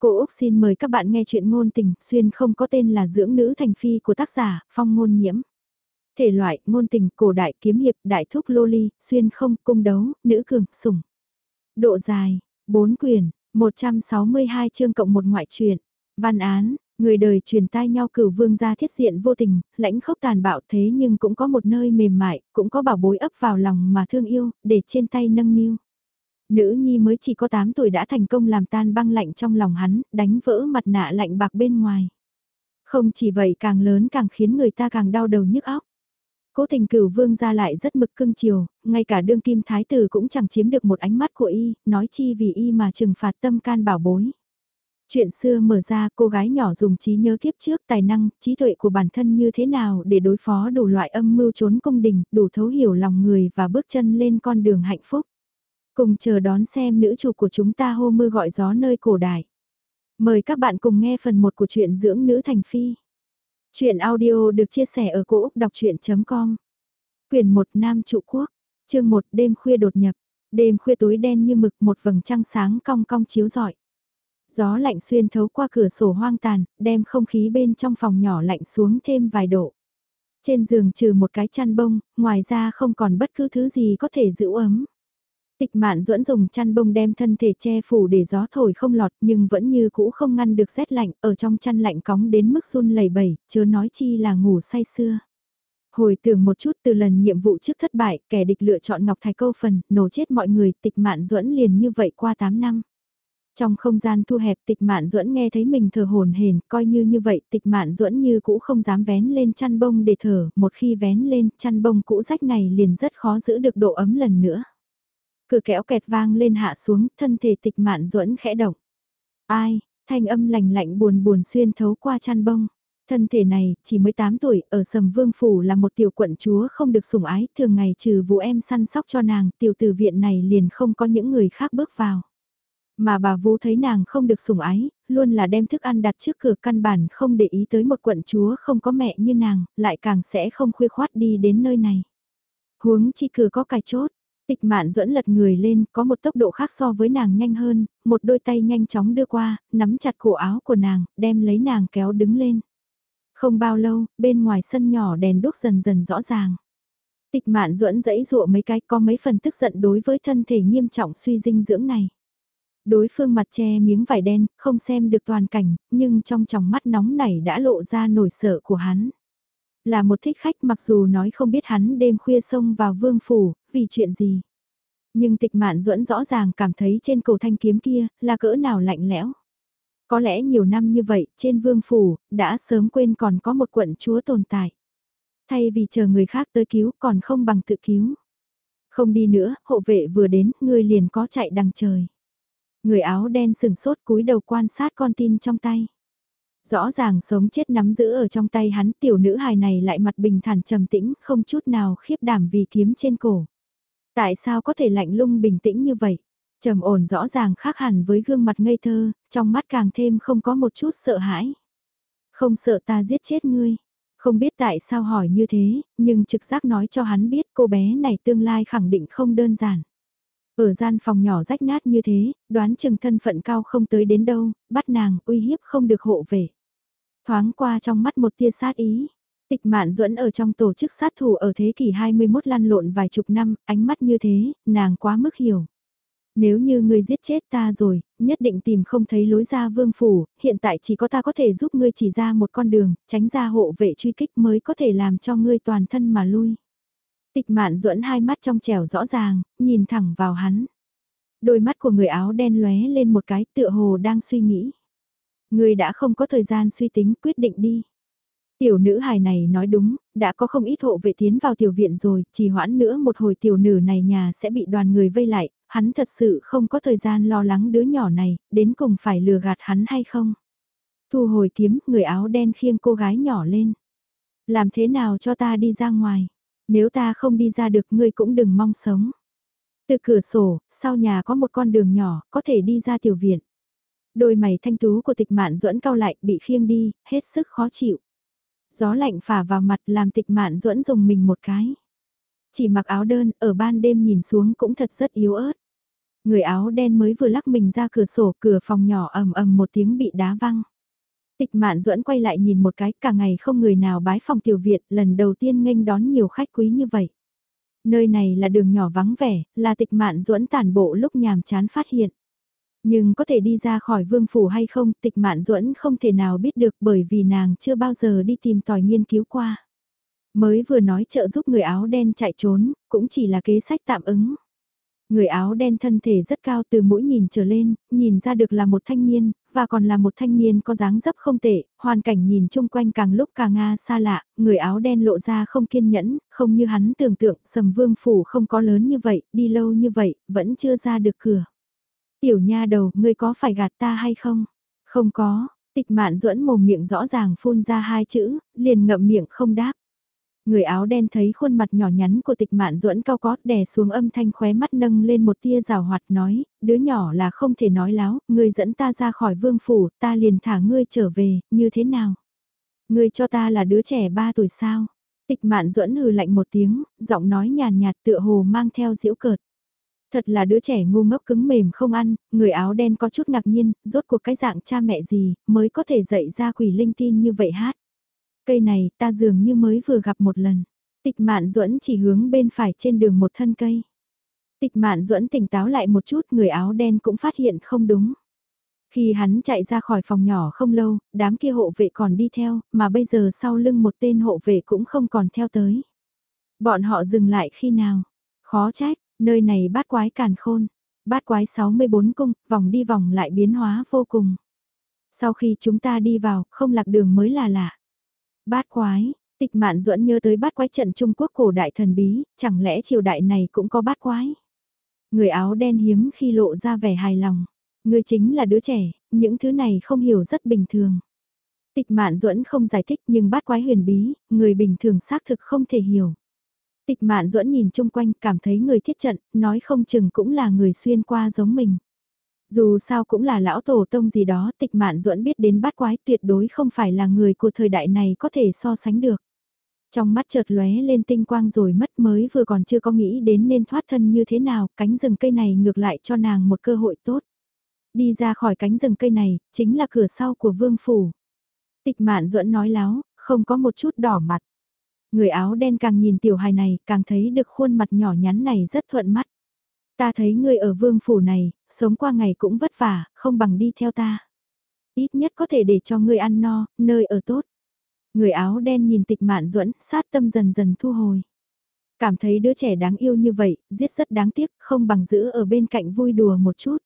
Cô Úc xin mời các bạn nghe chuyện ngôn tình, xuyên không có tên là dưỡng nữ thành phi của tác giả, phong ngôn nhiễm. Thể loại, ngôn tình, cổ đại, kiếm hiệp, đại thúc lô ly, xuyên không, cung đấu, nữ cường, sủng. Độ dài, 4 quyển, 162 chương cộng một ngoại truyện. Văn án, người đời truyền tai nhau cửu vương gia thiết diện vô tình, lãnh khốc tàn bạo thế nhưng cũng có một nơi mềm mại, cũng có bảo bối ấp vào lòng mà thương yêu, để trên tay nâng niu. Nữ nhi mới chỉ có 8 tuổi đã thành công làm tan băng lạnh trong lòng hắn, đánh vỡ mặt nạ lạnh bạc bên ngoài. Không chỉ vậy càng lớn càng khiến người ta càng đau đầu nhức óc. Cố tình cửu vương ra lại rất mực cưng chiều, ngay cả đương kim thái tử cũng chẳng chiếm được một ánh mắt của y, nói chi vì y mà trừng phạt tâm can bảo bối. Chuyện xưa mở ra cô gái nhỏ dùng trí nhớ kiếp trước tài năng, trí tuệ của bản thân như thế nào để đối phó đủ loại âm mưu trốn công đình, đủ thấu hiểu lòng người và bước chân lên con đường hạnh phúc. Cùng chờ đón xem nữ chủ của chúng ta hô mưa gọi gió nơi cổ đại. Mời các bạn cùng nghe phần 1 của truyện dưỡng nữ thành phi. Chuyện audio được chia sẻ ở cỗ đọc chuyện.com Quyền 1 Nam trụ quốc, chương 1 đêm khuya đột nhập, đêm khuya tối đen như mực một vầng trăng sáng cong cong chiếu rọi. Gió lạnh xuyên thấu qua cửa sổ hoang tàn, đem không khí bên trong phòng nhỏ lạnh xuống thêm vài độ. Trên giường trừ một cái chăn bông, ngoài ra không còn bất cứ thứ gì có thể giữ ấm. Tịch mạn duẫn dùng chăn bông đem thân thể che phủ để gió thổi không lọt nhưng vẫn như cũ không ngăn được rét lạnh, ở trong chăn lạnh cóng đến mức run lẩy bẩy, chớ nói chi là ngủ say xưa. Hồi tưởng một chút từ lần nhiệm vụ trước thất bại, kẻ địch lựa chọn Ngọc Thái câu phần, nổ chết mọi người, tịch mạn duẫn liền như vậy qua 8 năm. Trong không gian thu hẹp tịch mạn duẫn nghe thấy mình thở hồn hển, coi như như vậy tịch mạn duẫn như cũ không dám vén lên chăn bông để thở, một khi vén lên chăn bông cũ rách này liền rất khó giữ được độ ấm lần nữa. Cửa kéo kẹt vang lên hạ xuống, thân thể tịch mạn duẫn khẽ động. Ai, thanh âm lạnh lạnh buồn buồn xuyên thấu qua chăn bông. Thân thể này, chỉ mới 8 tuổi, ở Sầm Vương Phủ là một tiểu quận chúa không được sủng ái, thường ngày trừ vụ em săn sóc cho nàng, tiểu tử viện này liền không có những người khác bước vào. Mà bà Vũ thấy nàng không được sủng ái, luôn là đem thức ăn đặt trước cửa căn bản không để ý tới một quận chúa không có mẹ như nàng, lại càng sẽ không khuya khoát đi đến nơi này. Huống chi cửa có cài chốt, Tịch mạn duẫn lật người lên, có một tốc độ khác so với nàng nhanh hơn, một đôi tay nhanh chóng đưa qua, nắm chặt cổ áo của nàng, đem lấy nàng kéo đứng lên. Không bao lâu, bên ngoài sân nhỏ đèn đốt dần dần rõ ràng. Tịch mạn duẫn dẫy dụa mấy cái có mấy phần tức giận đối với thân thể nghiêm trọng suy dinh dưỡng này. Đối phương mặt che miếng vải đen, không xem được toàn cảnh, nhưng trong tròng mắt nóng này đã lộ ra nổi sợ của hắn. Là một thích khách mặc dù nói không biết hắn đêm khuya xông vào vương phủ, vì chuyện gì. Nhưng tịch mạn duẫn rõ ràng cảm thấy trên cổ thanh kiếm kia là cỡ nào lạnh lẽo. Có lẽ nhiều năm như vậy trên vương phủ đã sớm quên còn có một quận chúa tồn tại. Thay vì chờ người khác tới cứu còn không bằng tự cứu. Không đi nữa, hộ vệ vừa đến, người liền có chạy đằng trời. Người áo đen sừng sốt cúi đầu quan sát con tin trong tay. Rõ ràng sống chết nắm giữ ở trong tay hắn tiểu nữ hài này lại mặt bình thản trầm tĩnh không chút nào khiếp đảm vì kiếm trên cổ. Tại sao có thể lạnh lung bình tĩnh như vậy? Trầm ổn rõ ràng khác hẳn với gương mặt ngây thơ, trong mắt càng thêm không có một chút sợ hãi. Không sợ ta giết chết ngươi. Không biết tại sao hỏi như thế, nhưng trực giác nói cho hắn biết cô bé này tương lai khẳng định không đơn giản. Ở gian phòng nhỏ rách nát như thế, đoán chừng thân phận cao không tới đến đâu, bắt nàng uy hiếp không được hộ về. Thoáng qua trong mắt một tia sát ý, Tịch mạn duẫn ở trong tổ chức sát thủ ở thế kỷ 21 lăn lộn vài chục năm, ánh mắt như thế, nàng quá mức hiểu. Nếu như ngươi giết chết ta rồi, nhất định tìm không thấy lối ra vương phủ, hiện tại chỉ có ta có thể giúp ngươi chỉ ra một con đường, tránh ra hộ vệ truy kích mới có thể làm cho ngươi toàn thân mà lui. Tịch mạn duẫn hai mắt trong trẻo rõ ràng, nhìn thẳng vào hắn. Đôi mắt của người áo đen lóe lên một cái tựa hồ đang suy nghĩ. Ngươi đã không có thời gian suy tính quyết định đi. Tiểu nữ hài này nói đúng, đã có không ít hộ vệ tiến vào tiểu viện rồi, chỉ hoãn nữa một hồi tiểu nữ này nhà sẽ bị đoàn người vây lại, hắn thật sự không có thời gian lo lắng đứa nhỏ này, đến cùng phải lừa gạt hắn hay không. Thu hồi kiếm, người áo đen khiêng cô gái nhỏ lên. Làm thế nào cho ta đi ra ngoài? Nếu ta không đi ra được ngươi cũng đừng mong sống. Từ cửa sổ, sau nhà có một con đường nhỏ, có thể đi ra tiểu viện. Đôi mày thanh tú của tịch mạn duẫn cao lại bị khiêng đi, hết sức khó chịu. Gió lạnh phả vào mặt làm tịch mạn duẫn dùng mình một cái. Chỉ mặc áo đơn, ở ban đêm nhìn xuống cũng thật rất yếu ớt. Người áo đen mới vừa lắc mình ra cửa sổ, cửa phòng nhỏ ầm ầm một tiếng bị đá văng. Tịch mạn duẫn quay lại nhìn một cái, cả ngày không người nào bái phòng tiểu viện lần đầu tiên nghênh đón nhiều khách quý như vậy. Nơi này là đường nhỏ vắng vẻ, là tịch mạn duẫn tản bộ lúc nhàm chán phát hiện. Nhưng có thể đi ra khỏi vương phủ hay không, tịch mạn duẫn không thể nào biết được bởi vì nàng chưa bao giờ đi tìm tòi nghiên cứu qua. Mới vừa nói trợ giúp người áo đen chạy trốn, cũng chỉ là kế sách tạm ứng. Người áo đen thân thể rất cao từ mũi nhìn trở lên, nhìn ra được là một thanh niên, và còn là một thanh niên có dáng dấp không tệ, hoàn cảnh nhìn chung quanh càng lúc càng nga xa lạ, người áo đen lộ ra không kiên nhẫn, không như hắn tưởng tượng, sầm vương phủ không có lớn như vậy, đi lâu như vậy, vẫn chưa ra được cửa. Tiểu nha đầu, ngươi có phải gạt ta hay không? Không có, tịch mạn duẫn mồm miệng rõ ràng phun ra hai chữ, liền ngậm miệng không đáp. Người áo đen thấy khuôn mặt nhỏ nhắn của tịch mạn duẫn cao có đè xuống âm thanh khóe mắt nâng lên một tia rào hoạt nói, đứa nhỏ là không thể nói láo, ngươi dẫn ta ra khỏi vương phủ, ta liền thả ngươi trở về, như thế nào? Ngươi cho ta là đứa trẻ ba tuổi sao? Tịch mạn duẫn hừ lạnh một tiếng, giọng nói nhàn nhạt tựa hồ mang theo diễu cợt. Thật là đứa trẻ ngu ngốc cứng mềm không ăn, người áo đen có chút ngạc nhiên, rốt cuộc cái dạng cha mẹ gì mới có thể dạy ra quỷ linh tin như vậy hát. Cây này ta dường như mới vừa gặp một lần. Tịch mạn duẫn chỉ hướng bên phải trên đường một thân cây. Tịch mạn duẫn tỉnh táo lại một chút người áo đen cũng phát hiện không đúng. Khi hắn chạy ra khỏi phòng nhỏ không lâu, đám kia hộ vệ còn đi theo, mà bây giờ sau lưng một tên hộ vệ cũng không còn theo tới. Bọn họ dừng lại khi nào? Khó trách, nơi này bát quái càn khôn. Bát quái 64 cung, vòng đi vòng lại biến hóa vô cùng. Sau khi chúng ta đi vào, không lạc đường mới là lạ. Bát quái, tịch mạn duẫn nhớ tới bát quái trận Trung Quốc cổ đại thần bí, chẳng lẽ triều đại này cũng có bát quái? Người áo đen hiếm khi lộ ra vẻ hài lòng. Người chính là đứa trẻ, những thứ này không hiểu rất bình thường. Tịch mạn duẫn không giải thích nhưng bát quái huyền bí, người bình thường xác thực không thể hiểu. Tịch mạn duẫn nhìn chung quanh cảm thấy người thiết trận, nói không chừng cũng là người xuyên qua giống mình. Dù sao cũng là lão tổ tông gì đó tịch mạn duẫn biết đến bát quái tuyệt đối không phải là người của thời đại này có thể so sánh được. Trong mắt chợt lóe lên tinh quang rồi mất mới vừa còn chưa có nghĩ đến nên thoát thân như thế nào, cánh rừng cây này ngược lại cho nàng một cơ hội tốt. Đi ra khỏi cánh rừng cây này, chính là cửa sau của vương phủ. Tịch mạn duẫn nói láo, không có một chút đỏ mặt. Người áo đen càng nhìn tiểu hài này, càng thấy được khuôn mặt nhỏ nhắn này rất thuận mắt. Ta thấy ngươi ở vương phủ này, sống qua ngày cũng vất vả, không bằng đi theo ta. Ít nhất có thể để cho ngươi ăn no, nơi ở tốt. Người áo đen nhìn tịch mạn duẫn sát tâm dần dần thu hồi. Cảm thấy đứa trẻ đáng yêu như vậy, giết rất đáng tiếc, không bằng giữ ở bên cạnh vui đùa một chút.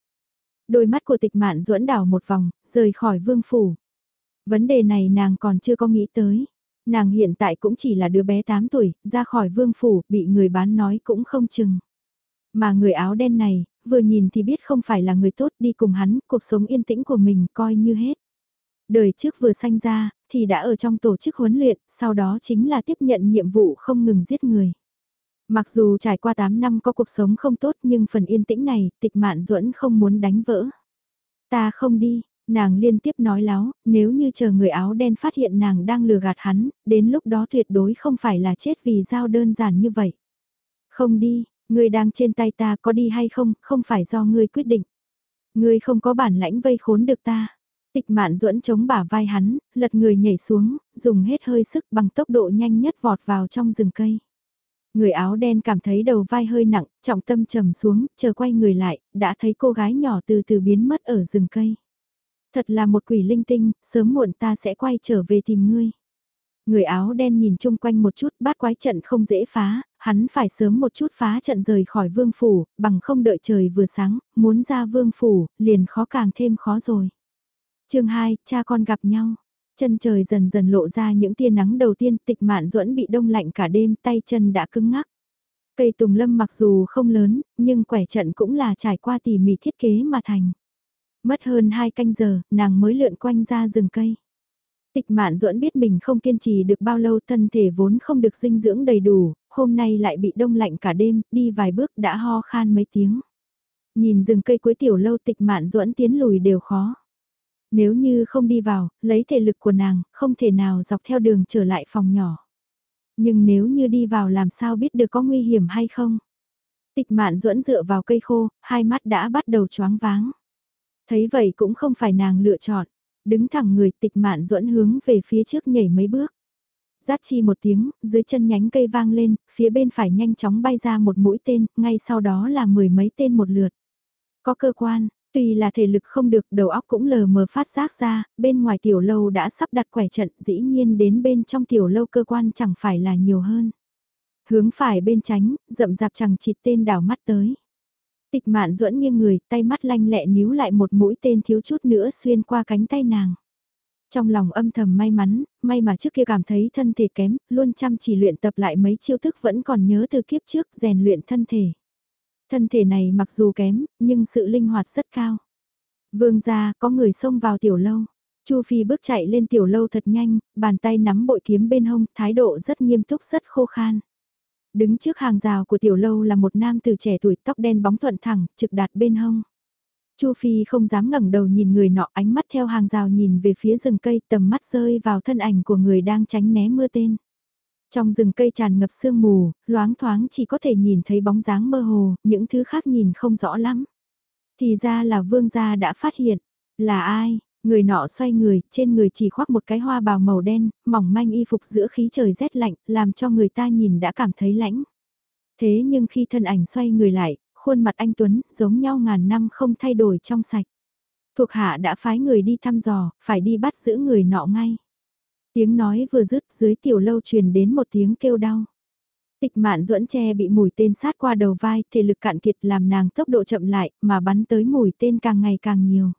Đôi mắt của tịch mạn duẫn đảo một vòng, rời khỏi vương phủ. Vấn đề này nàng còn chưa có nghĩ tới. Nàng hiện tại cũng chỉ là đứa bé 8 tuổi, ra khỏi vương phủ, bị người bán nói cũng không chừng. Mà người áo đen này, vừa nhìn thì biết không phải là người tốt đi cùng hắn, cuộc sống yên tĩnh của mình coi như hết. Đời trước vừa sanh ra, thì đã ở trong tổ chức huấn luyện, sau đó chính là tiếp nhận nhiệm vụ không ngừng giết người. Mặc dù trải qua 8 năm có cuộc sống không tốt nhưng phần yên tĩnh này, tịch mạn duẫn không muốn đánh vỡ. Ta không đi, nàng liên tiếp nói láo, nếu như chờ người áo đen phát hiện nàng đang lừa gạt hắn, đến lúc đó tuyệt đối không phải là chết vì giao đơn giản như vậy. Không đi, Ngươi đang trên tay ta có đi hay không, không phải do ngươi quyết định. Ngươi không có bản lãnh vây khốn được ta. Tịch mạn duẫn chống bả vai hắn, lật người nhảy xuống, dùng hết hơi sức bằng tốc độ nhanh nhất vọt vào trong rừng cây. Người áo đen cảm thấy đầu vai hơi nặng, trọng tâm trầm xuống, chờ quay người lại, đã thấy cô gái nhỏ từ từ biến mất ở rừng cây. Thật là một quỷ linh tinh, sớm muộn ta sẽ quay trở về tìm ngươi. Người áo đen nhìn chung quanh một chút bát quái trận không dễ phá, hắn phải sớm một chút phá trận rời khỏi vương phủ, bằng không đợi trời vừa sáng, muốn ra vương phủ, liền khó càng thêm khó rồi. chương 2, cha con gặp nhau. Chân trời dần dần lộ ra những tia nắng đầu tiên tịch mạn duẫn bị đông lạnh cả đêm tay chân đã cứng ngắc. Cây tùng lâm mặc dù không lớn, nhưng quẻ trận cũng là trải qua tỉ mỉ thiết kế mà thành. Mất hơn 2 canh giờ, nàng mới lượn quanh ra rừng cây. Tịch mạn duẫn biết mình không kiên trì được bao lâu thân thể vốn không được dinh dưỡng đầy đủ, hôm nay lại bị đông lạnh cả đêm, đi vài bước đã ho khan mấy tiếng. Nhìn rừng cây cuối tiểu lâu tịch mạn duẫn tiến lùi đều khó. Nếu như không đi vào, lấy thể lực của nàng, không thể nào dọc theo đường trở lại phòng nhỏ. Nhưng nếu như đi vào làm sao biết được có nguy hiểm hay không? Tịch mạn duẫn dựa vào cây khô, hai mắt đã bắt đầu choáng váng. Thấy vậy cũng không phải nàng lựa chọn, đứng thẳng người tịch mạn duẫn hướng về phía trước nhảy mấy bước. Rát chi một tiếng, dưới chân nhánh cây vang lên, phía bên phải nhanh chóng bay ra một mũi tên, ngay sau đó là mười mấy tên một lượt. Có cơ quan, tuy là thể lực không được đầu óc cũng lờ mờ phát giác ra, bên ngoài tiểu lâu đã sắp đặt quẻ trận dĩ nhiên đến bên trong tiểu lâu cơ quan chẳng phải là nhiều hơn. Hướng phải bên tránh, rậm rạp chẳng chịt tên đảo mắt tới. Tịch mạn duẫn nghiêng người, tay mắt lanh lẹ níu lại một mũi tên thiếu chút nữa xuyên qua cánh tay nàng. Trong lòng âm thầm may mắn, may mà trước kia cảm thấy thân thể kém, luôn chăm chỉ luyện tập lại mấy chiêu thức vẫn còn nhớ từ kiếp trước rèn luyện thân thể. Thân thể này mặc dù kém, nhưng sự linh hoạt rất cao. Vương gia có người xông vào tiểu lâu. Chu Phi bước chạy lên tiểu lâu thật nhanh, bàn tay nắm bội kiếm bên hông, thái độ rất nghiêm túc rất khô khan. Đứng trước hàng rào của tiểu lâu là một nam từ trẻ tuổi tóc đen bóng thuận thẳng, trực đạt bên hông. Chu Phi không dám ngẩng đầu nhìn người nọ ánh mắt theo hàng rào nhìn về phía rừng cây tầm mắt rơi vào thân ảnh của người đang tránh né mưa tên. Trong rừng cây tràn ngập sương mù, loáng thoáng chỉ có thể nhìn thấy bóng dáng mơ hồ, những thứ khác nhìn không rõ lắm. Thì ra là vương gia đã phát hiện, là ai, người nọ xoay người, trên người chỉ khoác một cái hoa bào màu đen, mỏng manh y phục giữa khí trời rét lạnh, làm cho người ta nhìn đã cảm thấy lãnh. Thế nhưng khi thân ảnh xoay người lại, khuôn mặt anh Tuấn giống nhau ngàn năm không thay đổi trong sạch. Thuộc hạ đã phái người đi thăm dò, phải đi bắt giữ người nọ ngay. Tiếng nói vừa dứt dưới tiểu lâu truyền đến một tiếng kêu đau. Tịch mạn duẫn che bị mùi tên sát qua đầu vai, thể lực cạn kiệt làm nàng tốc độ chậm lại, mà bắn tới mùi tên càng ngày càng nhiều.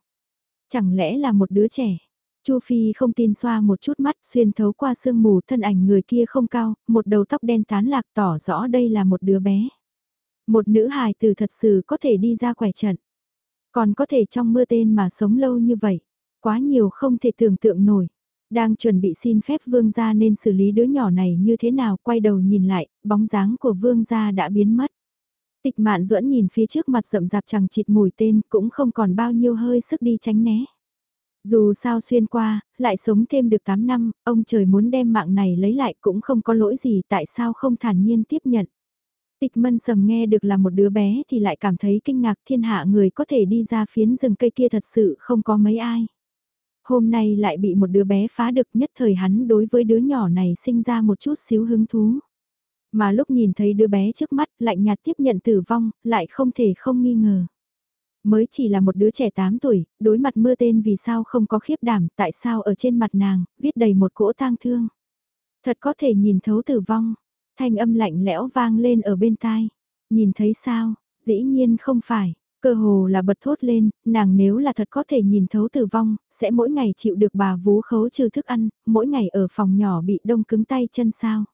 Chẳng lẽ là một đứa trẻ? Chu Phi không tin xoa một chút mắt xuyên thấu qua sương mù thân ảnh người kia không cao, một đầu tóc đen tán lạc tỏ rõ đây là một đứa bé. Một nữ hài tử thật sự có thể đi ra quẻ trận. Còn có thể trong mưa tên mà sống lâu như vậy. Quá nhiều không thể tưởng tượng nổi. Đang chuẩn bị xin phép vương gia nên xử lý đứa nhỏ này như thế nào quay đầu nhìn lại, bóng dáng của vương gia đã biến mất. Tịch mạn duẫn nhìn phía trước mặt rậm rạp chẳng chịt mùi tên cũng không còn bao nhiêu hơi sức đi tránh né. Dù sao xuyên qua, lại sống thêm được 8 năm, ông trời muốn đem mạng này lấy lại cũng không có lỗi gì tại sao không thản nhiên tiếp nhận. Tịch mân sầm nghe được là một đứa bé thì lại cảm thấy kinh ngạc thiên hạ người có thể đi ra phiến rừng cây kia thật sự không có mấy ai. Hôm nay lại bị một đứa bé phá được nhất thời hắn đối với đứa nhỏ này sinh ra một chút xíu hứng thú. Mà lúc nhìn thấy đứa bé trước mắt lạnh nhạt tiếp nhận tử vong, lại không thể không nghi ngờ. Mới chỉ là một đứa trẻ 8 tuổi, đối mặt mưa tên vì sao không có khiếp đảm, tại sao ở trên mặt nàng, viết đầy một cỗ tang thương. Thật có thể nhìn thấu tử vong, thanh âm lạnh lẽo vang lên ở bên tai. Nhìn thấy sao, dĩ nhiên không phải, cơ hồ là bật thốt lên, nàng nếu là thật có thể nhìn thấu tử vong, sẽ mỗi ngày chịu được bà vú khấu trừ thức ăn, mỗi ngày ở phòng nhỏ bị đông cứng tay chân sao.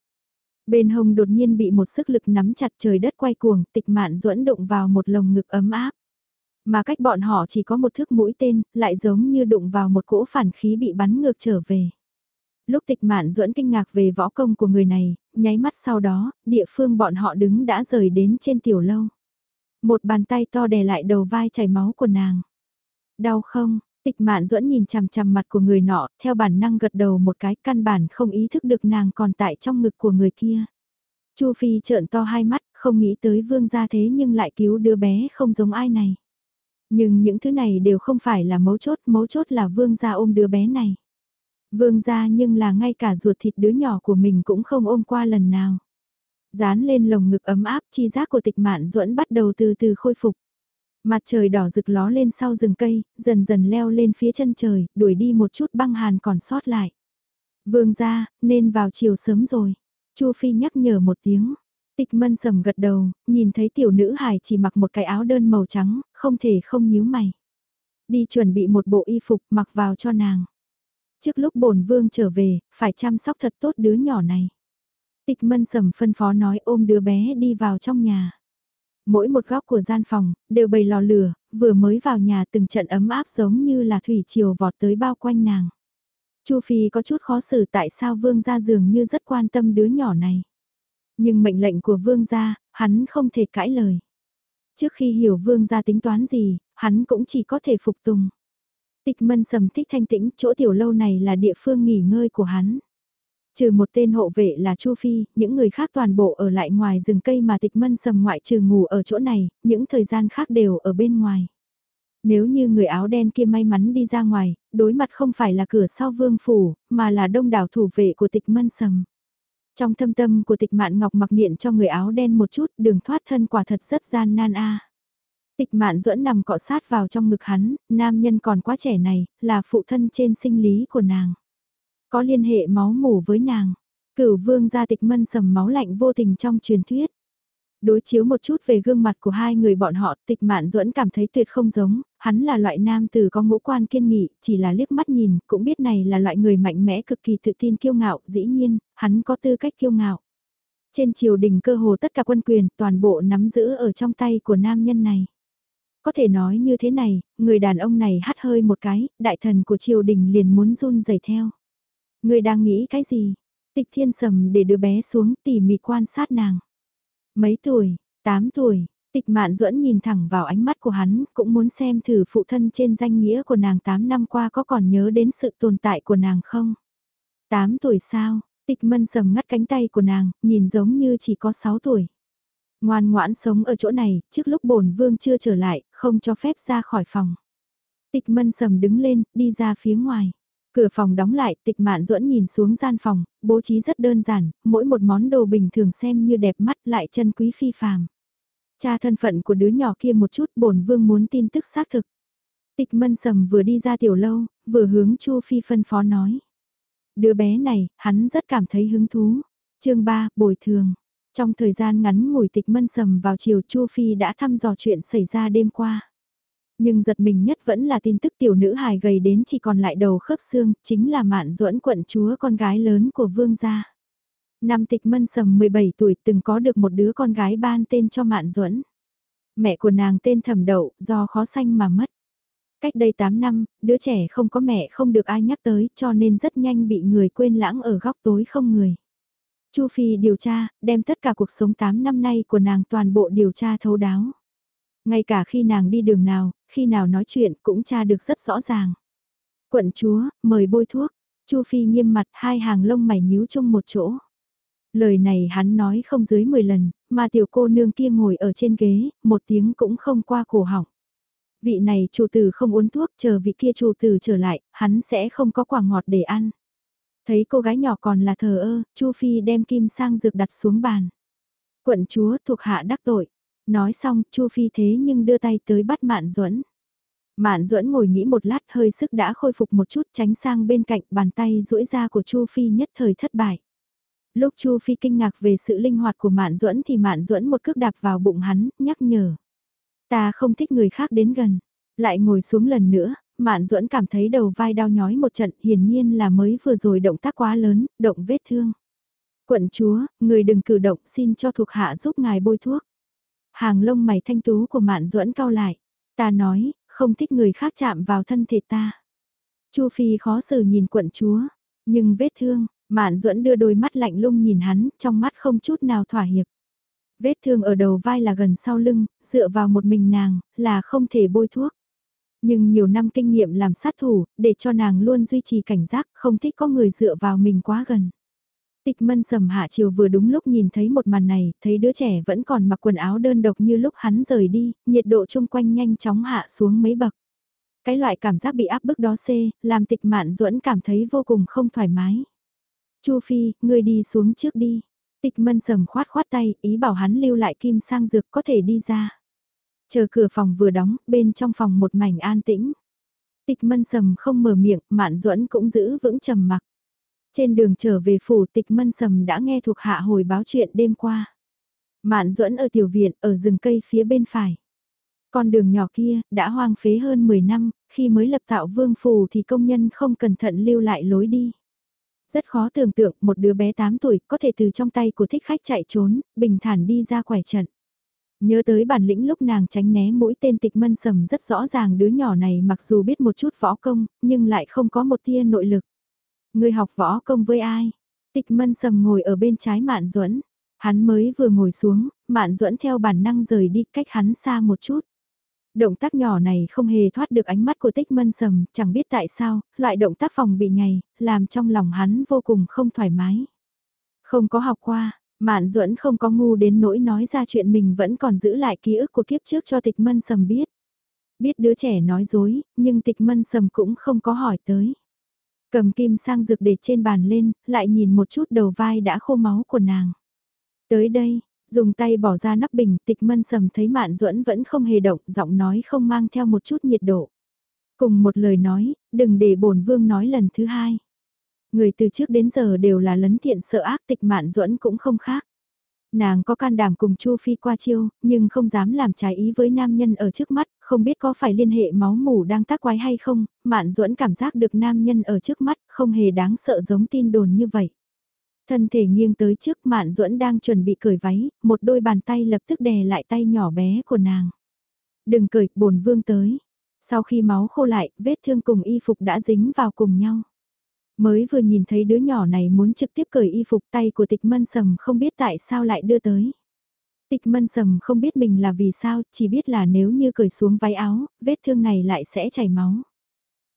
Bên hông đột nhiên bị một sức lực nắm chặt trời đất quay cuồng, tịch mạn duẫn đụng vào một lồng ngực ấm áp. Mà cách bọn họ chỉ có một thước mũi tên, lại giống như đụng vào một cỗ phản khí bị bắn ngược trở về. Lúc tịch mạn duẫn kinh ngạc về võ công của người này, nháy mắt sau đó, địa phương bọn họ đứng đã rời đến trên tiểu lâu. Một bàn tay to đè lại đầu vai chảy máu của nàng. Đau không? Tịch mạn duẫn nhìn chằm chằm mặt của người nọ, theo bản năng gật đầu một cái căn bản không ý thức được nàng còn tại trong ngực của người kia. Chu Phi trợn to hai mắt, không nghĩ tới vương gia thế nhưng lại cứu đứa bé không giống ai này. Nhưng những thứ này đều không phải là mấu chốt, mấu chốt là vương gia ôm đứa bé này. Vương gia nhưng là ngay cả ruột thịt đứa nhỏ của mình cũng không ôm qua lần nào. Dán lên lồng ngực ấm áp chi giác của tịch mạn duẫn bắt đầu từ từ khôi phục. Mặt trời đỏ rực ló lên sau rừng cây, dần dần leo lên phía chân trời, đuổi đi một chút băng hàn còn sót lại. Vương gia, nên vào chiều sớm rồi. Chu Phi nhắc nhở một tiếng. Tịch mân sầm gật đầu, nhìn thấy tiểu nữ hài chỉ mặc một cái áo đơn màu trắng, không thể không nhíu mày. Đi chuẩn bị một bộ y phục mặc vào cho nàng. Trước lúc bổn vương trở về, phải chăm sóc thật tốt đứa nhỏ này. Tịch mân sầm phân phó nói ôm đứa bé đi vào trong nhà. Mỗi một góc của gian phòng, đều bày lò lửa, vừa mới vào nhà từng trận ấm áp giống như là thủy triều vọt tới bao quanh nàng. Chu Phi có chút khó xử tại sao vương gia dường như rất quan tâm đứa nhỏ này. Nhưng mệnh lệnh của vương gia, hắn không thể cãi lời. Trước khi hiểu vương gia tính toán gì, hắn cũng chỉ có thể phục tùng. Tịch mân sầm thích thanh tĩnh, chỗ tiểu lâu này là địa phương nghỉ ngơi của hắn. Trừ một tên hộ vệ là Chu Phi, những người khác toàn bộ ở lại ngoài rừng cây mà tịch mân sầm ngoại trừ ngủ ở chỗ này, những thời gian khác đều ở bên ngoài. Nếu như người áo đen kia may mắn đi ra ngoài, đối mặt không phải là cửa sau vương phủ, mà là đông đảo thủ vệ của tịch mân sầm. Trong thâm tâm của tịch mạn ngọc mặc niệm cho người áo đen một chút, đường thoát thân quả thật rất gian nan a. Tịch mạn duẫn nằm cọ sát vào trong ngực hắn, nam nhân còn quá trẻ này, là phụ thân trên sinh lý của nàng. Có liên hệ máu mủ với nàng. Cửu vương gia tịch mân sầm máu lạnh vô tình trong truyền thuyết. Đối chiếu một chút về gương mặt của hai người bọn họ, tịch mạn duẫn cảm thấy tuyệt không giống, hắn là loại nam tử có ngũ quan kiên nghị, chỉ là liếc mắt nhìn, cũng biết này là loại người mạnh mẽ cực kỳ tự tin kiêu ngạo, dĩ nhiên, hắn có tư cách kiêu ngạo. Trên triều đình cơ hồ tất cả quân quyền, toàn bộ nắm giữ ở trong tay của nam nhân này. Có thể nói như thế này, người đàn ông này hắt hơi một cái, đại thần của triều đình liền muốn run rẩy theo. Người đang nghĩ cái gì? Tịch thiên sầm để đứa bé xuống tỉ mỉ quan sát nàng. Mấy tuổi, 8 tuổi, tịch mạn duẫn nhìn thẳng vào ánh mắt của hắn, cũng muốn xem thử phụ thân trên danh nghĩa của nàng 8 năm qua có còn nhớ đến sự tồn tại của nàng không? 8 tuổi sao? Tịch mân sầm ngắt cánh tay của nàng, nhìn giống như chỉ có 6 tuổi. Ngoan ngoãn sống ở chỗ này, trước lúc bổn vương chưa trở lại, không cho phép ra khỏi phòng. Tịch mân sầm đứng lên, đi ra phía ngoài. Cửa phòng đóng lại, tịch mạn duẫn nhìn xuống gian phòng, bố trí rất đơn giản, mỗi một món đồ bình thường xem như đẹp mắt lại chân quý phi phàm. Cha thân phận của đứa nhỏ kia một chút bổn vương muốn tin tức xác thực. Tịch mân sầm vừa đi ra tiểu lâu, vừa hướng Chu Phi phân phó nói. Đứa bé này, hắn rất cảm thấy hứng thú. chương 3, bồi thường. Trong thời gian ngắn ngủi tịch mân sầm vào chiều Chu Phi đã thăm dò chuyện xảy ra đêm qua. Nhưng giật mình nhất vẫn là tin tức tiểu nữ hài gầy đến chỉ còn lại đầu khớp xương, chính là mạn duẫn quận chúa con gái lớn của vương gia. Nam tịch mân sầm 17 tuổi từng có được một đứa con gái ban tên cho mạn duẫn Mẹ của nàng tên thẩm đậu, do khó sanh mà mất. Cách đây 8 năm, đứa trẻ không có mẹ không được ai nhắc tới cho nên rất nhanh bị người quên lãng ở góc tối không người. Chu Phi điều tra, đem tất cả cuộc sống 8 năm nay của nàng toàn bộ điều tra thấu đáo. Ngay cả khi nàng đi đường nào, khi nào nói chuyện cũng tra được rất rõ ràng. Quận chúa, mời bôi thuốc. Chu Phi nghiêm mặt hai hàng lông mày nhíu chung một chỗ. Lời này hắn nói không dưới 10 lần, mà tiểu cô nương kia ngồi ở trên ghế, một tiếng cũng không qua cổ họng. Vị này chủ tử không uống thuốc chờ vị kia chủ tử trở lại, hắn sẽ không có quả ngọt để ăn. Thấy cô gái nhỏ còn là thờ ơ, Chu Phi đem kim sang dược đặt xuống bàn. Quận chúa thuộc hạ đắc tội. Nói xong, Chu Phi thế nhưng đưa tay tới bắt Mạn Duẫn. Mạn Duẫn ngồi nghĩ một lát hơi sức đã khôi phục một chút tránh sang bên cạnh bàn tay duỗi ra của Chu Phi nhất thời thất bại. Lúc Chu Phi kinh ngạc về sự linh hoạt của Mạn Duẫn thì Mạn Duẫn một cước đạp vào bụng hắn, nhắc nhở. Ta không thích người khác đến gần. Lại ngồi xuống lần nữa, Mạn Duẫn cảm thấy đầu vai đau nhói một trận, hiển nhiên là mới vừa rồi động tác quá lớn, động vết thương. Quận chúa, người đừng cử động, xin cho thuộc hạ giúp ngài bôi thuốc. Hàng lông mày thanh tú của Mạn Duẫn cau lại. Ta nói, không thích người khác chạm vào thân thể ta. Chu Phi khó xử nhìn quận chúa, nhưng vết thương, Mạn Duẫn đưa đôi mắt lạnh lung nhìn hắn, trong mắt không chút nào thỏa hiệp. Vết thương ở đầu vai là gần sau lưng, dựa vào một mình nàng, là không thể bôi thuốc. Nhưng nhiều năm kinh nghiệm làm sát thủ, để cho nàng luôn duy trì cảnh giác, không thích có người dựa vào mình quá gần. Tịch mân sầm hạ chiều vừa đúng lúc nhìn thấy một màn này, thấy đứa trẻ vẫn còn mặc quần áo đơn độc như lúc hắn rời đi, nhiệt độ chung quanh nhanh chóng hạ xuống mấy bậc. Cái loại cảm giác bị áp bức đó xê, làm tịch mạn duẫn cảm thấy vô cùng không thoải mái. Chu Phi, ngươi đi xuống trước đi. Tịch mân sầm khoát khoát tay, ý bảo hắn lưu lại kim sang dược có thể đi ra. Chờ cửa phòng vừa đóng, bên trong phòng một mảnh an tĩnh. Tịch mân sầm không mở miệng, mạn duẫn cũng giữ vững trầm mặc. Trên đường trở về phủ tịch mân sầm đã nghe thuộc hạ hồi báo chuyện đêm qua. Mạn duẫn ở tiểu viện ở rừng cây phía bên phải. Con đường nhỏ kia đã hoang phế hơn 10 năm, khi mới lập tạo vương phủ thì công nhân không cẩn thận lưu lại lối đi. Rất khó tưởng tượng một đứa bé 8 tuổi có thể từ trong tay của thích khách chạy trốn, bình thản đi ra quải trận. Nhớ tới bản lĩnh lúc nàng tránh né mũi tên tịch mân sầm rất rõ ràng đứa nhỏ này mặc dù biết một chút võ công, nhưng lại không có một tia nội lực. Người học võ công với ai? Tịch mân sầm ngồi ở bên trái mạn duẫn Hắn mới vừa ngồi xuống, mạn duẫn theo bản năng rời đi cách hắn xa một chút. Động tác nhỏ này không hề thoát được ánh mắt của tích mân sầm, chẳng biết tại sao, loại động tác phòng bị nhầy, làm trong lòng hắn vô cùng không thoải mái. Không có học qua, Mạn duẫn không có ngu đến nỗi nói ra chuyện mình vẫn còn giữ lại ký ức của kiếp trước cho tịch mân sầm biết. Biết đứa trẻ nói dối, nhưng tịch mân sầm cũng không có hỏi tới. Cầm kim sang dược để trên bàn lên, lại nhìn một chút đầu vai đã khô máu của nàng. Tới đây, dùng tay bỏ ra nắp bình, tịch mân sầm thấy mạn duẫn vẫn không hề động, giọng nói không mang theo một chút nhiệt độ. Cùng một lời nói, đừng để bổn vương nói lần thứ hai. Người từ trước đến giờ đều là lấn thiện sợ ác tịch mạn duẫn cũng không khác. Nàng có can đảm cùng Chu Phi qua chiêu, nhưng không dám làm trái ý với nam nhân ở trước mắt, không biết có phải liên hệ máu mủ đang tác quái hay không, mạn duẫn cảm giác được nam nhân ở trước mắt, không hề đáng sợ giống tin đồn như vậy. Thân thể nghiêng tới trước mạn duẫn đang chuẩn bị cởi váy, một đôi bàn tay lập tức đè lại tay nhỏ bé của nàng. Đừng cởi, bổn vương tới. Sau khi máu khô lại, vết thương cùng y phục đã dính vào cùng nhau. Mới vừa nhìn thấy đứa nhỏ này muốn trực tiếp cởi y phục tay của tịch mân sầm không biết tại sao lại đưa tới. Tịch mân sầm không biết mình là vì sao, chỉ biết là nếu như cởi xuống váy áo, vết thương này lại sẽ chảy máu.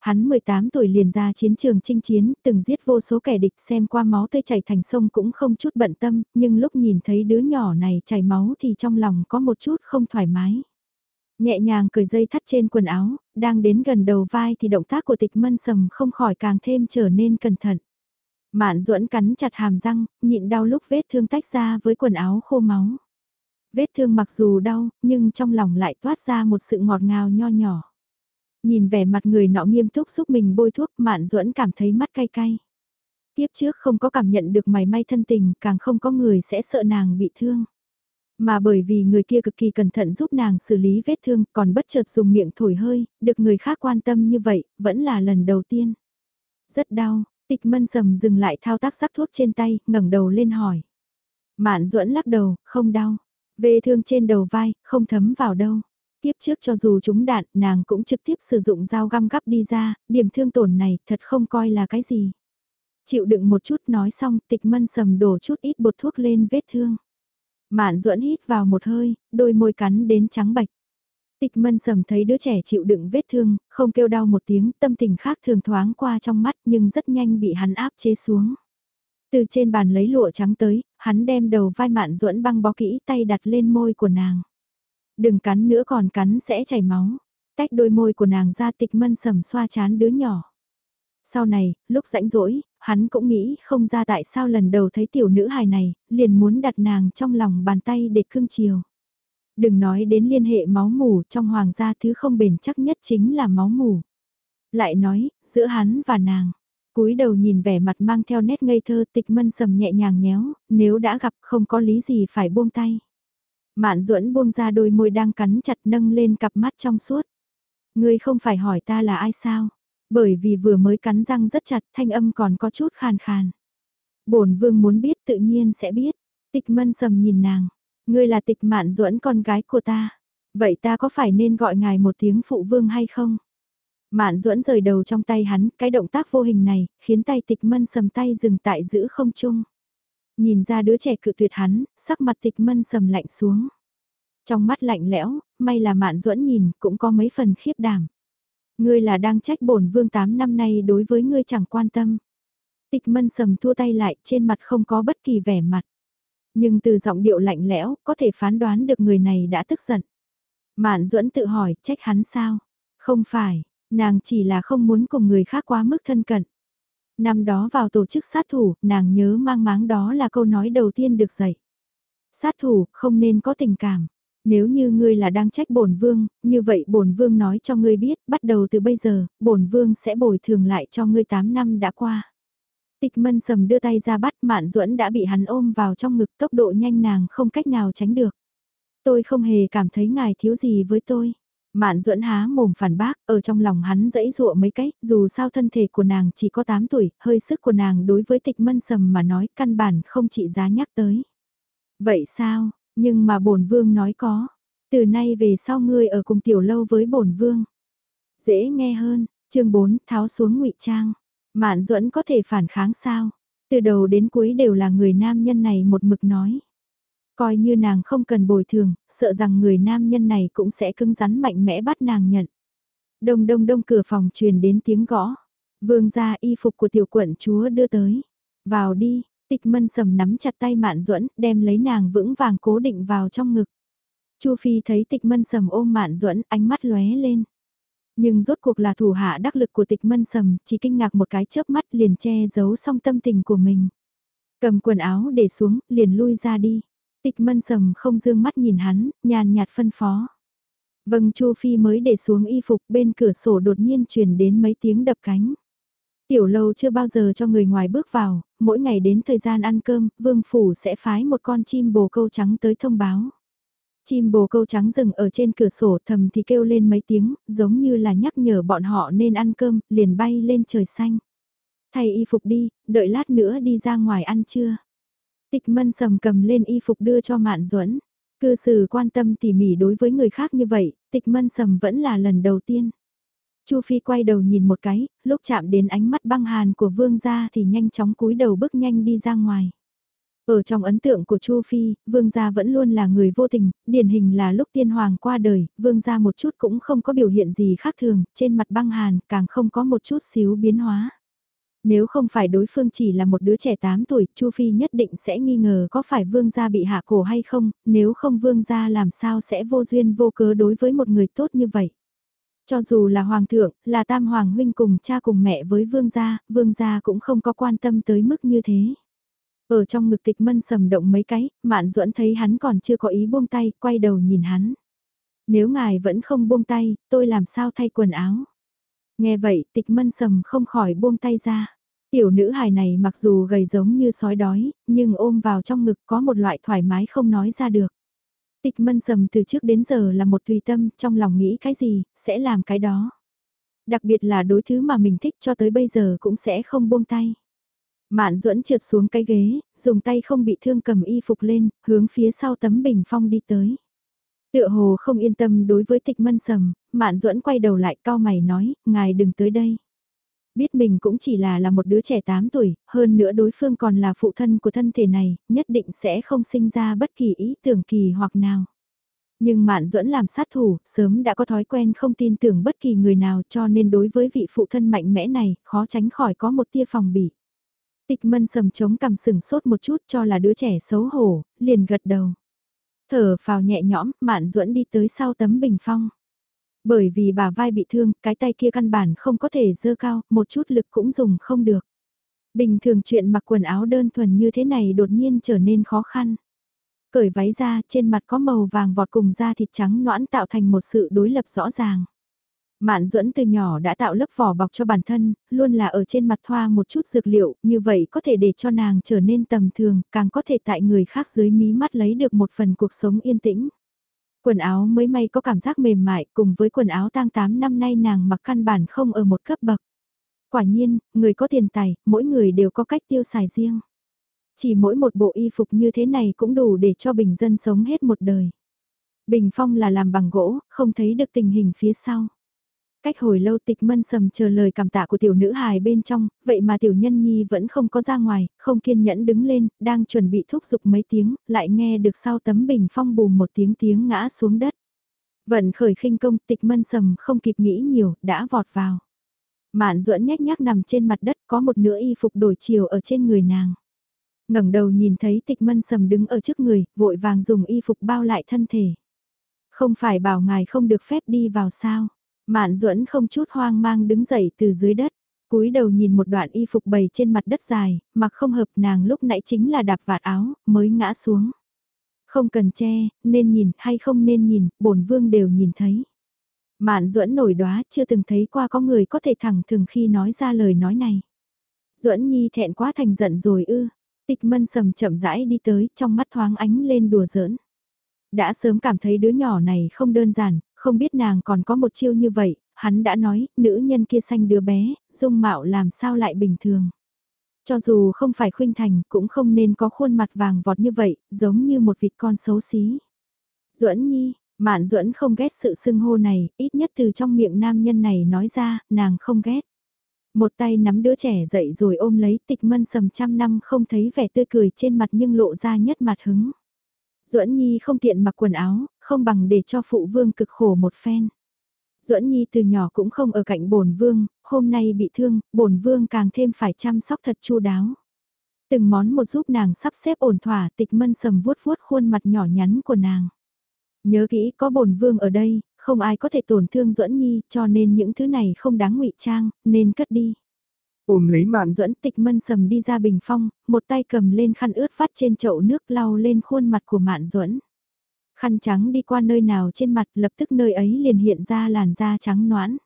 Hắn 18 tuổi liền ra chiến trường chinh chiến, từng giết vô số kẻ địch xem qua máu tươi chảy thành sông cũng không chút bận tâm, nhưng lúc nhìn thấy đứa nhỏ này chảy máu thì trong lòng có một chút không thoải mái. Nhẹ nhàng cởi dây thắt trên quần áo, đang đến gần đầu vai thì động tác của tịch mân sầm không khỏi càng thêm trở nên cẩn thận. Mạn duẫn cắn chặt hàm răng, nhịn đau lúc vết thương tách ra với quần áo khô máu. Vết thương mặc dù đau, nhưng trong lòng lại toát ra một sự ngọt ngào nho nhỏ. Nhìn vẻ mặt người nọ nghiêm túc giúp mình bôi thuốc mạn duẫn cảm thấy mắt cay cay. Tiếp trước không có cảm nhận được mày may thân tình, càng không có người sẽ sợ nàng bị thương. Mà bởi vì người kia cực kỳ cẩn thận giúp nàng xử lý vết thương còn bất chợt dùng miệng thổi hơi, được người khác quan tâm như vậy, vẫn là lần đầu tiên. Rất đau, tịch mân sầm dừng lại thao tác sắc thuốc trên tay, ngẩng đầu lên hỏi. Mạn duẫn lắc đầu, không đau. Vê thương trên đầu vai, không thấm vào đâu. Tiếp trước cho dù chúng đạn, nàng cũng trực tiếp sử dụng dao găm gắp đi ra, điểm thương tổn này thật không coi là cái gì. Chịu đựng một chút nói xong, tịch mân sầm đổ chút ít bột thuốc lên vết thương. Mạn duẫn hít vào một hơi, đôi môi cắn đến trắng bạch. Tịch mân sầm thấy đứa trẻ chịu đựng vết thương, không kêu đau một tiếng, tâm tình khác thường thoáng qua trong mắt nhưng rất nhanh bị hắn áp chế xuống. Từ trên bàn lấy lụa trắng tới, hắn đem đầu vai mạn duẫn băng bó kỹ tay đặt lên môi của nàng. Đừng cắn nữa còn cắn sẽ chảy máu. Tách đôi môi của nàng ra tịch mân sầm xoa chán đứa nhỏ. Sau này, lúc rãnh rỗi, hắn cũng nghĩ không ra tại sao lần đầu thấy tiểu nữ hài này, liền muốn đặt nàng trong lòng bàn tay để cưng chiều. Đừng nói đến liên hệ máu mủ trong hoàng gia thứ không bền chắc nhất chính là máu mủ. Lại nói, giữa hắn và nàng, cúi đầu nhìn vẻ mặt mang theo nét ngây thơ tịch mân sầm nhẹ nhàng nhéo, nếu đã gặp không có lý gì phải buông tay. Mạn duẫn buông ra đôi môi đang cắn chặt nâng lên cặp mắt trong suốt. Ngươi không phải hỏi ta là ai sao? Bởi vì vừa mới cắn răng rất chặt thanh âm còn có chút khàn khàn. bổn vương muốn biết tự nhiên sẽ biết. Tịch mân sầm nhìn nàng. Ngươi là tịch mạn duẫn con gái của ta. Vậy ta có phải nên gọi ngài một tiếng phụ vương hay không? Mạn duẫn rời đầu trong tay hắn, cái động tác vô hình này, khiến tay tịch mân sầm tay dừng tại giữ không chung. Nhìn ra đứa trẻ cự tuyệt hắn, sắc mặt tịch mân sầm lạnh xuống. Trong mắt lạnh lẽo, may là mạn duẫn nhìn, cũng có mấy phần khiếp đảm. Ngươi là đang trách bổn vương 8 năm nay đối với ngươi chẳng quan tâm. Tịch mân sầm thua tay lại trên mặt không có bất kỳ vẻ mặt. Nhưng từ giọng điệu lạnh lẽo có thể phán đoán được người này đã tức giận. Mạn duẫn tự hỏi trách hắn sao? Không phải, nàng chỉ là không muốn cùng người khác quá mức thân cận. Năm đó vào tổ chức sát thủ, nàng nhớ mang máng đó là câu nói đầu tiên được dạy. Sát thủ không nên có tình cảm. Nếu như ngươi là đang trách bổn vương, như vậy bổn vương nói cho ngươi biết, bắt đầu từ bây giờ, bổn vương sẽ bồi thường lại cho ngươi 8 năm đã qua. Tịch mân sầm đưa tay ra bắt mạn duẫn đã bị hắn ôm vào trong ngực tốc độ nhanh nàng không cách nào tránh được. Tôi không hề cảm thấy ngài thiếu gì với tôi. Mạn duẫn há mồm phản bác, ở trong lòng hắn dẫy dụa mấy cách, dù sao thân thể của nàng chỉ có 8 tuổi, hơi sức của nàng đối với tịch mân sầm mà nói căn bản không trị giá nhắc tới. Vậy sao, nhưng mà bổn vương nói có, từ nay về sau ngươi ở cùng tiểu lâu với bổn vương. Dễ nghe hơn, chương 4 tháo xuống ngụy trang. Mạn duẫn có thể phản kháng sao? Từ đầu đến cuối đều là người nam nhân này một mực nói. Coi như nàng không cần bồi thường, sợ rằng người nam nhân này cũng sẽ cứng rắn mạnh mẽ bắt nàng nhận. Đông đông đông cửa phòng truyền đến tiếng gõ. Vương gia y phục của tiểu quận chúa đưa tới. Vào đi, tịch mân sầm nắm chặt tay mạn duẫn đem lấy nàng vững vàng cố định vào trong ngực. Chu Phi thấy tịch mân sầm ôm mạn duẫn ánh mắt lóe lên. Nhưng rốt cuộc là thủ hạ đắc lực của tịch mân sầm, chỉ kinh ngạc một cái chớp mắt liền che giấu xong tâm tình của mình. Cầm quần áo để xuống, liền lui ra đi. Tịch mân sầm không dương mắt nhìn hắn, nhàn nhạt phân phó. Vâng Chu Phi mới để xuống y phục bên cửa sổ đột nhiên truyền đến mấy tiếng đập cánh. Tiểu lâu chưa bao giờ cho người ngoài bước vào, mỗi ngày đến thời gian ăn cơm, vương phủ sẽ phái một con chim bồ câu trắng tới thông báo. Chim bồ câu trắng dừng ở trên cửa sổ thầm thì kêu lên mấy tiếng, giống như là nhắc nhở bọn họ nên ăn cơm, liền bay lên trời xanh. Thay y phục đi, đợi lát nữa đi ra ngoài ăn trưa. Tịch mân sầm cầm lên y phục đưa cho mạn duẫn Cư xử quan tâm tỉ mỉ đối với người khác như vậy, tịch mân sầm vẫn là lần đầu tiên. Chu Phi quay đầu nhìn một cái, lúc chạm đến ánh mắt băng hàn của vương gia thì nhanh chóng cúi đầu bước nhanh đi ra ngoài. Ở trong ấn tượng của Chu Phi, vương gia vẫn luôn là người vô tình, điển hình là lúc tiên hoàng qua đời, vương gia một chút cũng không có biểu hiện gì khác thường, trên mặt băng hàn càng không có một chút xíu biến hóa. Nếu không phải đối phương chỉ là một đứa trẻ 8 tuổi, Chu Phi nhất định sẽ nghi ngờ có phải vương gia bị hạ cổ hay không, nếu không vương gia làm sao sẽ vô duyên vô cớ đối với một người tốt như vậy. Cho dù là hoàng thượng, là tam hoàng huynh cùng cha cùng mẹ với vương gia, vương gia cũng không có quan tâm tới mức như thế. Ở trong ngực tịch mân sầm động mấy cái, mạn duẫn thấy hắn còn chưa có ý buông tay, quay đầu nhìn hắn. Nếu ngài vẫn không buông tay, tôi làm sao thay quần áo? Nghe vậy, tịch mân sầm không khỏi buông tay ra. Tiểu nữ hài này mặc dù gầy giống như sói đói, nhưng ôm vào trong ngực có một loại thoải mái không nói ra được. Tịch mân sầm từ trước đến giờ là một tùy tâm, trong lòng nghĩ cái gì, sẽ làm cái đó. Đặc biệt là đối thứ mà mình thích cho tới bây giờ cũng sẽ không buông tay. Mạn duẫn trượt xuống cái ghế, dùng tay không bị thương cầm y phục lên, hướng phía sau tấm bình phong đi tới. Tựa hồ không yên tâm đối với tịch mân sầm, mạn duẫn quay đầu lại cao mày nói, ngài đừng tới đây. Biết mình cũng chỉ là là một đứa trẻ 8 tuổi, hơn nữa đối phương còn là phụ thân của thân thể này, nhất định sẽ không sinh ra bất kỳ ý tưởng kỳ hoặc nào. Nhưng Mạn Duẫn làm sát thủ, sớm đã có thói quen không tin tưởng bất kỳ người nào cho nên đối với vị phụ thân mạnh mẽ này, khó tránh khỏi có một tia phòng bị. Tịch mân sầm chống cầm sừng sốt một chút cho là đứa trẻ xấu hổ, liền gật đầu. Thở phào nhẹ nhõm, Mạn Duẫn đi tới sau tấm bình phong. Bởi vì bà vai bị thương, cái tay kia căn bản không có thể dơ cao, một chút lực cũng dùng không được. Bình thường chuyện mặc quần áo đơn thuần như thế này đột nhiên trở nên khó khăn. Cởi váy ra, trên mặt có màu vàng vọt cùng da thịt trắng noãn tạo thành một sự đối lập rõ ràng. Mạn duẫn từ nhỏ đã tạo lớp vỏ bọc cho bản thân, luôn là ở trên mặt thoa một chút dược liệu, như vậy có thể để cho nàng trở nên tầm thường, càng có thể tại người khác dưới mí mắt lấy được một phần cuộc sống yên tĩnh. Quần áo mới may có cảm giác mềm mại cùng với quần áo tang 8 năm nay nàng mặc căn bản không ở một cấp bậc. Quả nhiên, người có tiền tài, mỗi người đều có cách tiêu xài riêng. Chỉ mỗi một bộ y phục như thế này cũng đủ để cho bình dân sống hết một đời. Bình phong là làm bằng gỗ, không thấy được tình hình phía sau. Cách hồi lâu tịch mân sầm chờ lời cảm tạ của tiểu nữ hài bên trong, vậy mà tiểu nhân nhi vẫn không có ra ngoài, không kiên nhẫn đứng lên, đang chuẩn bị thúc giục mấy tiếng, lại nghe được sau tấm bình phong bùm một tiếng tiếng ngã xuống đất. Vận khởi khinh công tịch mân sầm không kịp nghĩ nhiều, đã vọt vào. Mạn duẫn nhách nhác nằm trên mặt đất có một nửa y phục đổi chiều ở trên người nàng. ngẩng đầu nhìn thấy tịch mân sầm đứng ở trước người, vội vàng dùng y phục bao lại thân thể. Không phải bảo ngài không được phép đi vào sao? Mạn duẫn không chút hoang mang đứng dậy từ dưới đất, cúi đầu nhìn một đoạn y phục bầy trên mặt đất dài, mặc không hợp nàng lúc nãy chính là đạp vạt áo, mới ngã xuống. Không cần che, nên nhìn hay không nên nhìn, bổn vương đều nhìn thấy. Mạn duẫn nổi đóa chưa từng thấy qua có người có thể thẳng thường khi nói ra lời nói này. duẫn nhi thẹn quá thành giận rồi ư, tịch mân sầm chậm rãi đi tới, trong mắt thoáng ánh lên đùa giỡn. Đã sớm cảm thấy đứa nhỏ này không đơn giản, không biết nàng còn có một chiêu như vậy, hắn đã nói, nữ nhân kia xanh đứa bé, dung mạo làm sao lại bình thường. Cho dù không phải khuynh thành cũng không nên có khuôn mặt vàng vọt như vậy, giống như một vịt con xấu xí. Duẫn Nhi, Mạn Duẫn không ghét sự xưng hô này, ít nhất từ trong miệng nam nhân này nói ra, nàng không ghét. Một tay nắm đứa trẻ dậy rồi ôm lấy tịch mân sầm trăm năm không thấy vẻ tươi cười trên mặt nhưng lộ ra nhất mặt hứng. Duẫn Nhi không tiện mặc quần áo, không bằng để cho phụ vương cực khổ một phen. Duẫn Nhi từ nhỏ cũng không ở cạnh bổn vương, hôm nay bị thương, bổn vương càng thêm phải chăm sóc thật chu đáo. Từng món một giúp nàng sắp xếp ổn thỏa, tịch mân sầm vuốt vuốt khuôn mặt nhỏ nhắn của nàng. Nhớ kỹ có bổn vương ở đây, không ai có thể tổn thương Duẫn Nhi, cho nên những thứ này không đáng ngụy trang, nên cất đi. Ôm lấy mạn Duẫn tịch mân sầm đi ra bình phong, một tay cầm lên khăn ướt vắt trên chậu nước lau lên khuôn mặt của mạn Duẫn. Khăn trắng đi qua nơi nào trên mặt lập tức nơi ấy liền hiện ra làn da trắng noãn.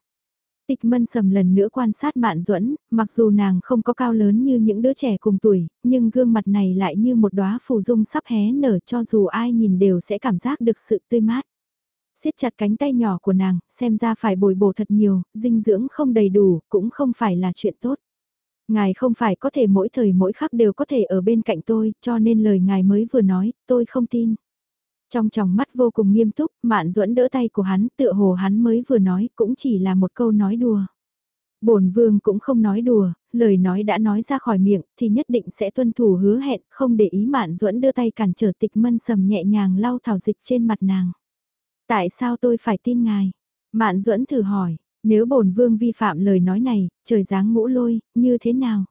Tịch mân sầm lần nữa quan sát mạn duẫn mặc dù nàng không có cao lớn như những đứa trẻ cùng tuổi, nhưng gương mặt này lại như một đóa phù dung sắp hé nở cho dù ai nhìn đều sẽ cảm giác được sự tươi mát siết chặt cánh tay nhỏ của nàng, xem ra phải bồi bổ thật nhiều, dinh dưỡng không đầy đủ, cũng không phải là chuyện tốt. Ngài không phải có thể mỗi thời mỗi khắc đều có thể ở bên cạnh tôi, cho nên lời ngài mới vừa nói, tôi không tin. Trong tròng mắt vô cùng nghiêm túc, mạn duẫn đỡ tay của hắn, tựa hồ hắn mới vừa nói, cũng chỉ là một câu nói đùa. bổn vương cũng không nói đùa, lời nói đã nói ra khỏi miệng, thì nhất định sẽ tuân thủ hứa hẹn, không để ý mạn duẫn đưa tay cản trở tịch mân sầm nhẹ nhàng lau thảo dịch trên mặt nàng. Tại sao tôi phải tin ngài? Mạn duẫn thử hỏi, nếu bổn vương vi phạm lời nói này, trời giáng ngũ lôi, như thế nào?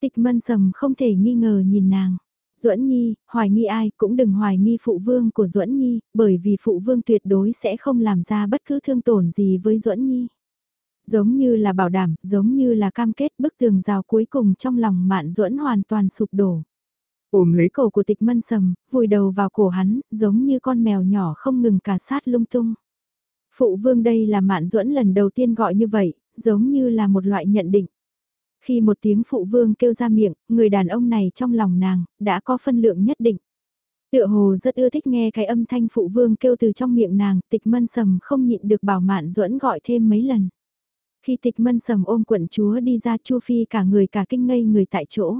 Tịch mân sầm không thể nghi ngờ nhìn nàng. Duẫn Nhi, hoài nghi ai cũng đừng hoài nghi phụ vương của Duẫn Nhi, bởi vì phụ vương tuyệt đối sẽ không làm ra bất cứ thương tổn gì với Duẫn Nhi. Giống như là bảo đảm, giống như là cam kết bức tường rào cuối cùng trong lòng mạn Duẫn hoàn toàn sụp đổ. Ôm lấy cổ của tịch mân sầm, vùi đầu vào cổ hắn, giống như con mèo nhỏ không ngừng cà sát lung tung. Phụ vương đây là mạn Duẫn lần đầu tiên gọi như vậy, giống như là một loại nhận định. Khi một tiếng phụ vương kêu ra miệng, người đàn ông này trong lòng nàng, đã có phân lượng nhất định. Tựa hồ rất ưa thích nghe cái âm thanh phụ vương kêu từ trong miệng nàng, tịch mân sầm không nhịn được bảo mạn duẫn gọi thêm mấy lần. Khi tịch mân sầm ôm quận chúa đi ra chu phi cả người cả kinh ngây người tại chỗ.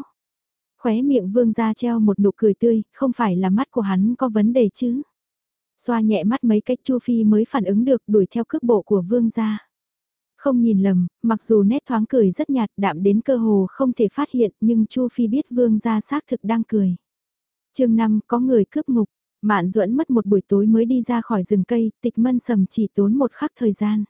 Khóe miệng vương ra treo một nụ cười tươi, không phải là mắt của hắn có vấn đề chứ. Xoa nhẹ mắt mấy cách chu phi mới phản ứng được đuổi theo cước bộ của vương ra. Không nhìn lầm, mặc dù nét thoáng cười rất nhạt đạm đến cơ hồ không thể phát hiện nhưng Chu Phi biết vương gia xác thực đang cười. chương 5 có người cướp ngục, Mạn duẫn mất một buổi tối mới đi ra khỏi rừng cây, tịch mân sầm chỉ tốn một khắc thời gian.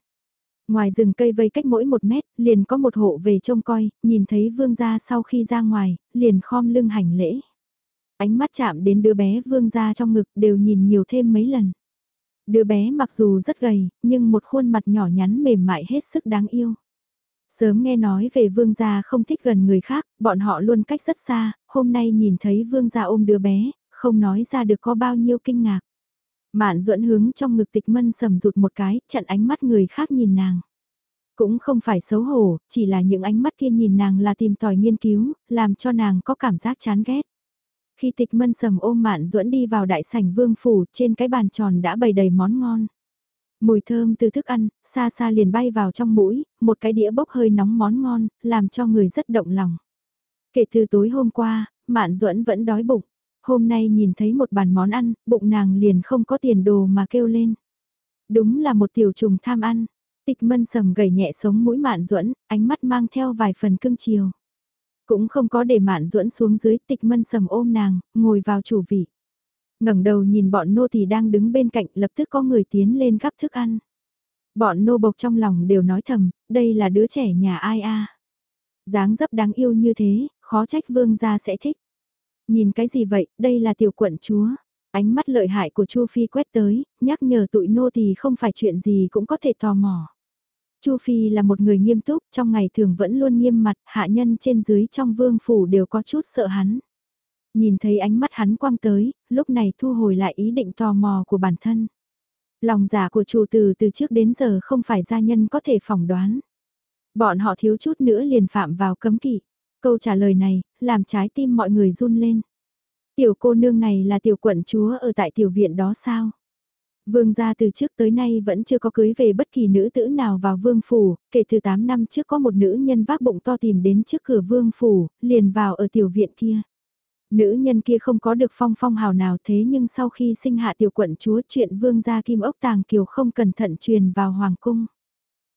Ngoài rừng cây vây cách mỗi một mét, liền có một hộ về trông coi, nhìn thấy vương gia sau khi ra ngoài, liền khom lưng hành lễ. Ánh mắt chạm đến đứa bé vương gia trong ngực đều nhìn nhiều thêm mấy lần. Đứa bé mặc dù rất gầy, nhưng một khuôn mặt nhỏ nhắn mềm mại hết sức đáng yêu. Sớm nghe nói về vương gia không thích gần người khác, bọn họ luôn cách rất xa, hôm nay nhìn thấy vương gia ôm đứa bé, không nói ra được có bao nhiêu kinh ngạc. Mạn duẫn hướng trong ngực tịch mân sầm rụt một cái, chặn ánh mắt người khác nhìn nàng. Cũng không phải xấu hổ, chỉ là những ánh mắt kia nhìn nàng là tìm tòi nghiên cứu, làm cho nàng có cảm giác chán ghét. Khi tịch mân sầm ôm mạn duẫn đi vào đại sảnh vương phủ, trên cái bàn tròn đã bày đầy món ngon. Mùi thơm từ thức ăn, xa xa liền bay vào trong mũi, một cái đĩa bốc hơi nóng món ngon, làm cho người rất động lòng. Kể từ tối hôm qua, mạn duẫn vẫn đói bụng. Hôm nay nhìn thấy một bàn món ăn, bụng nàng liền không có tiền đồ mà kêu lên. Đúng là một tiểu trùng tham ăn. Tịch mân sầm gầy nhẹ sống mũi mạn duẫn ánh mắt mang theo vài phần cưng chiều. Cũng không có để mạn duẫn xuống dưới tịch mân sầm ôm nàng, ngồi vào chủ vị. ngẩng đầu nhìn bọn nô thì đang đứng bên cạnh lập tức có người tiến lên gắp thức ăn. Bọn nô bộc trong lòng đều nói thầm, đây là đứa trẻ nhà ai a dáng dấp đáng yêu như thế, khó trách vương gia sẽ thích. Nhìn cái gì vậy, đây là tiểu quận chúa. Ánh mắt lợi hại của Chu Phi quét tới, nhắc nhở tụi nô thì không phải chuyện gì cũng có thể tò mò. Chu Phi là một người nghiêm túc, trong ngày thường vẫn luôn nghiêm mặt, hạ nhân trên dưới trong vương phủ đều có chút sợ hắn. Nhìn thấy ánh mắt hắn quang tới, lúc này thu hồi lại ý định tò mò của bản thân. Lòng giả của chủ từ từ trước đến giờ không phải gia nhân có thể phỏng đoán. Bọn họ thiếu chút nữa liền phạm vào cấm kỵ. Câu trả lời này, làm trái tim mọi người run lên. Tiểu cô nương này là tiểu quận chúa ở tại tiểu viện đó sao? Vương gia từ trước tới nay vẫn chưa có cưới về bất kỳ nữ tử nào vào vương phủ, kể từ 8 năm trước có một nữ nhân vác bụng to tìm đến trước cửa vương phủ, liền vào ở tiểu viện kia. Nữ nhân kia không có được phong phong hào nào thế nhưng sau khi sinh hạ tiểu quận chúa chuyện vương gia kim ốc tàng kiều không cẩn thận truyền vào hoàng cung.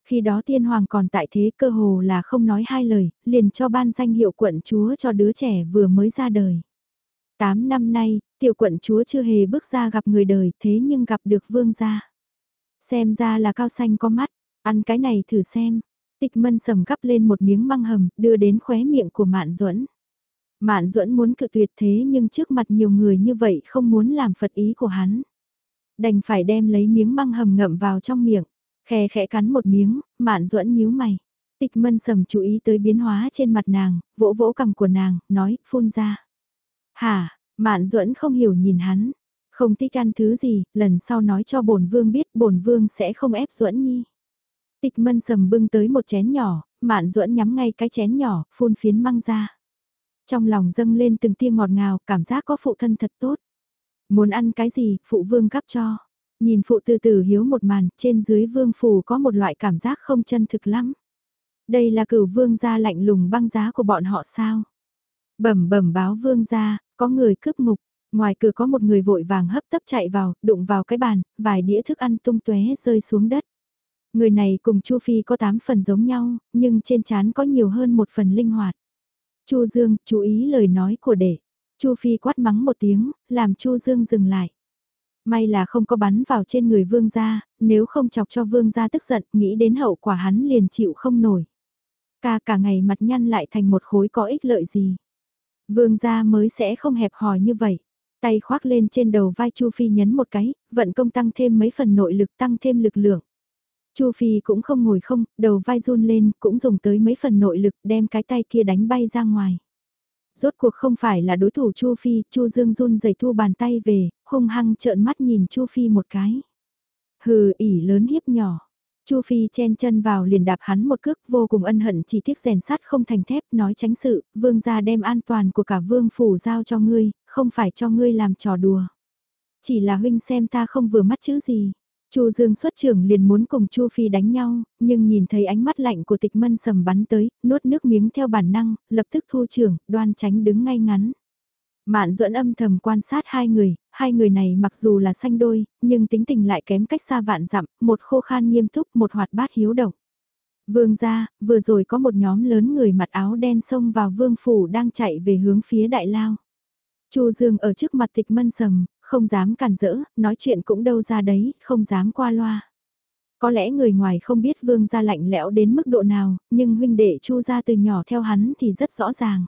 Khi đó tiên hoàng còn tại thế cơ hồ là không nói hai lời, liền cho ban danh hiệu quận chúa cho đứa trẻ vừa mới ra đời. Tám năm nay, tiểu quận chúa chưa hề bước ra gặp người đời thế nhưng gặp được vương gia. Xem ra là cao xanh có mắt, ăn cái này thử xem. Tịch mân sầm gắp lên một miếng măng hầm, đưa đến khóe miệng của Mạn Duẫn. Mạn Duẫn muốn cự tuyệt thế nhưng trước mặt nhiều người như vậy không muốn làm phật ý của hắn. Đành phải đem lấy miếng măng hầm ngậm vào trong miệng, khe khẽ cắn một miếng, Mạn Duẫn nhíu mày. Tịch mân sầm chú ý tới biến hóa trên mặt nàng, vỗ vỗ cằm của nàng, nói, phun ra. Hả, Mạn Duẫn không hiểu nhìn hắn, không tích ăn thứ gì, lần sau nói cho bổn vương biết bổn vương sẽ không ép Duẫn Nhi. Tịch mân sầm bưng tới một chén nhỏ, Mạn Duẫn nhắm ngay cái chén nhỏ, phun phiến măng ra. Trong lòng dâng lên từng tia ngọt ngào, cảm giác có phụ thân thật tốt. Muốn ăn cái gì, phụ vương gắp cho. Nhìn phụ từ từ hiếu một màn, trên dưới vương phủ có một loại cảm giác không chân thực lắm. Đây là cửu vương gia lạnh lùng băng giá của bọn họ sao? Bẩm bẩm báo vương gia, có người cướp ngục, ngoài cửa có một người vội vàng hấp tấp chạy vào, đụng vào cái bàn, vài đĩa thức ăn tung tóe rơi xuống đất. Người này cùng Chu Phi có 8 phần giống nhau, nhưng trên chán có nhiều hơn một phần linh hoạt. Chu Dương, chú ý lời nói của đệ. Chu Phi quát mắng một tiếng, làm Chu Dương dừng lại. May là không có bắn vào trên người vương gia, nếu không chọc cho vương gia tức giận, nghĩ đến hậu quả hắn liền chịu không nổi. Ca cả ngày mặt nhăn lại thành một khối có ích lợi gì. Vương gia mới sẽ không hẹp hòi như vậy. Tay khoác lên trên đầu vai Chu Phi nhấn một cái, vận công tăng thêm mấy phần nội lực tăng thêm lực lượng. Chu Phi cũng không ngồi không, đầu vai run lên, cũng dùng tới mấy phần nội lực đem cái tay kia đánh bay ra ngoài. Rốt cuộc không phải là đối thủ Chu Phi, Chu Dương run rẩy thu bàn tay về, hung hăng trợn mắt nhìn Chu Phi một cái. Hừ, ỉ lớn hiếp nhỏ. Chu Phi chen chân vào liền đạp hắn một cước vô cùng ân hận chỉ tiếc rèn sắt không thành thép nói tránh sự, vương gia đem an toàn của cả vương phủ giao cho ngươi, không phải cho ngươi làm trò đùa. Chỉ là huynh xem ta không vừa mắt chữ gì. Chu Dương xuất trưởng liền muốn cùng Chu Phi đánh nhau, nhưng nhìn thấy ánh mắt lạnh của tịch mân sầm bắn tới, nuốt nước miếng theo bản năng, lập tức thu trưởng, đoan tránh đứng ngay ngắn. Mạn duẫn âm thầm quan sát hai người, hai người này mặc dù là sanh đôi, nhưng tính tình lại kém cách xa vạn dặm, một khô khan nghiêm túc, một hoạt bát hiếu động. Vương gia, vừa rồi có một nhóm lớn người mặc áo đen xông vào vương phủ đang chạy về hướng phía đại lao. Chu Dương ở trước mặt tịch mân sầm, không dám cản rỡ, nói chuyện cũng đâu ra đấy, không dám qua loa. Có lẽ người ngoài không biết vương gia lạnh lẽo đến mức độ nào, nhưng huynh đệ chu gia từ nhỏ theo hắn thì rất rõ ràng.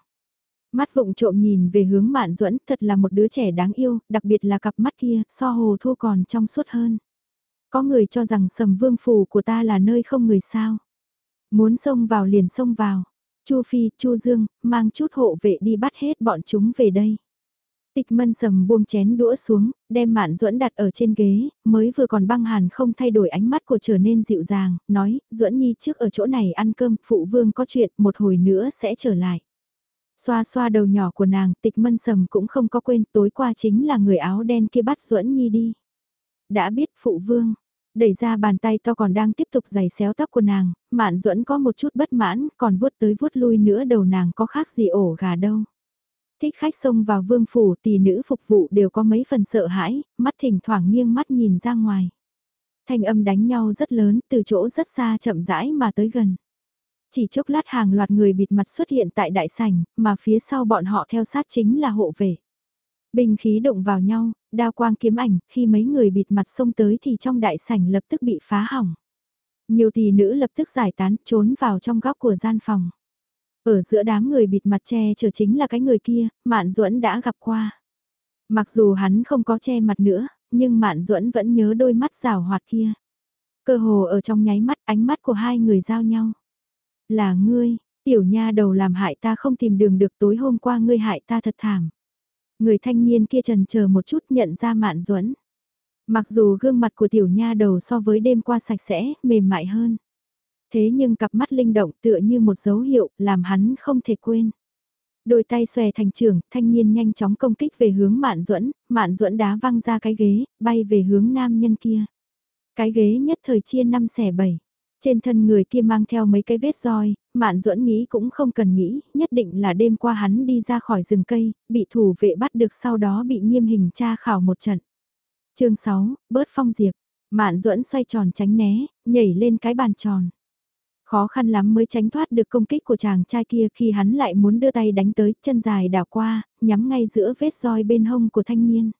Mắt vụng trộm nhìn về hướng mạn duẫn thật là một đứa trẻ đáng yêu, đặc biệt là cặp mắt kia, so hồ thu còn trong suốt hơn. Có người cho rằng sầm vương phủ của ta là nơi không người sao. Muốn xông vào liền xông vào. Chu Phi, Chu Dương, mang chút hộ vệ đi bắt hết bọn chúng về đây. Tịch mân sầm buông chén đũa xuống, đem mạn duẫn đặt ở trên ghế, mới vừa còn băng hàn không thay đổi ánh mắt của trở nên dịu dàng, nói, duẫn nhi trước ở chỗ này ăn cơm, phụ vương có chuyện, một hồi nữa sẽ trở lại. Xoa xoa đầu nhỏ của nàng, tịch mân sầm cũng không có quên, tối qua chính là người áo đen kia bắt duẫn nhi đi. Đã biết phụ vương, đẩy ra bàn tay to còn đang tiếp tục giày xéo tóc của nàng, mạn duẫn có một chút bất mãn, còn vuốt tới vuốt lui nữa đầu nàng có khác gì ổ gà đâu. Thích khách xông vào vương phủ tỷ nữ phục vụ đều có mấy phần sợ hãi, mắt thỉnh thoảng nghiêng mắt nhìn ra ngoài. Thanh âm đánh nhau rất lớn, từ chỗ rất xa chậm rãi mà tới gần. Chỉ chốc lát hàng loạt người bịt mặt xuất hiện tại đại sảnh, mà phía sau bọn họ theo sát chính là hộ vệ. Bình khí động vào nhau, đao quang kiếm ảnh, khi mấy người bịt mặt xông tới thì trong đại sảnh lập tức bị phá hỏng. Nhiều tỷ nữ lập tức giải tán, trốn vào trong góc của gian phòng. Ở giữa đám người bịt mặt che chở chính là cái người kia, Mạn Duẫn đã gặp qua. Mặc dù hắn không có che mặt nữa, nhưng Mạn Duẫn vẫn nhớ đôi mắt rào hoạt kia. Cơ hồ ở trong nháy mắt ánh mắt của hai người giao nhau. Là ngươi, tiểu nha đầu làm hại ta không tìm đường được tối hôm qua ngươi hại ta thật thảm. Người thanh niên kia trần chờ một chút nhận ra Mạn Duẫn. Mặc dù gương mặt của tiểu nha đầu so với đêm qua sạch sẽ, mềm mại hơn. Thế nhưng cặp mắt linh động tựa như một dấu hiệu làm hắn không thể quên. Đôi tay xòe thành trường, thanh niên nhanh chóng công kích về hướng Mạn Duẫn, Mạn Duẫn đá văng ra cái ghế, bay về hướng nam nhân kia. Cái ghế nhất thời chia năm xẻ bảy. Trên thân người kia mang theo mấy cái vết roi, Mạn Duẫn nghĩ cũng không cần nghĩ, nhất định là đêm qua hắn đi ra khỏi rừng cây, bị thủ vệ bắt được sau đó bị nghiêm hình tra khảo một trận. Chương 6, bớt phong diệp. Mạn Duẫn xoay tròn tránh né, nhảy lên cái bàn tròn. Khó khăn lắm mới tránh thoát được công kích của chàng trai kia khi hắn lại muốn đưa tay đánh tới chân dài đảo qua, nhắm ngay giữa vết roi bên hông của thanh niên.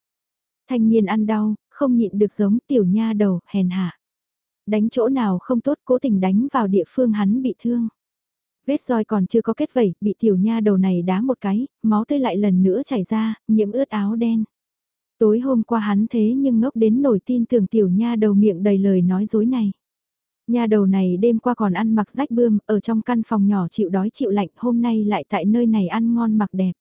Thanh niên ăn đau, không nhịn được giống tiểu nha đầu, hèn hạ. Đánh chỗ nào không tốt cố tình đánh vào địa phương hắn bị thương. Vết roi còn chưa có kết vẩy, bị tiểu nha đầu này đá một cái, máu tươi lại lần nữa chảy ra, nhiễm ướt áo đen. Tối hôm qua hắn thế nhưng ngốc đến nổi tin tưởng tiểu nha đầu miệng đầy lời nói dối này. Nha đầu này đêm qua còn ăn mặc rách bươm, ở trong căn phòng nhỏ chịu đói chịu lạnh, hôm nay lại tại nơi này ăn ngon mặc đẹp.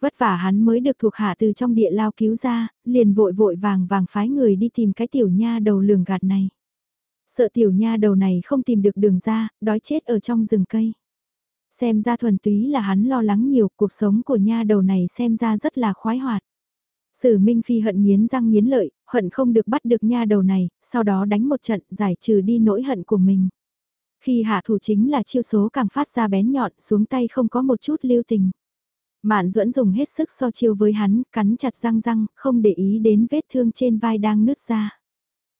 Vất vả hắn mới được thuộc hạ từ trong địa lao cứu ra, liền vội vội vàng vàng phái người đi tìm cái tiểu nha đầu lường gạt này. Sợ tiểu nha đầu này không tìm được đường ra, đói chết ở trong rừng cây. Xem ra thuần túy là hắn lo lắng nhiều, cuộc sống của nha đầu này xem ra rất là khoái hoạt. Sử Minh Phi hận nghiến răng nghiến lợi, hận không được bắt được nha đầu này, sau đó đánh một trận giải trừ đi nỗi hận của mình. Khi hạ thủ chính là chiêu số càng phát ra bén nhọn xuống tay không có một chút lưu tình. Mạn duẫn dùng hết sức so chiêu với hắn, cắn chặt răng răng, không để ý đến vết thương trên vai đang nứt ra.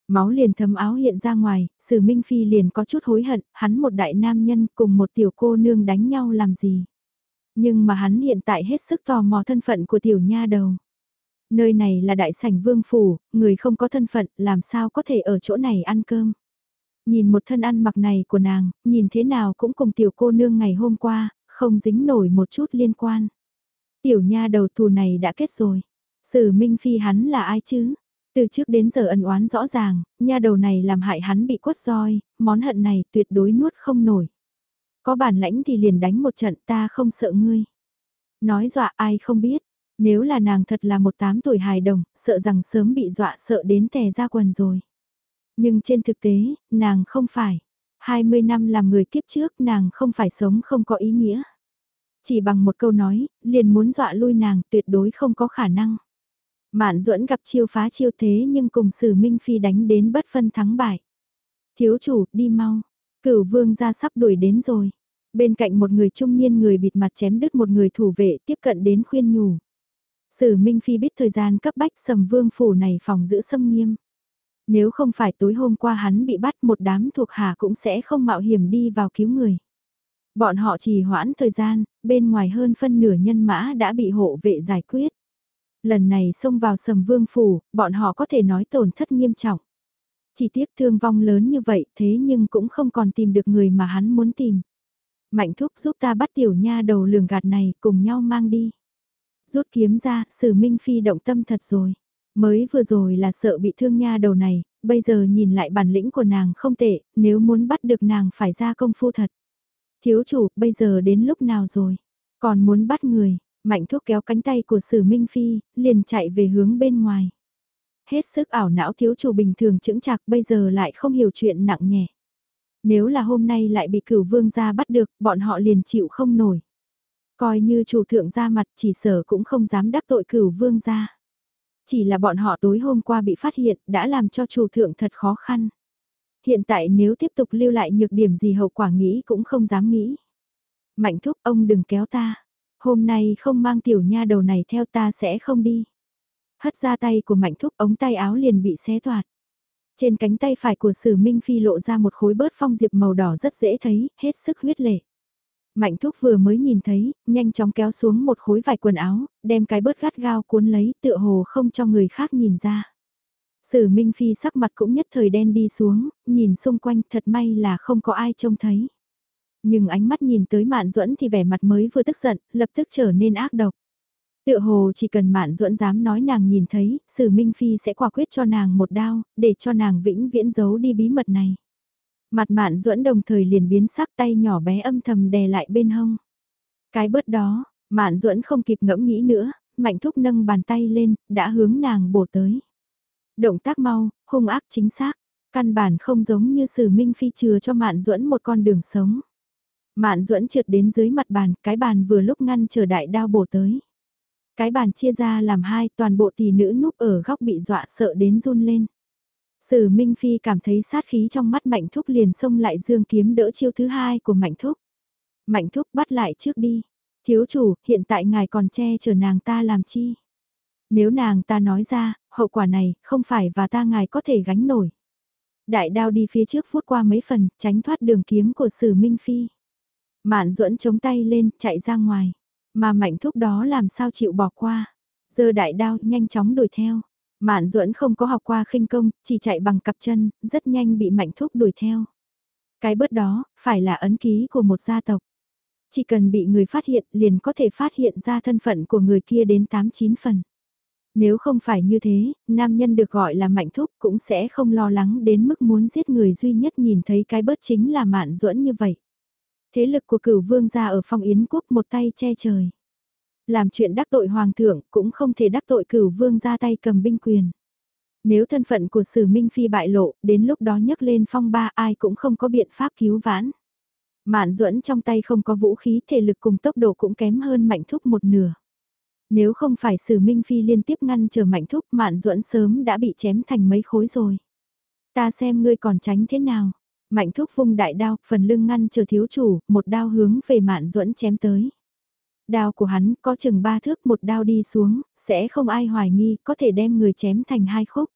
Máu liền thấm áo hiện ra ngoài, sử Minh Phi liền có chút hối hận, hắn một đại nam nhân cùng một tiểu cô nương đánh nhau làm gì. Nhưng mà hắn hiện tại hết sức tò mò thân phận của tiểu nha đầu. Nơi này là đại sảnh vương phủ, người không có thân phận, làm sao có thể ở chỗ này ăn cơm. Nhìn một thân ăn mặc này của nàng, nhìn thế nào cũng cùng tiểu cô nương ngày hôm qua, không dính nổi một chút liên quan. Tiểu nha đầu thù này đã kết rồi. Sử Minh Phi hắn là ai chứ? Từ trước đến giờ ân oán rõ ràng, nha đầu này làm hại hắn bị quất roi, món hận này tuyệt đối nuốt không nổi. Có bản lãnh thì liền đánh một trận ta không sợ ngươi. Nói dọa ai không biết, nếu là nàng thật là một tám tuổi hài đồng, sợ rằng sớm bị dọa sợ đến tè ra quần rồi. Nhưng trên thực tế, nàng không phải. 20 năm làm người kiếp trước nàng không phải sống không có ý nghĩa. Chỉ bằng một câu nói, liền muốn dọa lui nàng tuyệt đối không có khả năng. Mạn duẫn gặp chiêu phá chiêu thế nhưng cùng sử Minh Phi đánh đến bất phân thắng bại. Thiếu chủ, đi mau. Cửu vương ra sắp đuổi đến rồi. Bên cạnh một người trung niên người bịt mặt chém đứt một người thủ vệ tiếp cận đến khuyên nhủ. Sử Minh Phi biết thời gian cấp bách sầm vương phủ này phòng giữ xâm nghiêm. Nếu không phải tối hôm qua hắn bị bắt một đám thuộc hạ cũng sẽ không mạo hiểm đi vào cứu người. Bọn họ chỉ hoãn thời gian, bên ngoài hơn phân nửa nhân mã đã bị hộ vệ giải quyết. Lần này xông vào sầm vương phủ, bọn họ có thể nói tổn thất nghiêm trọng. Chỉ tiếc thương vong lớn như vậy thế nhưng cũng không còn tìm được người mà hắn muốn tìm. Mạnh thúc giúp ta bắt tiểu nha đầu lường gạt này cùng nhau mang đi. Rút kiếm ra, sử minh phi động tâm thật rồi. Mới vừa rồi là sợ bị thương nha đầu này, bây giờ nhìn lại bản lĩnh của nàng không tệ, nếu muốn bắt được nàng phải ra công phu thật. Thiếu chủ, bây giờ đến lúc nào rồi? Còn muốn bắt người, mạnh thuốc kéo cánh tay của sử minh phi, liền chạy về hướng bên ngoài. Hết sức ảo não thiếu chủ bình thường chững chạc bây giờ lại không hiểu chuyện nặng nhẹ. Nếu là hôm nay lại bị cửu vương gia bắt được, bọn họ liền chịu không nổi. Coi như chủ thượng ra mặt chỉ sở cũng không dám đắc tội cửu vương gia. Chỉ là bọn họ tối hôm qua bị phát hiện đã làm cho chủ thượng thật khó khăn. Hiện tại nếu tiếp tục lưu lại nhược điểm gì hậu quả nghĩ cũng không dám nghĩ. Mạnh thúc ông đừng kéo ta. Hôm nay không mang tiểu nha đầu này theo ta sẽ không đi. Hất ra tay của mạnh thúc ống tay áo liền bị xé toạt. Trên cánh tay phải của sử minh phi lộ ra một khối bớt phong diệp màu đỏ rất dễ thấy, hết sức huyết lệ. Mạnh thúc vừa mới nhìn thấy, nhanh chóng kéo xuống một khối vải quần áo, đem cái bớt gắt gao cuốn lấy tựa hồ không cho người khác nhìn ra. Sử Minh Phi sắc mặt cũng nhất thời đen đi xuống, nhìn xung quanh thật may là không có ai trông thấy. Nhưng ánh mắt nhìn tới Mạn Duẫn thì vẻ mặt mới vừa tức giận, lập tức trở nên ác độc. Tựa hồ chỉ cần Mạn Duẫn dám nói nàng nhìn thấy, Sử Minh Phi sẽ quả quyết cho nàng một đao, để cho nàng vĩnh viễn giấu đi bí mật này. Mặt Mạn Duẫn đồng thời liền biến sắc tay nhỏ bé âm thầm đè lại bên hông. Cái bớt đó, Mạn Duẫn không kịp ngẫm nghĩ nữa, Mạnh Thúc nâng bàn tay lên, đã hướng nàng bổ tới. Động tác mau, hung ác chính xác, căn bản không giống như Sử Minh Phi chừa cho Mạn Duẫn một con đường sống. Mạn Duẫn trượt đến dưới mặt bàn, cái bàn vừa lúc ngăn chờ đại đao bổ tới. Cái bàn chia ra làm hai, toàn bộ tỷ nữ núp ở góc bị dọa sợ đến run lên. Sử Minh Phi cảm thấy sát khí trong mắt Mạnh Thúc liền xông lại dương kiếm đỡ chiêu thứ hai của Mạnh Thúc. Mạnh Thúc bắt lại trước đi. Thiếu chủ, hiện tại ngài còn che chở nàng ta làm chi? Nếu nàng ta nói ra, hậu quả này, không phải và ta ngài có thể gánh nổi. Đại đao đi phía trước phút qua mấy phần, tránh thoát đường kiếm của sử Minh Phi. Mạn duẫn chống tay lên, chạy ra ngoài. Mà mạnh thúc đó làm sao chịu bỏ qua. Giờ đại đao nhanh chóng đuổi theo. Mạn duẫn không có học qua khinh công, chỉ chạy bằng cặp chân, rất nhanh bị mạnh thúc đuổi theo. Cái bớt đó, phải là ấn ký của một gia tộc. Chỉ cần bị người phát hiện liền có thể phát hiện ra thân phận của người kia đến 8-9 phần. Nếu không phải như thế, nam nhân được gọi là mạnh thúc cũng sẽ không lo lắng đến mức muốn giết người duy nhất nhìn thấy cái bớt chính là mạn duẫn như vậy. Thế lực của cửu vương gia ở phong yến quốc một tay che trời. Làm chuyện đắc tội hoàng thượng cũng không thể đắc tội cửu vương gia tay cầm binh quyền. Nếu thân phận của sử minh phi bại lộ, đến lúc đó nhấc lên phong ba ai cũng không có biện pháp cứu vãn. Mạn duẫn trong tay không có vũ khí thể lực cùng tốc độ cũng kém hơn mạnh thúc một nửa. Nếu không phải sử minh phi liên tiếp ngăn chờ mạnh thúc mạn duẫn sớm đã bị chém thành mấy khối rồi. Ta xem ngươi còn tránh thế nào. Mạnh thúc vung đại đao, phần lưng ngăn chờ thiếu chủ, một đao hướng về mạn duẫn chém tới. Đao của hắn có chừng ba thước một đao đi xuống, sẽ không ai hoài nghi, có thể đem người chém thành hai khúc.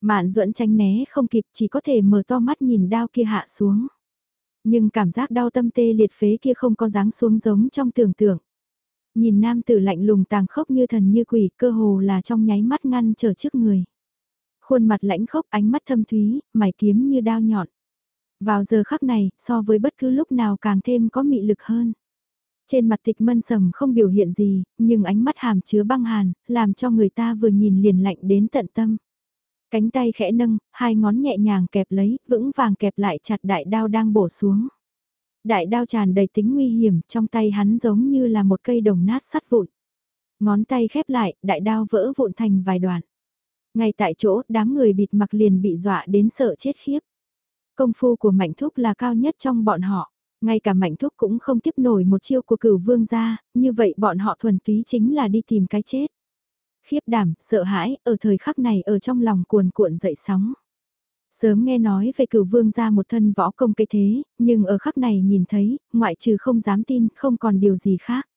Mạn duẫn tránh né không kịp chỉ có thể mở to mắt nhìn đao kia hạ xuống. Nhưng cảm giác đau tâm tê liệt phế kia không có dáng xuống giống trong tưởng tượng. Nhìn nam tử lạnh lùng tàng khốc như thần như quỷ cơ hồ là trong nháy mắt ngăn trở trước người. Khuôn mặt lãnh khốc ánh mắt thâm thúy, mày kiếm như đao nhọn. Vào giờ khắc này, so với bất cứ lúc nào càng thêm có mị lực hơn. Trên mặt tịch mân sầm không biểu hiện gì, nhưng ánh mắt hàm chứa băng hàn, làm cho người ta vừa nhìn liền lạnh đến tận tâm. Cánh tay khẽ nâng, hai ngón nhẹ nhàng kẹp lấy, vững vàng kẹp lại chặt đại đao đang bổ xuống. Đại đao tràn đầy tính nguy hiểm, trong tay hắn giống như là một cây đồng nát sắt vụn. Ngón tay khép lại, đại đao vỡ vụn thành vài đoạn. Ngay tại chỗ, đám người bịt mặc liền bị dọa đến sợ chết khiếp. Công phu của Mạnh Thúc là cao nhất trong bọn họ. Ngay cả Mạnh Thúc cũng không tiếp nổi một chiêu của cửu vương gia, như vậy bọn họ thuần túy chính là đi tìm cái chết khiếp đảm, sợ hãi, ở thời khắc này ở trong lòng cuồn cuộn dậy sóng. Sớm nghe nói về cửu vương ra một thân võ công cái thế, nhưng ở khắc này nhìn thấy, ngoại trừ không dám tin, không còn điều gì khác.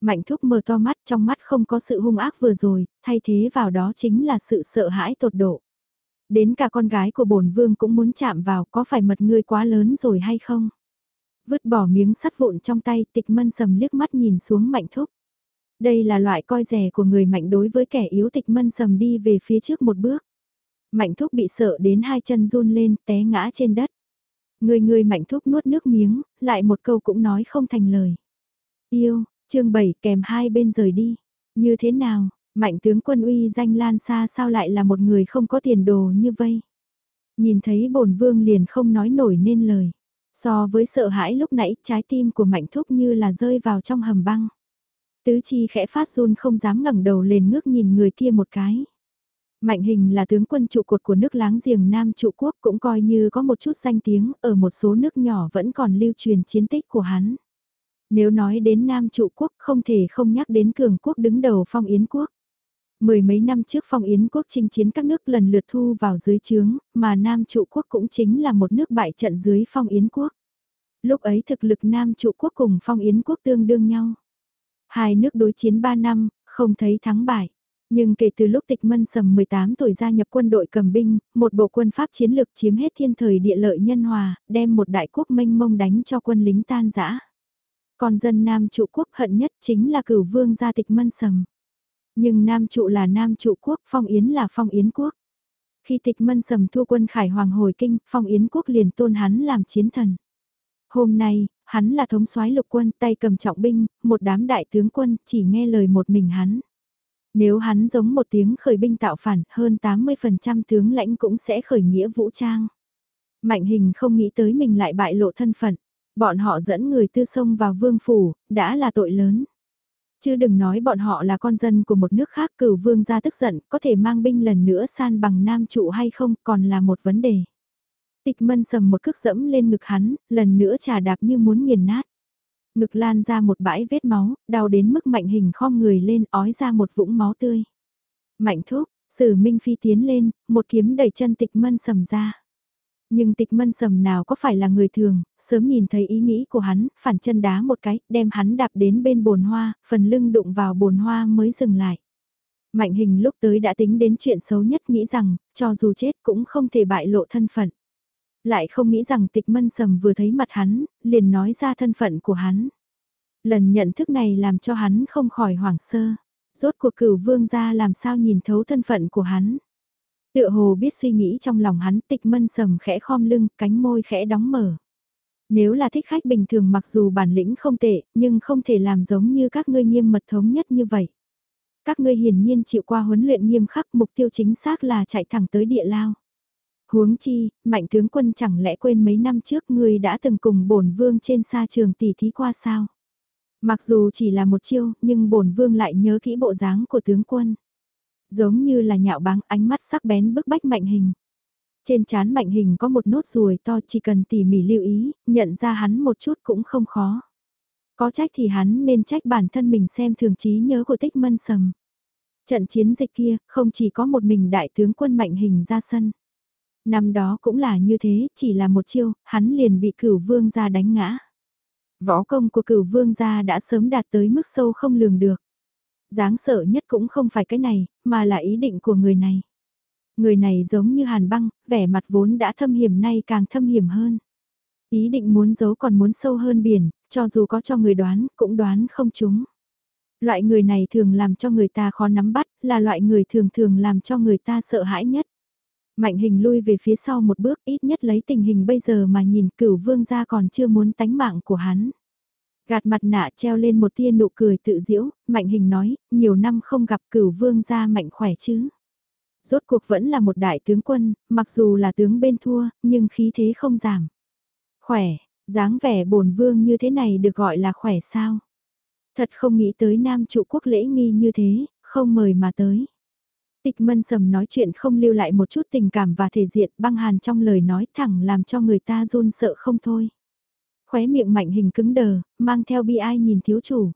Mạnh thúc mở to mắt, trong mắt không có sự hung ác vừa rồi, thay thế vào đó chính là sự sợ hãi tột độ. Đến cả con gái của bổn vương cũng muốn chạm vào, có phải mật ngươi quá lớn rồi hay không? Vứt bỏ miếng sắt vụn trong tay, tịch mân sầm liếc mắt nhìn xuống mạnh thúc. Đây là loại coi rẻ của người mạnh đối với kẻ yếu tịch mân sầm đi về phía trước một bước. Mạnh thúc bị sợ đến hai chân run lên té ngã trên đất. Người người mạnh thúc nuốt nước miếng, lại một câu cũng nói không thành lời. Yêu, chương 7 kèm hai bên rời đi. Như thế nào, mạnh tướng quân uy danh lan xa sao lại là một người không có tiền đồ như vây. Nhìn thấy bổn vương liền không nói nổi nên lời. So với sợ hãi lúc nãy trái tim của mạnh thúc như là rơi vào trong hầm băng. Tứ chi khẽ phát run không dám ngẩng đầu lên ngước nhìn người kia một cái. Mạnh hình là tướng quân trụ cột của nước láng giềng Nam trụ quốc cũng coi như có một chút danh tiếng, ở một số nước nhỏ vẫn còn lưu truyền chiến tích của hắn. Nếu nói đến Nam trụ quốc không thể không nhắc đến cường quốc đứng đầu phong yến quốc. Mười mấy năm trước phong yến quốc chinh chiến các nước lần lượt thu vào dưới trướng, mà Nam trụ quốc cũng chính là một nước bại trận dưới phong yến quốc. Lúc ấy thực lực Nam trụ quốc cùng phong yến quốc tương đương nhau. Hai nước đối chiến 3 năm, không thấy thắng bại. Nhưng kể từ lúc tịch mân sầm 18 tuổi gia nhập quân đội cầm binh, một bộ quân pháp chiến lược chiếm hết thiên thời địa lợi nhân hòa, đem một đại quốc mênh mông đánh cho quân lính tan rã. Còn dân Nam trụ quốc hận nhất chính là cửu vương gia tịch mân sầm. Nhưng Nam trụ là Nam trụ quốc, phong yến là phong yến quốc. Khi tịch mân sầm thua quân khải hoàng hồi kinh, phong yến quốc liền tôn hắn làm chiến thần. Hôm nay, hắn là thống soái lục quân tay cầm trọng binh, một đám đại tướng quân chỉ nghe lời một mình hắn. Nếu hắn giống một tiếng khởi binh tạo phản, hơn 80% tướng lãnh cũng sẽ khởi nghĩa vũ trang. Mạnh hình không nghĩ tới mình lại bại lộ thân phận. Bọn họ dẫn người tư sông vào vương phủ, đã là tội lớn. Chứ đừng nói bọn họ là con dân của một nước khác cửu vương ra tức giận, có thể mang binh lần nữa san bằng nam trụ hay không còn là một vấn đề. Tịch mân sầm một cước dẫm lên ngực hắn, lần nữa trà đạp như muốn nghiền nát. Ngực lan ra một bãi vết máu, đau đến mức mạnh hình khom người lên ói ra một vũng máu tươi. Mạnh thúc, sử minh phi tiến lên, một kiếm đẩy chân tịch mân sầm ra. Nhưng tịch mân sầm nào có phải là người thường, sớm nhìn thấy ý nghĩ của hắn, phản chân đá một cái, đem hắn đạp đến bên bồn hoa, phần lưng đụng vào bồn hoa mới dừng lại. Mạnh hình lúc tới đã tính đến chuyện xấu nhất nghĩ rằng, cho dù chết cũng không thể bại lộ thân phận. Lại không nghĩ rằng tịch mân sầm vừa thấy mặt hắn, liền nói ra thân phận của hắn. Lần nhận thức này làm cho hắn không khỏi hoảng sơ. Rốt cuộc cửu vương ra làm sao nhìn thấu thân phận của hắn. Tựa hồ biết suy nghĩ trong lòng hắn tịch mân sầm khẽ khom lưng, cánh môi khẽ đóng mở. Nếu là thích khách bình thường mặc dù bản lĩnh không tệ, nhưng không thể làm giống như các ngươi nghiêm mật thống nhất như vậy. Các ngươi hiển nhiên chịu qua huấn luyện nghiêm khắc mục tiêu chính xác là chạy thẳng tới địa lao. Huống chi, mạnh tướng quân chẳng lẽ quên mấy năm trước ngươi đã từng cùng bổn vương trên sa trường tỷ thí qua sao? Mặc dù chỉ là một chiêu, nhưng bổn vương lại nhớ kỹ bộ dáng của tướng quân. Giống như là nhạo báng ánh mắt sắc bén bức bách mạnh hình. Trên chán mạnh hình có một nốt ruồi to chỉ cần tỉ mỉ lưu ý, nhận ra hắn một chút cũng không khó. Có trách thì hắn nên trách bản thân mình xem thường trí nhớ của tích mân sầm. Trận chiến dịch kia, không chỉ có một mình đại tướng quân mạnh hình ra sân. Năm đó cũng là như thế, chỉ là một chiêu, hắn liền bị cửu vương gia đánh ngã. Võ công của cửu vương gia đã sớm đạt tới mức sâu không lường được dáng sợ nhất cũng không phải cái này, mà là ý định của người này. Người này giống như hàn băng, vẻ mặt vốn đã thâm hiểm nay càng thâm hiểm hơn. Ý định muốn giấu còn muốn sâu hơn biển, cho dù có cho người đoán, cũng đoán không chúng. Loại người này thường làm cho người ta khó nắm bắt, là loại người thường thường làm cho người ta sợ hãi nhất. Mạnh hình lui về phía sau một bước ít nhất lấy tình hình bây giờ mà nhìn cửu vương ra còn chưa muốn tánh mạng của hắn. Gạt mặt nạ treo lên một tia nụ cười tự diễu, mạnh hình nói, nhiều năm không gặp cửu vương gia mạnh khỏe chứ. Rốt cuộc vẫn là một đại tướng quân, mặc dù là tướng bên thua, nhưng khí thế không giảm. Khỏe, dáng vẻ bổn vương như thế này được gọi là khỏe sao. Thật không nghĩ tới nam trụ quốc lễ nghi như thế, không mời mà tới. Tịch mân sầm nói chuyện không lưu lại một chút tình cảm và thể diện băng hàn trong lời nói thẳng làm cho người ta run sợ không thôi. Khóe miệng mạnh hình cứng đờ, mang theo bi ai nhìn thiếu chủ.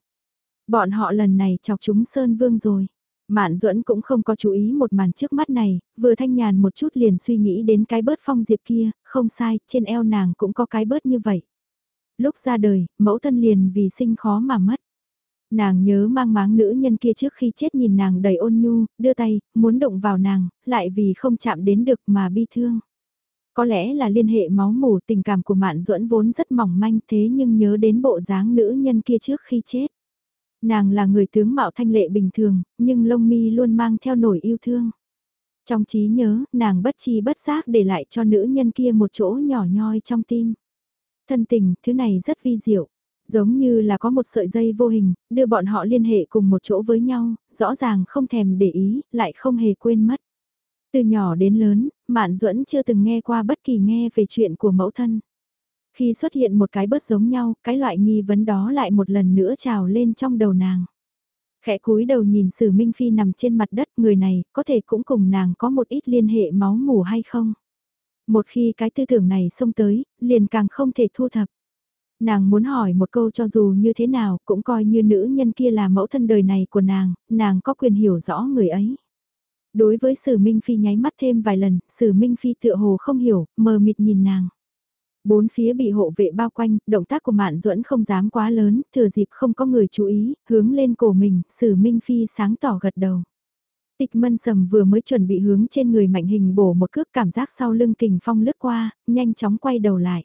Bọn họ lần này chọc chúng Sơn Vương rồi. Mạn duẫn cũng không có chú ý một màn trước mắt này, vừa thanh nhàn một chút liền suy nghĩ đến cái bớt phong diệp kia, không sai, trên eo nàng cũng có cái bớt như vậy. Lúc ra đời, mẫu thân liền vì sinh khó mà mất. Nàng nhớ mang máng nữ nhân kia trước khi chết nhìn nàng đầy ôn nhu, đưa tay, muốn động vào nàng, lại vì không chạm đến được mà bi thương. Có lẽ là liên hệ máu mủ tình cảm của Mạn Duẫn vốn rất mỏng manh thế nhưng nhớ đến bộ dáng nữ nhân kia trước khi chết. Nàng là người tướng mạo thanh lệ bình thường, nhưng lông mi luôn mang theo nổi yêu thương. Trong trí nhớ, nàng bất chi bất giác để lại cho nữ nhân kia một chỗ nhỏ nhoi trong tim. Thân tình, thứ này rất vi diệu giống như là có một sợi dây vô hình, đưa bọn họ liên hệ cùng một chỗ với nhau, rõ ràng không thèm để ý, lại không hề quên mất. Từ nhỏ đến lớn, Mạn Duẫn chưa từng nghe qua bất kỳ nghe về chuyện của mẫu thân. Khi xuất hiện một cái bớt giống nhau, cái loại nghi vấn đó lại một lần nữa trào lên trong đầu nàng. Khẽ cúi đầu nhìn Sử Minh Phi nằm trên mặt đất người này, có thể cũng cùng nàng có một ít liên hệ máu mủ hay không? Một khi cái tư tưởng này xông tới, liền càng không thể thu thập. Nàng muốn hỏi một câu cho dù như thế nào cũng coi như nữ nhân kia là mẫu thân đời này của nàng, nàng có quyền hiểu rõ người ấy. Đối với Sử Minh Phi nháy mắt thêm vài lần, Sử Minh Phi tựa hồ không hiểu, mờ mịt nhìn nàng. Bốn phía bị hộ vệ bao quanh, động tác của Mạn Duẫn không dám quá lớn, thừa dịp không có người chú ý, hướng lên cổ mình, Sử Minh Phi sáng tỏ gật đầu. Tịch mân sầm vừa mới chuẩn bị hướng trên người mạnh hình bổ một cước cảm giác sau lưng kình phong lướt qua, nhanh chóng quay đầu lại.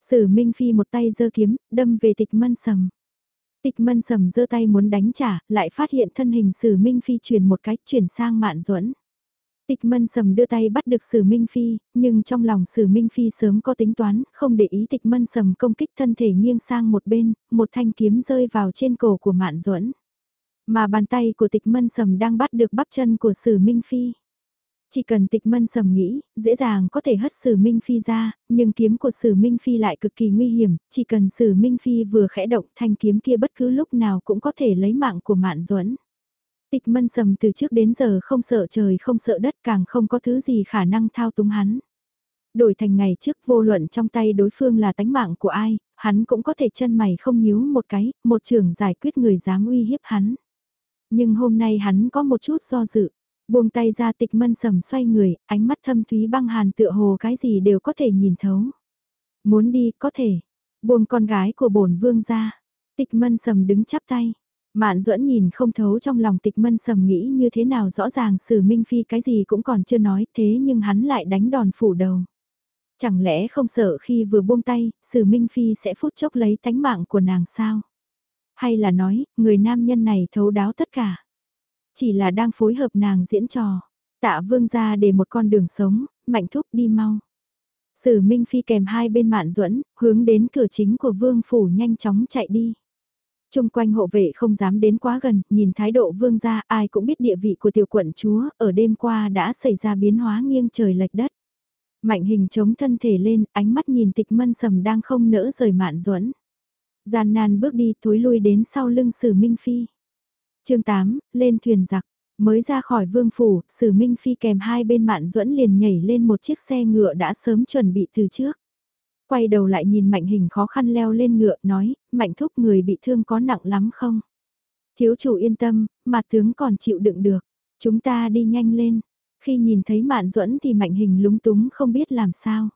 Sử Minh Phi một tay giơ kiếm, đâm về tịch mân sầm. Tịch mân sầm giơ tay muốn đánh trả, lại phát hiện thân hình Sử Minh Phi chuyển một cách chuyển sang mạn duẫn Tịch mân sầm đưa tay bắt được Sử Minh Phi, nhưng trong lòng Sử Minh Phi sớm có tính toán, không để ý tịch mân sầm công kích thân thể nghiêng sang một bên, một thanh kiếm rơi vào trên cổ của mạn duẫn Mà bàn tay của tịch mân sầm đang bắt được bắp chân của Sử Minh Phi. Chỉ cần tịch mân sầm nghĩ, dễ dàng có thể hất sử Minh Phi ra, nhưng kiếm của sử Minh Phi lại cực kỳ nguy hiểm, chỉ cần sử Minh Phi vừa khẽ động thanh kiếm kia bất cứ lúc nào cũng có thể lấy mạng của mạn duẫn Tịch mân sầm từ trước đến giờ không sợ trời không sợ đất càng không có thứ gì khả năng thao túng hắn. Đổi thành ngày trước vô luận trong tay đối phương là tánh mạng của ai, hắn cũng có thể chân mày không nhíu một cái, một trường giải quyết người dám uy hiếp hắn. Nhưng hôm nay hắn có một chút do dự. Buông tay ra tịch mân sầm xoay người, ánh mắt thâm thúy băng hàn tựa hồ cái gì đều có thể nhìn thấu. Muốn đi, có thể. Buông con gái của bổn vương ra. Tịch mân sầm đứng chắp tay. Mạn duẫn nhìn không thấu trong lòng tịch mân sầm nghĩ như thế nào rõ ràng sử minh phi cái gì cũng còn chưa nói thế nhưng hắn lại đánh đòn phủ đầu. Chẳng lẽ không sợ khi vừa buông tay, Sử Minh Phi sẽ phút chốc lấy tánh mạng của nàng sao? Hay là nói, người nam nhân này thấu đáo tất cả? Chỉ là đang phối hợp nàng diễn trò. Tạ vương ra để một con đường sống, mạnh thúc đi mau. Sử Minh Phi kèm hai bên mạn duẫn hướng đến cửa chính của vương phủ nhanh chóng chạy đi. Trung quanh hộ vệ không dám đến quá gần, nhìn thái độ vương gia ai cũng biết địa vị của tiểu quận chúa, ở đêm qua đã xảy ra biến hóa nghiêng trời lệch đất. Mạnh hình chống thân thể lên, ánh mắt nhìn tịch mân sầm đang không nỡ rời mạn duẫn Gian nan bước đi thối lui đến sau lưng sử Minh Phi chương 8, lên thuyền giặc, mới ra khỏi vương phủ, sử Minh Phi kèm hai bên mạn duẫn liền nhảy lên một chiếc xe ngựa đã sớm chuẩn bị từ trước quay đầu lại nhìn mạnh hình khó khăn leo lên ngựa, nói, mạnh thúc người bị thương có nặng lắm không? Thiếu chủ yên tâm, mặt tướng còn chịu đựng được, chúng ta đi nhanh lên. Khi nhìn thấy mạn duẫn thì mạnh hình lúng túng không biết làm sao.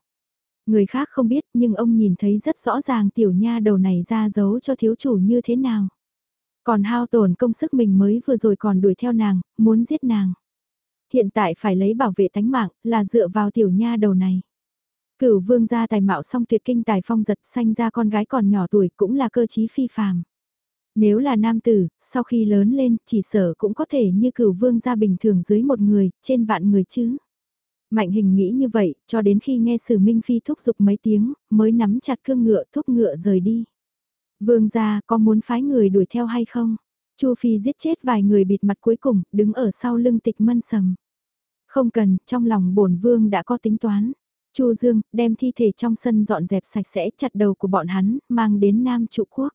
Người khác không biết nhưng ông nhìn thấy rất rõ ràng tiểu nha đầu này ra giấu cho thiếu chủ như thế nào. Còn hao tổn công sức mình mới vừa rồi còn đuổi theo nàng, muốn giết nàng. Hiện tại phải lấy bảo vệ tánh mạng là dựa vào tiểu nha đầu này. Cửu vương gia tài mạo song tuyệt kinh tài phong giật sanh ra con gái còn nhỏ tuổi cũng là cơ chí phi phàm. Nếu là nam tử, sau khi lớn lên, chỉ sở cũng có thể như cửu vương gia bình thường dưới một người, trên vạn người chứ. Mạnh hình nghĩ như vậy, cho đến khi nghe sử minh phi thúc giục mấy tiếng, mới nắm chặt cương ngựa thúc ngựa rời đi. Vương gia có muốn phái người đuổi theo hay không? Chu Phi giết chết vài người bịt mặt cuối cùng, đứng ở sau lưng tịch mân sầm. Không cần, trong lòng bổn vương đã có tính toán. Chu Dương, đem thi thể trong sân dọn dẹp sạch sẽ chặt đầu của bọn hắn, mang đến Nam trụ quốc.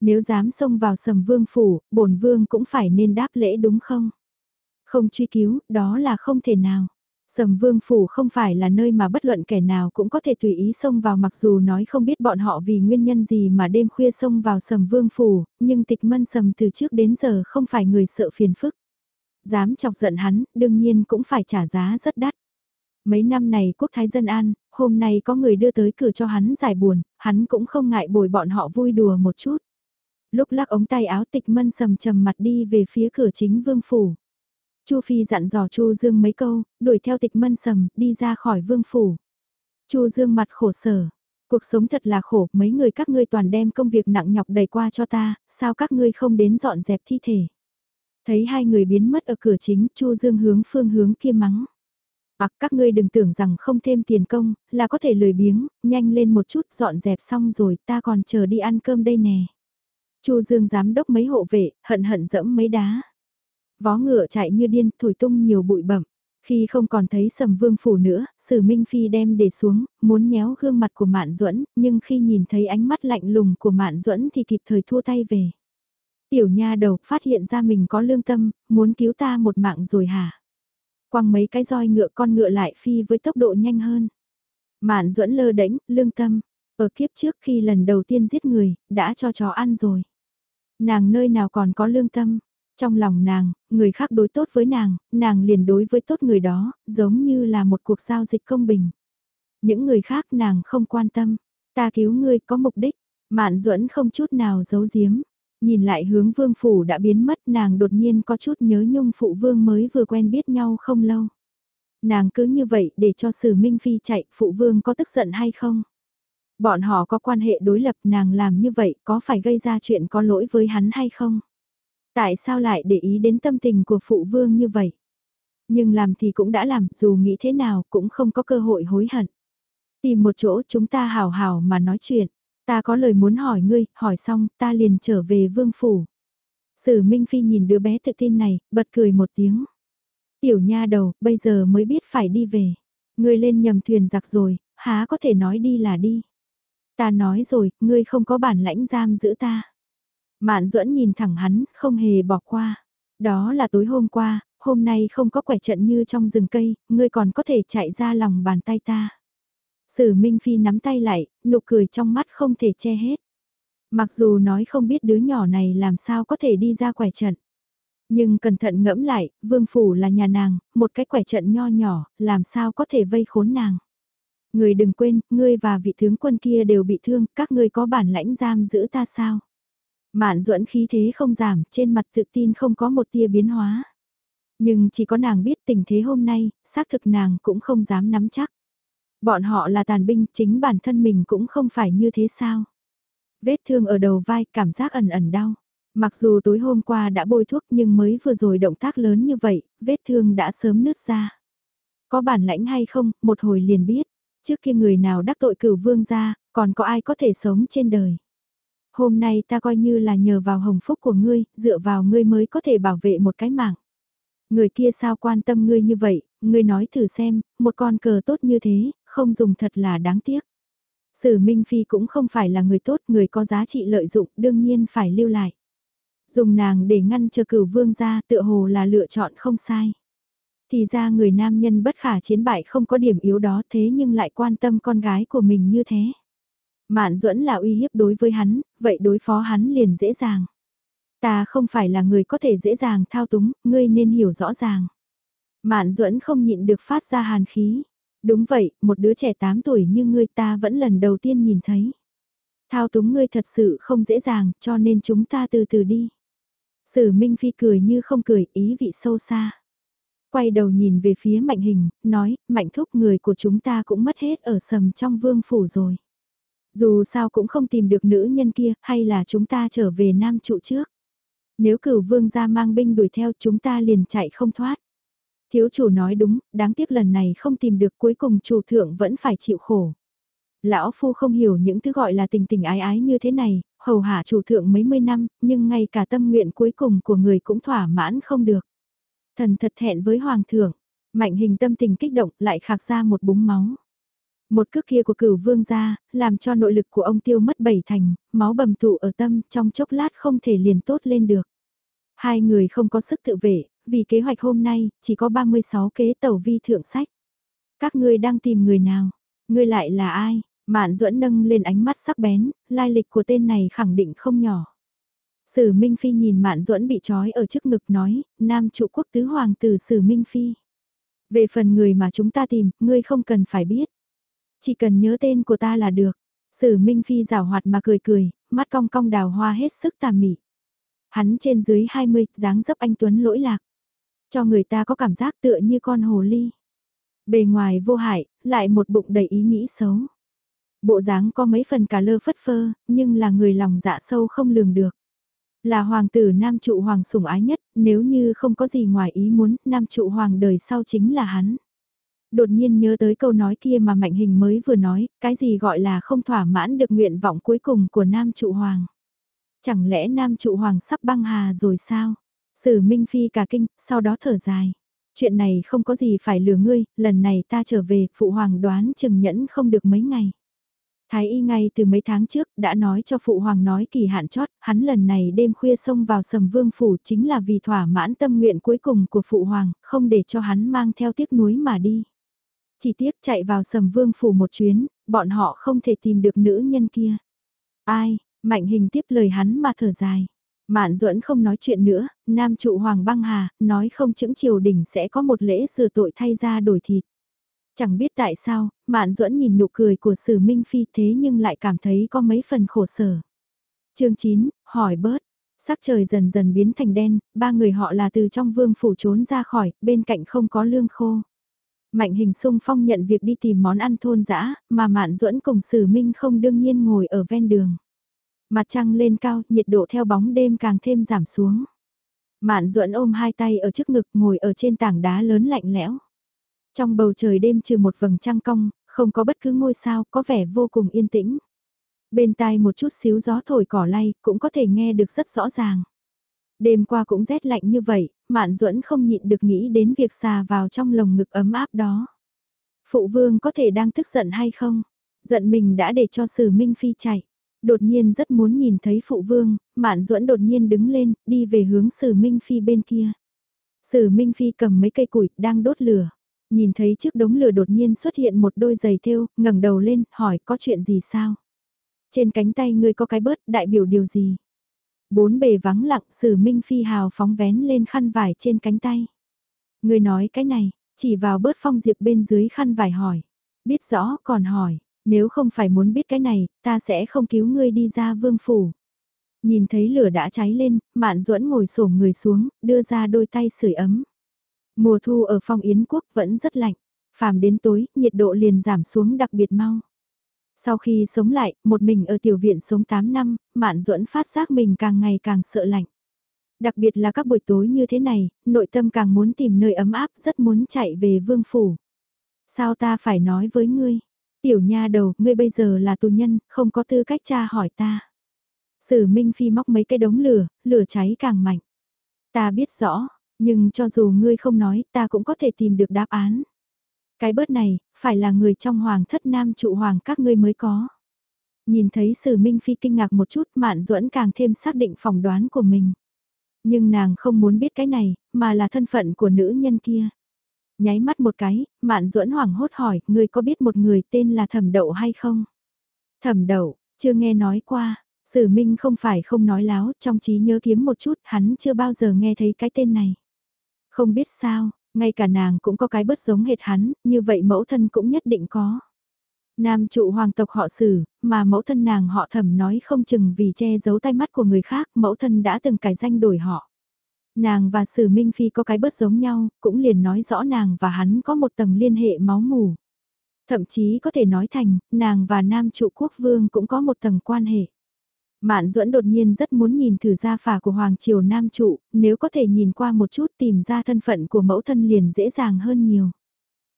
Nếu dám xông vào sầm vương phủ, bổn vương cũng phải nên đáp lễ đúng không? Không truy cứu, đó là không thể nào. Sầm vương phủ không phải là nơi mà bất luận kẻ nào cũng có thể tùy ý xông vào mặc dù nói không biết bọn họ vì nguyên nhân gì mà đêm khuya xông vào sầm vương phủ, nhưng tịch mân sầm từ trước đến giờ không phải người sợ phiền phức. Dám chọc giận hắn, đương nhiên cũng phải trả giá rất đắt. Mấy năm này quốc thái dân an, hôm nay có người đưa tới cửa cho hắn giải buồn, hắn cũng không ngại bồi bọn họ vui đùa một chút. Lúc lắc ống tay áo tịch mân sầm trầm mặt đi về phía cửa chính vương phủ. Chu Phi dặn dò Chu Dương mấy câu, đuổi theo tịch mân sầm, đi ra khỏi vương phủ. Chu Dương mặt khổ sở. Cuộc sống thật là khổ, mấy người các ngươi toàn đem công việc nặng nhọc đầy qua cho ta, sao các ngươi không đến dọn dẹp thi thể. Thấy hai người biến mất ở cửa chính, Chu Dương hướng phương hướng kia mắng. Bạc các ngươi đừng tưởng rằng không thêm tiền công, là có thể lười biếng, nhanh lên một chút dọn dẹp xong rồi ta còn chờ đi ăn cơm đây nè. Chu Dương giám đốc mấy hộ vệ, hận hận dẫm mấy đá. Vó ngựa chạy như điên, thổi tung nhiều bụi bẩm. Khi không còn thấy sầm vương phủ nữa, sử minh phi đem để xuống, muốn nhéo gương mặt của mạn duẫn nhưng khi nhìn thấy ánh mắt lạnh lùng của mạn duẫn thì kịp thời thua tay về. Tiểu nha đầu phát hiện ra mình có lương tâm, muốn cứu ta một mạng rồi hả? Quăng mấy cái roi ngựa con ngựa lại phi với tốc độ nhanh hơn. Mạn duẫn lơ đễnh, lương tâm, ở kiếp trước khi lần đầu tiên giết người, đã cho chó ăn rồi. Nàng nơi nào còn có lương tâm, trong lòng nàng, người khác đối tốt với nàng, nàng liền đối với tốt người đó, giống như là một cuộc giao dịch công bình. Những người khác nàng không quan tâm, ta cứu ngươi có mục đích, mạn duẫn không chút nào giấu giếm. Nhìn lại hướng vương phủ đã biến mất nàng đột nhiên có chút nhớ nhung phụ vương mới vừa quen biết nhau không lâu. Nàng cứ như vậy để cho sử minh phi chạy phụ vương có tức giận hay không? Bọn họ có quan hệ đối lập nàng làm như vậy có phải gây ra chuyện có lỗi với hắn hay không? Tại sao lại để ý đến tâm tình của phụ vương như vậy? Nhưng làm thì cũng đã làm, dù nghĩ thế nào cũng không có cơ hội hối hận. Tìm một chỗ chúng ta hào hào mà nói chuyện. Ta có lời muốn hỏi ngươi, hỏi xong ta liền trở về vương phủ. Sử Minh Phi nhìn đứa bé tự tin này, bật cười một tiếng. Tiểu nha đầu, bây giờ mới biết phải đi về. Ngươi lên nhầm thuyền giặc rồi, há có thể nói đi là đi. Ta nói rồi, ngươi không có bản lãnh giam giữ ta. Mạn duẫn nhìn thẳng hắn, không hề bỏ qua. Đó là tối hôm qua, hôm nay không có quẻ trận như trong rừng cây, ngươi còn có thể chạy ra lòng bàn tay ta. Sử Minh Phi nắm tay lại, nụ cười trong mắt không thể che hết. Mặc dù nói không biết đứa nhỏ này làm sao có thể đi ra quẻ trận. Nhưng cẩn thận ngẫm lại, vương phủ là nhà nàng, một cái quẻ trận nho nhỏ, làm sao có thể vây khốn nàng. Người đừng quên, ngươi và vị tướng quân kia đều bị thương, các ngươi có bản lãnh giam giữ ta sao? Mạn duẫn khí thế không giảm, trên mặt tự tin không có một tia biến hóa. Nhưng chỉ có nàng biết tình thế hôm nay, xác thực nàng cũng không dám nắm chắc. Bọn họ là tàn binh, chính bản thân mình cũng không phải như thế sao. Vết thương ở đầu vai, cảm giác ẩn ẩn đau. Mặc dù tối hôm qua đã bôi thuốc nhưng mới vừa rồi động tác lớn như vậy, vết thương đã sớm nứt ra. Có bản lãnh hay không, một hồi liền biết. Trước kia người nào đắc tội cửu vương ra, còn có ai có thể sống trên đời. Hôm nay ta coi như là nhờ vào hồng phúc của ngươi, dựa vào ngươi mới có thể bảo vệ một cái mạng. Người kia sao quan tâm ngươi như vậy, ngươi nói thử xem, một con cờ tốt như thế, không dùng thật là đáng tiếc. Sử Minh Phi cũng không phải là người tốt, người có giá trị lợi dụng, đương nhiên phải lưu lại. Dùng nàng để ngăn chờ cửu vương ra tựa hồ là lựa chọn không sai. Thì ra người nam nhân bất khả chiến bại không có điểm yếu đó thế nhưng lại quan tâm con gái của mình như thế. Mạn duẫn là uy hiếp đối với hắn, vậy đối phó hắn liền dễ dàng. Ta không phải là người có thể dễ dàng thao túng, ngươi nên hiểu rõ ràng. Mạn duẫn không nhịn được phát ra hàn khí. Đúng vậy, một đứa trẻ 8 tuổi như ngươi ta vẫn lần đầu tiên nhìn thấy. Thao túng ngươi thật sự không dễ dàng, cho nên chúng ta từ từ đi. Sử Minh Phi cười như không cười, ý vị sâu xa. Quay đầu nhìn về phía Mạnh Hình, nói, Mạnh Thúc người của chúng ta cũng mất hết ở sầm trong vương phủ rồi. Dù sao cũng không tìm được nữ nhân kia, hay là chúng ta trở về Nam trụ trước. Nếu cửu vương gia mang binh đuổi theo chúng ta liền chạy không thoát. Thiếu chủ nói đúng, đáng tiếc lần này không tìm được cuối cùng chủ thượng vẫn phải chịu khổ. Lão Phu không hiểu những thứ gọi là tình tình ái ái như thế này, hầu hạ chủ thượng mấy mươi năm, nhưng ngay cả tâm nguyện cuối cùng của người cũng thỏa mãn không được. Thần thật thẹn với Hoàng thượng, mạnh hình tâm tình kích động lại khạc ra một búng máu. Một cước kia của cửu vương ra, làm cho nội lực của ông tiêu mất bảy thành, máu bầm tụ ở tâm trong chốc lát không thể liền tốt lên được. Hai người không có sức tự vệ, vì kế hoạch hôm nay, chỉ có 36 kế tàu vi thượng sách. Các ngươi đang tìm người nào? Ngươi lại là ai? Mạn duẫn nâng lên ánh mắt sắc bén, lai lịch của tên này khẳng định không nhỏ. Sử Minh Phi nhìn Mạn duẫn bị trói ở trước ngực nói, nam trụ quốc tứ hoàng tử Sử Minh Phi. Về phần người mà chúng ta tìm, ngươi không cần phải biết. Chỉ cần nhớ tên của ta là được. Sử Minh Phi rào hoạt mà cười cười, mắt cong cong đào hoa hết sức tà mị. Hắn trên dưới 20, dáng dấp anh Tuấn lỗi lạc. Cho người ta có cảm giác tựa như con hồ ly. Bề ngoài vô hại, lại một bụng đầy ý nghĩ xấu. Bộ dáng có mấy phần cả lơ phất phơ, nhưng là người lòng dạ sâu không lường được. Là hoàng tử nam trụ hoàng sủng ái nhất, nếu như không có gì ngoài ý muốn, nam trụ hoàng đời sau chính là hắn. Đột nhiên nhớ tới câu nói kia mà mạnh hình mới vừa nói, cái gì gọi là không thỏa mãn được nguyện vọng cuối cùng của nam trụ hoàng. Chẳng lẽ nam trụ hoàng sắp băng hà rồi sao? Sử Minh Phi cả kinh, sau đó thở dài. Chuyện này không có gì phải lừa ngươi, lần này ta trở về, phụ hoàng đoán chừng nhẫn không được mấy ngày. Thái y ngay từ mấy tháng trước đã nói cho phụ hoàng nói kỳ hạn chót, hắn lần này đêm khuya xông vào sầm vương phủ chính là vì thỏa mãn tâm nguyện cuối cùng của phụ hoàng, không để cho hắn mang theo tiếc nuối mà đi. Chỉ tiếc chạy vào sầm vương phủ một chuyến, bọn họ không thể tìm được nữ nhân kia. Ai, mạnh hình tiếp lời hắn mà thở dài. Mạn duẫn không nói chuyện nữa, nam trụ hoàng băng hà, nói không chứng triều đình sẽ có một lễ sửa tội thay ra đổi thịt. Chẳng biết tại sao, Mạn Duẫn nhìn nụ cười của Sử Minh Phi thế nhưng lại cảm thấy có mấy phần khổ sở. Chương 9, hỏi bớt. Sắc trời dần dần biến thành đen, ba người họ là từ trong vương phủ trốn ra khỏi, bên cạnh không có lương khô. Mạnh hình sung phong nhận việc đi tìm món ăn thôn dã mà Mạn Duẫn cùng Sử Minh không đương nhiên ngồi ở ven đường. Mặt trăng lên cao, nhiệt độ theo bóng đêm càng thêm giảm xuống. Mạn Duẫn ôm hai tay ở trước ngực ngồi ở trên tảng đá lớn lạnh lẽo. Trong bầu trời đêm trừ một vầng trăng cong, không có bất cứ ngôi sao, có vẻ vô cùng yên tĩnh. Bên tai một chút xíu gió thổi cỏ lay, cũng có thể nghe được rất rõ ràng. Đêm qua cũng rét lạnh như vậy, Mạn Duẫn không nhịn được nghĩ đến việc xà vào trong lồng ngực ấm áp đó. Phụ vương có thể đang tức giận hay không? Giận mình đã để cho Sử Minh Phi chạy. Đột nhiên rất muốn nhìn thấy phụ vương, Mạn Duẫn đột nhiên đứng lên, đi về hướng Sử Minh Phi bên kia. Sử Minh Phi cầm mấy cây củi, đang đốt lửa. Nhìn thấy trước đống lửa đột nhiên xuất hiện một đôi giày thêu, ngẩng đầu lên, hỏi có chuyện gì sao? Trên cánh tay ngươi có cái bớt, đại biểu điều gì? Bốn bề vắng lặng, sử minh phi hào phóng vén lên khăn vải trên cánh tay. người nói cái này, chỉ vào bớt phong diệp bên dưới khăn vải hỏi. Biết rõ còn hỏi, nếu không phải muốn biết cái này, ta sẽ không cứu ngươi đi ra vương phủ. Nhìn thấy lửa đã cháy lên, mạn duẫn ngồi xổm người xuống, đưa ra đôi tay sưởi ấm. Mùa thu ở phong Yến quốc vẫn rất lạnh. Phàm đến tối, nhiệt độ liền giảm xuống đặc biệt mau. Sau khi sống lại, một mình ở tiểu viện sống 8 năm, Mạn Duẫn phát giác mình càng ngày càng sợ lạnh. Đặc biệt là các buổi tối như thế này, nội tâm càng muốn tìm nơi ấm áp, rất muốn chạy về vương phủ. Sao ta phải nói với ngươi? Tiểu nha đầu, ngươi bây giờ là tù nhân, không có tư cách tra hỏi ta. Sử Minh Phi móc mấy cái đống lửa, lửa cháy càng mạnh. Ta biết rõ, nhưng cho dù ngươi không nói, ta cũng có thể tìm được đáp án. Cái bớt này, phải là người trong hoàng thất nam trụ hoàng các ngươi mới có. Nhìn thấy Sử Minh Phi kinh ngạc một chút, Mạn Duẫn càng thêm xác định phỏng đoán của mình. Nhưng nàng không muốn biết cái này, mà là thân phận của nữ nhân kia. Nháy mắt một cái, Mạn Duẫn hoảng hốt hỏi, ngươi có biết một người tên là Thẩm Đậu hay không? Thẩm Đậu, chưa nghe nói qua. Sử Minh không phải không nói láo, trong trí nhớ kiếm một chút, hắn chưa bao giờ nghe thấy cái tên này. Không biết sao, ngay cả nàng cũng có cái bớt giống hệt hắn, như vậy mẫu thân cũng nhất định có. Nam trụ hoàng tộc họ sử, mà mẫu thân nàng họ thẩm nói không chừng vì che giấu tay mắt của người khác, mẫu thân đã từng cải danh đổi họ. Nàng và sử minh phi có cái bớt giống nhau, cũng liền nói rõ nàng và hắn có một tầng liên hệ máu mủ. Thậm chí có thể nói thành, nàng và nam trụ quốc vương cũng có một tầng quan hệ. Mạn duẫn đột nhiên rất muốn nhìn thử gia phả của Hoàng Triều Nam Trụ, nếu có thể nhìn qua một chút tìm ra thân phận của mẫu thân liền dễ dàng hơn nhiều.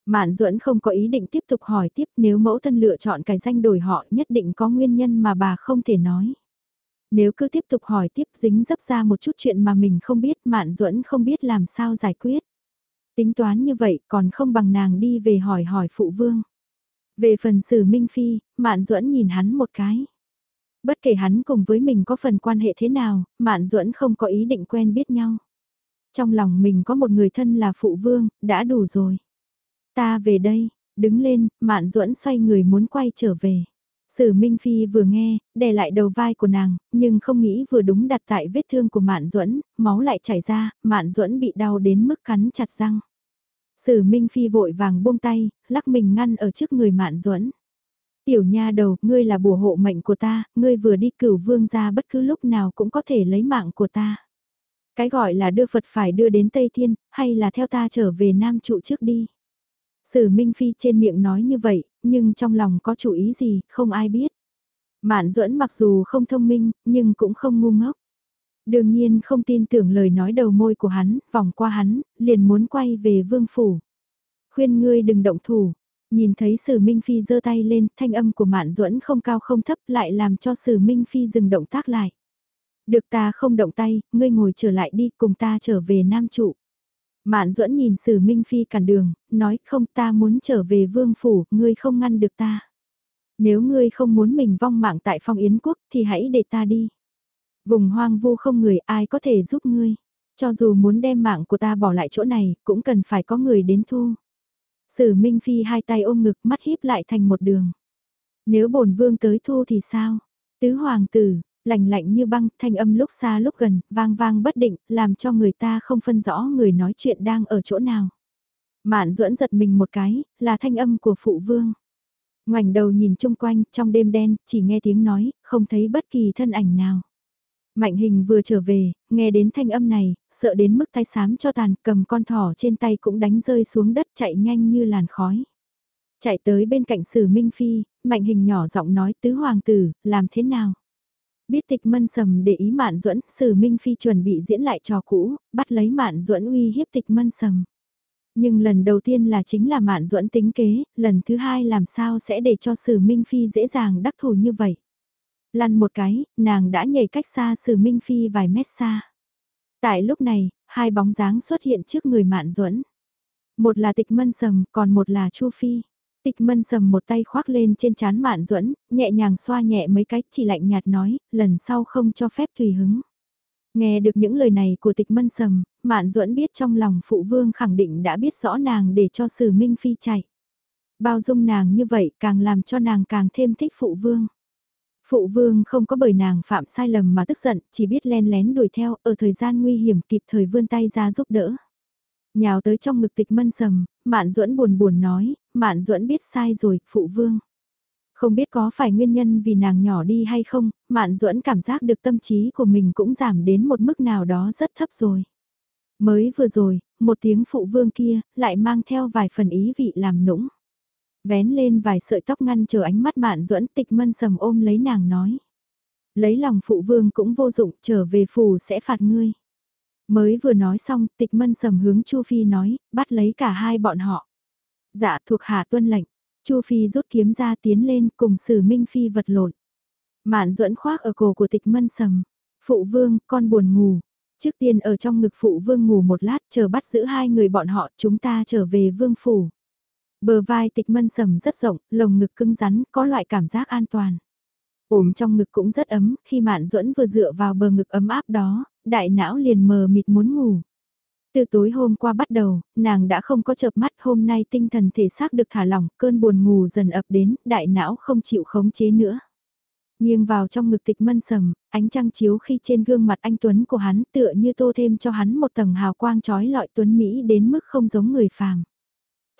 Mạn duẫn không có ý định tiếp tục hỏi tiếp nếu mẫu thân lựa chọn cái danh đổi họ nhất định có nguyên nhân mà bà không thể nói. Nếu cứ tiếp tục hỏi tiếp dính dấp ra một chút chuyện mà mình không biết Mạn duẫn không biết làm sao giải quyết. Tính toán như vậy còn không bằng nàng đi về hỏi hỏi phụ vương. Về phần sử Minh Phi, Mạn duẫn nhìn hắn một cái. Bất kể hắn cùng với mình có phần quan hệ thế nào, Mạn Duẫn không có ý định quen biết nhau. Trong lòng mình có một người thân là phụ vương, đã đủ rồi. Ta về đây, đứng lên, Mạn Duẫn xoay người muốn quay trở về. Sử Minh Phi vừa nghe, đè lại đầu vai của nàng, nhưng không nghĩ vừa đúng đặt tại vết thương của Mạn Duẫn, máu lại chảy ra, Mạn Duẫn bị đau đến mức cắn chặt răng. Sử Minh Phi vội vàng buông tay, lắc mình ngăn ở trước người Mạn Duẫn. Tiểu nha đầu, ngươi là bùa hộ mệnh của ta, ngươi vừa đi cửu vương ra bất cứ lúc nào cũng có thể lấy mạng của ta. Cái gọi là đưa Phật phải đưa đến Tây Thiên, hay là theo ta trở về Nam trụ trước đi. Sử Minh Phi trên miệng nói như vậy, nhưng trong lòng có chủ ý gì, không ai biết. Mạn duẫn mặc dù không thông minh, nhưng cũng không ngu ngốc. Đương nhiên không tin tưởng lời nói đầu môi của hắn, vòng qua hắn, liền muốn quay về vương phủ. Khuyên ngươi đừng động thủ, Nhìn thấy Sử Minh Phi giơ tay lên, thanh âm của Mạn Duẫn không cao không thấp lại làm cho Sử Minh Phi dừng động tác lại. Được ta không động tay, ngươi ngồi trở lại đi cùng ta trở về Nam Trụ. Mạn Duẫn nhìn Sử Minh Phi cản đường, nói không ta muốn trở về Vương Phủ, ngươi không ngăn được ta. Nếu ngươi không muốn mình vong mạng tại phong Yến Quốc thì hãy để ta đi. Vùng hoang vu không người ai có thể giúp ngươi. Cho dù muốn đem mạng của ta bỏ lại chỗ này, cũng cần phải có người đến thu. Sử Minh Phi hai tay ôm ngực mắt híp lại thành một đường. Nếu bổn vương tới thu thì sao? Tứ hoàng tử, lạnh lạnh như băng, thanh âm lúc xa lúc gần, vang vang bất định, làm cho người ta không phân rõ người nói chuyện đang ở chỗ nào. Mạn duẫn giật mình một cái, là thanh âm của phụ vương. Ngoảnh đầu nhìn chung quanh, trong đêm đen, chỉ nghe tiếng nói, không thấy bất kỳ thân ảnh nào. Mạnh hình vừa trở về, nghe đến thanh âm này, sợ đến mức tay sám cho tàn, cầm con thỏ trên tay cũng đánh rơi xuống đất chạy nhanh như làn khói. Chạy tới bên cạnh sử Minh Phi, mạnh hình nhỏ giọng nói tứ hoàng tử, làm thế nào? Biết tịch mân sầm để ý mạn duẫn sử Minh Phi chuẩn bị diễn lại trò cũ, bắt lấy mạn duẫn uy hiếp tịch mân sầm. Nhưng lần đầu tiên là chính là mạn duẫn tính kế, lần thứ hai làm sao sẽ để cho sử Minh Phi dễ dàng đắc thủ như vậy? Lăn một cái, nàng đã nhảy cách xa Sử Minh Phi vài mét xa. Tại lúc này, hai bóng dáng xuất hiện trước người Mạn Duẫn. Một là Tịch Mân Sầm, còn một là Chu Phi. Tịch Mân Sầm một tay khoác lên trên trán Mạn Duẫn, nhẹ nhàng xoa nhẹ mấy cái, chỉ lạnh nhạt nói, lần sau không cho phép tùy hứng. Nghe được những lời này của Tịch Mân Sầm, Mạn Duẫn biết trong lòng phụ vương khẳng định đã biết rõ nàng để cho Sử Minh Phi chạy. Bao dung nàng như vậy càng làm cho nàng càng thêm thích phụ vương. Phụ vương không có bởi nàng phạm sai lầm mà tức giận, chỉ biết len lén đuổi theo, ở thời gian nguy hiểm kịp thời vươn tay ra giúp đỡ. Nhào tới trong ngực tịch mân sầm, Mạn Duẫn buồn buồn nói, Mạn Duẫn biết sai rồi, phụ vương. Không biết có phải nguyên nhân vì nàng nhỏ đi hay không, Mạn Duẫn cảm giác được tâm trí của mình cũng giảm đến một mức nào đó rất thấp rồi. Mới vừa rồi, một tiếng phụ vương kia, lại mang theo vài phần ý vị làm nũng. Vén lên vài sợi tóc ngăn chờ ánh mắt mạn duẫn tịch mân sầm ôm lấy nàng nói. Lấy lòng phụ vương cũng vô dụng, trở về phủ sẽ phạt ngươi. Mới vừa nói xong, tịch mân sầm hướng Chu Phi nói, bắt lấy cả hai bọn họ. Dạ thuộc hạ tuân lệnh, Chu Phi rút kiếm ra tiến lên cùng sử Minh Phi vật lộn. Mạn duẫn khoác ở cổ của tịch mân sầm. Phụ vương, con buồn ngủ. Trước tiên ở trong ngực phụ vương ngủ một lát chờ bắt giữ hai người bọn họ chúng ta trở về vương phủ. Bờ vai tịch mân sầm rất rộng, lồng ngực cứng rắn, có loại cảm giác an toàn. Ổm trong ngực cũng rất ấm, khi mạn duẫn vừa dựa vào bờ ngực ấm áp đó, đại não liền mờ mịt muốn ngủ. Từ tối hôm qua bắt đầu, nàng đã không có chợp mắt hôm nay tinh thần thể xác được thả lỏng, cơn buồn ngủ dần ập đến, đại não không chịu khống chế nữa. Nghiêng vào trong ngực tịch mân sầm, ánh trăng chiếu khi trên gương mặt anh Tuấn của hắn tựa như tô thêm cho hắn một tầng hào quang trói lọi Tuấn Mỹ đến mức không giống người phàm.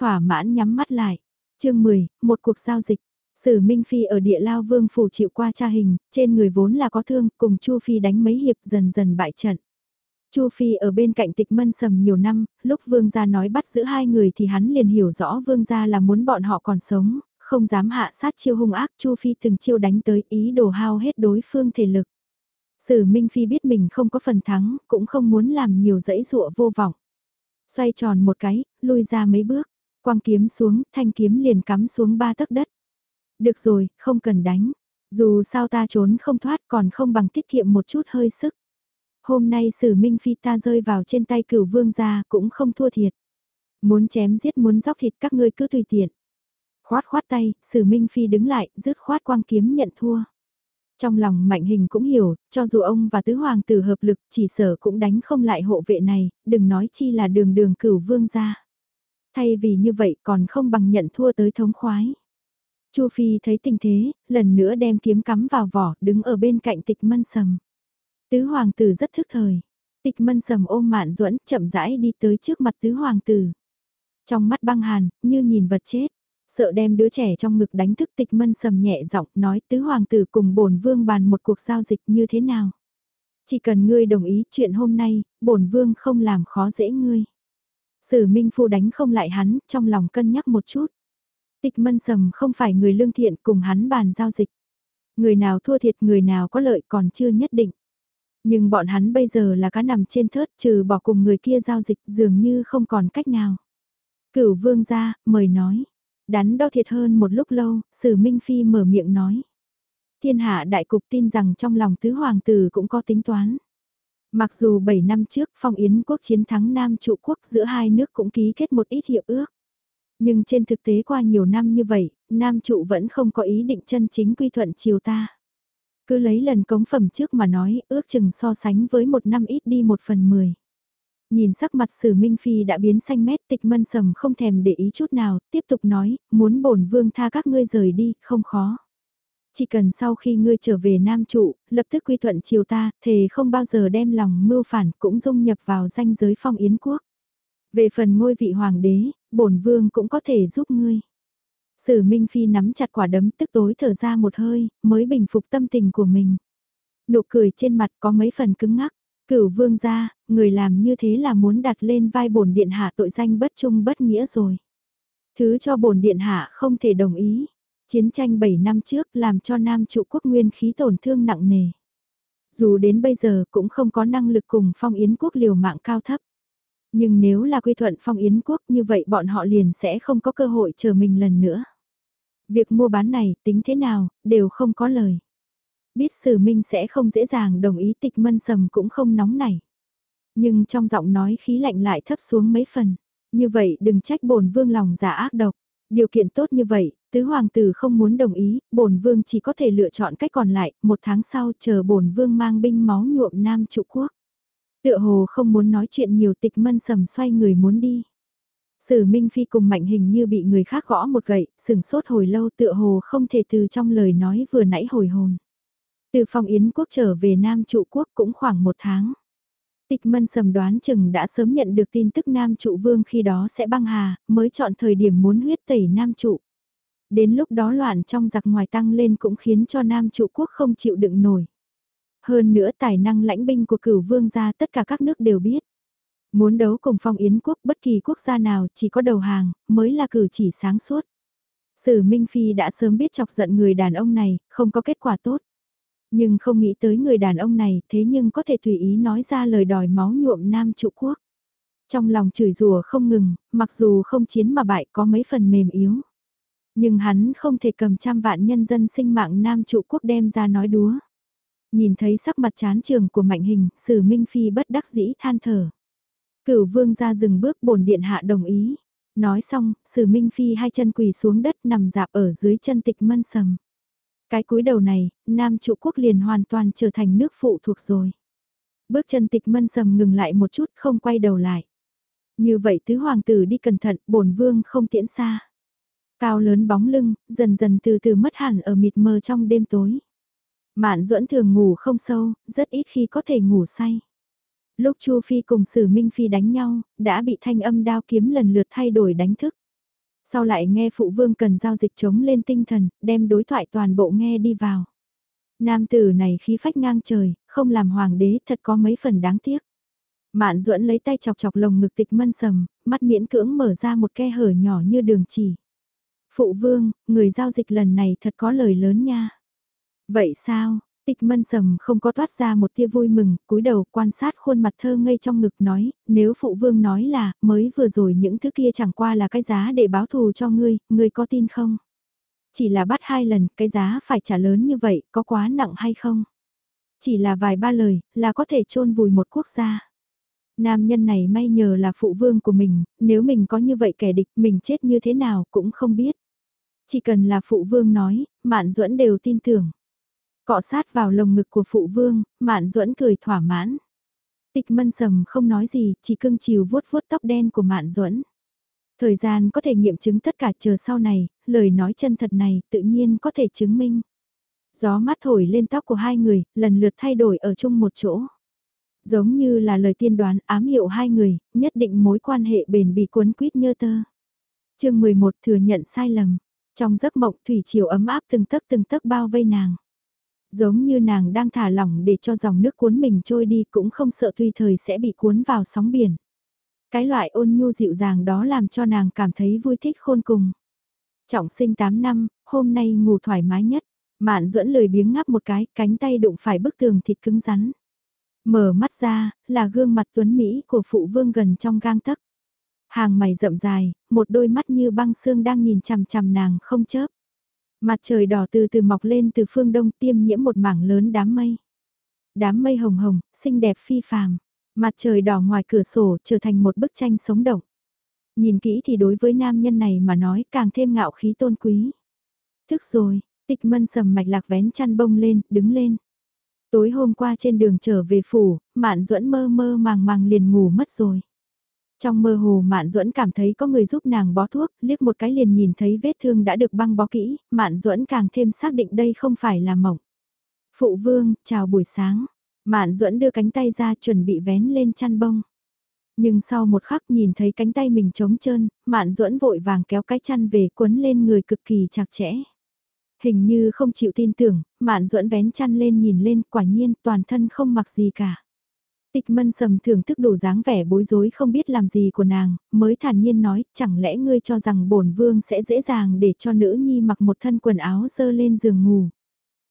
Thỏa mãn nhắm mắt lại. chương 10, một cuộc giao dịch. Sử Minh Phi ở địa lao vương phủ chịu qua tra hình, trên người vốn là có thương, cùng Chu Phi đánh mấy hiệp dần dần bại trận. Chu Phi ở bên cạnh tịch mân sầm nhiều năm, lúc vương gia nói bắt giữ hai người thì hắn liền hiểu rõ vương gia là muốn bọn họ còn sống, không dám hạ sát chiêu hung ác Chu Phi từng chiêu đánh tới ý đồ hao hết đối phương thể lực. Sử Minh Phi biết mình không có phần thắng, cũng không muốn làm nhiều dãy dụa vô vọng. Xoay tròn một cái, lui ra mấy bước, quang kiếm xuống, thanh kiếm liền cắm xuống ba tấc đất. Được rồi, không cần đánh. Dù sao ta trốn không thoát còn không bằng tiết kiệm một chút hơi sức. Hôm nay sử minh phi ta rơi vào trên tay cửu vương gia cũng không thua thiệt. Muốn chém giết muốn dóc thịt các ngươi cứ tùy tiện. Khoát khoát tay, sử minh phi đứng lại, rứt khoát quang kiếm nhận thua. Trong lòng mạnh hình cũng hiểu, cho dù ông và tứ hoàng tử hợp lực chỉ sở cũng đánh không lại hộ vệ này, đừng nói chi là đường đường cửu vương gia. Thay vì như vậy còn không bằng nhận thua tới thống khoái. Chu Phi thấy tình thế, lần nữa đem kiếm cắm vào vỏ, đứng ở bên cạnh tịch mân sầm. Tứ hoàng tử rất thức thời. Tịch mân sầm ôm mạn duẫn chậm rãi đi tới trước mặt tứ hoàng tử. Trong mắt băng hàn, như nhìn vật chết. Sợ đem đứa trẻ trong ngực đánh thức tịch mân sầm nhẹ giọng nói tứ hoàng tử cùng bổn vương bàn một cuộc giao dịch như thế nào. Chỉ cần ngươi đồng ý chuyện hôm nay, bổn vương không làm khó dễ ngươi. Sử Minh Phu đánh không lại hắn, trong lòng cân nhắc một chút. Tịch mân sầm không phải người lương thiện cùng hắn bàn giao dịch. Người nào thua thiệt người nào có lợi còn chưa nhất định. Nhưng bọn hắn bây giờ là cá nằm trên thớt trừ bỏ cùng người kia giao dịch dường như không còn cách nào. Cửu vương ra, mời nói. Đắn đo thiệt hơn một lúc lâu, sử Minh Phi mở miệng nói. Thiên hạ đại cục tin rằng trong lòng tứ hoàng tử cũng có tính toán. Mặc dù 7 năm trước phong yến quốc chiến thắng Nam trụ quốc giữa hai nước cũng ký kết một ít hiệp ước. Nhưng trên thực tế qua nhiều năm như vậy, Nam trụ vẫn không có ý định chân chính quy thuận chiều ta. Cứ lấy lần cống phẩm trước mà nói, ước chừng so sánh với một năm ít đi một phần mười. Nhìn sắc mặt sử Minh Phi đã biến xanh mét tịch mân sầm không thèm để ý chút nào, tiếp tục nói, muốn bổn vương tha các ngươi rời đi, không khó. Chỉ cần sau khi ngươi trở về Nam trụ, lập tức quy thuận chiều ta, thề không bao giờ đem lòng mưu phản cũng dung nhập vào danh giới phong yến quốc. Về phần ngôi vị hoàng đế, bổn vương cũng có thể giúp ngươi. Sử Minh Phi nắm chặt quả đấm tức tối thở ra một hơi, mới bình phục tâm tình của mình. Nụ cười trên mặt có mấy phần cứng ngắc, cửu vương ra, người làm như thế là muốn đặt lên vai bổn điện hạ tội danh bất trung bất nghĩa rồi. Thứ cho bổn điện hạ không thể đồng ý. Chiến tranh 7 năm trước làm cho Nam trụ quốc nguyên khí tổn thương nặng nề. Dù đến bây giờ cũng không có năng lực cùng phong yến quốc liều mạng cao thấp. Nhưng nếu là quy thuận phong yến quốc như vậy bọn họ liền sẽ không có cơ hội chờ mình lần nữa. Việc mua bán này tính thế nào, đều không có lời. Biết sử minh sẽ không dễ dàng đồng ý tịch mân sầm cũng không nóng nảy. Nhưng trong giọng nói khí lạnh lại thấp xuống mấy phần. Như vậy đừng trách bổn vương lòng giả ác độc. Điều kiện tốt như vậy, tứ hoàng tử không muốn đồng ý, bổn vương chỉ có thể lựa chọn cách còn lại, một tháng sau chờ bổn vương mang binh máu nhuộm nam trụ quốc. Tựa hồ không muốn nói chuyện nhiều tịch mân sầm xoay người muốn đi. Sử Minh Phi cùng Mạnh Hình như bị người khác gõ một gậy, sừng sốt hồi lâu tựa hồ không thể từ trong lời nói vừa nãy hồi hồn. Từ phong Yến quốc trở về Nam trụ quốc cũng khoảng một tháng. Tịch mân sầm đoán chừng đã sớm nhận được tin tức Nam trụ vương khi đó sẽ băng hà, mới chọn thời điểm muốn huyết tẩy Nam trụ. Đến lúc đó loạn trong giặc ngoài tăng lên cũng khiến cho Nam trụ quốc không chịu đựng nổi. Hơn nữa tài năng lãnh binh của cửu vương gia tất cả các nước đều biết. Muốn đấu cùng phong yến quốc bất kỳ quốc gia nào chỉ có đầu hàng, mới là cử chỉ sáng suốt. Sử Minh Phi đã sớm biết chọc giận người đàn ông này, không có kết quả tốt. Nhưng không nghĩ tới người đàn ông này thế nhưng có thể tùy ý nói ra lời đòi máu nhuộm nam trụ quốc. Trong lòng chửi rủa không ngừng, mặc dù không chiến mà bại có mấy phần mềm yếu. Nhưng hắn không thể cầm trăm vạn nhân dân sinh mạng nam trụ quốc đem ra nói đúa. Nhìn thấy sắc mặt chán trường của mạnh hình, sử Minh Phi bất đắc dĩ than thở. Cửu vương ra dừng bước bổn điện hạ đồng ý. Nói xong, sử Minh Phi hai chân quỳ xuống đất nằm dạp ở dưới chân tịch mân sầm. Cái cúi đầu này, Nam trụ quốc liền hoàn toàn trở thành nước phụ thuộc rồi. Bước chân tịch mân sầm ngừng lại một chút không quay đầu lại. Như vậy tứ hoàng tử đi cẩn thận, bổn vương không tiễn xa. Cao lớn bóng lưng, dần dần từ từ mất hẳn ở mịt mờ trong đêm tối. Mạn duẫn thường ngủ không sâu, rất ít khi có thể ngủ say. Lúc Chu Phi cùng Sử Minh Phi đánh nhau, đã bị thanh âm đao kiếm lần lượt thay đổi đánh thức. Sau lại nghe phụ vương cần giao dịch chống lên tinh thần, đem đối thoại toàn bộ nghe đi vào. Nam tử này khí phách ngang trời, không làm hoàng đế thật có mấy phần đáng tiếc. Mạn duẫn lấy tay chọc chọc lồng ngực tịch mân sầm, mắt miễn cưỡng mở ra một khe hở nhỏ như đường chỉ. Phụ vương, người giao dịch lần này thật có lời lớn nha. Vậy sao, Tịch mân sầm không có thoát ra một tia vui mừng, cúi đầu quan sát khuôn mặt thơ ngây trong ngực nói, nếu phụ vương nói là, mới vừa rồi những thứ kia chẳng qua là cái giá để báo thù cho ngươi, ngươi có tin không? Chỉ là bắt hai lần, cái giá phải trả lớn như vậy, có quá nặng hay không? Chỉ là vài ba lời, là có thể chôn vùi một quốc gia. Nam nhân này may nhờ là phụ vương của mình, nếu mình có như vậy kẻ địch mình chết như thế nào cũng không biết. Chỉ cần là phụ vương nói, mạn duẫn đều tin tưởng. Cọ sát vào lồng ngực của phụ vương, mạn duẫn cười thỏa mãn. Tịch mân sầm không nói gì, chỉ cưng chiều vuốt vuốt tóc đen của mạn duẫn. Thời gian có thể nghiệm chứng tất cả chờ sau này, lời nói chân thật này tự nhiên có thể chứng minh. Gió mát thổi lên tóc của hai người, lần lượt thay đổi ở chung một chỗ. Giống như là lời tiên đoán ám hiệu hai người, nhất định mối quan hệ bền bỉ cuốn quýt nhơ tơ. chương 11 thừa nhận sai lầm. Trong giấc mộng thủy chiều ấm áp từng tấc từng tấc bao vây nàng. Giống như nàng đang thả lỏng để cho dòng nước cuốn mình trôi đi cũng không sợ tùy thời sẽ bị cuốn vào sóng biển. Cái loại ôn nhu dịu dàng đó làm cho nàng cảm thấy vui thích khôn cùng. Trọng sinh 8 năm, hôm nay ngủ thoải mái nhất. Mạn duẫn lười biếng ngáp một cái, cánh tay đụng phải bức tường thịt cứng rắn. Mở mắt ra, là gương mặt tuấn Mỹ của phụ vương gần trong gang tấc. Hàng mày rậm dài, một đôi mắt như băng xương đang nhìn chằm chằm nàng không chớp. Mặt trời đỏ từ từ mọc lên từ phương đông tiêm nhiễm một mảng lớn đám mây. Đám mây hồng hồng, xinh đẹp phi phàm. Mặt trời đỏ ngoài cửa sổ trở thành một bức tranh sống động. Nhìn kỹ thì đối với nam nhân này mà nói càng thêm ngạo khí tôn quý. Thức rồi, tịch mân sầm mạch lạc vén chăn bông lên, đứng lên. Tối hôm qua trên đường trở về phủ, mạn duẫn mơ mơ màng màng liền ngủ mất rồi. Trong mơ hồ Mạn Duẫn cảm thấy có người giúp nàng bó thuốc, liếc một cái liền nhìn thấy vết thương đã được băng bó kỹ, Mạn Duẫn càng thêm xác định đây không phải là mộng. Phụ vương, chào buổi sáng. Mạn Duẫn đưa cánh tay ra chuẩn bị vén lên chăn bông. Nhưng sau một khắc nhìn thấy cánh tay mình trống trơn, Mạn Duẫn vội vàng kéo cái chăn về quấn lên người cực kỳ chặt chẽ. Hình như không chịu tin tưởng, Mạn Duẫn vén chăn lên nhìn lên, quả nhiên toàn thân không mặc gì cả. Tịch mân sầm thưởng thức đủ dáng vẻ bối rối không biết làm gì của nàng, mới thản nhiên nói, chẳng lẽ ngươi cho rằng bổn vương sẽ dễ dàng để cho nữ nhi mặc một thân quần áo dơ lên giường ngủ.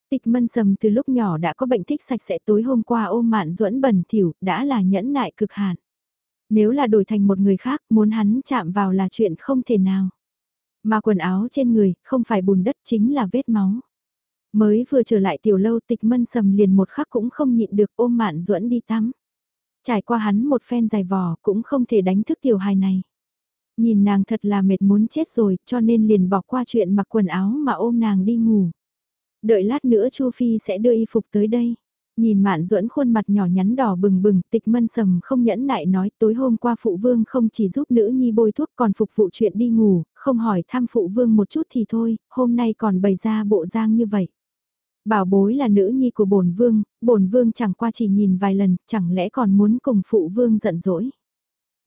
Tịch mân sầm từ lúc nhỏ đã có bệnh thích sạch sẽ tối hôm qua ôm mạn duẫn bẩn thỉu đã là nhẫn nại cực hạn. Nếu là đổi thành một người khác muốn hắn chạm vào là chuyện không thể nào. Mà quần áo trên người không phải bùn đất chính là vết máu. Mới vừa trở lại tiểu lâu tịch mân sầm liền một khắc cũng không nhịn được ôm mạn duẫn đi tắm. Trải qua hắn một phen dài vò cũng không thể đánh thức tiểu hài này. Nhìn nàng thật là mệt muốn chết rồi cho nên liền bỏ qua chuyện mặc quần áo mà ôm nàng đi ngủ. Đợi lát nữa Chu Phi sẽ đưa y phục tới đây. Nhìn mạn duẫn khuôn mặt nhỏ nhắn đỏ bừng bừng, tịch mân sầm không nhẫn nại nói tối hôm qua phụ vương không chỉ giúp nữ nhi bôi thuốc còn phục vụ chuyện đi ngủ, không hỏi thăm phụ vương một chút thì thôi, hôm nay còn bày ra bộ giang như vậy. Bảo bối là nữ nhi của bổn vương, bổn vương chẳng qua chỉ nhìn vài lần, chẳng lẽ còn muốn cùng phụ vương giận dỗi.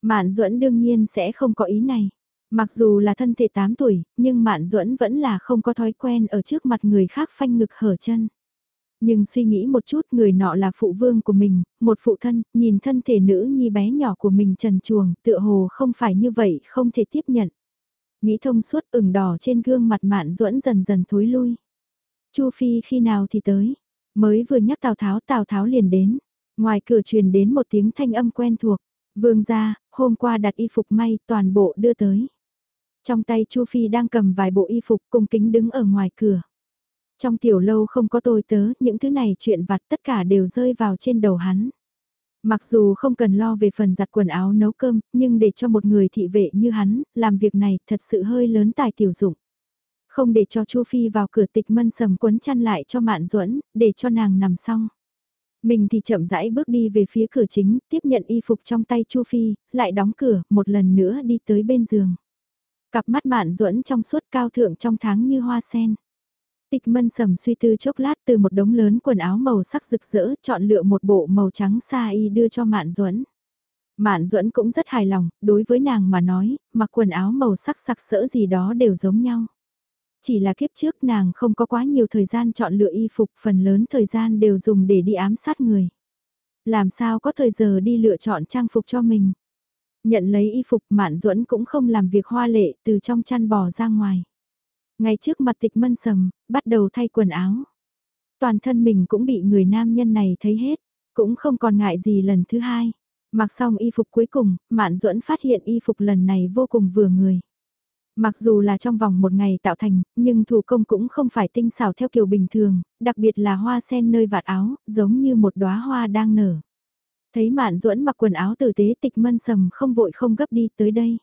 Mạn duẫn đương nhiên sẽ không có ý này. Mặc dù là thân thể 8 tuổi, nhưng Mạn duẫn vẫn là không có thói quen ở trước mặt người khác phanh ngực hở chân. Nhưng suy nghĩ một chút người nọ là phụ vương của mình, một phụ thân, nhìn thân thể nữ nhi bé nhỏ của mình trần chuồng, tựa hồ không phải như vậy, không thể tiếp nhận. Nghĩ thông suốt ửng đỏ trên gương mặt mạn duẫn dần dần thối lui. Chu Phi khi nào thì tới, mới vừa nhắc Tào Tháo Tào Tháo liền đến, ngoài cửa truyền đến một tiếng thanh âm quen thuộc, vương gia, hôm qua đặt y phục may toàn bộ đưa tới. Trong tay Chu Phi đang cầm vài bộ y phục cung kính đứng ở ngoài cửa. Trong tiểu lâu không có tôi tớ, những thứ này chuyện vặt tất cả đều rơi vào trên đầu hắn. Mặc dù không cần lo về phần giặt quần áo nấu cơm, nhưng để cho một người thị vệ như hắn, làm việc này thật sự hơi lớn tài tiểu dụng. Không để cho Chu Phi vào cửa tịch mân sầm quấn chăn lại cho Mạn Duẫn, để cho nàng nằm xong. Mình thì chậm rãi bước đi về phía cửa chính, tiếp nhận y phục trong tay Chu Phi, lại đóng cửa, một lần nữa đi tới bên giường. Cặp mắt Mạn Duẫn trong suốt cao thượng trong tháng như hoa sen. Tịch mân sầm suy tư chốc lát từ một đống lớn quần áo màu sắc rực rỡ chọn lựa một bộ màu trắng xa y đưa cho Mạn Duẫn. Mạn Duẫn cũng rất hài lòng, đối với nàng mà nói, mặc quần áo màu sắc sặc sỡ gì đó đều giống nhau. Chỉ là kiếp trước nàng không có quá nhiều thời gian chọn lựa y phục, phần lớn thời gian đều dùng để đi ám sát người. Làm sao có thời giờ đi lựa chọn trang phục cho mình. Nhận lấy y phục Mạn Duẫn cũng không làm việc hoa lệ từ trong chăn bò ra ngoài. Ngay trước mặt tịch mân sầm, bắt đầu thay quần áo. Toàn thân mình cũng bị người nam nhân này thấy hết, cũng không còn ngại gì lần thứ hai. Mặc xong y phục cuối cùng, Mạn Duẫn phát hiện y phục lần này vô cùng vừa người. Mặc dù là trong vòng một ngày tạo thành, nhưng thủ công cũng không phải tinh xảo theo kiểu bình thường, đặc biệt là hoa sen nơi vạt áo, giống như một đóa hoa đang nở. Thấy Mạn Duẫn mặc quần áo tử tế tịch mân sầm không vội không gấp đi tới đây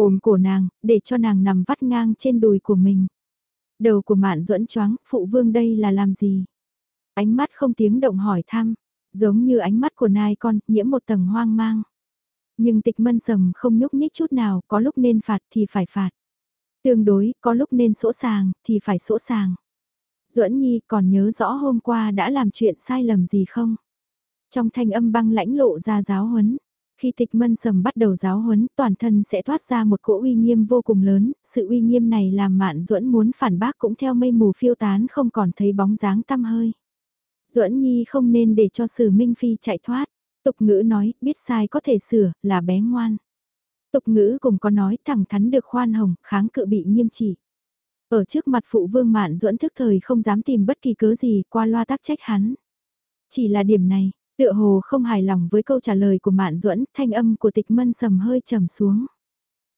ôm cổ nàng, để cho nàng nằm vắt ngang trên đùi của mình. Đầu của mạn duẫn choáng, phụ vương đây là làm gì? Ánh mắt không tiếng động hỏi thăm, giống như ánh mắt của nai con, nhiễm một tầng hoang mang. Nhưng tịch mân sầm không nhúc nhích chút nào, có lúc nên phạt thì phải phạt. Tương đối, có lúc nên sỗ sàng, thì phải sỗ sàng. Duẫn Nhi còn nhớ rõ hôm qua đã làm chuyện sai lầm gì không? Trong thanh âm băng lãnh lộ ra giáo huấn, khi tịch mân sầm bắt đầu giáo huấn, toàn thân sẽ thoát ra một cỗ uy nghiêm vô cùng lớn, sự uy nghiêm này làm mạn duẫn muốn phản bác cũng theo mây mù phiêu tán không còn thấy bóng dáng tăm hơi. duẫn nhi không nên để cho sử minh phi chạy thoát, tục ngữ nói, biết sai có thể sửa, là bé ngoan. Tục ngữ cũng có nói thẳng thắn được khoan hồng, kháng cự bị nghiêm trị. Ở trước mặt phụ vương mạn duẫn thức thời không dám tìm bất kỳ cớ gì qua loa tác trách hắn. Chỉ là điểm này, Tựa hồ không hài lòng với câu trả lời của Mạn Duẫn, thanh âm của tịch mân sầm hơi trầm xuống.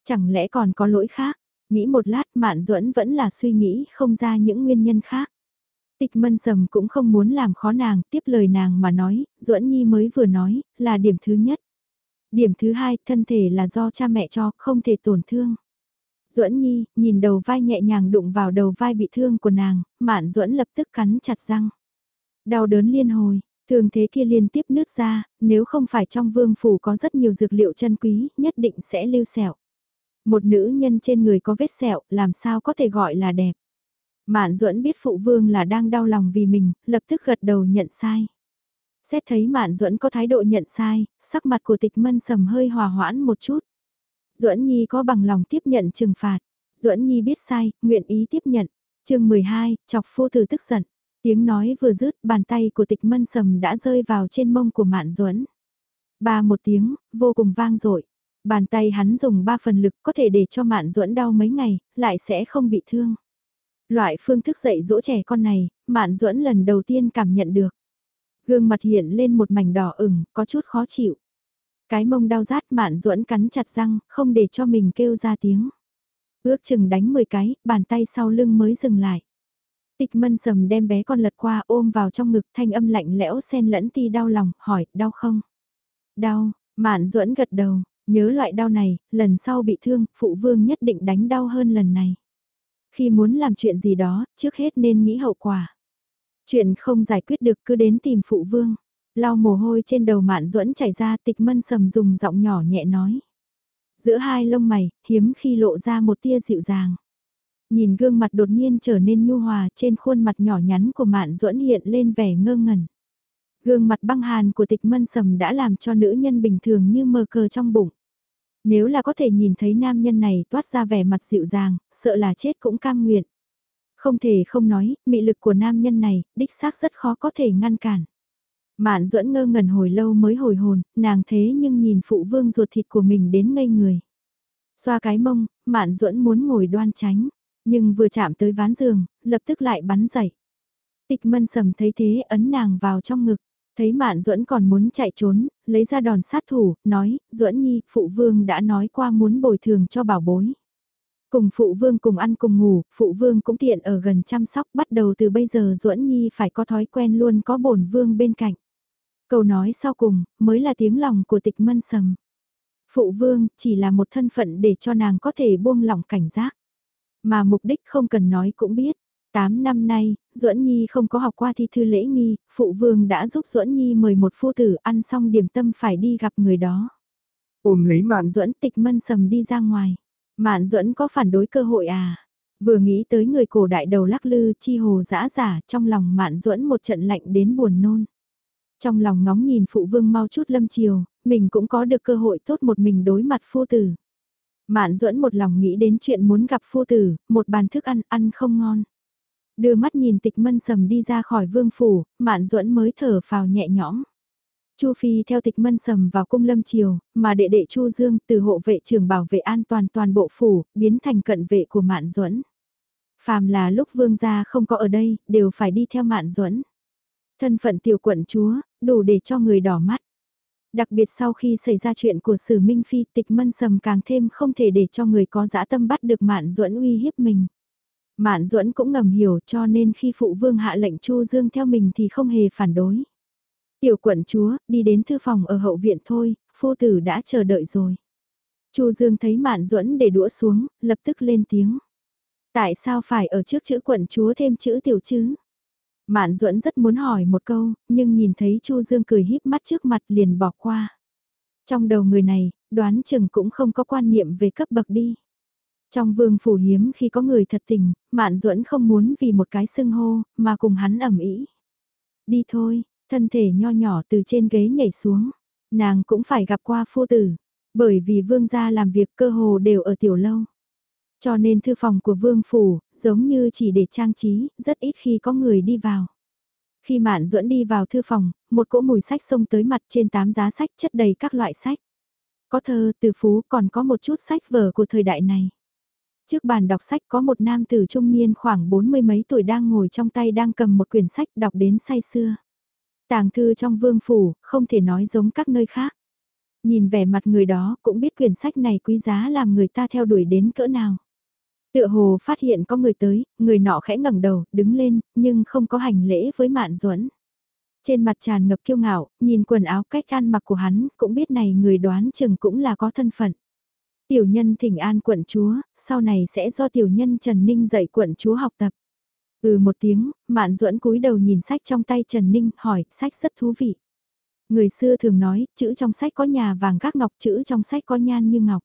Chẳng lẽ còn có lỗi khác? Nghĩ một lát Mạn Duẫn vẫn là suy nghĩ không ra những nguyên nhân khác. Tịch mân sầm cũng không muốn làm khó nàng, tiếp lời nàng mà nói, Duẫn Nhi mới vừa nói, là điểm thứ nhất. Điểm thứ hai, thân thể là do cha mẹ cho, không thể tổn thương. Duẫn Nhi, nhìn đầu vai nhẹ nhàng đụng vào đầu vai bị thương của nàng, Mạn Duẫn lập tức cắn chặt răng. Đau đớn liên hồi, Thường thế kia liên tiếp nước ra, nếu không phải trong vương phủ có rất nhiều dược liệu chân quý, nhất định sẽ lưu sẹo. Một nữ nhân trên người có vết sẹo, làm sao có thể gọi là đẹp. Mạn duẫn biết phụ vương là đang đau lòng vì mình, lập tức gật đầu nhận sai. Xét thấy Mạn duẫn có thái độ nhận sai, sắc mặt của tịch mân sầm hơi hòa hoãn một chút. Duẫn Nhi có bằng lòng tiếp nhận trừng phạt. Duẫn Nhi biết sai, nguyện ý tiếp nhận. chương 12, chọc phu tử tức giận. Tiếng nói vừa dứt, bàn tay của tịch mân sầm đã rơi vào trên mông của Mạn Duẫn. Ba một tiếng, vô cùng vang dội. Bàn tay hắn dùng ba phần lực có thể để cho Mạn Duẫn đau mấy ngày, lại sẽ không bị thương. Loại phương thức dạy dỗ trẻ con này, Mạn Duẫn lần đầu tiên cảm nhận được. Gương mặt hiện lên một mảnh đỏ ửng, có chút khó chịu. Cái mông đau rát Mạn Duẫn cắn chặt răng, không để cho mình kêu ra tiếng. Ước chừng đánh 10 cái, bàn tay sau lưng mới dừng lại. Tịch mân sầm đem bé con lật qua ôm vào trong ngực thanh âm lạnh lẽo xen lẫn ti đau lòng, hỏi, đau không? Đau, mạn duẫn gật đầu, nhớ loại đau này, lần sau bị thương, phụ vương nhất định đánh đau hơn lần này. Khi muốn làm chuyện gì đó, trước hết nên nghĩ hậu quả. Chuyện không giải quyết được cứ đến tìm phụ vương. Lau mồ hôi trên đầu mạn duẫn chảy ra tịch mân sầm dùng giọng nhỏ nhẹ nói. Giữa hai lông mày, hiếm khi lộ ra một tia dịu dàng. Nhìn gương mặt đột nhiên trở nên nhu hòa trên khuôn mặt nhỏ nhắn của Mạn Duẫn hiện lên vẻ ngơ ngẩn. Gương mặt băng hàn của tịch mân sầm đã làm cho nữ nhân bình thường như mờ cờ trong bụng. Nếu là có thể nhìn thấy nam nhân này toát ra vẻ mặt dịu dàng, sợ là chết cũng cam nguyện. Không thể không nói, mị lực của nam nhân này, đích xác rất khó có thể ngăn cản. Mạn duẫn ngơ ngẩn hồi lâu mới hồi hồn, nàng thế nhưng nhìn phụ vương ruột thịt của mình đến ngây người. Xoa cái mông, mạn duẫn muốn ngồi đoan tránh, nhưng vừa chạm tới ván giường, lập tức lại bắn dậy. Tịch mân sầm thấy thế ấn nàng vào trong ngực, thấy mạn duẫn còn muốn chạy trốn, lấy ra đòn sát thủ, nói, duẫn nhi, phụ vương đã nói qua muốn bồi thường cho bảo bối. Cùng phụ vương cùng ăn cùng ngủ, phụ vương cũng tiện ở gần chăm sóc, bắt đầu từ bây giờ duẫn nhi phải có thói quen luôn có bổn vương bên cạnh. Câu nói sau cùng, mới là tiếng lòng của tịch mân sầm. Phụ vương, chỉ là một thân phận để cho nàng có thể buông lỏng cảnh giác. Mà mục đích không cần nói cũng biết. Tám năm nay, Duẫn Nhi không có học qua thi thư lễ nghi, phụ vương đã giúp Duẫn Nhi mời một phu tử ăn xong điểm tâm phải đi gặp người đó. Ôm lấy mạn Duẫn tịch mân sầm đi ra ngoài. Mạn Duẫn có phản đối cơ hội à? Vừa nghĩ tới người cổ đại đầu lắc lư chi hồ dã giả trong lòng Mạn Duẫn một trận lạnh đến buồn nôn. Trong lòng ngóng nhìn phụ vương mau chút lâm chiều, mình cũng có được cơ hội tốt một mình đối mặt phu tử. Mạn duẫn một lòng nghĩ đến chuyện muốn gặp phu tử, một bàn thức ăn ăn không ngon. Đưa mắt nhìn tịch mân sầm đi ra khỏi vương phủ, mạn duẫn mới thở phào nhẹ nhõm. Chu Phi theo tịch mân sầm vào cung lâm triều, mà đệ đệ Chu Dương từ hộ vệ trường bảo vệ an toàn toàn bộ phủ, biến thành cận vệ của Mạn Duẫn. Phàm là lúc vương gia không có ở đây, đều phải đi theo Mạn Duẫn. Thân phận tiểu quận chúa, đủ để cho người đỏ mắt. Đặc biệt sau khi xảy ra chuyện của Sử Minh Phi tịch mân sầm càng thêm không thể để cho người có dã tâm bắt được Mạn Duẫn uy hiếp mình. Mạn Duẫn cũng ngầm hiểu cho nên khi phụ vương hạ lệnh Chu Dương theo mình thì không hề phản đối. Tiểu quận chúa, đi đến thư phòng ở hậu viện thôi, phu tử đã chờ đợi rồi. Chu Dương thấy Mạn Duẫn để đũa xuống, lập tức lên tiếng. Tại sao phải ở trước chữ quận chúa thêm chữ tiểu chứ? Mạn Duẫn rất muốn hỏi một câu, nhưng nhìn thấy Chu Dương cười híp mắt trước mặt liền bỏ qua. Trong đầu người này, đoán chừng cũng không có quan niệm về cấp bậc đi. Trong vương phủ hiếm khi có người thật tình, Mạn Duẫn không muốn vì một cái xưng hô, mà cùng hắn ẩm ý. Đi thôi, thân thể nho nhỏ từ trên ghế nhảy xuống. Nàng cũng phải gặp qua phu tử, bởi vì vương gia làm việc cơ hồ đều ở tiểu lâu. Cho nên thư phòng của vương phủ, giống như chỉ để trang trí, rất ít khi có người đi vào. Khi Mạn Duẫn đi vào thư phòng, một cỗ mùi sách xông tới mặt trên tám giá sách chất đầy các loại sách. Có thơ, từ phú còn có một chút sách vở của thời đại này. Trước bàn đọc sách có một nam tử trung niên khoảng bốn mươi mấy tuổi đang ngồi trong tay đang cầm một quyển sách đọc đến say xưa. Tàng thư trong vương phủ, không thể nói giống các nơi khác. Nhìn vẻ mặt người đó cũng biết quyển sách này quý giá làm người ta theo đuổi đến cỡ nào. Tựa hồ phát hiện có người tới, người nọ khẽ ngẩng đầu, đứng lên, nhưng không có hành lễ với Mạn Duẫn. Trên mặt tràn ngập kiêu ngạo, nhìn quần áo cách ăn mặc của hắn, cũng biết này người đoán chừng cũng là có thân phận. Tiểu nhân thỉnh an quận chúa, sau này sẽ do tiểu nhân Trần Ninh dạy quận chúa học tập. Ừ một tiếng, Mạn Duẫn cúi đầu nhìn sách trong tay Trần Ninh, hỏi, sách rất thú vị. Người xưa thường nói, chữ trong sách có nhà vàng các ngọc, chữ trong sách có nhan như ngọc.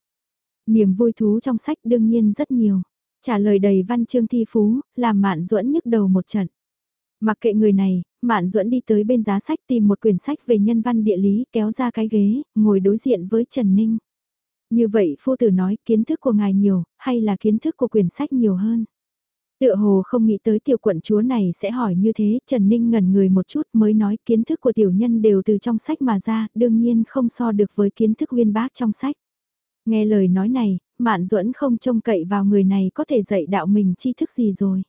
Niềm vui thú trong sách đương nhiên rất nhiều. Trả lời đầy văn chương thi phú, làm Mạn Duẫn nhức đầu một trận. Mặc kệ người này, Mạn Duẫn đi tới bên giá sách tìm một quyển sách về nhân văn địa lý kéo ra cái ghế, ngồi đối diện với Trần Ninh. Như vậy phu tử nói kiến thức của ngài nhiều, hay là kiến thức của quyển sách nhiều hơn? Tựa hồ không nghĩ tới tiểu quận chúa này sẽ hỏi như thế, Trần Ninh ngẩn người một chút mới nói kiến thức của tiểu nhân đều từ trong sách mà ra, đương nhiên không so được với kiến thức uyên bác trong sách. Nghe lời nói này, Mạn Duẫn không trông cậy vào người này có thể dạy đạo mình tri thức gì rồi.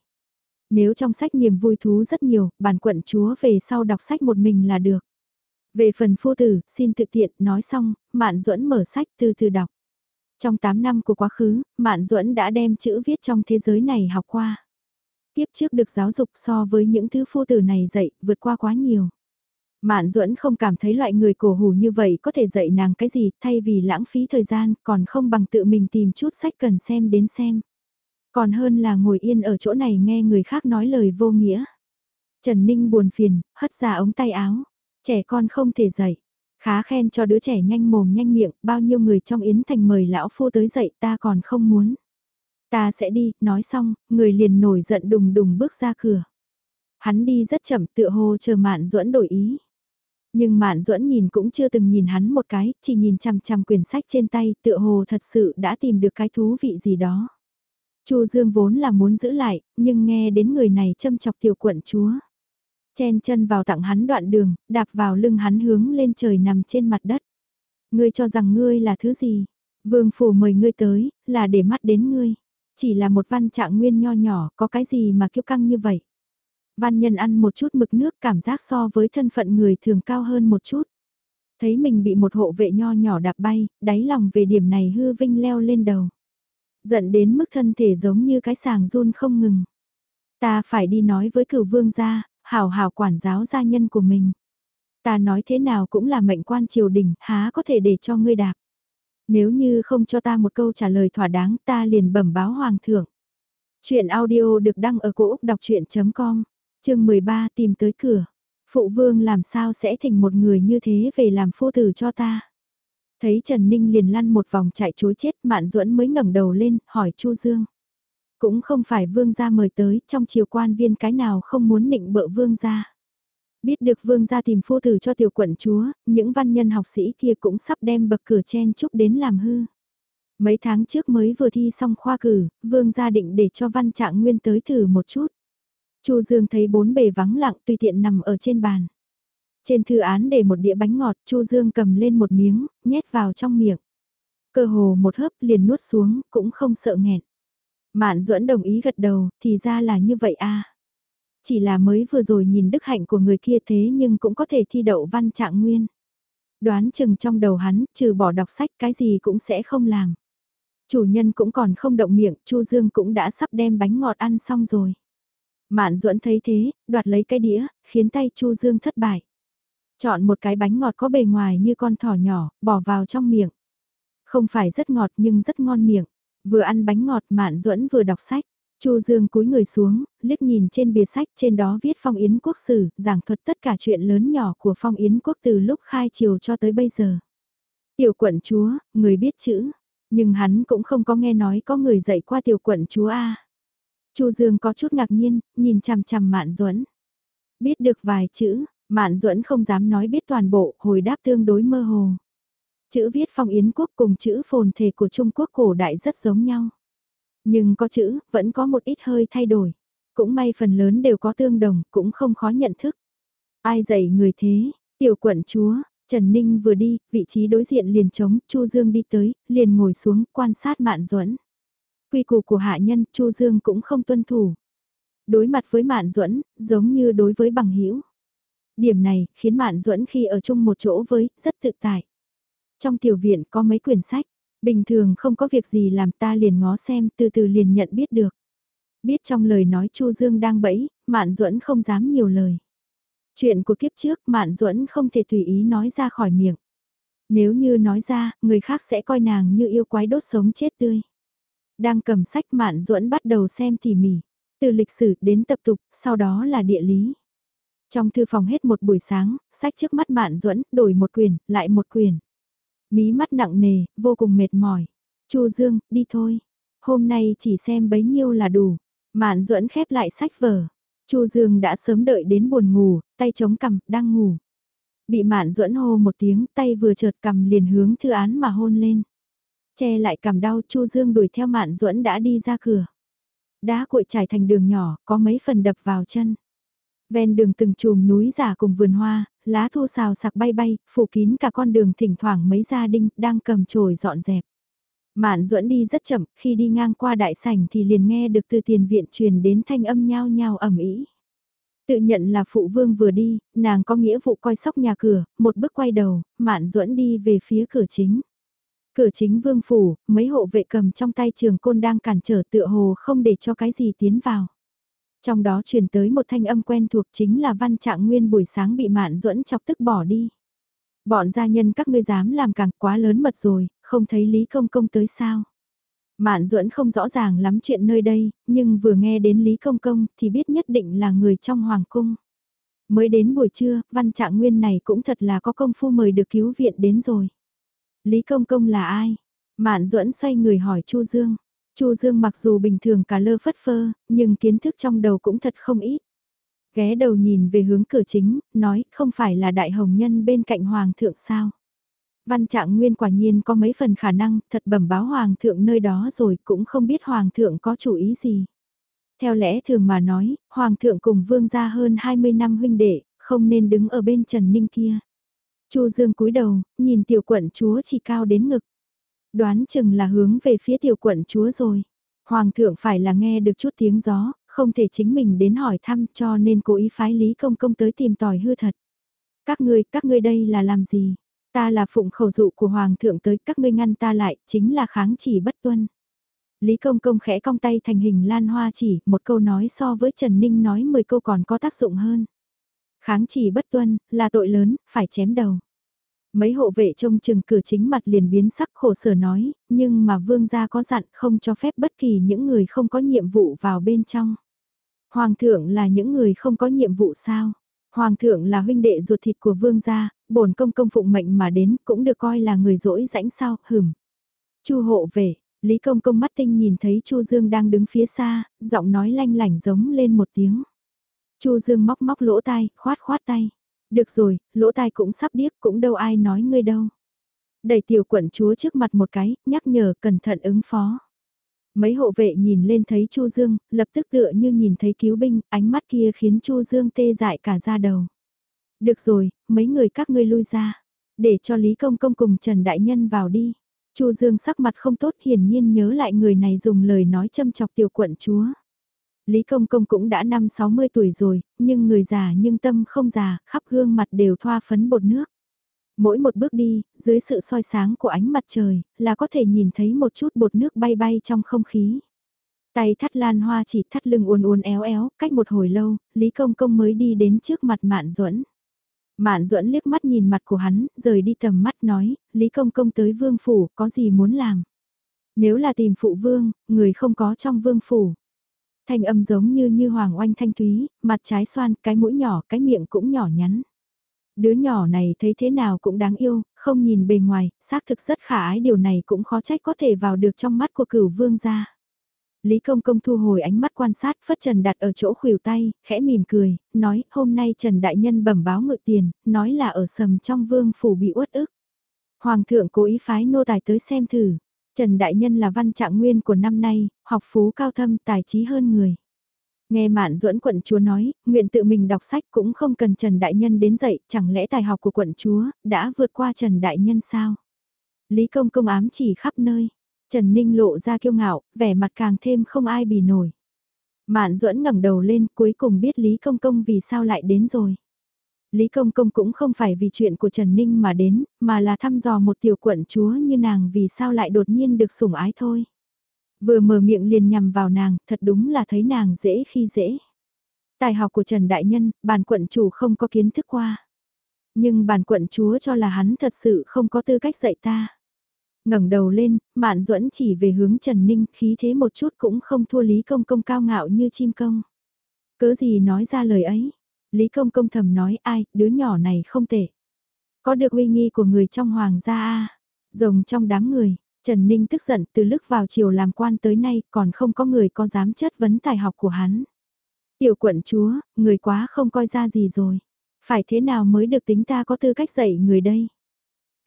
Nếu trong sách niềm vui thú rất nhiều, bản quận chúa về sau đọc sách một mình là được. Về phần phu tử, xin thực tiện, nói xong, Mạn Duẫn mở sách từ từ đọc. Trong 8 năm của quá khứ, Mạn Duẫn đã đem chữ viết trong thế giới này học qua. Tiếp trước được giáo dục so với những thứ phu tử này dạy, vượt qua quá nhiều. Mạn duẫn không cảm thấy loại người cổ hủ như vậy có thể dạy nàng cái gì thay vì lãng phí thời gian còn không bằng tự mình tìm chút sách cần xem đến xem. Còn hơn là ngồi yên ở chỗ này nghe người khác nói lời vô nghĩa. Trần Ninh buồn phiền, hất ra ống tay áo. Trẻ con không thể dạy. Khá khen cho đứa trẻ nhanh mồm nhanh miệng, bao nhiêu người trong Yến Thành mời lão phu tới dạy ta còn không muốn. Ta sẽ đi, nói xong, người liền nổi giận đùng đùng bước ra cửa. Hắn đi rất chậm tựa hồ chờ mạn duẫn đổi ý. Nhưng Mạn Duẫn nhìn cũng chưa từng nhìn hắn một cái, chỉ nhìn chằm chằm quyển sách trên tay, tựa hồ thật sự đã tìm được cái thú vị gì đó. Chu Dương vốn là muốn giữ lại, nhưng nghe đến người này châm chọc tiểu quận chúa. Chen chân vào tặng hắn đoạn đường, đạp vào lưng hắn hướng lên trời nằm trên mặt đất. Ngươi cho rằng ngươi là thứ gì? Vương phủ mời ngươi tới, là để mắt đến ngươi. Chỉ là một văn trạng nguyên nho nhỏ, có cái gì mà kiêu căng như vậy? Văn nhân ăn một chút mực nước cảm giác so với thân phận người thường cao hơn một chút. Thấy mình bị một hộ vệ nho nhỏ đạp bay, đáy lòng về điểm này hư vinh leo lên đầu. Giận đến mức thân thể giống như cái sàng run không ngừng. Ta phải đi nói với cửu vương gia, hảo hảo quản giáo gia nhân của mình. Ta nói thế nào cũng là mệnh quan triều đình, há có thể để cho ngươi đạp. Nếu như không cho ta một câu trả lời thỏa đáng ta liền bẩm báo hoàng thượng. Chuyện audio được đăng ở cổ Úc đọc chuyện.com, chương 13 tìm tới cửa. Phụ vương làm sao sẽ thành một người như thế về làm phu tử cho ta. Thấy Trần Ninh liền lăn một vòng chạy chối chết Mạn Duẫn mới ngẩng đầu lên, hỏi Chu Dương. Cũng không phải vương gia mời tới, trong triều quan viên cái nào không muốn nịnh bợ vương gia. Biết được vương gia tìm phu tử cho tiểu quận chúa, những văn nhân học sĩ kia cũng sắp đem bậc cửa chen chúc đến làm hư. Mấy tháng trước mới vừa thi xong khoa cử, vương gia định để cho văn trạng nguyên tới thử một chút. Chu Dương thấy bốn bề vắng lặng tùy tiện nằm ở trên bàn. Trên thư án để một đĩa bánh ngọt, Chu Dương cầm lên một miếng, nhét vào trong miệng. Cơ hồ một hớp liền nuốt xuống, cũng không sợ nghẹn. Mạn duẫn đồng ý gật đầu, thì ra là như vậy a. Chỉ là mới vừa rồi nhìn đức hạnh của người kia thế nhưng cũng có thể thi đậu văn trạng nguyên. Đoán chừng trong đầu hắn, trừ bỏ đọc sách cái gì cũng sẽ không làm. Chủ nhân cũng còn không động miệng, Chu Dương cũng đã sắp đem bánh ngọt ăn xong rồi. Mạn duẫn thấy thế, đoạt lấy cái đĩa, khiến tay Chu Dương thất bại. Chọn một cái bánh ngọt có bề ngoài như con thỏ nhỏ, bỏ vào trong miệng. Không phải rất ngọt nhưng rất ngon miệng. Vừa ăn bánh ngọt Mạn duẫn vừa đọc sách. Chu Dương cúi người xuống, liếc nhìn trên bìa sách trên đó viết phong yến quốc sử, giảng thuật tất cả chuyện lớn nhỏ của phong yến quốc từ lúc khai triều cho tới bây giờ. Tiểu quận chúa, người biết chữ, nhưng hắn cũng không có nghe nói có người dạy qua tiểu quận chúa A. Chu Dương có chút ngạc nhiên, nhìn chằm chằm Mạn Duẫn. Biết được vài chữ, Mạn Duẫn không dám nói biết toàn bộ, hồi đáp tương đối mơ hồ. Chữ viết phong yến quốc cùng chữ phồn thể của Trung Quốc cổ đại rất giống nhau. Nhưng có chữ, vẫn có một ít hơi thay đổi. Cũng may phần lớn đều có tương đồng, cũng không khó nhận thức. Ai dạy người thế, tiểu quận chúa, Trần Ninh vừa đi, vị trí đối diện liền trống, Chu Dương đi tới, liền ngồi xuống, quan sát Mạn Duẫn. Quy củ của hạ nhân, Chu Dương cũng không tuân thủ. Đối mặt với Mạn Duẫn, giống như đối với bằng hữu. Điểm này khiến Mạn Duẫn khi ở chung một chỗ với, rất tự tại. Trong tiểu viện có mấy quyển sách, bình thường không có việc gì làm ta liền ngó xem, từ từ liền nhận biết được. Biết trong lời nói Chu Dương đang bẫy, Mạn Duẫn không dám nhiều lời. Chuyện của kiếp trước Mạn Duẫn không thể tùy ý nói ra khỏi miệng. Nếu như nói ra, người khác sẽ coi nàng như yêu quái đốt sống chết tươi. Đang cầm sách Mạn Duẫn bắt đầu xem tỉ mỉ, từ lịch sử đến tập tục, sau đó là địa lý. Trong thư phòng hết một buổi sáng, sách trước mắt Mạn Duẫn đổi một quyền, lại một quyền. Mí mắt nặng nề, vô cùng mệt mỏi. Chu Dương, đi thôi. Hôm nay chỉ xem bấy nhiêu là đủ. Mạn Duẫn khép lại sách vở. Chu Dương đã sớm đợi đến buồn ngủ, tay chống cằm, đang ngủ. Bị Mạn Duẫn hô một tiếng, tay vừa chợt cầm liền hướng thư án mà hôn lên. Che lại cằm đau, Chu Dương đuổi theo Mạn Duẫn đã đi ra cửa. Đá cuội trải thành đường nhỏ, có mấy phần đập vào chân. Ven đường từng chùm núi giả cùng vườn hoa, lá thu xào sạc bay bay, phủ kín cả con đường thỉnh thoảng mấy gia đình đang cầm chổi dọn dẹp. Mạn duẫn đi rất chậm, khi đi ngang qua đại sảnh thì liền nghe được từ tiền viện truyền đến thanh âm nhao nhao ẩm ý. Tự nhận là phụ vương vừa đi, nàng có nghĩa vụ coi sóc nhà cửa, một bước quay đầu, mạn duẫn đi về phía cửa chính. Cửa chính vương phủ, mấy hộ vệ cầm trong tay trường côn đang cản trở tựa hồ không để cho cái gì tiến vào. Trong đó truyền tới một thanh âm quen thuộc chính là văn trạng nguyên buổi sáng bị mạn duẫn chọc tức bỏ đi. Bọn gia nhân các ngươi dám làm càng quá lớn mật rồi, không thấy Lý Công Công tới sao. Mạn duẫn không rõ ràng lắm chuyện nơi đây, nhưng vừa nghe đến Lý Công Công thì biết nhất định là người trong Hoàng Cung. Mới đến buổi trưa, văn trạng nguyên này cũng thật là có công phu mời được cứu viện đến rồi. Lý Công Công là ai? Mạn duẫn xoay người hỏi Chu Dương. Chu Dương mặc dù bình thường cả lơ phất phơ, nhưng kiến thức trong đầu cũng thật không ít. Ghé đầu nhìn về hướng cửa chính, nói không phải là đại hồng nhân bên cạnh hoàng thượng sao. Văn trạng nguyên quả nhiên có mấy phần khả năng, thật bẩm báo hoàng thượng nơi đó rồi cũng không biết hoàng thượng có chủ ý gì. Theo lẽ thường mà nói, hoàng thượng cùng vương gia hơn 20 năm huynh đệ, không nên đứng ở bên Trần Ninh kia. Chu Dương cúi đầu, nhìn tiểu quận chúa chỉ cao đến ngực. Đoán chừng là hướng về phía tiểu quận chúa rồi. Hoàng thượng phải là nghe được chút tiếng gió, không thể chính mình đến hỏi thăm cho nên cố ý phái Lý Công Công tới tìm tòi hư thật. Các ngươi, các ngươi đây là làm gì? Ta là phụng khẩu dụ của Hoàng thượng tới các ngươi ngăn ta lại, chính là kháng chỉ bất tuân. Lý Công Công khẽ cong tay thành hình lan hoa chỉ, một câu nói so với Trần Ninh nói 10 câu còn có tác dụng hơn. Kháng chỉ bất tuân, là tội lớn, phải chém đầu. Mấy hộ vệ trông chừng cửa chính mặt liền biến sắc khổ sở nói, nhưng mà vương gia có dặn không cho phép bất kỳ những người không có nhiệm vụ vào bên trong. Hoàng thượng là những người không có nhiệm vụ sao? Hoàng thượng là huynh đệ ruột thịt của vương gia, bổn công công phụng mệnh mà đến cũng được coi là người dỗi rãnh sao, hửm. Chu hộ về, Lý công công mắt tinh nhìn thấy Chu Dương đang đứng phía xa, giọng nói lanh lảnh giống lên một tiếng. Chu Dương móc móc lỗ tai, khoát khoát tay. Được rồi, lỗ tai cũng sắp điếc cũng đâu ai nói ngươi đâu. Đẩy tiểu quận chúa trước mặt một cái, nhắc nhở cẩn thận ứng phó. Mấy hộ vệ nhìn lên thấy Chu Dương, lập tức tựa như nhìn thấy cứu binh, ánh mắt kia khiến Chu Dương tê dại cả da đầu. Được rồi, mấy người các ngươi lui ra, để cho Lý Công Công cùng Trần Đại Nhân vào đi. Chu Dương sắc mặt không tốt hiển nhiên nhớ lại người này dùng lời nói châm chọc tiểu quận chúa. Lý Công Công cũng đã năm 60 tuổi rồi, nhưng người già nhưng tâm không già, khắp gương mặt đều thoa phấn bột nước. Mỗi một bước đi, dưới sự soi sáng của ánh mặt trời, là có thể nhìn thấy một chút bột nước bay bay trong không khí. Tay thắt lan hoa chỉ thắt lưng uốn uốn éo éo, cách một hồi lâu, Lý Công Công mới đi đến trước mặt Mạn Duẫn. Mạn Duẫn liếc mắt nhìn mặt của hắn, rời đi tầm mắt nói, Lý Công Công tới vương phủ, có gì muốn làm? Nếu là tìm phụ vương, người không có trong vương phủ. Thanh âm giống như như hoàng oanh thanh thúy, mặt trái xoan, cái mũi nhỏ, cái miệng cũng nhỏ nhắn. Đứa nhỏ này thấy thế nào cũng đáng yêu, không nhìn bề ngoài, xác thực rất khả ái điều này cũng khó trách có thể vào được trong mắt của cửu vương gia. Lý Công Công thu hồi ánh mắt quan sát phất Trần đặt ở chỗ khuỷu tay, khẽ mỉm cười, nói hôm nay Trần Đại Nhân bẩm báo ngự tiền, nói là ở sầm trong vương phủ bị uất ức. Hoàng thượng cố ý phái nô tài tới xem thử. Trần Đại Nhân là văn trạng nguyên của năm nay, học phú cao thâm tài trí hơn người. Nghe Mạn Duẫn quận chúa nói, nguyện tự mình đọc sách cũng không cần Trần Đại Nhân đến dạy, chẳng lẽ tài học của quận chúa đã vượt qua Trần Đại Nhân sao? Lý Công công ám chỉ khắp nơi. Trần Ninh lộ ra kiêu ngạo, vẻ mặt càng thêm không ai bì nổi. Mạn Duẫn ngẩng đầu lên, cuối cùng biết Lý Công công vì sao lại đến rồi. Lý Công Công cũng không phải vì chuyện của Trần Ninh mà đến, mà là thăm dò một tiểu quận chúa như nàng vì sao lại đột nhiên được sủng ái thôi. Vừa mở miệng liền nhằm vào nàng, thật đúng là thấy nàng dễ khi dễ. Tài học của Trần Đại Nhân, bản quận chủ không có kiến thức qua. Nhưng bản quận chúa cho là hắn thật sự không có tư cách dạy ta. ngẩng đầu lên, mạn duẫn chỉ về hướng Trần Ninh khí thế một chút cũng không thua Lý Công Công cao ngạo như chim công. Cớ gì nói ra lời ấy? Lý Công Công thầm nói ai, đứa nhỏ này không tệ. Có được uy nghi của người trong hoàng gia a Rồng trong đám người, Trần Ninh tức giận từ lúc vào chiều làm quan tới nay còn không có người có dám chất vấn tài học của hắn. Tiểu quận chúa, người quá không coi ra gì rồi. Phải thế nào mới được tính ta có tư cách dạy người đây?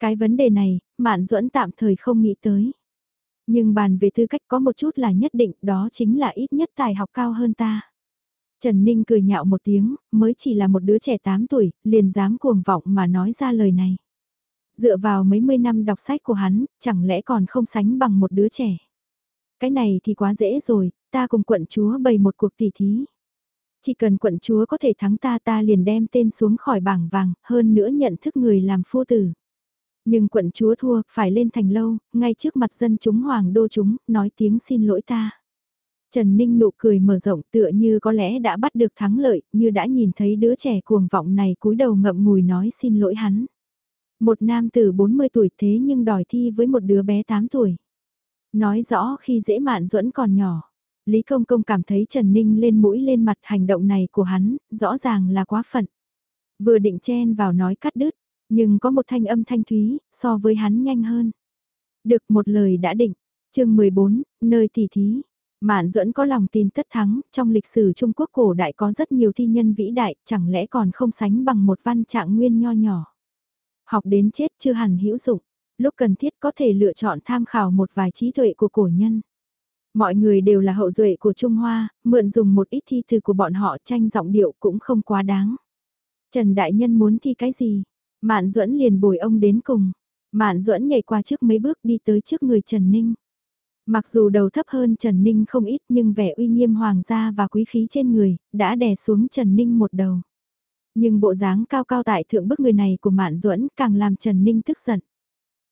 Cái vấn đề này, Mạn Duẫn tạm thời không nghĩ tới. Nhưng bàn về tư cách có một chút là nhất định đó chính là ít nhất tài học cao hơn ta. Trần Ninh cười nhạo một tiếng, mới chỉ là một đứa trẻ 8 tuổi, liền dám cuồng vọng mà nói ra lời này. Dựa vào mấy mươi năm đọc sách của hắn, chẳng lẽ còn không sánh bằng một đứa trẻ. Cái này thì quá dễ rồi, ta cùng quận chúa bày một cuộc tỉ thí. Chỉ cần quận chúa có thể thắng ta ta liền đem tên xuống khỏi bảng vàng, hơn nữa nhận thức người làm phu tử. Nhưng quận chúa thua, phải lên thành lâu, ngay trước mặt dân chúng hoàng đô chúng, nói tiếng xin lỗi ta. Trần Ninh nụ cười mở rộng tựa như có lẽ đã bắt được thắng lợi, như đã nhìn thấy đứa trẻ cuồng vọng này cúi đầu ngậm ngùi nói xin lỗi hắn. Một nam tử 40 tuổi thế nhưng đòi thi với một đứa bé 8 tuổi. Nói rõ khi dễ mạn duẫn còn nhỏ. Lý Công Công cảm thấy Trần Ninh lên mũi lên mặt hành động này của hắn, rõ ràng là quá phận. Vừa định chen vào nói cắt đứt, nhưng có một thanh âm thanh thúy, so với hắn nhanh hơn. Được một lời đã định, chương 14, nơi tỉ thí. Mạn duẫn có lòng tin tất thắng, trong lịch sử Trung Quốc cổ đại có rất nhiều thi nhân vĩ đại, chẳng lẽ còn không sánh bằng một văn trạng nguyên nho nhỏ. Học đến chết chưa hẳn hữu dụng, Lúc cần thiết có thể lựa chọn tham khảo một vài trí tuệ của cổ nhân. Mọi người đều là hậu duệ của Trung Hoa, mượn dùng một ít thi từ của bọn họ tranh giọng điệu cũng không quá đáng. Trần Đại Nhân muốn thi cái gì? Mạn Duẫn liền bồi ông đến cùng. Mạn Duẫn nhảy qua trước mấy bước đi tới trước người Trần Ninh. Mặc dù đầu thấp hơn Trần Ninh không ít nhưng vẻ uy nghiêm hoàng gia và quý khí trên người, đã đè xuống Trần Ninh một đầu. Nhưng bộ dáng cao cao tại thượng bức người này của Mạn Duẫn càng làm Trần Ninh tức giận.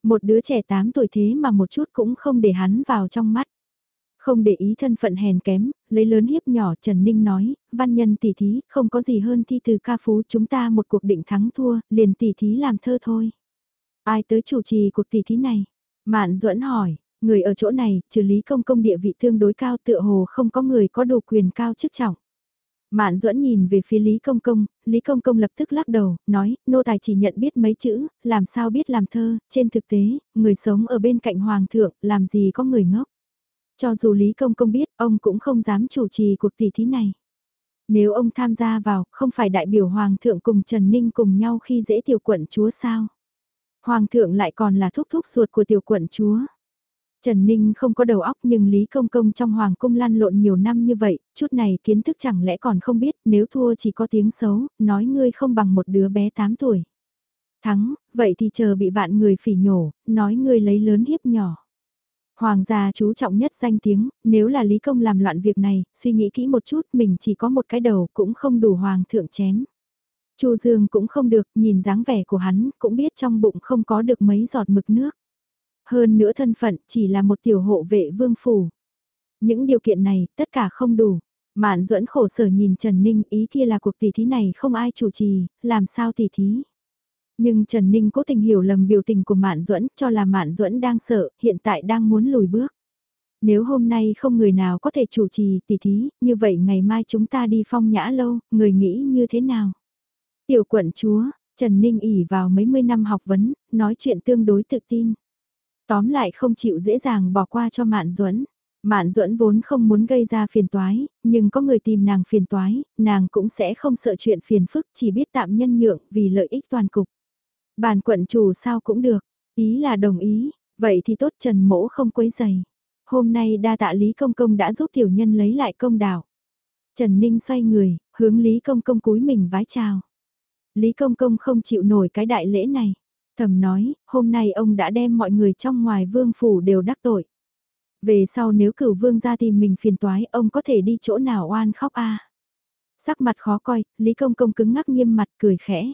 Một đứa trẻ 8 tuổi thế mà một chút cũng không để hắn vào trong mắt. Không để ý thân phận hèn kém, lấy lớn hiếp nhỏ Trần Ninh nói, văn nhân tỷ thí, không có gì hơn thi từ ca phú chúng ta một cuộc định thắng thua, liền tỷ thí làm thơ thôi. Ai tới chủ trì cuộc tỷ thí này? Mạn duẫn hỏi, người ở chỗ này, trừ Lý Công Công địa vị tương đối cao tựa hồ không có người có đủ quyền cao chức trọng. Mạn duẫn nhìn về phía Lý Công Công, Lý Công Công lập tức lắc đầu, nói, nô tài chỉ nhận biết mấy chữ, làm sao biết làm thơ, trên thực tế, người sống ở bên cạnh Hoàng thượng, làm gì có người ngốc. Cho dù Lý Công Công biết, ông cũng không dám chủ trì cuộc tỷ thí này. Nếu ông tham gia vào, không phải đại biểu Hoàng thượng cùng Trần Ninh cùng nhau khi dễ tiểu quận chúa sao? Hoàng thượng lại còn là thúc thúc ruột của tiểu quận chúa. Trần Ninh không có đầu óc nhưng Lý Công Công trong Hoàng cung lăn lộn nhiều năm như vậy, chút này kiến thức chẳng lẽ còn không biết nếu thua chỉ có tiếng xấu, nói ngươi không bằng một đứa bé 8 tuổi. Thắng, vậy thì chờ bị vạn người phỉ nhổ, nói ngươi lấy lớn hiếp nhỏ. Hoàng gia chú trọng nhất danh tiếng, nếu là Lý Công làm loạn việc này, suy nghĩ kỹ một chút mình chỉ có một cái đầu cũng không đủ Hoàng thượng chém. Chu Dương cũng không được, nhìn dáng vẻ của hắn, cũng biết trong bụng không có được mấy giọt mực nước. Hơn nữa thân phận chỉ là một tiểu hộ vệ vương phủ. Những điều kiện này, tất cả không đủ. Mạn duẫn khổ sở nhìn Trần Ninh ý kia là cuộc tỷ thí này không ai chủ trì, làm sao tỷ thí. Nhưng Trần Ninh cố tình hiểu lầm biểu tình của Mạn Duẫn, cho là Mạn Duẫn đang sợ, hiện tại đang muốn lùi bước. Nếu hôm nay không người nào có thể chủ trì tỷ thí, như vậy ngày mai chúng ta đi phong nhã lâu, người nghĩ như thế nào? Tiểu quận chúa, Trần Ninh ỉ vào mấy mươi năm học vấn, nói chuyện tương đối tự tin. Tóm lại không chịu dễ dàng bỏ qua cho Mạn Duẫn. Mạn Duẫn vốn không muốn gây ra phiền toái, nhưng có người tìm nàng phiền toái, nàng cũng sẽ không sợ chuyện phiền phức, chỉ biết tạm nhân nhượng vì lợi ích toàn cục. Bàn quận chủ sao cũng được, ý là đồng ý, vậy thì tốt Trần Mỗ không quấy giày. Hôm nay đa tạ Lý Công Công đã giúp tiểu nhân lấy lại công đạo. Trần Ninh xoay người, hướng Lý Công Công cúi mình vái chào. Lý Công Công không chịu nổi cái đại lễ này. Thầm nói, hôm nay ông đã đem mọi người trong ngoài vương phủ đều đắc tội. Về sau nếu cửu vương ra tìm mình phiền toái, ông có thể đi chỗ nào oan khóc a Sắc mặt khó coi, Lý Công Công cứng ngắc nghiêm mặt cười khẽ.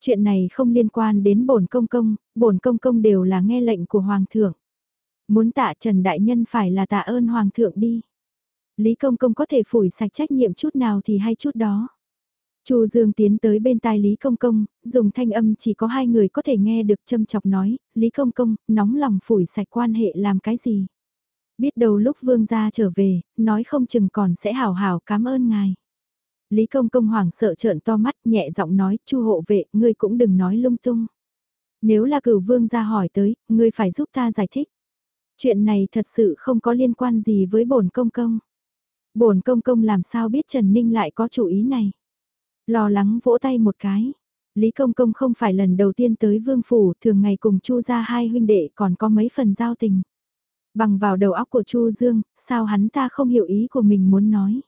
Chuyện này không liên quan đến bổn công công, bổn công công đều là nghe lệnh của Hoàng thượng. Muốn tạ Trần Đại Nhân phải là tạ ơn Hoàng thượng đi. Lý công công có thể phủi sạch trách nhiệm chút nào thì hay chút đó. Chu Dương tiến tới bên tai Lý Công Công, dùng thanh âm chỉ có hai người có thể nghe được châm chọc nói, Lý Công Công, nóng lòng phủi sạch quan hệ làm cái gì. Biết đâu lúc Vương gia trở về, nói không chừng còn sẽ hảo hảo cảm ơn ngài. Lý Công Công hoảng sợ trợn to mắt nhẹ giọng nói, chu hộ vệ, ngươi cũng đừng nói lung tung. Nếu là cửu vương gia hỏi tới, ngươi phải giúp ta giải thích. Chuyện này thật sự không có liên quan gì với bổn công công. Bổn công công làm sao biết Trần Ninh lại có chủ ý này. Lo lắng vỗ tay một cái. Lý Công Công không phải lần đầu tiên tới vương phủ, thường ngày cùng Chu ra hai huynh đệ còn có mấy phần giao tình. Bằng vào đầu óc của Chu Dương, sao hắn ta không hiểu ý của mình muốn nói.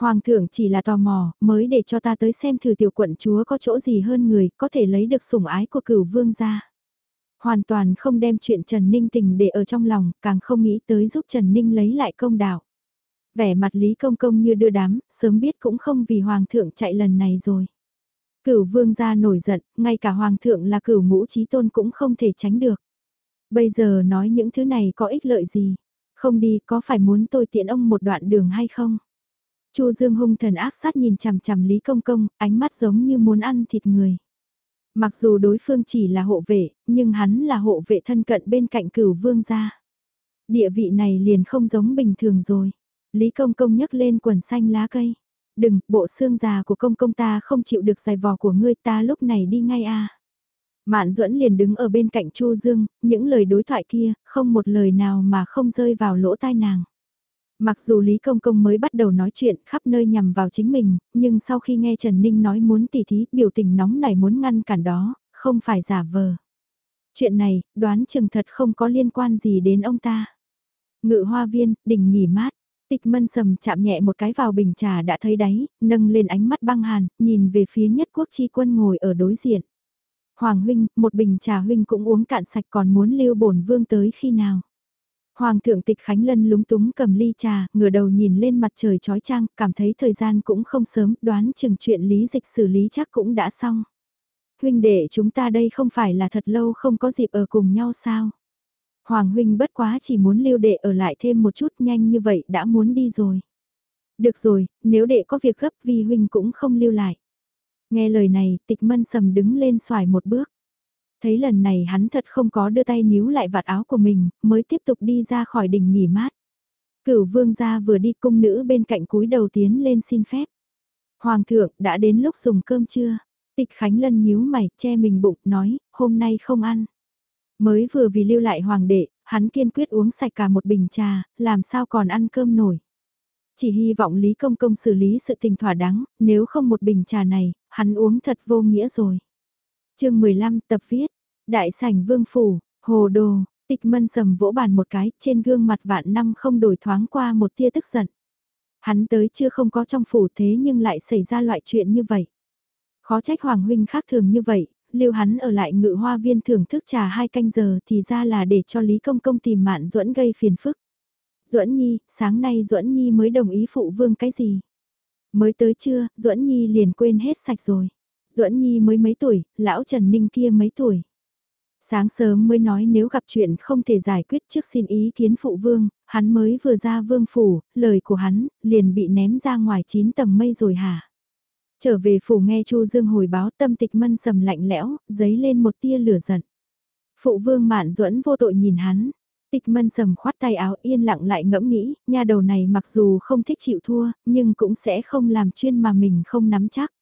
Hoàng thượng chỉ là tò mò, mới để cho ta tới xem thử tiểu quận chúa có chỗ gì hơn người, có thể lấy được sủng ái của cửu vương gia. Hoàn toàn không đem chuyện Trần Ninh tình để ở trong lòng, càng không nghĩ tới giúp Trần Ninh lấy lại công đạo. Vẻ mặt Lý Công Công như đưa đám, sớm biết cũng không vì Hoàng thượng chạy lần này rồi. Cửu vương gia nổi giận, ngay cả Hoàng thượng là cửu ngũ trí tôn cũng không thể tránh được. Bây giờ nói những thứ này có ích lợi gì? Không đi có phải muốn tôi tiện ông một đoạn đường hay không? Chu Dương hung thần ác sát nhìn chằm chằm Lý Công Công, ánh mắt giống như muốn ăn thịt người. Mặc dù đối phương chỉ là hộ vệ, nhưng hắn là hộ vệ thân cận bên cạnh cửu vương gia. Địa vị này liền không giống bình thường rồi. Lý Công Công nhấc lên quần xanh lá cây. Đừng, bộ xương già của công công ta không chịu được giày vò của ngươi ta lúc này đi ngay à? Mạn duẫn liền đứng ở bên cạnh Chu Dương, những lời đối thoại kia, không một lời nào mà không rơi vào lỗ tai nàng. Mặc dù Lý Công Công mới bắt đầu nói chuyện khắp nơi nhằm vào chính mình, nhưng sau khi nghe Trần Ninh nói muốn tỉ thí, biểu tình nóng nảy muốn ngăn cản đó, không phải giả vờ. Chuyện này, đoán chừng thật không có liên quan gì đến ông ta. Ngự hoa viên, đỉnh nghỉ mát. Tịch mân sầm chạm nhẹ một cái vào bình trà đã thấy đáy, nâng lên ánh mắt băng hàn, nhìn về phía nhất quốc chi quân ngồi ở đối diện. Hoàng huynh, một bình trà huynh cũng uống cạn sạch còn muốn lưu bổn vương tới khi nào. Hoàng thượng tịch Khánh Lân lúng túng cầm ly trà, ngửa đầu nhìn lên mặt trời trói trang, cảm thấy thời gian cũng không sớm, đoán chừng chuyện lý dịch xử lý chắc cũng đã xong. Huynh đệ chúng ta đây không phải là thật lâu không có dịp ở cùng nhau sao? Hoàng huynh bất quá chỉ muốn lưu đệ ở lại thêm một chút nhanh như vậy đã muốn đi rồi. Được rồi, nếu đệ có việc gấp vi huynh cũng không lưu lại. Nghe lời này, tịch mân sầm đứng lên xoài một bước. Thấy lần này hắn thật không có đưa tay níu lại vạt áo của mình, mới tiếp tục đi ra khỏi đỉnh nghỉ mát. Cửu vương gia vừa đi cung nữ bên cạnh cúi đầu tiến lên xin phép. Hoàng thượng đã đến lúc dùng cơm chưa? Tịch Khánh Lân nhíu mày, che mình bụng, nói, hôm nay không ăn. Mới vừa vì lưu lại hoàng đệ, hắn kiên quyết uống sạch cả một bình trà, làm sao còn ăn cơm nổi. Chỉ hy vọng Lý Công Công xử lý sự tình thỏa đáng, nếu không một bình trà này, hắn uống thật vô nghĩa rồi. chương 15 tập viết, Đại sảnh Vương Phủ, Hồ Đồ, tịch mân sầm vỗ bàn một cái, trên gương mặt vạn năm không đổi thoáng qua một tia tức giận. Hắn tới chưa không có trong phủ thế nhưng lại xảy ra loại chuyện như vậy. Khó trách Hoàng Huynh khác thường như vậy, lưu hắn ở lại ngự hoa viên thưởng thức trà hai canh giờ thì ra là để cho Lý Công Công tìm mạn duẫn gây phiền phức. Duẫn Nhi, sáng nay Duẫn Nhi mới đồng ý phụ vương cái gì? Mới tới trưa Duẫn Nhi liền quên hết sạch rồi. Duẫn Nhi mới mấy tuổi, lão Trần Ninh kia mấy tuổi. Sáng sớm mới nói nếu gặp chuyện không thể giải quyết trước xin ý kiến phụ vương, hắn mới vừa ra vương phủ, lời của hắn, liền bị ném ra ngoài chín tầng mây rồi hả? Trở về phủ nghe Chu Dương hồi báo tâm tịch mân sầm lạnh lẽo, giấy lên một tia lửa giận. Phụ vương mạn duẫn vô tội nhìn hắn, tịch mân sầm khoát tay áo yên lặng lại ngẫm nghĩ, nha đầu này mặc dù không thích chịu thua, nhưng cũng sẽ không làm chuyên mà mình không nắm chắc.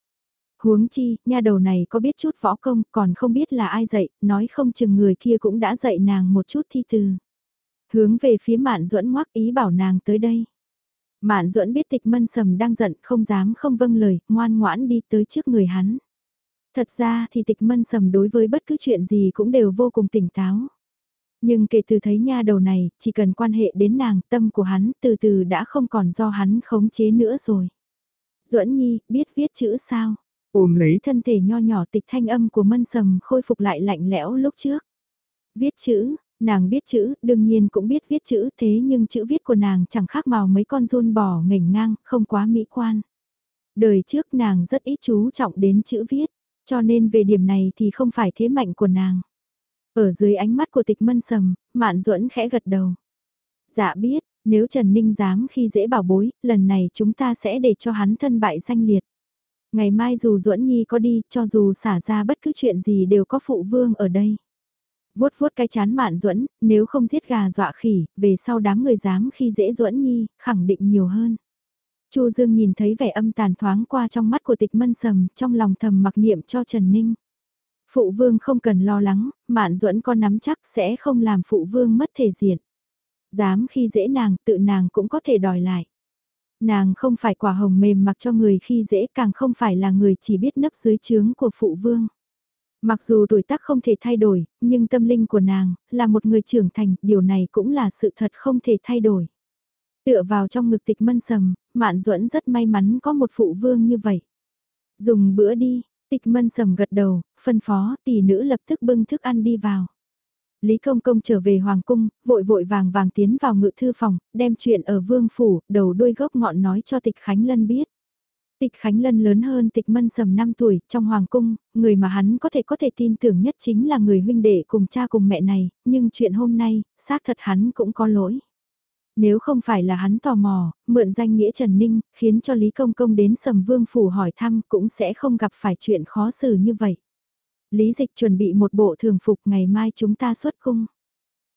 Huống chi, nha đầu này có biết chút võ công, còn không biết là ai dạy, nói không chừng người kia cũng đã dạy nàng một chút thi từ. Hướng về phía mạn duẫn ngoắc ý bảo nàng tới đây. Mạn duẫn biết tịch mân sầm đang giận không dám không vâng lời, ngoan ngoãn đi tới trước người hắn. Thật ra thì tịch mân sầm đối với bất cứ chuyện gì cũng đều vô cùng tỉnh táo. Nhưng kể từ thấy nha đầu này, chỉ cần quan hệ đến nàng, tâm của hắn từ từ đã không còn do hắn khống chế nữa rồi. Duẫn Nhi, biết viết chữ sao? Ôm lấy thân thể nho nhỏ tịch thanh âm của mân sầm khôi phục lại lạnh lẽo lúc trước. Viết chữ, Nàng biết chữ, đương nhiên cũng biết viết chữ thế nhưng chữ viết của nàng chẳng khác màu mấy con run bò nghềnh ngang, không quá mỹ quan. Đời trước nàng rất ít chú trọng đến chữ viết, cho nên về điểm này thì không phải thế mạnh của nàng. Ở dưới ánh mắt của tịch mân sầm, mạn duẫn khẽ gật đầu. Dạ biết, nếu Trần Ninh dám khi dễ bảo bối, lần này chúng ta sẽ để cho hắn thân bại danh liệt. Ngày mai dù duẫn nhi có đi, cho dù xả ra bất cứ chuyện gì đều có phụ vương ở đây vuốt vuốt cái chán mạn duẫn nếu không giết gà dọa khỉ, về sau đám người dám khi dễ duẫn nhi, khẳng định nhiều hơn. Chu Dương nhìn thấy vẻ âm tàn thoáng qua trong mắt của tịch mân sầm, trong lòng thầm mặc niệm cho Trần Ninh. Phụ vương không cần lo lắng, mạn duẫn con nắm chắc sẽ không làm phụ vương mất thể diện. Dám khi dễ nàng, tự nàng cũng có thể đòi lại. Nàng không phải quả hồng mềm mặc cho người khi dễ càng không phải là người chỉ biết nấp dưới trướng của phụ vương. Mặc dù tuổi tác không thể thay đổi, nhưng tâm linh của nàng, là một người trưởng thành, điều này cũng là sự thật không thể thay đổi. Tựa vào trong ngực tịch mân sầm, Mạn duẫn rất may mắn có một phụ vương như vậy. Dùng bữa đi, tịch mân sầm gật đầu, phân phó tỷ nữ lập tức bưng thức ăn đi vào. Lý Công Công trở về Hoàng Cung, vội vội vàng vàng tiến vào ngự thư phòng, đem chuyện ở Vương Phủ, đầu đuôi gốc ngọn nói cho tịch Khánh Lân biết. Tịch Khánh Lân lớn hơn tịch mân sầm 5 tuổi, trong hoàng cung, người mà hắn có thể có thể tin tưởng nhất chính là người huynh đệ cùng cha cùng mẹ này, nhưng chuyện hôm nay, xác thật hắn cũng có lỗi. Nếu không phải là hắn tò mò, mượn danh nghĩa Trần Ninh, khiến cho Lý Công Công đến sầm vương phủ hỏi thăm cũng sẽ không gặp phải chuyện khó xử như vậy. Lý Dịch chuẩn bị một bộ thường phục ngày mai chúng ta xuất cung.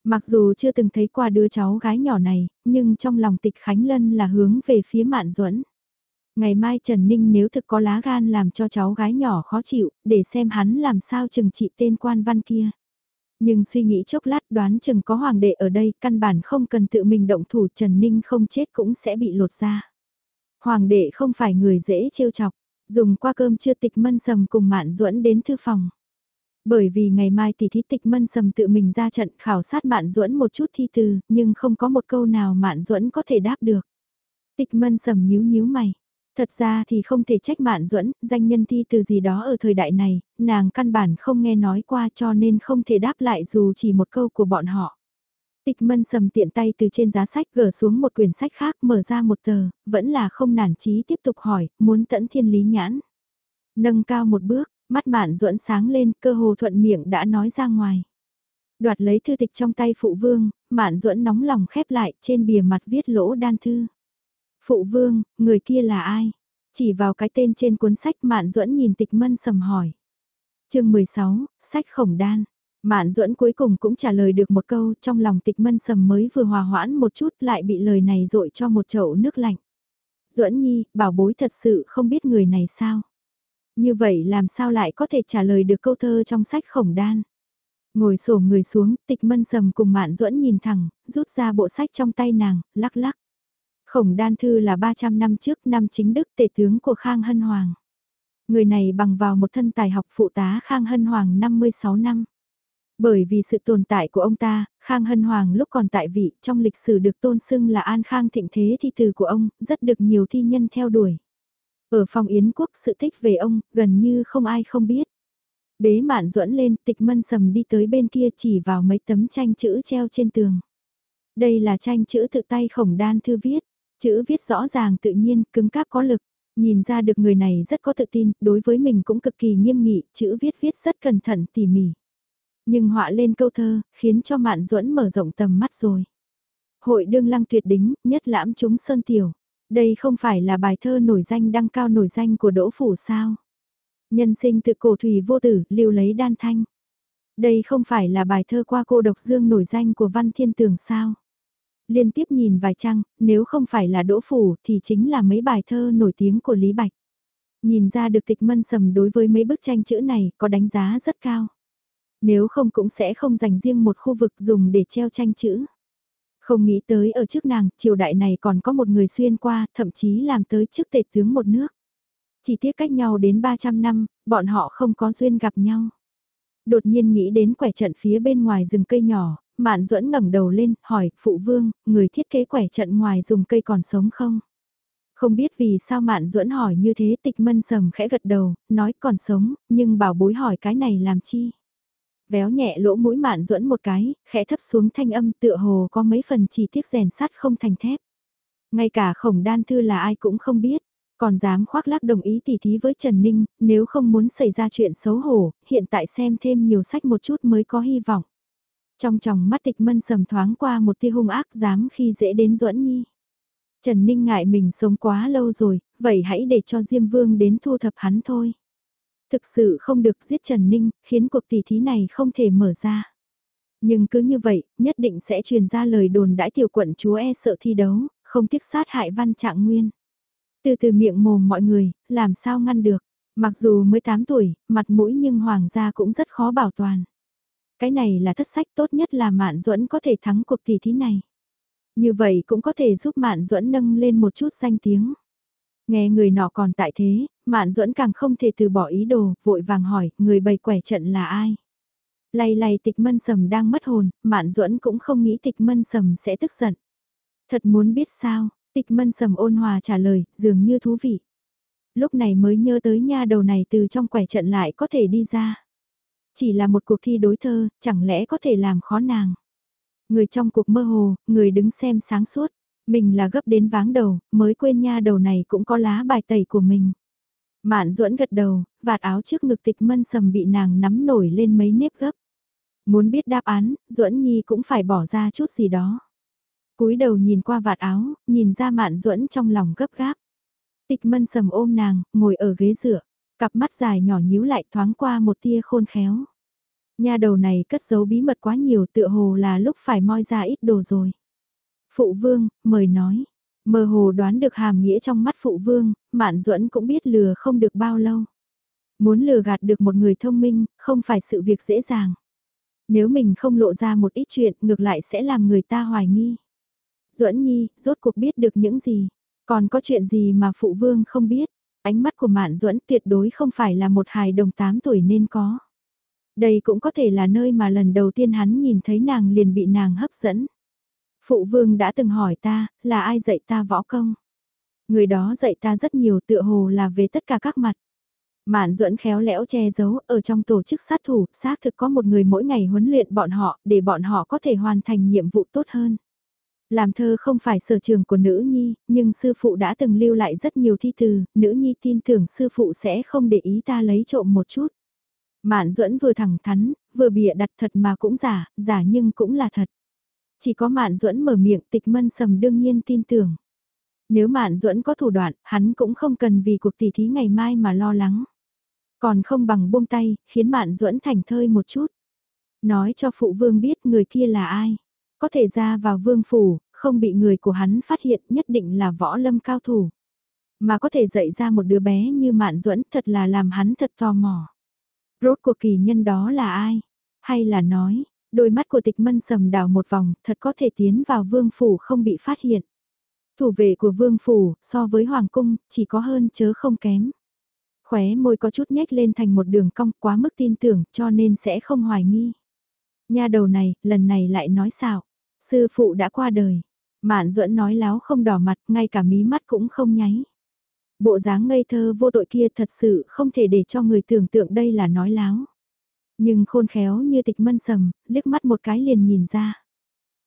Mặc dù chưa từng thấy qua đứa cháu gái nhỏ này, nhưng trong lòng tịch Khánh Lân là hướng về phía Mạn Duẫn. Ngày mai Trần Ninh nếu thực có lá gan làm cho cháu gái nhỏ khó chịu, để xem hắn làm sao chừng trị tên quan văn kia. Nhưng suy nghĩ chốc lát đoán chừng có hoàng đệ ở đây, căn bản không cần tự mình động thủ Trần Ninh không chết cũng sẽ bị lột ra. Hoàng đệ không phải người dễ trêu chọc, dùng qua cơm chưa tịch mân sầm cùng mạn duẫn đến thư phòng. Bởi vì ngày mai tỷ thí tịch mân sầm tự mình ra trận khảo sát Mạn Duẫn một chút thi từ, nhưng không có một câu nào Mạn Duẫn có thể đáp được. Tịch mân sầm nhíu nhíu mày. Thật ra thì không thể trách Mạn Duẫn, danh nhân thi từ gì đó ở thời đại này, nàng căn bản không nghe nói qua cho nên không thể đáp lại dù chỉ một câu của bọn họ. Tịch mân sầm tiện tay từ trên giá sách gỡ xuống một quyển sách khác mở ra một tờ, vẫn là không nản chí tiếp tục hỏi, muốn tẫn thiên lý nhãn. Nâng cao một bước, mắt mạn duẫn sáng lên, cơ hồ thuận miệng đã nói ra ngoài. Đoạt lấy thư tịch trong tay phụ vương, mạn duẫn nóng lòng khép lại trên bìa mặt viết lỗ đan thư. Phụ vương, người kia là ai? Chỉ vào cái tên trên cuốn sách mạn duẫn nhìn tịch mân sầm hỏi. chương 16, sách khổng đan. Mạn duẫn cuối cùng cũng trả lời được một câu trong lòng tịch mân sầm mới vừa hòa hoãn một chút lại bị lời này dội cho một chậu nước lạnh. duẫn nhi, bảo bối thật sự không biết người này sao. Như vậy làm sao lại có thể trả lời được câu thơ trong sách khổng đan. Ngồi sổ người xuống, tịch mân sầm cùng mạn duẫn nhìn thẳng, rút ra bộ sách trong tay nàng, lắc lắc. Khổng đan thư là 300 năm trước năm chính đức tể tướng của Khang Hân Hoàng. Người này bằng vào một thân tài học phụ tá Khang Hân Hoàng 56 năm. Bởi vì sự tồn tại của ông ta, Khang Hân Hoàng lúc còn tại vị trong lịch sử được tôn xưng là An Khang thịnh thế thi từ của ông, rất được nhiều thi nhân theo đuổi. Ở phòng Yến quốc sự tích về ông, gần như không ai không biết. Bế mạn duẫn lên, tịch mân sầm đi tới bên kia chỉ vào mấy tấm tranh chữ treo trên tường. Đây là tranh chữ tự tay khổng đan thư viết, chữ viết rõ ràng tự nhiên, cứng cáp có lực. Nhìn ra được người này rất có tự tin, đối với mình cũng cực kỳ nghiêm nghị, chữ viết viết rất cẩn thận tỉ mỉ. Nhưng họa lên câu thơ, khiến cho mạn duẫn mở rộng tầm mắt rồi. Hội đương lăng tuyệt đính, nhất lãm chúng sơn tiểu. Đây không phải là bài thơ nổi danh đăng cao nổi danh của Đỗ Phủ sao? Nhân sinh tự cổ thủy vô tử, lưu lấy đan thanh. Đây không phải là bài thơ qua cô độc dương nổi danh của Văn Thiên Tường sao? Liên tiếp nhìn vài trang, nếu không phải là Đỗ Phủ thì chính là mấy bài thơ nổi tiếng của Lý Bạch. Nhìn ra được tịch mân sầm đối với mấy bức tranh chữ này có đánh giá rất cao. Nếu không cũng sẽ không dành riêng một khu vực dùng để treo tranh chữ. Không nghĩ tới ở trước nàng, triều đại này còn có một người xuyên qua, thậm chí làm tới trước tể tướng một nước. Chỉ tiếc cách nhau đến 300 năm, bọn họ không có duyên gặp nhau. Đột nhiên nghĩ đến quẻ trận phía bên ngoài rừng cây nhỏ, Mạn duẫn ngẩng đầu lên, hỏi, phụ vương, người thiết kế quẻ trận ngoài dùng cây còn sống không? Không biết vì sao Mạn duẫn hỏi như thế tịch mân sầm khẽ gật đầu, nói còn sống, nhưng bảo bối hỏi cái này làm chi? véo nhẹ lỗ mũi mạn duẫn một cái, khẽ thấp xuống thanh âm tựa hồ có mấy phần chỉ tiếc rèn sắt không thành thép. Ngay cả khổng đan thư là ai cũng không biết, còn dám khoác lác đồng ý tỉ thí với Trần Ninh, nếu không muốn xảy ra chuyện xấu hổ, hiện tại xem thêm nhiều sách một chút mới có hy vọng. Trong tròng mắt tịch mân sầm thoáng qua một tia hung ác dám khi dễ đến duẫn nhi. Trần Ninh ngại mình sống quá lâu rồi, vậy hãy để cho Diêm Vương đến thu thập hắn thôi thực sự không được giết Trần Ninh, khiến cuộc tỷ thí này không thể mở ra. Nhưng cứ như vậy, nhất định sẽ truyền ra lời đồn đãi tiểu quận chúa e sợ thi đấu, không tiếc sát hại văn trạng nguyên. Từ từ miệng mồm mọi người, làm sao ngăn được. Mặc dù mới 8 tuổi, mặt mũi nhưng hoàng gia cũng rất khó bảo toàn. Cái này là thất sách tốt nhất là Mạn Duẫn có thể thắng cuộc tỷ thí này. Như vậy cũng có thể giúp Mạn Duẫn nâng lên một chút danh tiếng. Nghe người nọ còn tại thế, Mạn Duẫn càng không thể từ bỏ ý đồ, vội vàng hỏi, người bày quẻ trận là ai? Lay lay tịch mân sầm đang mất hồn, Mạn Duẫn cũng không nghĩ tịch mân sầm sẽ tức giận. Thật muốn biết sao, tịch mân sầm ôn hòa trả lời, dường như thú vị. Lúc này mới nhớ tới nha đầu này từ trong quẻ trận lại có thể đi ra. Chỉ là một cuộc thi đối thơ, chẳng lẽ có thể làm khó nàng. Người trong cuộc mơ hồ, người đứng xem sáng suốt. Mình là gấp đến váng đầu, mới quên nha đầu này cũng có lá bài tẩy của mình. Mạn duẫn gật đầu, vạt áo trước ngực tịch mân sầm bị nàng nắm nổi lên mấy nếp gấp. Muốn biết đáp án, duẫn nhi cũng phải bỏ ra chút gì đó. cúi đầu nhìn qua vạt áo, nhìn ra mạn duẫn trong lòng gấp gáp. Tịch mân sầm ôm nàng, ngồi ở ghế dựa, cặp mắt dài nhỏ nhíu lại thoáng qua một tia khôn khéo. Nhà đầu này cất giấu bí mật quá nhiều tựa hồ là lúc phải moi ra ít đồ rồi. Phụ vương, mời nói. Mơ hồ đoán được hàm nghĩa trong mắt phụ vương, Mạn Duẫn cũng biết lừa không được bao lâu. Muốn lừa gạt được một người thông minh, không phải sự việc dễ dàng. Nếu mình không lộ ra một ít chuyện, ngược lại sẽ làm người ta hoài nghi. Duẫn Nhi, rốt cuộc biết được những gì? Còn có chuyện gì mà phụ vương không biết? Ánh mắt của Mạn Duẫn tuyệt đối không phải là một hài đồng 8 tuổi nên có. Đây cũng có thể là nơi mà lần đầu tiên hắn nhìn thấy nàng liền bị nàng hấp dẫn. Phụ vương đã từng hỏi ta, là ai dạy ta võ công? Người đó dạy ta rất nhiều tựa hồ là về tất cả các mặt. Mạn duẫn khéo léo che giấu ở trong tổ chức sát thủ, xác thực có một người mỗi ngày huấn luyện bọn họ để bọn họ có thể hoàn thành nhiệm vụ tốt hơn. Làm thơ không phải sở trường của nữ nhi, nhưng sư phụ đã từng lưu lại rất nhiều thi từ, nữ nhi tin tưởng sư phụ sẽ không để ý ta lấy trộm một chút. Mạn duẫn vừa thẳng thắn, vừa bịa đặt thật mà cũng giả, giả nhưng cũng là thật. Chỉ có Mạn duẫn mở miệng tịch mân sầm đương nhiên tin tưởng. Nếu Mạn duẫn có thủ đoạn, hắn cũng không cần vì cuộc tỷ thí ngày mai mà lo lắng. Còn không bằng buông tay, khiến Mạn duẫn thành thơi một chút. Nói cho phụ vương biết người kia là ai. Có thể ra vào vương phủ, không bị người của hắn phát hiện nhất định là võ lâm cao thủ. Mà có thể dạy ra một đứa bé như Mạn duẫn thật là làm hắn thật tò mò. Rốt cuộc kỳ nhân đó là ai? Hay là nói, đôi mắt của tịch mân sầm đào một vòng, thật có thể tiến vào vương phủ không bị phát hiện. Thủ vệ của vương phủ, so với hoàng cung, chỉ có hơn chớ không kém. Khóe môi có chút nhếch lên thành một đường cong quá mức tin tưởng cho nên sẽ không hoài nghi. Nha đầu này, lần này lại nói xạo. Sư phụ đã qua đời. Mạn duẫn nói láo không đỏ mặt, ngay cả mí mắt cũng không nháy. Bộ dáng ngây thơ vô tội kia thật sự không thể để cho người tưởng tượng đây là nói láo. Nhưng khôn khéo như tịch mân sầm, liếc mắt một cái liền nhìn ra.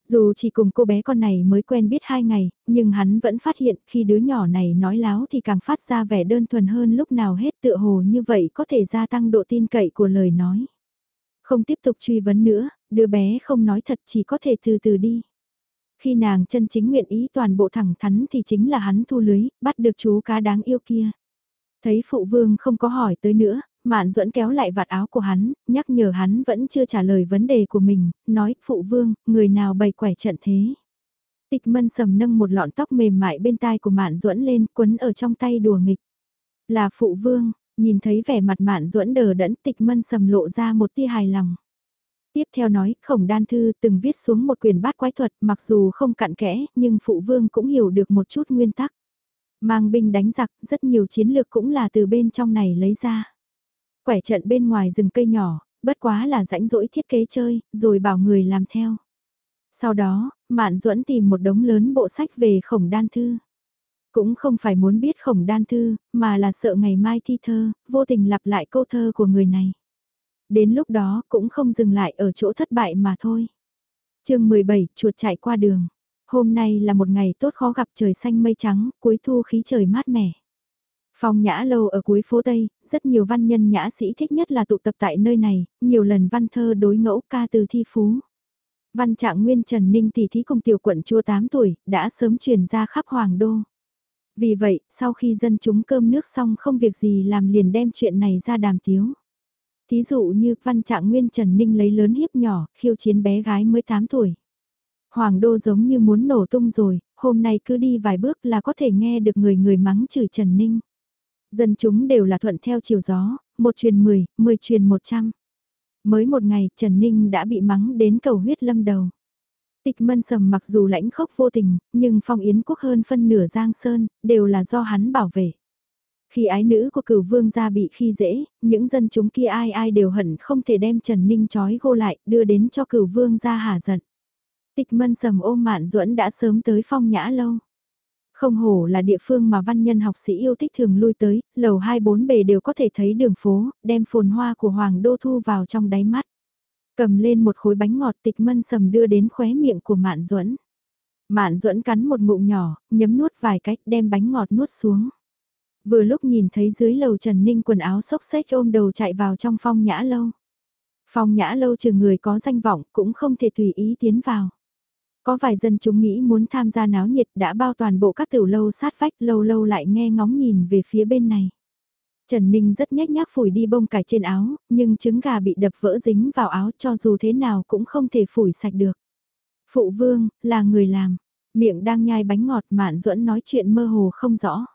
Dù chỉ cùng cô bé con này mới quen biết hai ngày, nhưng hắn vẫn phát hiện khi đứa nhỏ này nói láo thì càng phát ra vẻ đơn thuần hơn lúc nào hết tựa hồ như vậy có thể gia tăng độ tin cậy của lời nói. Không tiếp tục truy vấn nữa, đứa bé không nói thật chỉ có thể từ từ đi. Khi nàng chân chính nguyện ý toàn bộ thẳng thắn thì chính là hắn thu lưới, bắt được chú cá đáng yêu kia. Thấy phụ vương không có hỏi tới nữa, Mạn duẫn kéo lại vạt áo của hắn, nhắc nhở hắn vẫn chưa trả lời vấn đề của mình, nói, phụ vương, người nào bày quẻ trận thế. Tịch mân sầm nâng một lọn tóc mềm mại bên tai của Mạn duẫn lên, quấn ở trong tay đùa nghịch. Là phụ vương, nhìn thấy vẻ mặt Mạn duẫn đờ đẫn tịch mân sầm lộ ra một tia hài lòng. Tiếp theo nói, khổng đan thư từng viết xuống một quyền bát quái thuật mặc dù không cặn kẽ, nhưng phụ vương cũng hiểu được một chút nguyên tắc. Mang binh đánh giặc, rất nhiều chiến lược cũng là từ bên trong này lấy ra. Quẻ trận bên ngoài rừng cây nhỏ, bất quá là rãnh rỗi thiết kế chơi, rồi bảo người làm theo. Sau đó, Mạn Duẫn tìm một đống lớn bộ sách về khổng đan thư. Cũng không phải muốn biết khổng đan thư, mà là sợ ngày mai thi thơ, vô tình lặp lại câu thơ của người này. Đến lúc đó cũng không dừng lại ở chỗ thất bại mà thôi. chương 17, chuột chạy qua đường. Hôm nay là một ngày tốt khó gặp trời xanh mây trắng, cuối thu khí trời mát mẻ. phòng nhã lâu ở cuối phố Tây, rất nhiều văn nhân nhã sĩ thích nhất là tụ tập tại nơi này, nhiều lần văn thơ đối ngẫu ca từ thi phú. Văn trạng nguyên Trần Ninh tỷ thí cùng tiểu quận chua 8 tuổi, đã sớm truyền ra khắp Hoàng Đô. Vì vậy, sau khi dân chúng cơm nước xong không việc gì làm liền đem chuyện này ra đàm tiếu. Thí dụ như văn trạng nguyên Trần Ninh lấy lớn hiếp nhỏ, khiêu chiến bé gái mới 8 tuổi. Hoàng đô giống như muốn nổ tung rồi, hôm nay cứ đi vài bước là có thể nghe được người người mắng chửi Trần Ninh. Dân chúng đều là thuận theo chiều gió, một truyền 10, 10 truyền 100. Mới một ngày Trần Ninh đã bị mắng đến cầu huyết lâm đầu. Tịch mân sầm mặc dù lãnh khốc vô tình, nhưng phong yến quốc hơn phân nửa giang sơn, đều là do hắn bảo vệ. Khi ái nữ của cửu vương gia bị khi dễ, những dân chúng kia ai ai đều hận không thể đem Trần Ninh trói gô lại, đưa đến cho cửu vương gia hà giận. Tịch mân sầm ôm mạn duẫn đã sớm tới phong nhã lâu. Không hổ là địa phương mà văn nhân học sĩ yêu thích thường lui tới, lầu hai bốn bề đều có thể thấy đường phố, đem phồn hoa của Hoàng Đô Thu vào trong đáy mắt. Cầm lên một khối bánh ngọt tịch mân sầm đưa đến khóe miệng của Mạn Duẫn. Mạn Duẫn cắn một ngụm nhỏ, nhấm nuốt vài cách đem bánh ngọt nuốt xuống. Vừa lúc nhìn thấy dưới lầu Trần Ninh quần áo xốc xếch ôm đầu chạy vào trong phong nhã lâu. Phong nhã lâu trừ người có danh vọng cũng không thể tùy ý tiến vào. Có vài dân chúng nghĩ muốn tham gia náo nhiệt đã bao toàn bộ các tiểu lâu sát vách lâu lâu lại nghe ngóng nhìn về phía bên này. Trần Ninh rất nhếch nhác phủi đi bông cải trên áo, nhưng trứng gà bị đập vỡ dính vào áo cho dù thế nào cũng không thể phủi sạch được. Phụ vương, là người làm, miệng đang nhai bánh ngọt mạn duẫn nói chuyện mơ hồ không rõ.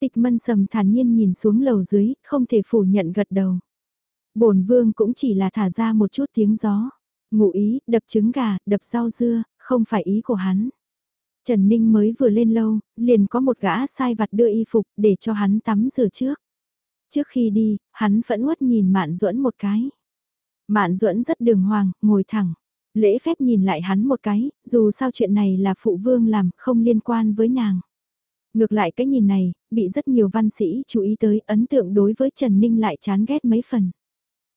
Tịch mân sầm thản nhiên nhìn xuống lầu dưới, không thể phủ nhận gật đầu. bổn vương cũng chỉ là thả ra một chút tiếng gió. Ngụ ý, đập trứng gà, đập rau dưa, không phải ý của hắn. Trần Ninh mới vừa lên lâu, liền có một gã sai vặt đưa y phục để cho hắn tắm rửa trước. Trước khi đi, hắn vẫn uất nhìn Mạn Duẫn một cái. Mạn duẫn rất đường hoàng, ngồi thẳng. Lễ phép nhìn lại hắn một cái, dù sao chuyện này là phụ vương làm, không liên quan với nàng. Ngược lại cái nhìn này, bị rất nhiều văn sĩ chú ý tới, ấn tượng đối với Trần Ninh lại chán ghét mấy phần.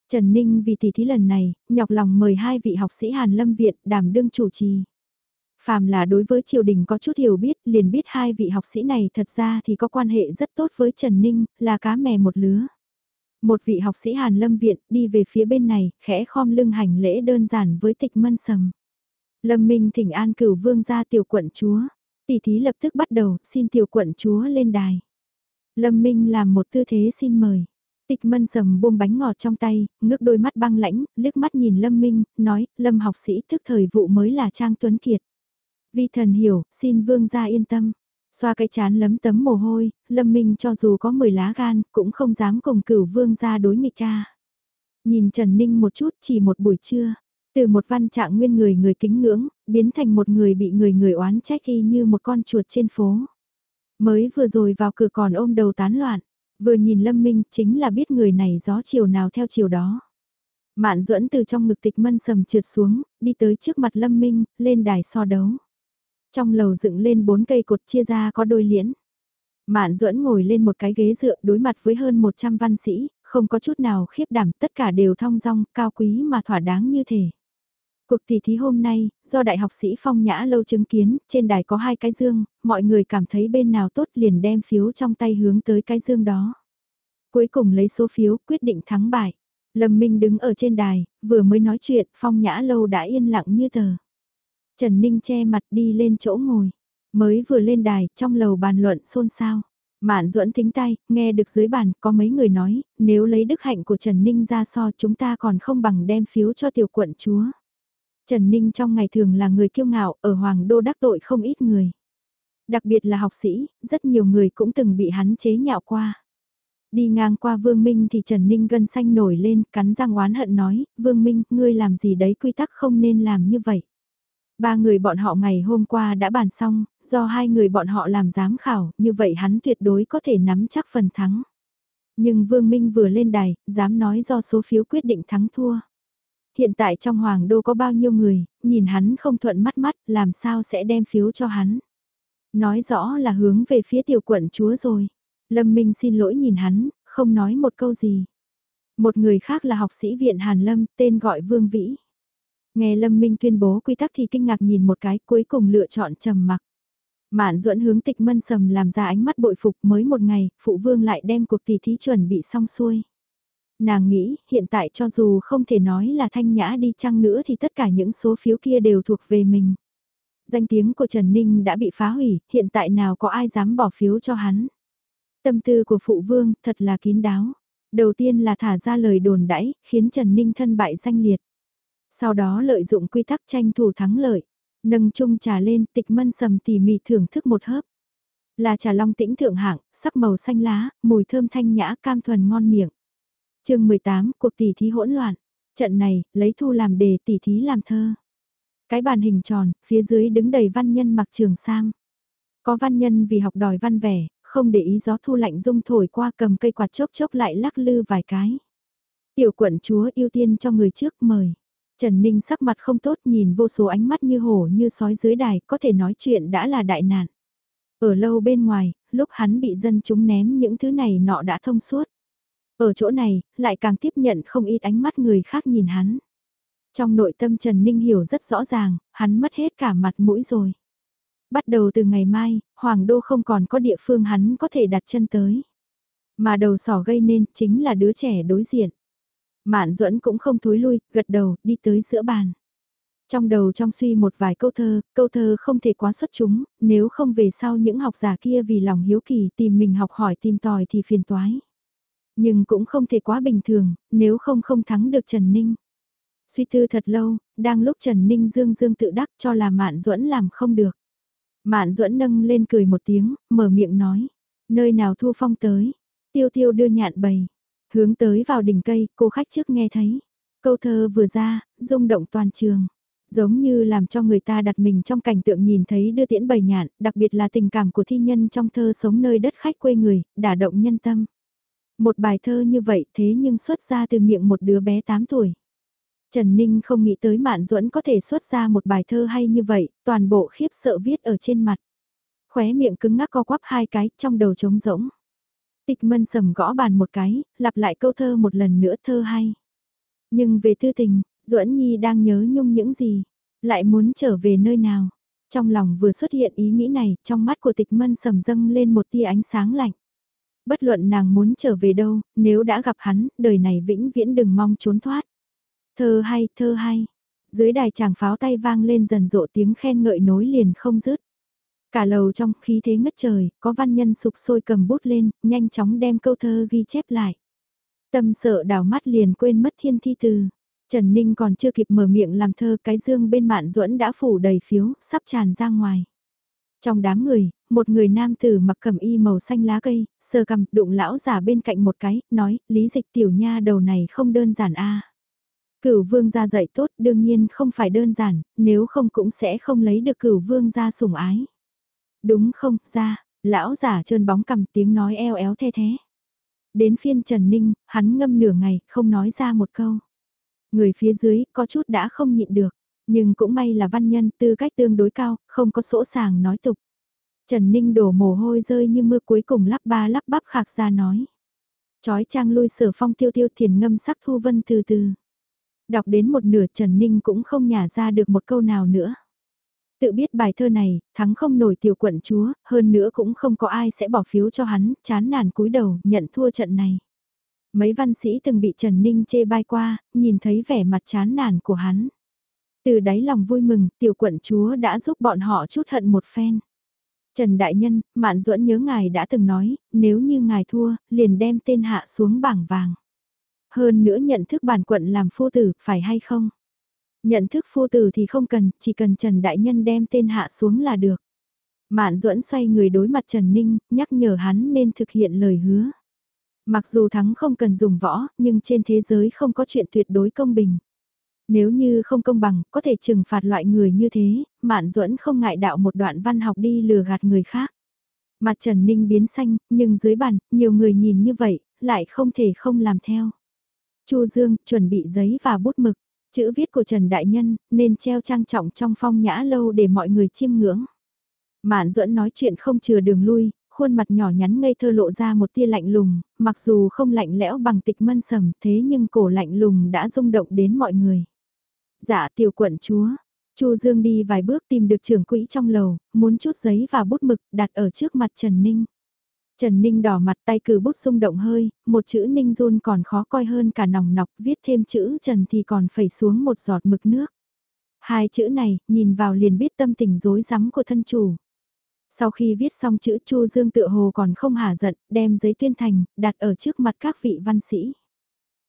Trần Ninh vì tỷ thí lần này, nhọc lòng mời hai vị học sĩ Hàn Lâm Viện đảm đương chủ trì. Phàm là đối với triều đình có chút hiểu biết, liền biết hai vị học sĩ này thật ra thì có quan hệ rất tốt với Trần Ninh, là cá mè một lứa. Một vị học sĩ Hàn Lâm Viện đi về phía bên này, khẽ khom lưng hành lễ đơn giản với tịch mân sầm. Lâm Minh thỉnh an cửu vương gia tiểu quận chúa. Tỷ thí lập tức bắt đầu, xin tiểu quận chúa lên đài. Lâm Minh làm một tư thế xin mời. Tịch mân sầm buông bánh ngọt trong tay, ngước đôi mắt băng lãnh, liếc mắt nhìn Lâm Minh, nói, Lâm học sĩ thức thời vụ mới là Trang Tuấn Kiệt. Vi thần hiểu, xin vương gia yên tâm. Xoa cái chán lấm tấm mồ hôi, Lâm Minh cho dù có 10 lá gan, cũng không dám cùng cửu vương gia đối nghịch cha. Nhìn Trần Ninh một chút chỉ một buổi trưa, từ một văn trạng nguyên người người kính ngưỡng, biến thành một người bị người người oán trách y như một con chuột trên phố. Mới vừa rồi vào cửa còn ôm đầu tán loạn, vừa nhìn Lâm Minh chính là biết người này gió chiều nào theo chiều đó. Mạn duẫn từ trong ngực tịch mân sầm trượt xuống, đi tới trước mặt Lâm Minh, lên đài so đấu. Trong lầu dựng lên bốn cây cột chia ra có đôi liễn. Mạn duẫn ngồi lên một cái ghế dựa đối mặt với hơn 100 văn sĩ, không có chút nào khiếp đảm, tất cả đều thong dong, cao quý mà thỏa đáng như thể. Cuộc tỷ thí hôm nay, do Đại học sĩ Phong Nhã lâu chứng kiến, trên đài có hai cái dương, mọi người cảm thấy bên nào tốt liền đem phiếu trong tay hướng tới cái dương đó. Cuối cùng lấy số phiếu quyết định thắng bại. Lâm Minh đứng ở trên đài, vừa mới nói chuyện, Phong Nhã lâu đã yên lặng như tờ. Trần Ninh che mặt đi lên chỗ ngồi. Mới vừa lên đài, trong lầu bàn luận xôn xao. Mạn duẫn tính tay, nghe được dưới bàn có mấy người nói, nếu lấy đức hạnh của Trần Ninh ra so chúng ta còn không bằng đem phiếu cho tiểu quận chúa. Trần Ninh trong ngày thường là người kiêu ngạo, ở Hoàng Đô đắc tội không ít người. Đặc biệt là học sĩ, rất nhiều người cũng từng bị hắn chế nhạo qua. Đi ngang qua Vương Minh thì Trần Ninh gân xanh nổi lên, cắn răng oán hận nói, Vương Minh, ngươi làm gì đấy quy tắc không nên làm như vậy. Ba người bọn họ ngày hôm qua đã bàn xong, do hai người bọn họ làm giám khảo, như vậy hắn tuyệt đối có thể nắm chắc phần thắng. Nhưng Vương Minh vừa lên đài, dám nói do số phiếu quyết định thắng thua. Hiện tại trong Hoàng Đô có bao nhiêu người, nhìn hắn không thuận mắt mắt, làm sao sẽ đem phiếu cho hắn. Nói rõ là hướng về phía tiểu quận chúa rồi. Lâm Minh xin lỗi nhìn hắn, không nói một câu gì. Một người khác là học sĩ viện Hàn Lâm, tên gọi Vương Vĩ. Nghe Lâm Minh tuyên bố quy tắc thì kinh ngạc nhìn một cái cuối cùng lựa chọn trầm mặc. Mạn duẫn hướng tịch mân sầm làm ra ánh mắt bội phục mới một ngày, phụ vương lại đem cuộc tỷ thí chuẩn bị xong xuôi. Nàng nghĩ, hiện tại cho dù không thể nói là thanh nhã đi chăng nữa thì tất cả những số phiếu kia đều thuộc về mình. Danh tiếng của Trần Ninh đã bị phá hủy, hiện tại nào có ai dám bỏ phiếu cho hắn. Tâm tư của phụ vương thật là kín đáo. Đầu tiên là thả ra lời đồn đãi, khiến Trần Ninh thân bại danh liệt. Sau đó lợi dụng quy tắc tranh thủ thắng lợi, nâng chung trà lên tịch mân sầm tỉ mỉ thưởng thức một hớp. Là trà long tĩnh thượng hạng, sắc màu xanh lá, mùi thơm thanh nhã cam thuần ngon miệng chương 18, cuộc tỷ thí hỗn loạn. Trận này, lấy thu làm đề tỷ thí làm thơ. Cái bàn hình tròn, phía dưới đứng đầy văn nhân mặc trường sam. Có văn nhân vì học đòi văn vẻ, không để ý gió thu lạnh rung thổi qua cầm cây quạt chốc chốc lại lắc lư vài cái. Tiểu quận chúa ưu tiên cho người trước mời. Trần Ninh sắc mặt không tốt nhìn vô số ánh mắt như hổ như sói dưới đài, có thể nói chuyện đã là đại nạn. Ở lâu bên ngoài, lúc hắn bị dân chúng ném những thứ này nọ đã thông suốt. Ở chỗ này, lại càng tiếp nhận không ít ánh mắt người khác nhìn hắn. Trong nội tâm Trần Ninh hiểu rất rõ ràng, hắn mất hết cả mặt mũi rồi. Bắt đầu từ ngày mai, Hoàng Đô không còn có địa phương hắn có thể đặt chân tới. Mà đầu sỏ gây nên chính là đứa trẻ đối diện. Mạn duẫn cũng không thối lui, gật đầu, đi tới giữa bàn. Trong đầu trong suy một vài câu thơ, câu thơ không thể quá xuất chúng, nếu không về sau những học giả kia vì lòng hiếu kỳ tìm mình học hỏi tìm tòi thì phiền toái. Nhưng cũng không thể quá bình thường, nếu không không thắng được Trần Ninh. Suy tư thật lâu, đang lúc Trần Ninh dương dương tự đắc cho là Mạn duẫn làm không được. Mạn duẫn nâng lên cười một tiếng, mở miệng nói, nơi nào thu phong tới, tiêu tiêu đưa nhạn bầy, Hướng tới vào đỉnh cây, cô khách trước nghe thấy. Câu thơ vừa ra, rung động toàn trường. Giống như làm cho người ta đặt mình trong cảnh tượng nhìn thấy đưa tiễn bầy nhạn, đặc biệt là tình cảm của thi nhân trong thơ sống nơi đất khách quê người, đả động nhân tâm. Một bài thơ như vậy thế nhưng xuất ra từ miệng một đứa bé 8 tuổi. Trần Ninh không nghĩ tới Mạn Duẫn có thể xuất ra một bài thơ hay như vậy, toàn bộ khiếp sợ viết ở trên mặt. Khóe miệng cứng ngắc co quắp hai cái, trong đầu trống rỗng. Tịch mân sầm gõ bàn một cái, lặp lại câu thơ một lần nữa thơ hay. Nhưng về tư tình, Duẫn Nhi đang nhớ nhung những gì, lại muốn trở về nơi nào. Trong lòng vừa xuất hiện ý nghĩ này, trong mắt của tịch mân sầm dâng lên một tia ánh sáng lạnh. Bất luận nàng muốn trở về đâu, nếu đã gặp hắn, đời này vĩnh viễn đừng mong trốn thoát. Thơ hay, thơ hay. Dưới đài chàng pháo tay vang lên dần rộ tiếng khen ngợi nối liền không dứt. Cả lầu trong khí thế ngất trời, có văn nhân sụp sôi cầm bút lên, nhanh chóng đem câu thơ ghi chép lại. Tâm sợ đảo mắt liền quên mất thiên thi từ. Trần Ninh còn chưa kịp mở miệng làm thơ cái dương bên mạn duẫn đã phủ đầy phiếu, sắp tràn ra ngoài. Trong đám người, một người nam tử mặc cẩm y màu xanh lá cây, sờ cầm đụng lão giả bên cạnh một cái, nói, lý dịch tiểu nha đầu này không đơn giản a Cửu vương gia dạy tốt đương nhiên không phải đơn giản, nếu không cũng sẽ không lấy được cửu vương gia sủng ái. Đúng không, ra, lão giả trơn bóng cầm tiếng nói eo éo the thế. Đến phiên Trần Ninh, hắn ngâm nửa ngày, không nói ra một câu. Người phía dưới có chút đã không nhịn được, nhưng cũng may là văn nhân tư cách tương đối cao, không có sỗ sàng nói tục. Trần Ninh đổ mồ hôi rơi như mưa cuối cùng lắp ba lắp bắp khạc ra nói. Chói trang lui sở phong tiêu tiêu thiền ngâm sắc thu vân từ từ. Đọc đến một nửa Trần Ninh cũng không nhả ra được một câu nào nữa. Tự biết bài thơ này, thắng không nổi tiểu quận chúa, hơn nữa cũng không có ai sẽ bỏ phiếu cho hắn, chán nản cúi đầu, nhận thua trận này. Mấy văn sĩ từng bị Trần Ninh chê bai qua, nhìn thấy vẻ mặt chán nản của hắn. Từ đáy lòng vui mừng, tiểu quận chúa đã giúp bọn họ chút hận một phen. Trần Đại Nhân, Mạn Duẫn nhớ ngài đã từng nói, nếu như ngài thua, liền đem tên hạ xuống bảng vàng. Hơn nữa nhận thức bản quận làm phu tử, phải hay không? Nhận thức phu tử thì không cần, chỉ cần Trần Đại Nhân đem tên hạ xuống là được. Mạn Duẫn xoay người đối mặt Trần Ninh, nhắc nhở hắn nên thực hiện lời hứa. Mặc dù thắng không cần dùng võ, nhưng trên thế giới không có chuyện tuyệt đối công bình. Nếu như không công bằng, có thể trừng phạt loại người như thế, Mạn Duẫn không ngại đạo một đoạn văn học đi lừa gạt người khác. Mặt Trần Ninh biến xanh, nhưng dưới bàn, nhiều người nhìn như vậy, lại không thể không làm theo. Chu Dương chuẩn bị giấy và bút mực, chữ viết của Trần Đại Nhân nên treo trang trọng trong phong nhã lâu để mọi người chiêm ngưỡng. Mạn Duẫn nói chuyện không chừa đường lui, khuôn mặt nhỏ nhắn ngây thơ lộ ra một tia lạnh lùng, mặc dù không lạnh lẽo bằng tịch mân sầm thế nhưng cổ lạnh lùng đã rung động đến mọi người. Dạ tiểu quận chúa, Chu Dương đi vài bước tìm được trưởng quỹ trong lầu, muốn chút giấy và bút mực đặt ở trước mặt Trần Ninh. Trần Ninh đỏ mặt tay cử bút xung động hơi, một chữ Ninh run còn khó coi hơn cả nòng nọc, viết thêm chữ Trần thì còn phẩy xuống một giọt mực nước. Hai chữ này, nhìn vào liền biết tâm tình rối rắm của thân chủ. Sau khi viết xong chữ Chu Dương tự hồ còn không hả giận, đem giấy tuyên thành, đặt ở trước mặt các vị văn sĩ.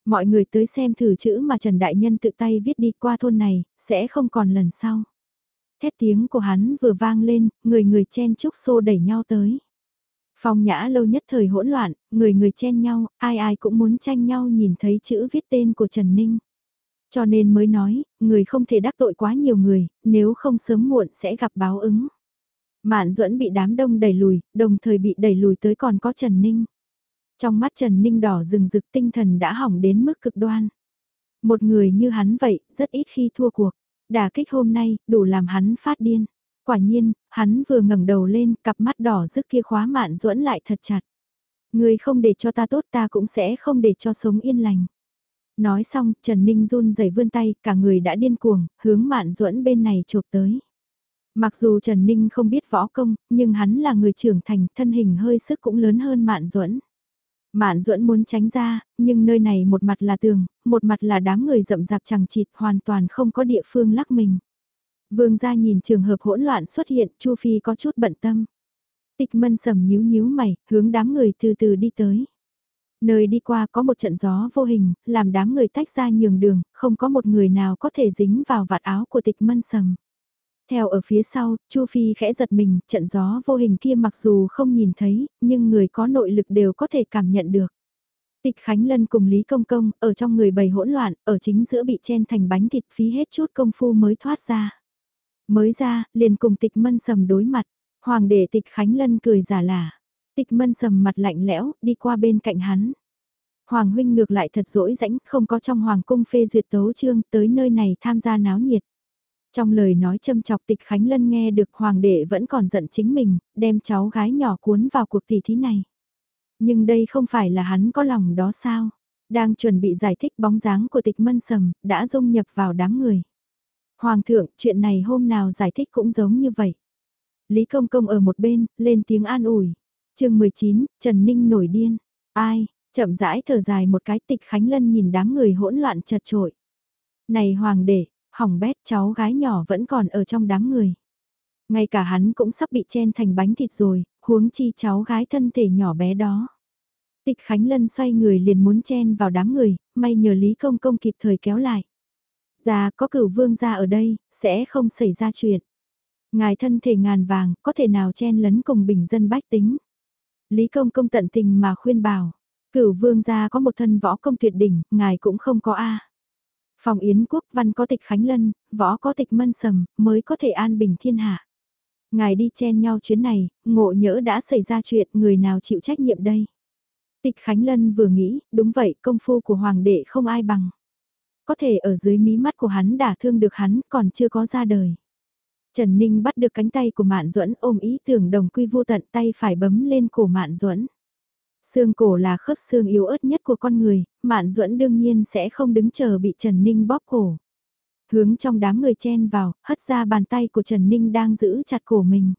Mọi người tới xem thử chữ mà Trần Đại Nhân tự tay viết đi qua thôn này, sẽ không còn lần sau. Thét tiếng của hắn vừa vang lên, người người chen chúc xô đẩy nhau tới. Phong nhã lâu nhất thời hỗn loạn, người người chen nhau, ai ai cũng muốn tranh nhau nhìn thấy chữ viết tên của Trần Ninh. Cho nên mới nói, người không thể đắc tội quá nhiều người, nếu không sớm muộn sẽ gặp báo ứng. Mạn duẫn bị đám đông đẩy lùi, đồng thời bị đẩy lùi tới còn có Trần Ninh. Trong mắt Trần Ninh đỏ rừng rực tinh thần đã hỏng đến mức cực đoan. Một người như hắn vậy, rất ít khi thua cuộc. Đả kích hôm nay, đủ làm hắn phát điên. Quả nhiên, hắn vừa ngẩng đầu lên, cặp mắt đỏ rực kia khóa mạn duẫn lại thật chặt. Người không để cho ta tốt ta cũng sẽ không để cho sống yên lành. Nói xong, Trần Ninh run rẩy vươn tay, cả người đã điên cuồng, hướng mạn duẫn bên này chụp tới. Mặc dù Trần Ninh không biết võ công, nhưng hắn là người trưởng thành, thân hình hơi sức cũng lớn hơn Mạn Duẫn. Mạn Duẫn muốn tránh ra, nhưng nơi này một mặt là tường, một mặt là đám người rậm rạp chẳng chịt hoàn toàn không có địa phương lắc mình. Vương gia nhìn trường hợp hỗn loạn xuất hiện, Chu Phi có chút bận tâm. Tịch mân sầm nhíu nhíu mày, hướng đám người từ từ đi tới. Nơi đi qua có một trận gió vô hình, làm đám người tách ra nhường đường, không có một người nào có thể dính vào vạt áo của tịch mân sầm. Theo ở phía sau, Chu Phi khẽ giật mình, trận gió vô hình kia mặc dù không nhìn thấy, nhưng người có nội lực đều có thể cảm nhận được. Tịch Khánh Lân cùng Lý Công Công, ở trong người bầy hỗn loạn, ở chính giữa bị chen thành bánh thịt phí hết chút công phu mới thoát ra. Mới ra, liền cùng tịch mân sầm đối mặt, hoàng đệ tịch Khánh Lân cười giả lả. Tịch mân sầm mặt lạnh lẽo, đi qua bên cạnh hắn. Hoàng huynh ngược lại thật dỗi rãnh, không có trong hoàng cung phê duyệt tấu chương tới nơi này tham gia náo nhiệt. Trong lời nói châm chọc tịch Khánh Lân nghe được hoàng đệ vẫn còn giận chính mình, đem cháu gái nhỏ cuốn vào cuộc tỷ thí này. Nhưng đây không phải là hắn có lòng đó sao? Đang chuẩn bị giải thích bóng dáng của tịch mân sầm, đã dung nhập vào đám người. Hoàng thượng, chuyện này hôm nào giải thích cũng giống như vậy. Lý Công Công ở một bên, lên tiếng an ủi. chương 19, Trần Ninh nổi điên. Ai, chậm rãi thở dài một cái tịch Khánh Lân nhìn đám người hỗn loạn chật trội. Này hoàng đệ, hỏng bét cháu gái nhỏ vẫn còn ở trong đám người. Ngay cả hắn cũng sắp bị chen thành bánh thịt rồi, huống chi cháu gái thân thể nhỏ bé đó. Tịch Khánh Lân xoay người liền muốn chen vào đám người, may nhờ Lý Công Công kịp thời kéo lại. Già có cửu vương ra ở đây, sẽ không xảy ra chuyện. Ngài thân thể ngàn vàng, có thể nào chen lấn cùng bình dân bách tính. Lý Công Công tận tình mà khuyên bảo, cửu vương gia có một thân võ công tuyệt đỉnh, ngài cũng không có A. Phòng Yến Quốc văn có tịch Khánh Lân, võ có tịch Mân Sầm, mới có thể an bình thiên hạ. Ngài đi chen nhau chuyến này, ngộ nhỡ đã xảy ra chuyện, người nào chịu trách nhiệm đây? Tịch Khánh Lân vừa nghĩ, đúng vậy, công phu của Hoàng đệ không ai bằng. Có thể ở dưới mí mắt của hắn đả thương được hắn, còn chưa có ra đời. Trần Ninh bắt được cánh tay của Mạn Duẫn ôm ý tưởng đồng quy vô tận tay phải bấm lên cổ Mạn Duẫn. Xương cổ là khớp xương yếu ớt nhất của con người, Mạn Duẫn đương nhiên sẽ không đứng chờ bị Trần Ninh bóp cổ. Hướng trong đám người chen vào, hất ra bàn tay của Trần Ninh đang giữ chặt cổ mình.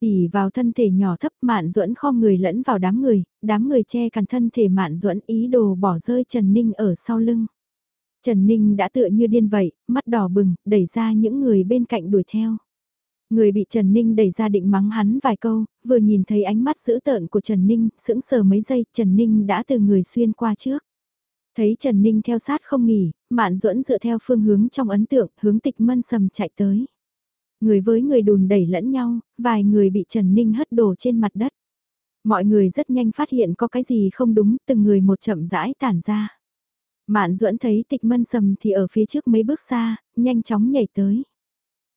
ỉ vào thân thể nhỏ thấp Mạn Duẫn kho người lẫn vào đám người, đám người che cản thân thể Mạn Duẫn ý đồ bỏ rơi Trần Ninh ở sau lưng. Trần Ninh đã tựa như điên vậy, mắt đỏ bừng, đẩy ra những người bên cạnh đuổi theo. Người bị Trần Ninh đẩy ra định mắng hắn vài câu, vừa nhìn thấy ánh mắt dữ tợn của Trần Ninh, sững sờ mấy giây, Trần Ninh đã từ người xuyên qua trước. Thấy Trần Ninh theo sát không nghỉ, Mạn Duẫn dựa theo phương hướng trong ấn tượng, hướng tịch mân sầm chạy tới. Người với người đùn đẩy lẫn nhau, vài người bị Trần Ninh hất đổ trên mặt đất. Mọi người rất nhanh phát hiện có cái gì không đúng, từng người một chậm rãi tản ra. Mạn duẫn thấy tịch mân sầm thì ở phía trước mấy bước xa, nhanh chóng nhảy tới.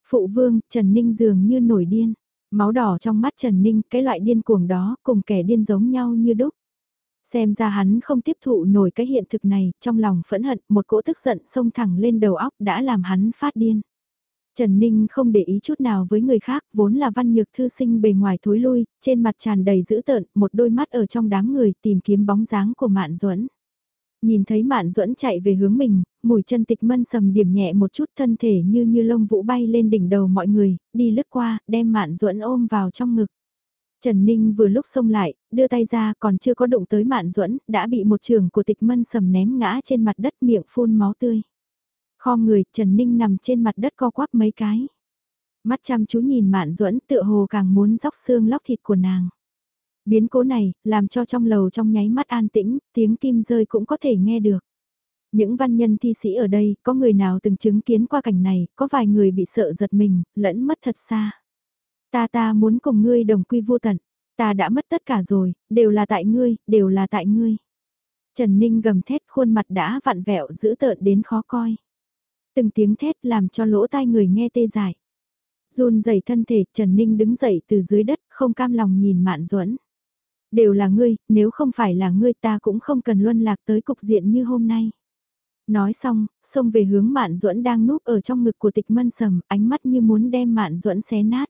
Phụ vương, Trần Ninh dường như nổi điên. Máu đỏ trong mắt Trần Ninh, cái loại điên cuồng đó, cùng kẻ điên giống nhau như đúc. Xem ra hắn không tiếp thụ nổi cái hiện thực này, trong lòng phẫn hận, một cỗ tức giận xông thẳng lên đầu óc đã làm hắn phát điên. Trần Ninh không để ý chút nào với người khác, vốn là văn nhược thư sinh bề ngoài thối lui, trên mặt tràn đầy dữ tợn, một đôi mắt ở trong đám người tìm kiếm bóng dáng của Mạn Duẫn. Nhìn thấy Mạn Duẫn chạy về hướng mình, mùi chân tịch mân sầm điểm nhẹ một chút thân thể như như lông vũ bay lên đỉnh đầu mọi người, đi lướt qua, đem Mạn Duẫn ôm vào trong ngực. Trần Ninh vừa lúc xông lại, đưa tay ra còn chưa có đụng tới Mạn Duẫn, đã bị một trường của tịch mân sầm ném ngã trên mặt đất miệng phun máu tươi. Kho người, Trần Ninh nằm trên mặt đất co quắp mấy cái. Mắt chăm chú nhìn Mạn Duẫn tựa hồ càng muốn róc xương lóc thịt của nàng. Biến cố này, làm cho trong lầu trong nháy mắt an tĩnh, tiếng kim rơi cũng có thể nghe được. Những văn nhân thi sĩ ở đây, có người nào từng chứng kiến qua cảnh này, có vài người bị sợ giật mình, lẫn mất thật xa. Ta ta muốn cùng ngươi đồng quy vô tận, ta đã mất tất cả rồi, đều là tại ngươi, đều là tại ngươi. Trần Ninh gầm thét khuôn mặt đã vặn vẹo dữ tợn đến khó coi. Từng tiếng thét làm cho lỗ tai người nghe tê dại. Run rẩy thân thể, Trần Ninh đứng dậy từ dưới đất, không cam lòng nhìn Mạn Duẫn. Đều là ngươi, nếu không phải là ngươi ta cũng không cần luân lạc tới cục diện như hôm nay. Nói xong, xông về hướng Mạn Duẫn đang núp ở trong ngực của Tịch Mân Sầm, ánh mắt như muốn đem Mạn Duẫn xé nát.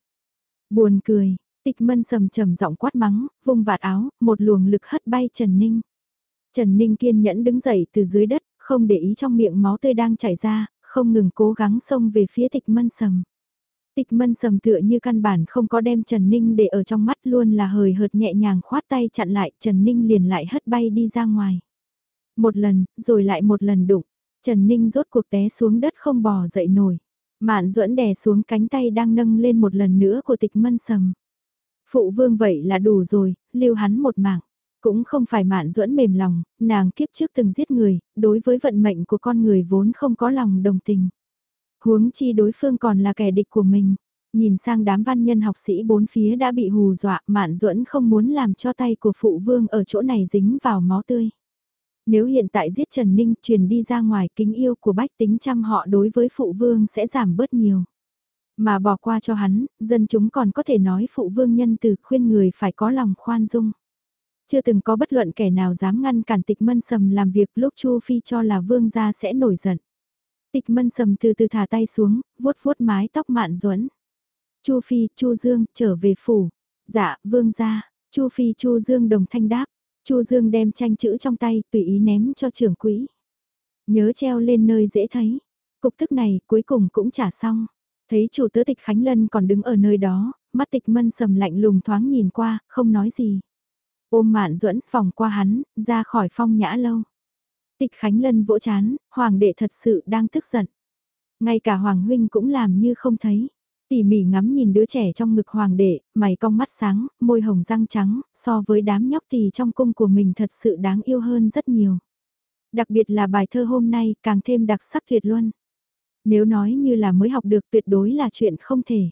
Buồn cười, Tịch Mân Sầm trầm giọng quát mắng, vung vạt áo, một luồng lực hất bay Trần Ninh. Trần Ninh kiên nhẫn đứng dậy từ dưới đất, không để ý trong miệng máu tươi đang chảy ra, không ngừng cố gắng xông về phía Tịch Mân Sầm. Tịch mân sầm tựa như căn bản không có đem Trần Ninh để ở trong mắt luôn là hời hợt nhẹ nhàng khoát tay chặn lại Trần Ninh liền lại hất bay đi ra ngoài. Một lần, rồi lại một lần đụng, Trần Ninh rốt cuộc té xuống đất không bò dậy nổi. Mạn duẫn đè xuống cánh tay đang nâng lên một lần nữa của tịch mân sầm. Phụ vương vậy là đủ rồi, lưu hắn một mạng. Cũng không phải mạn duẫn mềm lòng, nàng kiếp trước từng giết người, đối với vận mệnh của con người vốn không có lòng đồng tình. Huống chi đối phương còn là kẻ địch của mình. Nhìn sang đám văn nhân học sĩ bốn phía đã bị hù dọa, Mạn Duẫn không muốn làm cho tay của phụ vương ở chỗ này dính vào máu tươi. Nếu hiện tại giết Trần Ninh truyền đi ra ngoài kính yêu của bách tính chăm họ đối với phụ vương sẽ giảm bớt nhiều. Mà bỏ qua cho hắn, dân chúng còn có thể nói phụ vương nhân từ khuyên người phải có lòng khoan dung. Chưa từng có bất luận kẻ nào dám ngăn cản tịch mân sầm làm việc lúc Chu Phi cho là vương gia sẽ nổi giận. Tịch mân sầm từ từ thả tay xuống, vuốt vuốt mái tóc mạn duẫn Chu Phi, Chu Dương, trở về phủ. Dạ, vương gia, Chu Phi, Chu Dương đồng thanh đáp. Chu Dương đem tranh chữ trong tay, tùy ý ném cho trưởng quỹ. Nhớ treo lên nơi dễ thấy. Cục tức này cuối cùng cũng trả xong. Thấy chủ tớ tịch Khánh Lân còn đứng ở nơi đó, mắt tịch mân sầm lạnh lùng thoáng nhìn qua, không nói gì. Ôm mạn duẫn vòng qua hắn, ra khỏi phong nhã lâu. Tịch Khánh Lân vỗ chán, hoàng đệ thật sự đang tức giận. Ngay cả hoàng huynh cũng làm như không thấy. Tỉ mỉ ngắm nhìn đứa trẻ trong ngực hoàng đệ, mày cong mắt sáng, môi hồng răng trắng, so với đám nhóc thì trong cung của mình thật sự đáng yêu hơn rất nhiều. Đặc biệt là bài thơ hôm nay càng thêm đặc sắc tuyệt luân. Nếu nói như là mới học được tuyệt đối là chuyện không thể.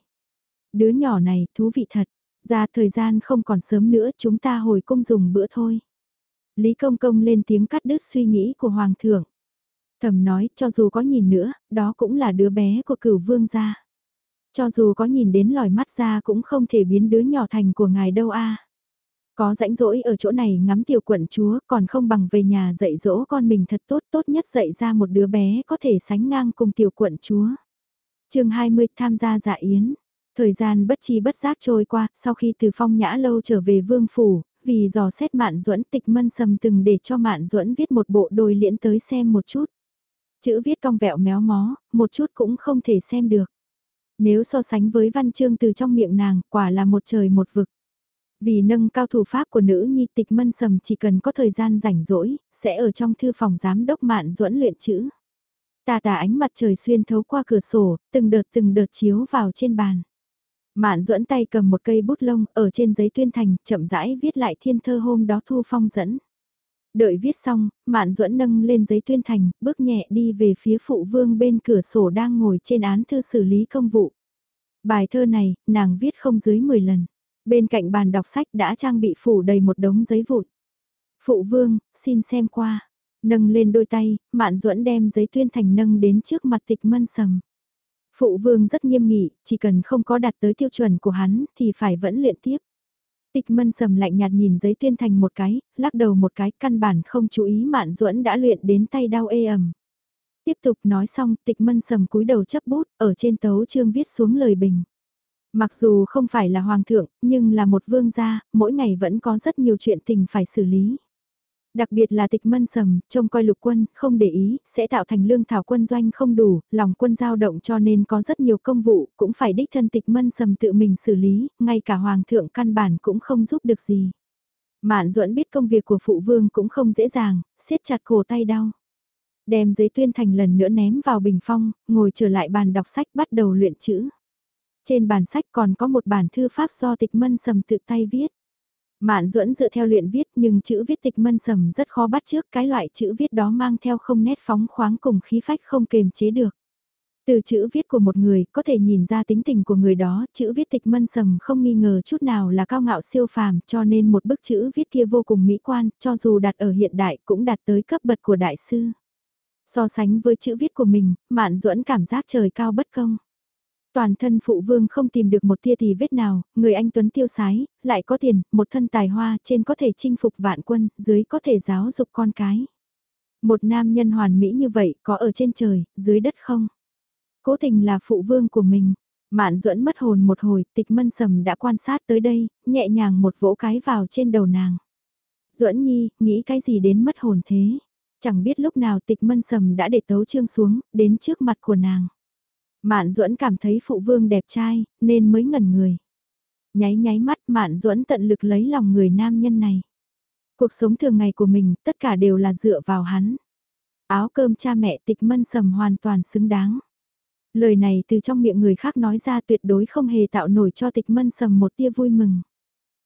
Đứa nhỏ này thú vị thật, ra thời gian không còn sớm nữa chúng ta hồi cung dùng bữa thôi. Lý Công Công lên tiếng cắt đứt suy nghĩ của Hoàng thượng. Thầm nói cho dù có nhìn nữa, đó cũng là đứa bé của cửu vương gia. Cho dù có nhìn đến lòi mắt ra cũng không thể biến đứa nhỏ thành của ngài đâu a. Có rãnh rỗi ở chỗ này ngắm tiểu quận chúa còn không bằng về nhà dạy dỗ con mình thật tốt tốt nhất dạy ra một đứa bé có thể sánh ngang cùng tiểu quận chúa. chương 20 tham gia dạ yến. Thời gian bất chi bất giác trôi qua, sau khi từ phong nhã lâu trở về vương phủ, vì dò xét mạn duẫn tịch mân sầm từng để cho mạn duẫn viết một bộ đôi liễn tới xem một chút. Chữ viết cong vẹo méo mó, một chút cũng không thể xem được. Nếu so sánh với văn chương từ trong miệng nàng, quả là một trời một vực. Vì nâng cao thủ pháp của nữ nhi tịch mân sầm chỉ cần có thời gian rảnh rỗi, sẽ ở trong thư phòng giám đốc mạn duẫn luyện chữ. Tà tà ánh mặt trời xuyên thấu qua cửa sổ, từng đợt từng đợt chiếu vào trên bàn. Mạn duẫn tay cầm một cây bút lông ở trên giấy tuyên thành, chậm rãi viết lại thiên thơ hôm đó thu phong dẫn. Đợi viết xong, Mạn duẫn nâng lên giấy tuyên thành, bước nhẹ đi về phía phụ vương bên cửa sổ đang ngồi trên án thư xử lý công vụ. Bài thơ này, nàng viết không dưới 10 lần. Bên cạnh bàn đọc sách đã trang bị phủ đầy một đống giấy vụn. Phụ vương, xin xem qua. Nâng lên đôi tay, Mạn duẫn đem giấy tuyên thành nâng đến trước mặt tịch mân sầm. Phụ vương rất nghiêm nghị, chỉ cần không có đạt tới tiêu chuẩn của hắn thì phải vẫn luyện tiếp. Tịch mân sầm lạnh nhạt nhìn giấy tuyên thành một cái, lắc đầu một cái, căn bản không chú ý mạn duẫn đã luyện đến tay đau ê ẩm. Tiếp tục nói xong, tịch mân sầm cúi đầu chấp bút, ở trên tấu chương viết xuống lời bình. Mặc dù không phải là hoàng thượng, nhưng là một vương gia, mỗi ngày vẫn có rất nhiều chuyện tình phải xử lý. Đặc biệt là tịch mân sầm, trông coi lục quân, không để ý, sẽ tạo thành lương thảo quân doanh không đủ, lòng quân giao động cho nên có rất nhiều công vụ, cũng phải đích thân tịch mân sầm tự mình xử lý, ngay cả hoàng thượng căn bản cũng không giúp được gì. Mạn duẫn biết công việc của phụ vương cũng không dễ dàng, siết chặt cổ tay đau. Đem giấy tuyên thành lần nữa ném vào bình phong, ngồi trở lại bàn đọc sách bắt đầu luyện chữ. Trên bàn sách còn có một bản thư pháp do tịch mân sầm tự tay viết. Mạn duẫn dựa theo luyện viết nhưng chữ viết tịch mân sầm rất khó bắt trước cái loại chữ viết đó mang theo không nét phóng khoáng cùng khí phách không kềm chế được. Từ chữ viết của một người có thể nhìn ra tính tình của người đó, chữ viết tịch mân sầm không nghi ngờ chút nào là cao ngạo siêu phàm cho nên một bức chữ viết kia vô cùng mỹ quan, cho dù đặt ở hiện đại cũng đạt tới cấp bậc của đại sư. So sánh với chữ viết của mình, Mạn duẫn cảm giác trời cao bất công. Toàn thân phụ vương không tìm được một tia tì vết nào, người anh Tuấn tiêu sái, lại có tiền, một thân tài hoa, trên có thể chinh phục vạn quân, dưới có thể giáo dục con cái. Một nam nhân hoàn mỹ như vậy, có ở trên trời, dưới đất không? Cố tình là phụ vương của mình. Mạn duẫn mất hồn một hồi, tịch mân sầm đã quan sát tới đây, nhẹ nhàng một vỗ cái vào trên đầu nàng. duẫn nhi, nghĩ cái gì đến mất hồn thế? Chẳng biết lúc nào tịch mân sầm đã để tấu trương xuống, đến trước mặt của nàng. Mạn duẫn cảm thấy phụ vương đẹp trai, nên mới ngẩn người. Nháy nháy mắt Mạn duẫn tận lực lấy lòng người nam nhân này. Cuộc sống thường ngày của mình tất cả đều là dựa vào hắn. Áo cơm cha mẹ tịch mân sầm hoàn toàn xứng đáng. Lời này từ trong miệng người khác nói ra tuyệt đối không hề tạo nổi cho tịch mân sầm một tia vui mừng.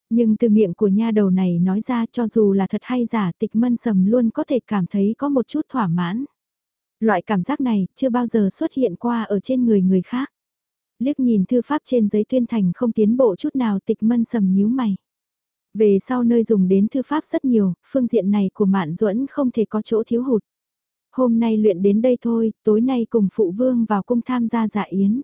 Nhưng từ miệng của nha đầu này nói ra cho dù là thật hay giả tịch mân sầm luôn có thể cảm thấy có một chút thỏa mãn. Loại cảm giác này chưa bao giờ xuất hiện qua ở trên người người khác. Liếc nhìn thư pháp trên giấy tuyên thành không tiến bộ chút nào tịch mân sầm nhíu mày. Về sau nơi dùng đến thư pháp rất nhiều, phương diện này của Mạn Duẫn không thể có chỗ thiếu hụt. Hôm nay luyện đến đây thôi, tối nay cùng phụ vương vào cung tham gia dạ yến.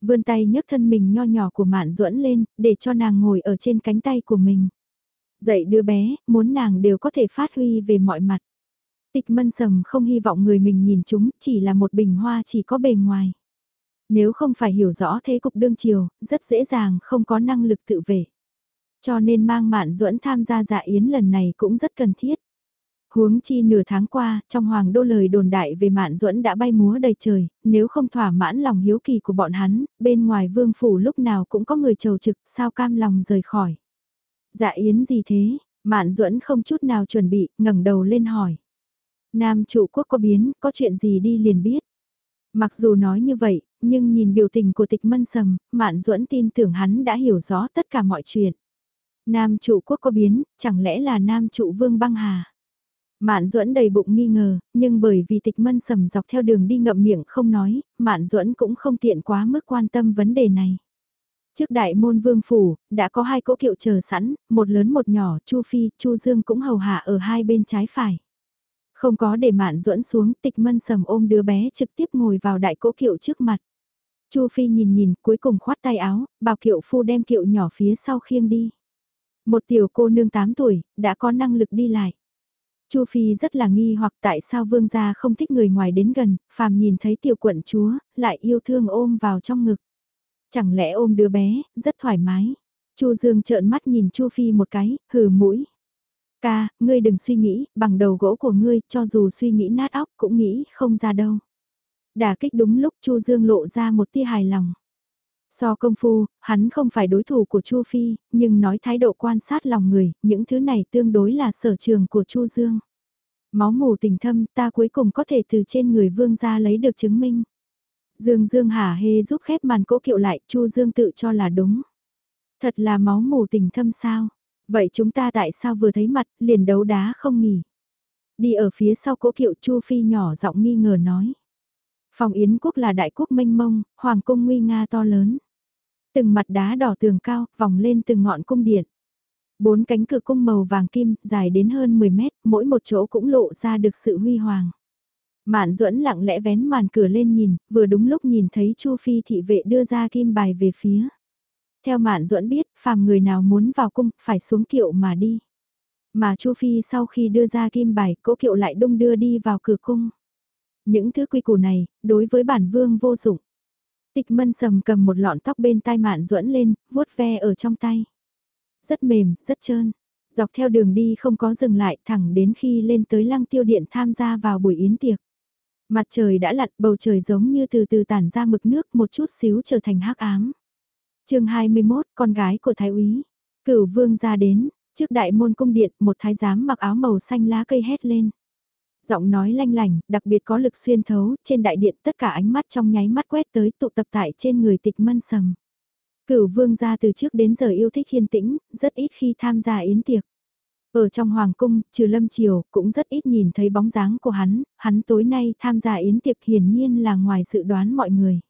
Vươn tay nhấc thân mình nho nhỏ của Mạn Duẫn lên, để cho nàng ngồi ở trên cánh tay của mình. Dạy đứa bé, muốn nàng đều có thể phát huy về mọi mặt. Tịch mân sầm không hy vọng người mình nhìn chúng, chỉ là một bình hoa chỉ có bề ngoài. Nếu không phải hiểu rõ thế cục đương triều, rất dễ dàng không có năng lực tự vệ. Cho nên mang mạn duẫn tham gia dạ yến lần này cũng rất cần thiết. Huống chi nửa tháng qua, trong hoàng đô lời đồn đại về mạn duẫn đã bay múa đầy trời, nếu không thỏa mãn lòng hiếu kỳ của bọn hắn, bên ngoài vương phủ lúc nào cũng có người trầu trực, sao cam lòng rời khỏi. Dạ yến gì thế, mạn duẫn không chút nào chuẩn bị, ngẩng đầu lên hỏi. Nam trụ quốc có biến, có chuyện gì đi liền biết. Mặc dù nói như vậy, nhưng nhìn biểu tình của tịch mân sầm, mạn duẫn tin tưởng hắn đã hiểu rõ tất cả mọi chuyện. Nam trụ quốc có biến, chẳng lẽ là nam trụ vương băng hà. Mạn duẫn đầy bụng nghi ngờ, nhưng bởi vì tịch mân sầm dọc theo đường đi ngậm miệng không nói, mạn duẫn cũng không tiện quá mức quan tâm vấn đề này. Trước đại môn vương phủ, đã có hai cỗ kiệu chờ sẵn, một lớn một nhỏ, Chu Phi, Chu Dương cũng hầu hạ ở hai bên trái phải. Không có để mạn duẫn xuống, tịch mân sầm ôm đứa bé trực tiếp ngồi vào đại cỗ kiệu trước mặt. Chu Phi nhìn nhìn, cuối cùng khoát tay áo, bảo kiệu phu đem kiệu nhỏ phía sau khiêng đi. Một tiểu cô nương 8 tuổi, đã có năng lực đi lại. Chu Phi rất là nghi hoặc tại sao vương gia không thích người ngoài đến gần, phàm nhìn thấy tiểu quận chúa, lại yêu thương ôm vào trong ngực. Chẳng lẽ ôm đứa bé, rất thoải mái. Chu Dương trợn mắt nhìn Chu Phi một cái, hừ mũi. Ca, ngươi đừng suy nghĩ, bằng đầu gỗ của ngươi, cho dù suy nghĩ nát óc cũng nghĩ không ra đâu. Đả kích đúng lúc Chu Dương lộ ra một tia hài lòng. So công phu, hắn không phải đối thủ của Chu Phi, nhưng nói thái độ quan sát lòng người, những thứ này tương đối là sở trường của Chu Dương. Máu mù tình thâm ta cuối cùng có thể từ trên người vương gia lấy được chứng minh. Dương Dương hả hê giúp khép màn cỗ kiệu lại, Chu Dương tự cho là đúng. Thật là máu mù tình thâm sao? Vậy chúng ta tại sao vừa thấy mặt, liền đấu đá không nghỉ? Đi ở phía sau cỗ kiệu Chu Phi nhỏ giọng nghi ngờ nói. Phòng Yến quốc là đại quốc mênh mông, hoàng cung nguy nga to lớn. Từng mặt đá đỏ tường cao, vòng lên từng ngọn cung điện. Bốn cánh cửa cung màu vàng kim, dài đến hơn 10 mét, mỗi một chỗ cũng lộ ra được sự huy hoàng. Mạn duẫn lặng lẽ vén màn cửa lên nhìn, vừa đúng lúc nhìn thấy Chu Phi thị vệ đưa ra kim bài về phía. Theo Mạn duẫn biết, phàm người nào muốn vào cung, phải xuống kiệu mà đi. Mà Chu Phi sau khi đưa ra kim bài, cỗ kiệu lại đung đưa đi vào cửa cung. Những thứ quy củ này, đối với bản vương vô dụng. Tịch mân sầm cầm một lọn tóc bên tai mạn duẫn lên, vuốt ve ở trong tay. Rất mềm, rất trơn. Dọc theo đường đi không có dừng lại thẳng đến khi lên tới lăng tiêu điện tham gia vào buổi yến tiệc. Mặt trời đã lặn, bầu trời giống như từ từ tản ra mực nước một chút xíu trở thành hắc ám chương 21, con gái của Thái úy. Cửu vương ra đến, trước đại môn cung điện, một thái giám mặc áo màu xanh lá cây hét lên. Giọng nói lanh lành, đặc biệt có lực xuyên thấu, trên đại điện tất cả ánh mắt trong nháy mắt quét tới tụ tập tại trên người tịch mân sầm. Cửu vương gia từ trước đến giờ yêu thích thiên tĩnh, rất ít khi tham gia yến tiệc. Ở trong hoàng cung, trừ lâm triều, cũng rất ít nhìn thấy bóng dáng của hắn, hắn tối nay tham gia yến tiệc hiển nhiên là ngoài dự đoán mọi người.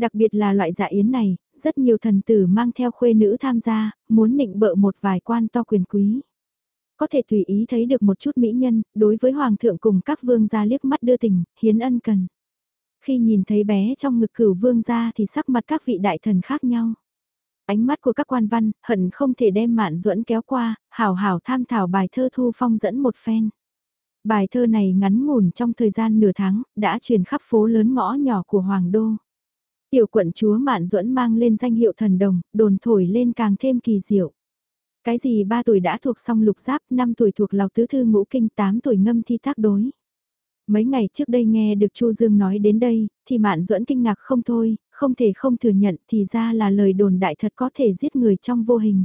Đặc biệt là loại dạ yến này, rất nhiều thần tử mang theo khuê nữ tham gia, muốn nịnh bợ một vài quan to quyền quý có thể tùy ý thấy được một chút mỹ nhân, đối với hoàng thượng cùng các vương gia liếc mắt đưa tình, hiến ân cần. Khi nhìn thấy bé trong ngực cửu vương gia thì sắc mặt các vị đại thần khác nhau. Ánh mắt của các quan văn, hận không thể đem mạn duẫn kéo qua, hào hào tham thảo bài thơ thu phong dẫn một phen. Bài thơ này ngắn ngủn trong thời gian nửa tháng, đã truyền khắp phố lớn ngõ nhỏ của Hoàng Đô. Tiểu quận chúa Mạn Duẫn mang lên danh hiệu thần đồng, đồn thổi lên càng thêm kỳ diệu. Cái gì 3 tuổi đã thuộc song lục giáp, 5 tuổi thuộc lào tứ thư ngũ kinh, 8 tuổi ngâm thi tác đối. Mấy ngày trước đây nghe được Chu Dương nói đến đây, thì Mạn Duẫn kinh ngạc không thôi, không thể không thừa nhận thì ra là lời đồn đại thật có thể giết người trong vô hình.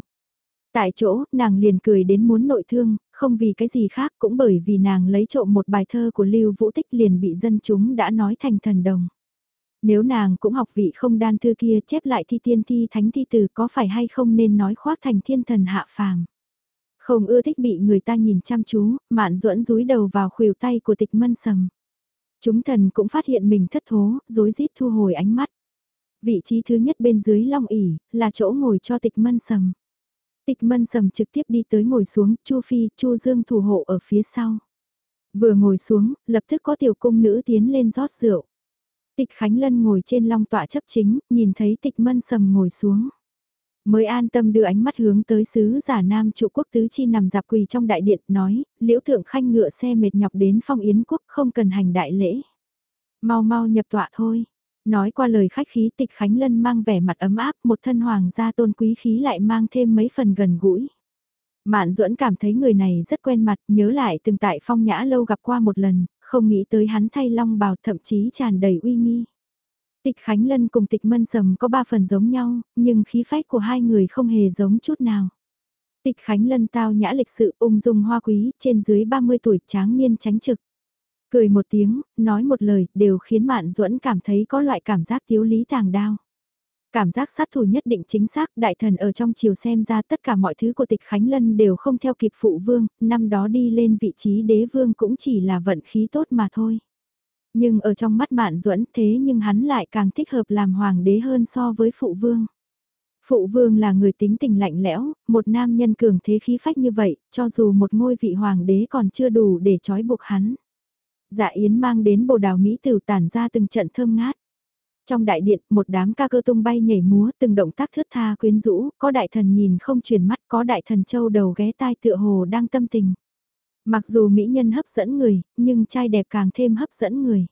Tại chỗ, nàng liền cười đến muốn nội thương, không vì cái gì khác cũng bởi vì nàng lấy trộm một bài thơ của Lưu Vũ Tích liền bị dân chúng đã nói thành thần đồng. Nếu nàng cũng học vị không đan thư kia chép lại thi tiên thi thánh thi từ có phải hay không nên nói khoác thành thiên thần hạ phàm. Không ưa thích bị người ta nhìn chăm chú, mạn duẫn rúi đầu vào khuỷu tay của tịch mân sầm. Chúng thần cũng phát hiện mình thất thố, rối rít thu hồi ánh mắt. Vị trí thứ nhất bên dưới long ỉ, là chỗ ngồi cho tịch mân sầm. Tịch mân sầm trực tiếp đi tới ngồi xuống, Chu Phi, Chu Dương thủ hộ ở phía sau. Vừa ngồi xuống, lập tức có tiểu cung nữ tiến lên rót rượu. Tịch Khánh Lân ngồi trên long tọa chấp chính, nhìn thấy tịch mân sầm ngồi xuống. Mới an tâm đưa ánh mắt hướng tới sứ giả nam trụ quốc tứ chi nằm dạp quỳ trong đại điện nói, liễu thượng khanh ngựa xe mệt nhọc đến phong yến quốc không cần hành đại lễ. Mau mau nhập tọa thôi. Nói qua lời khách khí tịch Khánh Lân mang vẻ mặt ấm áp một thân hoàng gia tôn quý khí lại mang thêm mấy phần gần gũi. Mạn duẫn cảm thấy người này rất quen mặt, nhớ lại từng tại phong nhã lâu gặp qua một lần, không nghĩ tới hắn thay long bào thậm chí tràn đầy uy nghi. Tịch Khánh Lân cùng tịch Mân Sầm có ba phần giống nhau, nhưng khí phách của hai người không hề giống chút nào. Tịch Khánh Lân tao nhã lịch sự ung dung hoa quý, trên dưới 30 tuổi tráng niên tránh trực. Cười một tiếng, nói một lời, đều khiến Mạn Duẫn cảm thấy có loại cảm giác thiếu lý tàng đao. Cảm giác sát thủ nhất định chính xác, đại thần ở trong chiều xem ra tất cả mọi thứ của tịch Khánh Lân đều không theo kịp phụ vương, năm đó đi lên vị trí đế vương cũng chỉ là vận khí tốt mà thôi. Nhưng ở trong mắt Mạn Duẫn thế nhưng hắn lại càng thích hợp làm hoàng đế hơn so với phụ vương. Phụ vương là người tính tình lạnh lẽo, một nam nhân cường thế khí phách như vậy, cho dù một ngôi vị hoàng đế còn chưa đủ để trói buộc hắn. Dạ Yến mang đến bồ đào Mỹ tử tản ra từng trận thơm ngát. Trong đại điện, một đám ca cơ tung bay nhảy múa, từng động tác thướt tha quyến rũ, có đại thần nhìn không chuyển mắt, có đại thần châu đầu ghé tai tựa hồ đang tâm tình. Mặc dù mỹ nhân hấp dẫn người, nhưng trai đẹp càng thêm hấp dẫn người.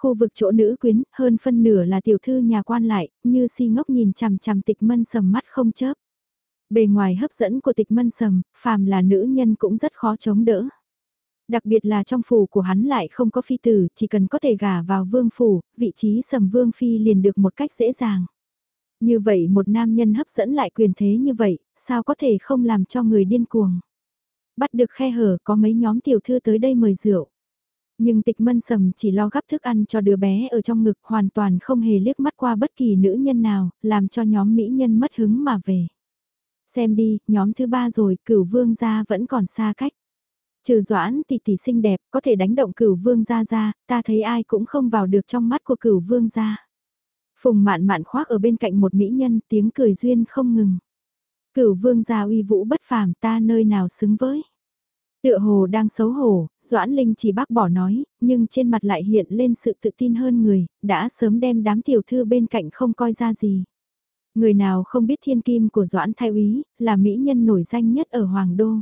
Khu vực chỗ nữ quyến, hơn phân nửa là tiểu thư nhà quan lại, như si ngốc nhìn chằm chằm tịch mân sầm mắt không chớp. Bề ngoài hấp dẫn của tịch mân sầm, phàm là nữ nhân cũng rất khó chống đỡ. Đặc biệt là trong phủ của hắn lại không có phi tử, chỉ cần có thể gả vào vương phủ, vị trí sầm vương phi liền được một cách dễ dàng. Như vậy một nam nhân hấp dẫn lại quyền thế như vậy, sao có thể không làm cho người điên cuồng. Bắt được khe hở có mấy nhóm tiểu thư tới đây mời rượu. Nhưng tịch mân sầm chỉ lo gắp thức ăn cho đứa bé ở trong ngực hoàn toàn không hề liếc mắt qua bất kỳ nữ nhân nào, làm cho nhóm mỹ nhân mất hứng mà về. Xem đi, nhóm thứ ba rồi, cửu vương gia vẫn còn xa cách. Trừ doãn tỷ tỷ xinh đẹp, có thể đánh động cửu vương gia gia, ta thấy ai cũng không vào được trong mắt của cửu vương gia. Phùng mạn mạn khoác ở bên cạnh một mỹ nhân, tiếng cười duyên không ngừng. Cửu vương gia uy vũ bất phàm ta nơi nào xứng với. Tựa hồ đang xấu hổ, Doãn Linh chỉ bác bỏ nói, nhưng trên mặt lại hiện lên sự tự tin hơn người, đã sớm đem đám tiểu thư bên cạnh không coi ra gì. Người nào không biết thiên kim của Doãn Thái Úy, là mỹ nhân nổi danh nhất ở Hoàng Đô.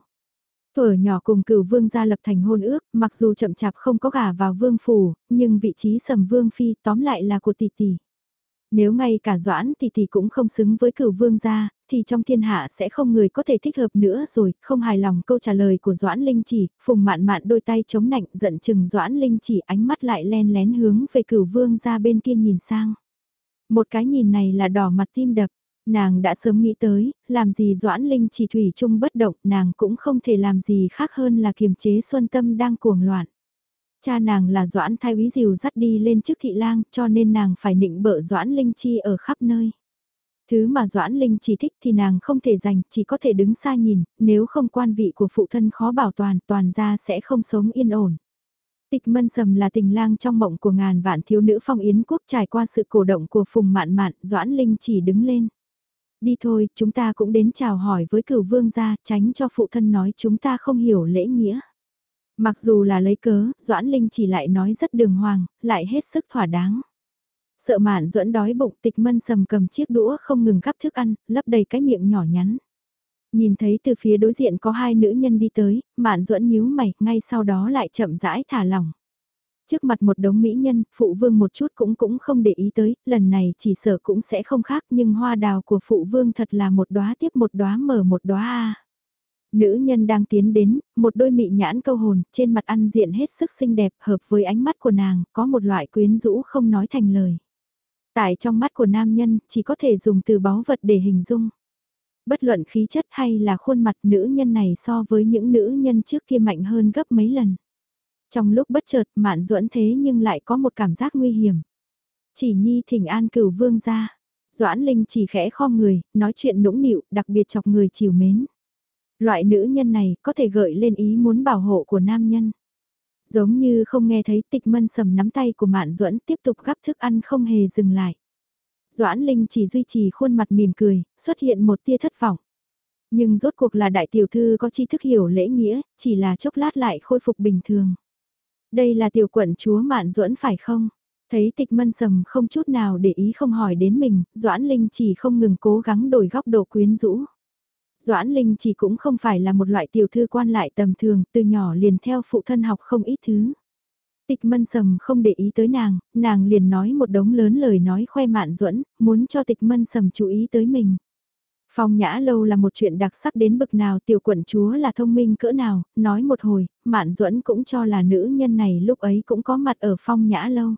Thuở nhỏ cùng cửu vương gia lập thành hôn ước, mặc dù chậm chạp không có gả vào vương phủ, nhưng vị trí sầm vương phi tóm lại là của tỷ tỷ. Nếu ngay cả Doãn tỷ tỷ cũng không xứng với cửu vương gia, thì trong thiên hạ sẽ không người có thể thích hợp nữa rồi, không hài lòng câu trả lời của Doãn Linh chỉ, phùng mạn mạn đôi tay chống nạnh giận chừng Doãn Linh chỉ ánh mắt lại len lén hướng về cửu vương gia bên kia nhìn sang. Một cái nhìn này là đỏ mặt tim đập, nàng đã sớm nghĩ tới, làm gì Doãn Linh chỉ thủy chung bất động, nàng cũng không thể làm gì khác hơn là kiềm chế xuân tâm đang cuồng loạn. Cha nàng là Doãn Thái Úy diều dắt đi lên trước thị lang cho nên nàng phải nịnh bợ Doãn Linh Chi ở khắp nơi. Thứ mà Doãn Linh chỉ thích thì nàng không thể dành, chỉ có thể đứng xa nhìn, nếu không quan vị của phụ thân khó bảo toàn, toàn ra sẽ không sống yên ổn. Tịch mân sầm là tình lang trong mộng của ngàn vạn thiếu nữ phong yến quốc trải qua sự cổ động của phùng mạn mạn, Doãn Linh chỉ đứng lên. Đi thôi, chúng ta cũng đến chào hỏi với cửu vương gia, tránh cho phụ thân nói chúng ta không hiểu lễ nghĩa. Mặc dù là lấy cớ, Doãn Linh chỉ lại nói rất đường hoàng, lại hết sức thỏa đáng. Sợ mạn duẫn đói bụng tịch mân sầm cầm chiếc đũa không ngừng gắp thức ăn, lấp đầy cái miệng nhỏ nhắn. Nhìn thấy từ phía đối diện có hai nữ nhân đi tới, mạn duẫn nhíu mày, ngay sau đó lại chậm rãi thả lỏng. Trước mặt một đống mỹ nhân, phụ vương một chút cũng cũng không để ý tới, lần này chỉ sợ cũng sẽ không khác nhưng hoa đào của phụ vương thật là một đóa tiếp một đóa mở một đóa a. Nữ nhân đang tiến đến, một đôi mị nhãn câu hồn, trên mặt ăn diện hết sức xinh đẹp, hợp với ánh mắt của nàng, có một loại quyến rũ không nói thành lời. Tại trong mắt của nam nhân, chỉ có thể dùng từ báu vật để hình dung. Bất luận khí chất hay là khuôn mặt nữ nhân này so với những nữ nhân trước kia mạnh hơn gấp mấy lần. Trong lúc bất chợt mạn duẫn thế nhưng lại có một cảm giác nguy hiểm. Chỉ nhi thỉnh an cửu vương ra. Doãn Linh chỉ khẽ kho người, nói chuyện nũng nịu, đặc biệt chọc người chiều mến. Loại nữ nhân này có thể gợi lên ý muốn bảo hộ của nam nhân. Giống như không nghe thấy tịch mân sầm nắm tay của Mạn Duẫn tiếp tục gắp thức ăn không hề dừng lại. Doãn Linh chỉ duy trì khuôn mặt mỉm cười, xuất hiện một tia thất vọng. Nhưng rốt cuộc là đại tiểu thư có tri thức hiểu lễ nghĩa, chỉ là chốc lát lại khôi phục bình thường. Đây là tiểu quận chúa Mạn Duẫn phải không? Thấy tịch mân sầm không chút nào để ý không hỏi đến mình, Doãn Linh chỉ không ngừng cố gắng đổi góc độ quyến rũ. Doãn Linh chỉ cũng không phải là một loại tiểu thư quan lại tầm thường, từ nhỏ liền theo phụ thân học không ít thứ. Tịch mân sầm không để ý tới nàng, nàng liền nói một đống lớn lời nói khoe mạn duẫn muốn cho tịch mân sầm chú ý tới mình. Phong nhã lâu là một chuyện đặc sắc đến bực nào tiểu quận chúa là thông minh cỡ nào, nói một hồi, mạn duẫn cũng cho là nữ nhân này lúc ấy cũng có mặt ở phong nhã lâu.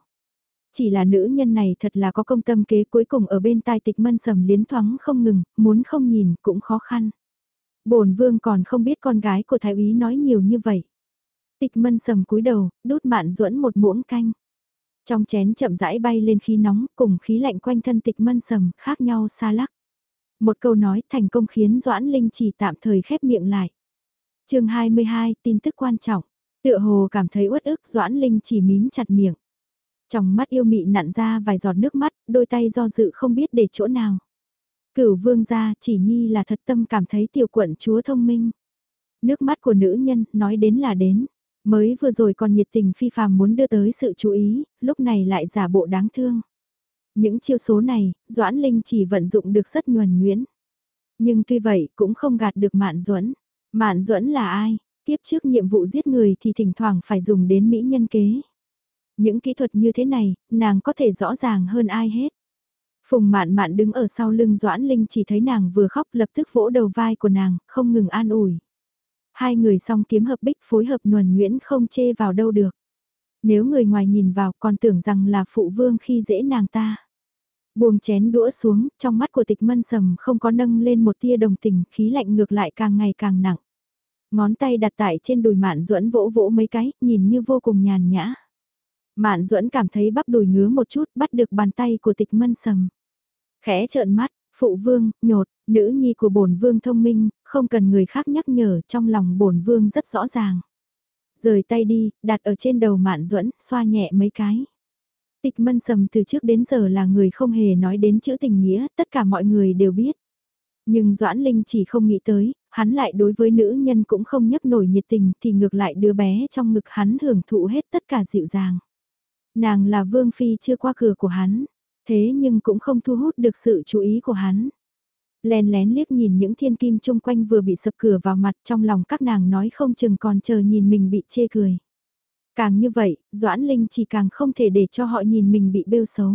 Chỉ là nữ nhân này thật là có công tâm kế cuối cùng ở bên tai tịch mân sầm liến thoáng không ngừng, muốn không nhìn cũng khó khăn. bổn vương còn không biết con gái của thái úy nói nhiều như vậy. Tịch mân sầm cúi đầu, đút mạn duẫn một muỗng canh. Trong chén chậm rãi bay lên khí nóng cùng khí lạnh quanh thân tịch mân sầm khác nhau xa lắc. Một câu nói thành công khiến Doãn Linh chỉ tạm thời khép miệng lại. chương 22 tin tức quan trọng. Tựa hồ cảm thấy uất ức Doãn Linh chỉ mím chặt miệng. Trong mắt yêu mị nặn ra vài giọt nước mắt, đôi tay do dự không biết để chỗ nào. Cửu vương gia chỉ nhi là thật tâm cảm thấy tiểu quận chúa thông minh. Nước mắt của nữ nhân nói đến là đến. Mới vừa rồi còn nhiệt tình phi phàm muốn đưa tới sự chú ý, lúc này lại giả bộ đáng thương. Những chiêu số này, Doãn Linh chỉ vận dụng được rất nhuần nhuyễn. Nhưng tuy vậy cũng không gạt được Mạn Duẫn. Mạn Duẫn là ai? Tiếp trước nhiệm vụ giết người thì thỉnh thoảng phải dùng đến mỹ nhân kế. Những kỹ thuật như thế này, nàng có thể rõ ràng hơn ai hết. Phùng mạn mạn đứng ở sau lưng Doãn Linh chỉ thấy nàng vừa khóc lập tức vỗ đầu vai của nàng, không ngừng an ủi. Hai người song kiếm hợp bích phối hợp nhuần nhuyễn không chê vào đâu được. Nếu người ngoài nhìn vào còn tưởng rằng là phụ vương khi dễ nàng ta. Buông chén đũa xuống, trong mắt của tịch mân sầm không có nâng lên một tia đồng tình, khí lạnh ngược lại càng ngày càng nặng. Ngón tay đặt tại trên đùi mạn duẫn vỗ vỗ mấy cái, nhìn như vô cùng nhàn nhã. Mạn duẫn cảm thấy bắp đùi ngứa một chút, bắt được bàn tay của tịch mân sầm. Khẽ trợn mắt, phụ vương, nhột, nữ nhi của bổn vương thông minh, không cần người khác nhắc nhở, trong lòng bổn vương rất rõ ràng. Rời tay đi, đặt ở trên đầu mạn duẫn xoa nhẹ mấy cái. Tịch mân sầm từ trước đến giờ là người không hề nói đến chữ tình nghĩa, tất cả mọi người đều biết. Nhưng Doãn Linh chỉ không nghĩ tới, hắn lại đối với nữ nhân cũng không nhấp nổi nhiệt tình thì ngược lại đứa bé trong ngực hắn hưởng thụ hết tất cả dịu dàng. Nàng là vương phi chưa qua cửa của hắn, thế nhưng cũng không thu hút được sự chú ý của hắn. Lén lén liếc nhìn những thiên kim chung quanh vừa bị sập cửa vào mặt trong lòng các nàng nói không chừng còn chờ nhìn mình bị chê cười. Càng như vậy, Doãn Linh chỉ càng không thể để cho họ nhìn mình bị bêu xấu.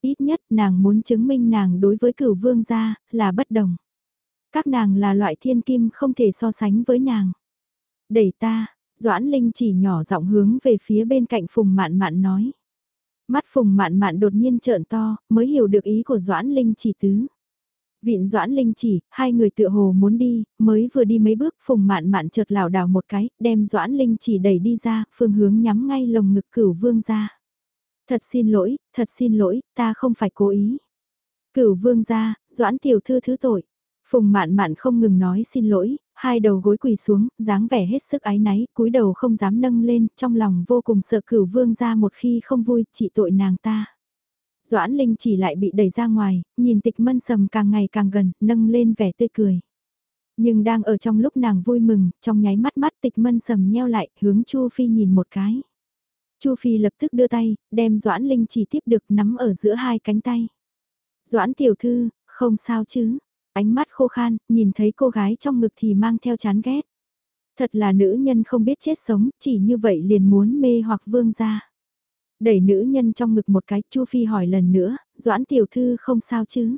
Ít nhất nàng muốn chứng minh nàng đối với cửu vương gia là bất đồng. Các nàng là loại thiên kim không thể so sánh với nàng. Đẩy ta, Doãn Linh chỉ nhỏ giọng hướng về phía bên cạnh Phùng Mạn Mạn nói. Mắt Phùng Mạn Mạn đột nhiên trợn to, mới hiểu được ý của Doãn Linh chỉ tứ vịn Doãn Linh chỉ, hai người tựa hồ muốn đi, mới vừa đi mấy bước Phùng Mạn Mạn chợt lảo đảo một cái, đem Doãn Linh chỉ đẩy đi ra, phương hướng nhắm ngay lồng ngực cửu vương ra. Thật xin lỗi, thật xin lỗi, ta không phải cố ý. Cửu vương ra, Doãn tiểu thư thứ tội. Phùng Mạn Mạn không ngừng nói xin lỗi, hai đầu gối quỳ xuống, dáng vẻ hết sức ái náy, cúi đầu không dám nâng lên, trong lòng vô cùng sợ cửu vương ra một khi không vui, chỉ tội nàng ta. Doãn Linh chỉ lại bị đẩy ra ngoài, nhìn tịch mân sầm càng ngày càng gần, nâng lên vẻ tươi cười. Nhưng đang ở trong lúc nàng vui mừng, trong nháy mắt mắt tịch mân sầm nheo lại, hướng Chu Phi nhìn một cái. Chu Phi lập tức đưa tay, đem Doãn Linh chỉ tiếp được nắm ở giữa hai cánh tay. Doãn tiểu thư, không sao chứ. Ánh mắt khô khan, nhìn thấy cô gái trong ngực thì mang theo chán ghét. Thật là nữ nhân không biết chết sống, chỉ như vậy liền muốn mê hoặc vương ra. Đẩy nữ nhân trong ngực một cái, Chu Phi hỏi lần nữa, Doãn tiểu thư không sao chứ?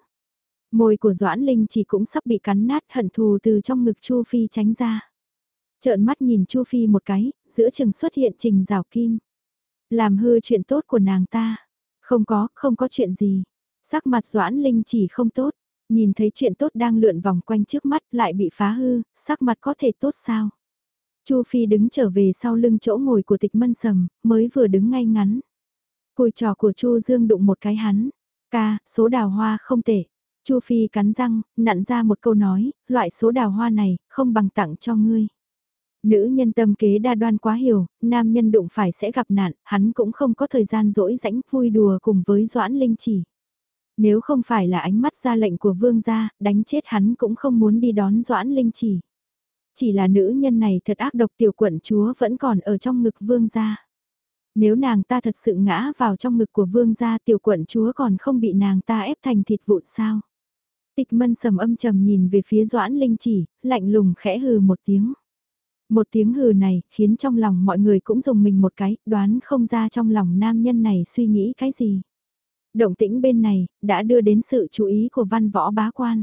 Môi của Doãn Linh chỉ cũng sắp bị cắn nát hận thù từ trong ngực Chu Phi tránh ra. Trợn mắt nhìn Chu Phi một cái, giữa chừng xuất hiện trình rào kim. Làm hư chuyện tốt của nàng ta. Không có, không có chuyện gì. Sắc mặt Doãn Linh chỉ không tốt. Nhìn thấy chuyện tốt đang lượn vòng quanh trước mắt lại bị phá hư, sắc mặt có thể tốt sao? Chu Phi đứng trở về sau lưng chỗ ngồi của tịch mân sầm, mới vừa đứng ngay ngắn. Cùi trò của Chu Dương đụng một cái hắn. Ca, số đào hoa không tệ. Chu Phi cắn răng, nặn ra một câu nói, loại số đào hoa này, không bằng tặng cho ngươi. Nữ nhân tâm kế đa đoan quá hiểu, nam nhân đụng phải sẽ gặp nạn, hắn cũng không có thời gian rỗi rãnh vui đùa cùng với Doãn Linh chỉ. Nếu không phải là ánh mắt ra lệnh của vương gia, đánh chết hắn cũng không muốn đi đón Doãn Linh chỉ. Chỉ là nữ nhân này thật ác độc tiểu quận chúa vẫn còn ở trong ngực vương gia. Nếu nàng ta thật sự ngã vào trong ngực của vương gia tiểu quận chúa còn không bị nàng ta ép thành thịt vụn sao. Tịch mân sầm âm trầm nhìn về phía Doãn Linh chỉ, lạnh lùng khẽ hừ một tiếng. Một tiếng hừ này khiến trong lòng mọi người cũng dùng mình một cái, đoán không ra trong lòng nam nhân này suy nghĩ cái gì. Động tĩnh bên này, đã đưa đến sự chú ý của văn võ bá quan.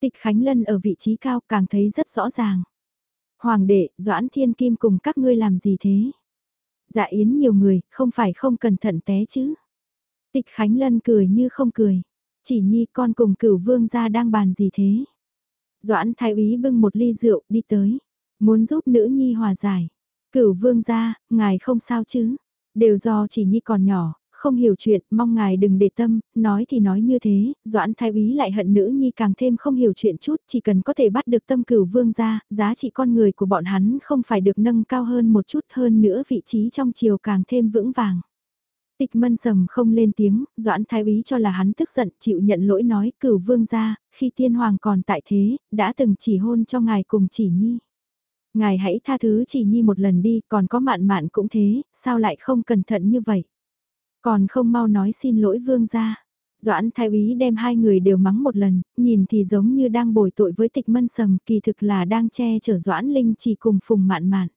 Tịch Khánh Lân ở vị trí cao càng thấy rất rõ ràng. Hoàng đệ, Doãn Thiên Kim cùng các ngươi làm gì thế? Dạ yến nhiều người, không phải không cẩn thận té chứ. Tịch Khánh Lân cười như không cười. Chỉ nhi con cùng cửu vương gia đang bàn gì thế? Doãn thái úy bưng một ly rượu đi tới. Muốn giúp nữ nhi hòa giải. Cửu vương gia, ngài không sao chứ? Đều do chỉ nhi còn nhỏ, không hiểu chuyện, mong ngài đừng để tâm, nói thì nói như thế, Doãn Thái Úy lại hận nữ nhi càng thêm không hiểu chuyện chút, chỉ cần có thể bắt được tâm cửu vương ra, giá trị con người của bọn hắn không phải được nâng cao hơn một chút hơn nữa vị trí trong chiều càng thêm vững vàng. Tịch mân sầm không lên tiếng, Doãn Thái Úy cho là hắn tức giận, chịu nhận lỗi nói cửu vương ra, khi tiên hoàng còn tại thế, đã từng chỉ hôn cho ngài cùng chỉ nhi. Ngài hãy tha thứ chỉ nhi một lần đi, còn có mạn mạn cũng thế, sao lại không cẩn thận như vậy. Còn không mau nói xin lỗi vương gia. Doãn thái úy đem hai người đều mắng một lần, nhìn thì giống như đang bồi tội với tịch mân sầm, kỳ thực là đang che chở Doãn Linh chỉ cùng phùng mạn mạn.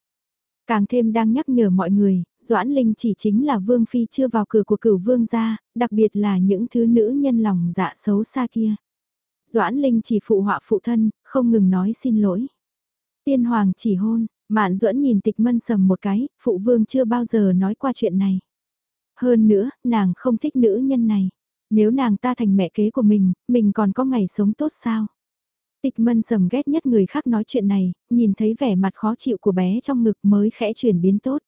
Càng thêm đang nhắc nhở mọi người, Doãn Linh chỉ chính là vương phi chưa vào cửa của cửu vương gia, đặc biệt là những thứ nữ nhân lòng dạ xấu xa kia. Doãn Linh chỉ phụ họa phụ thân, không ngừng nói xin lỗi. Tiên hoàng chỉ hôn, mạn duẫn nhìn tịch mân sầm một cái, phụ vương chưa bao giờ nói qua chuyện này. Hơn nữa, nàng không thích nữ nhân này. Nếu nàng ta thành mẹ kế của mình, mình còn có ngày sống tốt sao? Tịch mân sầm ghét nhất người khác nói chuyện này, nhìn thấy vẻ mặt khó chịu của bé trong ngực mới khẽ chuyển biến tốt.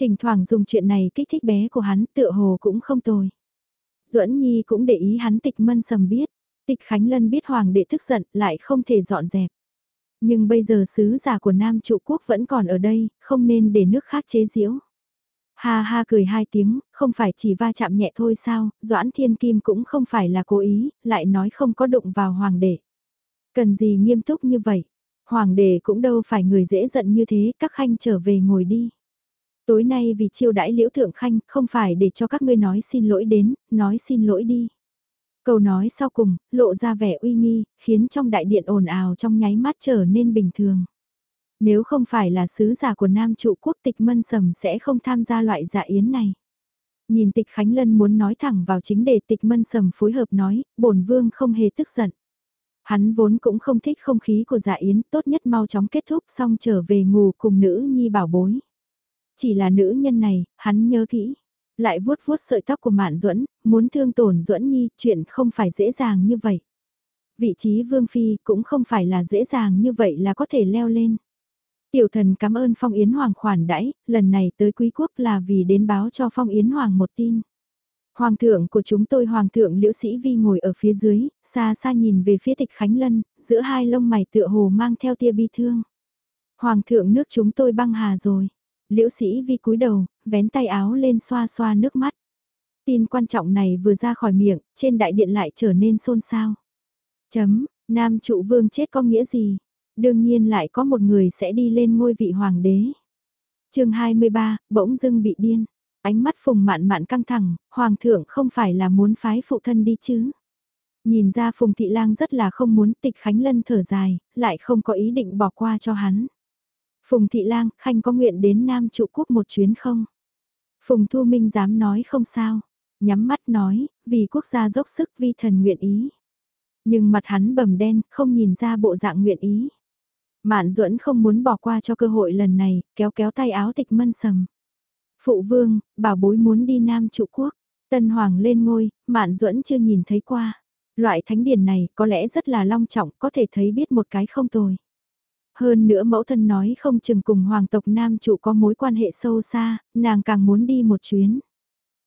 Thỉnh thoảng dùng chuyện này kích thích bé của hắn tựa hồ cũng không tồi. duẫn Nhi cũng để ý hắn tịch mân sầm biết. Tịch Khánh Lân biết hoàng đệ tức giận lại không thể dọn dẹp. Nhưng bây giờ sứ giả của Nam trụ quốc vẫn còn ở đây, không nên để nước khác chế giễu. Ha ha cười hai tiếng, không phải chỉ va chạm nhẹ thôi sao, Doãn Thiên Kim cũng không phải là cố ý, lại nói không có đụng vào hoàng đệ. Cần gì nghiêm túc như vậy? Hoàng đệ cũng đâu phải người dễ giận như thế, các khanh trở về ngồi đi. Tối nay vì chiêu đãi liễu thượng khanh, không phải để cho các ngươi nói xin lỗi đến, nói xin lỗi đi. Câu nói sau cùng, lộ ra vẻ uy nghi, khiến trong đại điện ồn ào trong nháy mắt trở nên bình thường. Nếu không phải là sứ giả của Nam trụ quốc tịch mân sầm sẽ không tham gia loại dạ yến này. Nhìn tịch Khánh Lân muốn nói thẳng vào chính đề tịch mân sầm phối hợp nói, bổn vương không hề tức giận. Hắn vốn cũng không thích không khí của dạ yến, tốt nhất mau chóng kết thúc xong trở về ngủ cùng nữ nhi bảo bối. Chỉ là nữ nhân này, hắn nhớ kỹ. Lại vuốt vuốt sợi tóc của Mạn Duẫn, muốn thương tổn Duẫn Nhi, chuyện không phải dễ dàng như vậy. Vị trí vương phi cũng không phải là dễ dàng như vậy là có thể leo lên. Tiểu thần cảm ơn Phong Yến Hoàng khoản đãi, lần này tới quý quốc là vì đến báo cho Phong Yến Hoàng một tin. Hoàng thượng của chúng tôi Hoàng thượng Liễu Sĩ Vi ngồi ở phía dưới, xa xa nhìn về phía tịch Khánh Lân, giữa hai lông mày tựa hồ mang theo tia bi thương. Hoàng thượng nước chúng tôi băng hà rồi. Liễu Sĩ Vi cúi đầu, vén tay áo lên xoa xoa nước mắt. Tin quan trọng này vừa ra khỏi miệng, trên đại điện lại trở nên xôn xao. Chấm, Nam trụ vương chết có nghĩa gì? Đương nhiên lại có một người sẽ đi lên ngôi vị hoàng đế. chương 23, bỗng dưng bị điên. Ánh mắt phùng mạn mạn căng thẳng, hoàng thượng không phải là muốn phái phụ thân đi chứ. Nhìn ra phùng thị lang rất là không muốn tịch khánh lân thở dài, lại không có ý định bỏ qua cho hắn. Phùng thị lang, khanh có nguyện đến Nam trụ quốc một chuyến không? Phùng thu minh dám nói không sao. Nhắm mắt nói, vì quốc gia dốc sức vi thần nguyện ý. Nhưng mặt hắn bầm đen, không nhìn ra bộ dạng nguyện ý. Mạn duẫn không muốn bỏ qua cho cơ hội lần này, kéo kéo tay áo tịch mân sầm. Phụ vương, bảo bối muốn đi Nam trụ quốc. Tân Hoàng lên ngôi, Mạn duẫn chưa nhìn thấy qua. Loại thánh điển này có lẽ rất là long trọng, có thể thấy biết một cái không tồi. Hơn nữa mẫu thân nói không chừng cùng hoàng tộc Nam trụ có mối quan hệ sâu xa, nàng càng muốn đi một chuyến.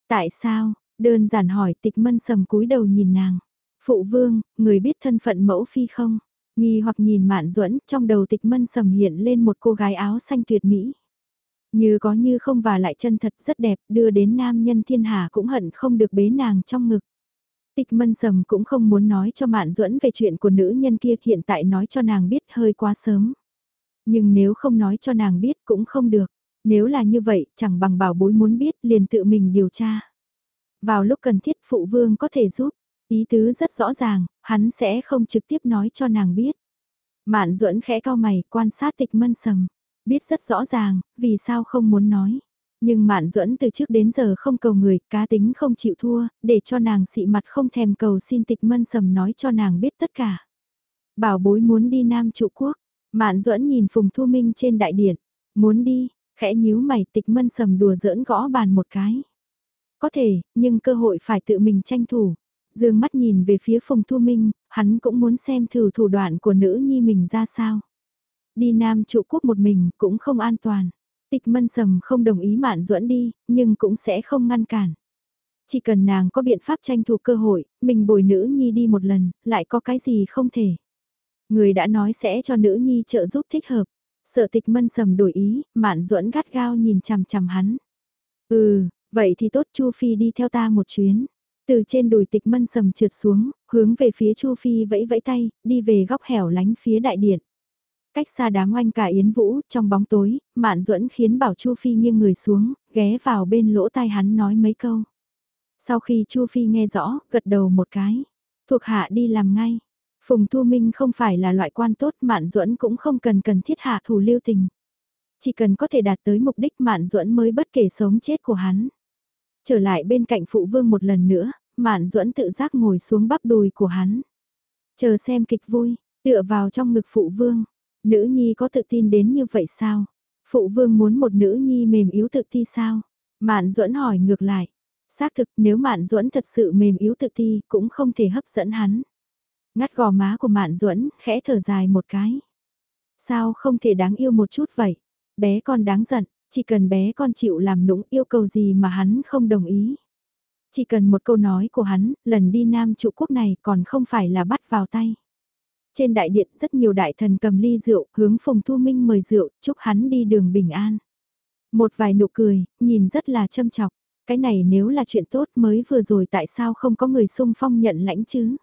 Tại sao? Đơn giản hỏi tịch mân sầm cúi đầu nhìn nàng. Phụ vương, người biết thân phận mẫu phi không? Nghi hoặc nhìn mạn duẫn trong đầu tịch mân sầm hiện lên một cô gái áo xanh tuyệt mỹ. Như có như không và lại chân thật rất đẹp đưa đến nam nhân thiên hà cũng hận không được bế nàng trong ngực. Tịch mân sầm cũng không muốn nói cho mạn duẫn về chuyện của nữ nhân kia hiện tại nói cho nàng biết hơi quá sớm. Nhưng nếu không nói cho nàng biết cũng không được. Nếu là như vậy, chẳng bằng bảo bối muốn biết liền tự mình điều tra. Vào lúc cần thiết phụ vương có thể giúp, ý tứ rất rõ ràng, hắn sẽ không trực tiếp nói cho nàng biết. Mạn duẫn khẽ cao mày quan sát tịch mân sầm, biết rất rõ ràng, vì sao không muốn nói. Nhưng Mạn Duẫn từ trước đến giờ không cầu người, cá tính không chịu thua, để cho nàng xị mặt không thèm cầu xin tịch mân sầm nói cho nàng biết tất cả. Bảo bối muốn đi Nam trụ quốc, Mạn Duẫn nhìn Phùng Thu Minh trên đại điện, muốn đi, khẽ nhíu mày tịch mân sầm đùa giỡn gõ bàn một cái. Có thể, nhưng cơ hội phải tự mình tranh thủ. Dương mắt nhìn về phía Phùng Thu Minh, hắn cũng muốn xem thử thủ đoạn của nữ nhi mình ra sao. Đi Nam trụ quốc một mình cũng không an toàn. Tịch mân sầm không đồng ý mạn duẫn đi, nhưng cũng sẽ không ngăn cản. Chỉ cần nàng có biện pháp tranh thủ cơ hội, mình bồi nữ nhi đi một lần, lại có cái gì không thể. Người đã nói sẽ cho nữ nhi trợ giúp thích hợp. Sợ tịch mân sầm đổi ý, mạn duẫn gắt gao nhìn chằm chằm hắn. Ừ, vậy thì tốt Chu Phi đi theo ta một chuyến. Từ trên đùi tịch mân sầm trượt xuống, hướng về phía Chu Phi vẫy vẫy tay, đi về góc hẻo lánh phía đại điện. Cách xa đám oanh cả Yến Vũ, trong bóng tối, Mạn Duẫn khiến Bảo Chu Phi nghiêng người xuống, ghé vào bên lỗ tai hắn nói mấy câu. Sau khi Chu Phi nghe rõ, gật đầu một cái. Thuộc hạ đi làm ngay. Phùng Thu Minh không phải là loại quan tốt Mạn Duẫn cũng không cần cần thiết hạ thủ lưu tình. Chỉ cần có thể đạt tới mục đích Mạn Duẫn mới bất kể sống chết của hắn. Trở lại bên cạnh phụ vương một lần nữa, Mạn Duẫn tự giác ngồi xuống bắp đùi của hắn. Chờ xem kịch vui, tựa vào trong ngực phụ vương, Nữ nhi có tự tin đến như vậy sao? Phụ vương muốn một nữ nhi mềm yếu tự ti sao? Mạn duẫn hỏi ngược lại. Xác thực nếu Mạn duẫn thật sự mềm yếu tự ti cũng không thể hấp dẫn hắn. Ngắt gò má của Mạn duẫn khẽ thở dài một cái. Sao không thể đáng yêu một chút vậy? Bé con đáng giận, chỉ cần bé con chịu làm nũng yêu cầu gì mà hắn không đồng ý. Chỉ cần một câu nói của hắn, lần đi Nam trụ quốc này còn không phải là bắt vào tay. Trên đại điện rất nhiều đại thần cầm ly rượu, hướng Phùng Thu Minh mời rượu, chúc hắn đi đường bình an. Một vài nụ cười, nhìn rất là châm chọc. Cái này nếu là chuyện tốt mới vừa rồi tại sao không có người sung phong nhận lãnh chứ?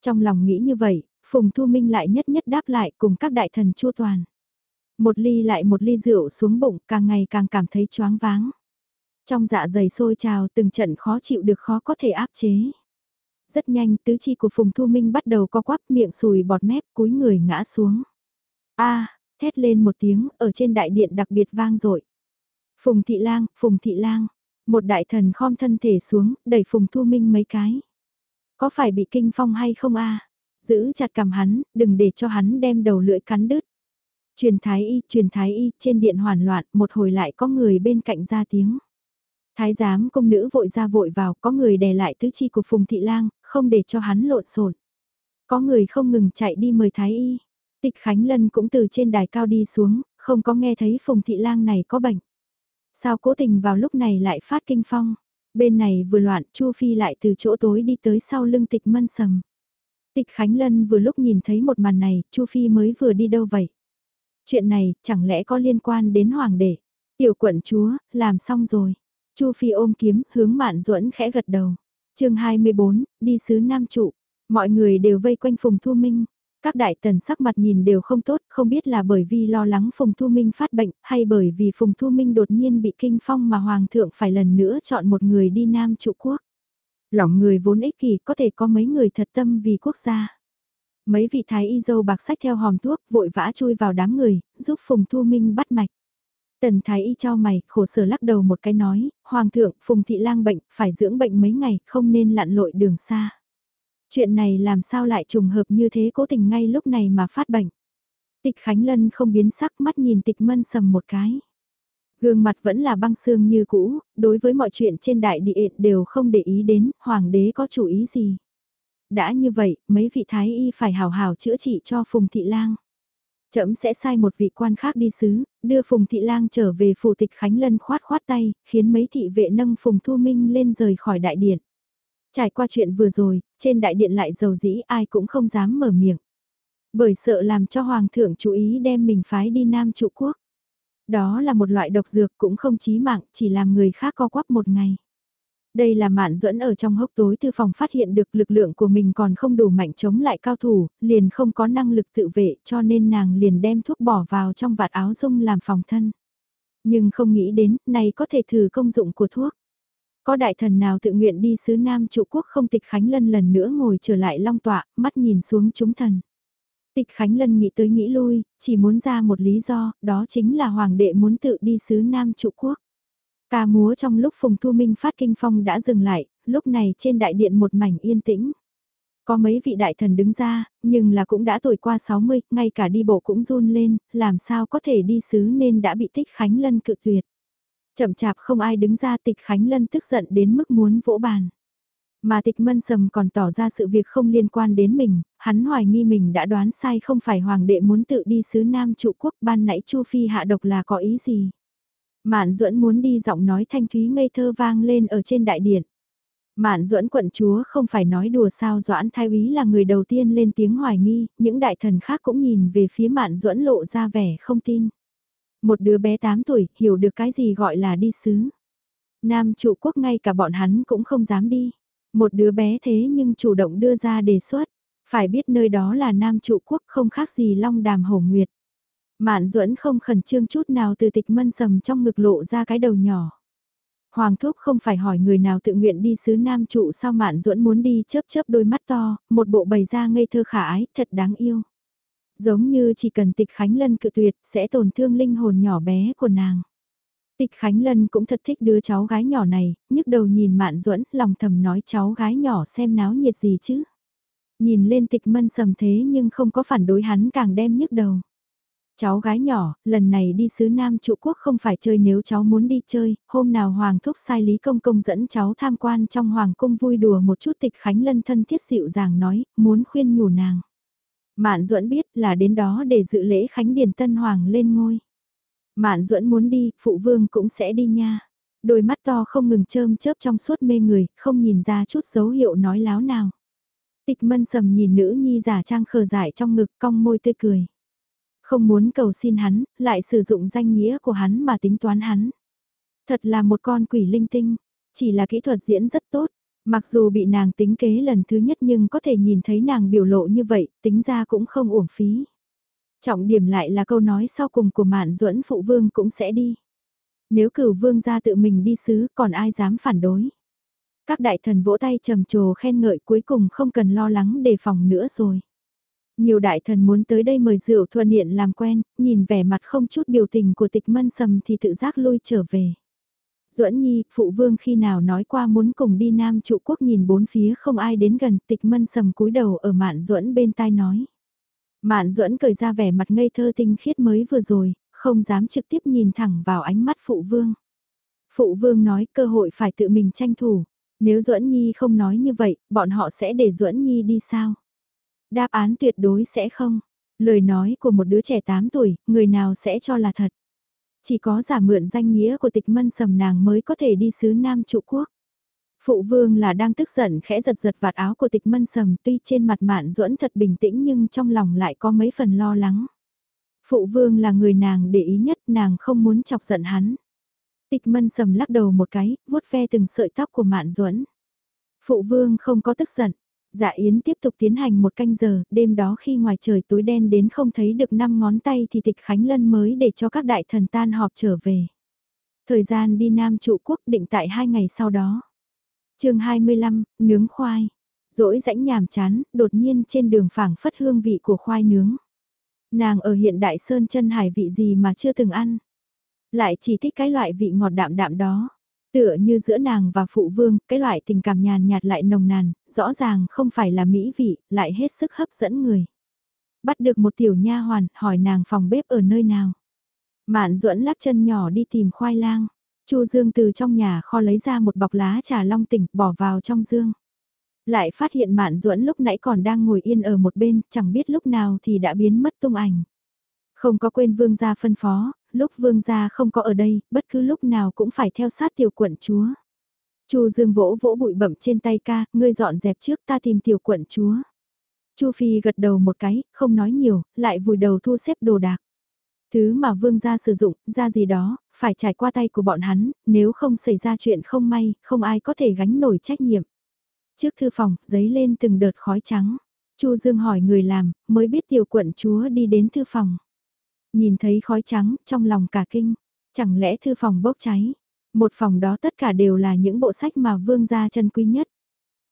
Trong lòng nghĩ như vậy, Phùng Thu Minh lại nhất nhất đáp lại cùng các đại thần chua toàn. Một ly lại một ly rượu xuống bụng càng ngày càng cảm thấy choáng váng. Trong dạ dày sôi trào từng trận khó chịu được khó có thể áp chế. Rất nhanh tứ chi của Phùng Thu Minh bắt đầu co quắp miệng sùi bọt mép cúi người ngã xuống. a thét lên một tiếng ở trên đại điện đặc biệt vang dội Phùng Thị Lang, Phùng Thị Lang, một đại thần khom thân thể xuống, đẩy Phùng Thu Minh mấy cái. Có phải bị kinh phong hay không a Giữ chặt cầm hắn, đừng để cho hắn đem đầu lưỡi cắn đứt. Truyền thái y, truyền thái y, trên điện hoàn loạn, một hồi lại có người bên cạnh ra tiếng. Thái giám công nữ vội ra vội vào, có người đè lại tứ chi của Phùng Thị Lang, không để cho hắn lộn xộn. Có người không ngừng chạy đi mời Thái Y. Tịch Khánh Lân cũng từ trên đài cao đi xuống, không có nghe thấy Phùng Thị Lang này có bệnh. Sao cố tình vào lúc này lại phát kinh phong? Bên này vừa loạn, Chu Phi lại từ chỗ tối đi tới sau lưng tịch mân sầm. Tịch Khánh Lân vừa lúc nhìn thấy một màn này, Chu Phi mới vừa đi đâu vậy? Chuyện này, chẳng lẽ có liên quan đến hoàng đệ? Tiểu quận chúa, làm xong rồi. Chu Phi ôm kiếm, hướng Mạn Duẫn khẽ gật đầu. Chương 24, đi sứ Nam trụ. Mọi người đều vây quanh Phùng Thu Minh. Các đại tần sắc mặt nhìn đều không tốt, không biết là bởi vì lo lắng Phùng Thu Minh phát bệnh, hay bởi vì Phùng Thu Minh đột nhiên bị kinh phong mà Hoàng thượng phải lần nữa chọn một người đi Nam trụ quốc. Lòng người vốn ích kỷ có thể có mấy người thật tâm vì quốc gia. Mấy vị thái y dâu bạc sách theo hòm thuốc vội vã chui vào đám người, giúp Phùng Thu Minh bắt mạch. Tần Thái Y cho mày, khổ sở lắc đầu một cái nói, Hoàng thượng, Phùng Thị Lang bệnh, phải dưỡng bệnh mấy ngày, không nên lặn lội đường xa. Chuyện này làm sao lại trùng hợp như thế cố tình ngay lúc này mà phát bệnh. Tịch Khánh Lân không biến sắc mắt nhìn tịch mân sầm một cái. Gương mặt vẫn là băng xương như cũ, đối với mọi chuyện trên đại địa đều không để ý đến, hoàng đế có chủ ý gì. Đã như vậy, mấy vị thái y phải hào hào chữa trị cho Phùng Thị Lang. Trẫm sẽ sai một vị quan khác đi sứ, đưa Phùng Thị Lang trở về phủ tịch Khánh Lân khoát khoát tay, khiến mấy thị vệ nâng Phùng Thu Minh lên rời khỏi đại điện. Trải qua chuyện vừa rồi, trên đại điện lại dầu dĩ ai cũng không dám mở miệng. Bởi sợ làm cho Hoàng thượng chú ý đem mình phái đi Nam trụ quốc. Đó là một loại độc dược cũng không chí mạng, chỉ làm người khác co quắp một ngày. Đây là mạn duẫn ở trong hốc tối thư phòng phát hiện được lực lượng của mình còn không đủ mạnh chống lại cao thủ, liền không có năng lực tự vệ cho nên nàng liền đem thuốc bỏ vào trong vạt áo dung làm phòng thân. Nhưng không nghĩ đến, này có thể thử công dụng của thuốc. Có đại thần nào tự nguyện đi xứ Nam trụ quốc không tịch Khánh Lân lần nữa ngồi trở lại long tọa, mắt nhìn xuống chúng thần. Tịch Khánh Lân nghĩ tới nghĩ lui, chỉ muốn ra một lý do, đó chính là hoàng đệ muốn tự đi xứ Nam trụ quốc. Ca múa trong lúc Phùng Thu Minh phát kinh phong đã dừng lại, lúc này trên đại điện một mảnh yên tĩnh. Có mấy vị đại thần đứng ra, nhưng là cũng đã tuổi qua 60, ngay cả đi bộ cũng run lên, làm sao có thể đi xứ nên đã bị Tích Khánh Lân cự tuyệt. Chậm chạp không ai đứng ra Tịch Khánh Lân tức giận đến mức muốn vỗ bàn. Mà tịch mân sầm còn tỏ ra sự việc không liên quan đến mình, hắn hoài nghi mình đã đoán sai không phải hoàng đệ muốn tự đi xứ Nam trụ quốc ban nãy Chu Phi hạ độc là có ý gì. Mạn duẫn muốn đi giọng nói thanh thúy ngây thơ vang lên ở trên đại điện. Mạn duẫn quận chúa không phải nói đùa sao Doãn Thái Úy là người đầu tiên lên tiếng hoài nghi, những đại thần khác cũng nhìn về phía Mạn duẫn lộ ra vẻ không tin. Một đứa bé 8 tuổi, hiểu được cái gì gọi là đi sứ. Nam trụ quốc ngay cả bọn hắn cũng không dám đi. Một đứa bé thế nhưng chủ động đưa ra đề xuất, phải biết nơi đó là Nam trụ quốc không khác gì long đàm hổ nguyệt. Mạn duẫn không khẩn trương chút nào từ tịch mân sầm trong ngực lộ ra cái đầu nhỏ. Hoàng thúc không phải hỏi người nào tự nguyện đi xứ Nam trụ sao mạn duẫn muốn đi chớp chớp đôi mắt to, một bộ bày ra ngây thơ khả ái, thật đáng yêu. Giống như chỉ cần tịch Khánh Lân cự tuyệt sẽ tổn thương linh hồn nhỏ bé của nàng. Tịch Khánh Lân cũng thật thích đứa cháu gái nhỏ này, nhức đầu nhìn Mạn Duẫn, lòng thầm nói cháu gái nhỏ xem náo nhiệt gì chứ. Nhìn lên tịch mân sầm thế nhưng không có phản đối hắn càng đem nhức đầu. Cháu gái nhỏ, lần này đi xứ Nam trụ quốc không phải chơi nếu cháu muốn đi chơi, hôm nào Hoàng thúc sai Lý Công Công dẫn cháu tham quan trong Hoàng cung vui đùa một chút tịch Khánh Lân thân thiết dịu dàng nói, muốn khuyên nhủ nàng. Mạn Duẫn biết là đến đó để dự lễ Khánh Điền Tân Hoàng lên ngôi. Mạn Duẫn muốn đi, phụ vương cũng sẽ đi nha. Đôi mắt to không ngừng chơm chớp trong suốt mê người, không nhìn ra chút dấu hiệu nói láo nào. Tịch mân sầm nhìn nữ nhi giả trang khờ dại trong ngực cong môi tươi cười. Không muốn cầu xin hắn, lại sử dụng danh nghĩa của hắn mà tính toán hắn. Thật là một con quỷ linh tinh, chỉ là kỹ thuật diễn rất tốt. Mặc dù bị nàng tính kế lần thứ nhất nhưng có thể nhìn thấy nàng biểu lộ như vậy, tính ra cũng không uổng phí. Trọng điểm lại là câu nói sau cùng của Mạn Duẫn phụ vương cũng sẽ đi. Nếu cửu vương ra tự mình đi xứ còn ai dám phản đối. Các đại thần vỗ tay trầm trồ khen ngợi cuối cùng không cần lo lắng đề phòng nữa rồi. Nhiều đại thần muốn tới đây mời rượu thuận niệm làm quen, nhìn vẻ mặt không chút biểu tình của tịch mân sầm thì tự giác lui trở về. Duẫn Nhi, phụ vương khi nào nói qua muốn cùng đi Nam trụ quốc nhìn bốn phía không ai đến gần, tịch mân sầm cúi đầu ở mạn Duẫn bên tai nói. Mạn Duẫn cởi ra vẻ mặt ngây thơ tinh khiết mới vừa rồi, không dám trực tiếp nhìn thẳng vào ánh mắt phụ vương. Phụ vương nói cơ hội phải tự mình tranh thủ, nếu Duẫn Nhi không nói như vậy, bọn họ sẽ để Duẫn Nhi đi sao? Đáp án tuyệt đối sẽ không. Lời nói của một đứa trẻ 8 tuổi, người nào sẽ cho là thật. Chỉ có giả mượn danh nghĩa của tịch mân sầm nàng mới có thể đi xứ Nam trụ quốc. Phụ vương là đang tức giận khẽ giật giật vạt áo của tịch mân sầm tuy trên mặt mạn duẫn thật bình tĩnh nhưng trong lòng lại có mấy phần lo lắng. Phụ vương là người nàng để ý nhất nàng không muốn chọc giận hắn. Tịch mân sầm lắc đầu một cái, vuốt ve từng sợi tóc của mạn duẫn. Phụ vương không có tức giận, Dạ Yến tiếp tục tiến hành một canh giờ, đêm đó khi ngoài trời tối đen đến không thấy được năm ngón tay thì tịch Khánh Lân mới để cho các đại thần tan họp trở về. Thời gian đi Nam trụ quốc định tại hai ngày sau đó. chương 25, nướng khoai. Rỗi rãnh nhàm chán, đột nhiên trên đường phảng phất hương vị của khoai nướng. Nàng ở hiện đại sơn chân hải vị gì mà chưa từng ăn. Lại chỉ thích cái loại vị ngọt đạm đạm đó. Tựa như giữa nàng và phụ vương, cái loại tình cảm nhàn nhạt lại nồng nàn, rõ ràng không phải là mỹ vị, lại hết sức hấp dẫn người. Bắt được một tiểu nha hoàn, hỏi nàng phòng bếp ở nơi nào. Mạn duẫn lắc chân nhỏ đi tìm khoai lang. Chu Dương từ trong nhà kho lấy ra một bọc lá trà long tỉnh bỏ vào trong dương. Lại phát hiện Mạn duẫn lúc nãy còn đang ngồi yên ở một bên, chẳng biết lúc nào thì đã biến mất tung ảnh. Không có quên vương gia phân phó, lúc vương gia không có ở đây, bất cứ lúc nào cũng phải theo sát tiểu quận chúa. Chu Dương vỗ vỗ bụi bẩm trên tay ca, ngươi dọn dẹp trước ta tìm tiểu quận chúa. Chu Phi gật đầu một cái, không nói nhiều, lại vùi đầu thu xếp đồ đạc. Thứ mà vương gia sử dụng, ra gì đó, phải trải qua tay của bọn hắn, nếu không xảy ra chuyện không may, không ai có thể gánh nổi trách nhiệm. Trước thư phòng, giấy lên từng đợt khói trắng. Chu Dương hỏi người làm, mới biết tiểu quận chúa đi đến thư phòng. Nhìn thấy khói trắng, trong lòng cả kinh. Chẳng lẽ thư phòng bốc cháy? Một phòng đó tất cả đều là những bộ sách mà vương gia chân quý nhất.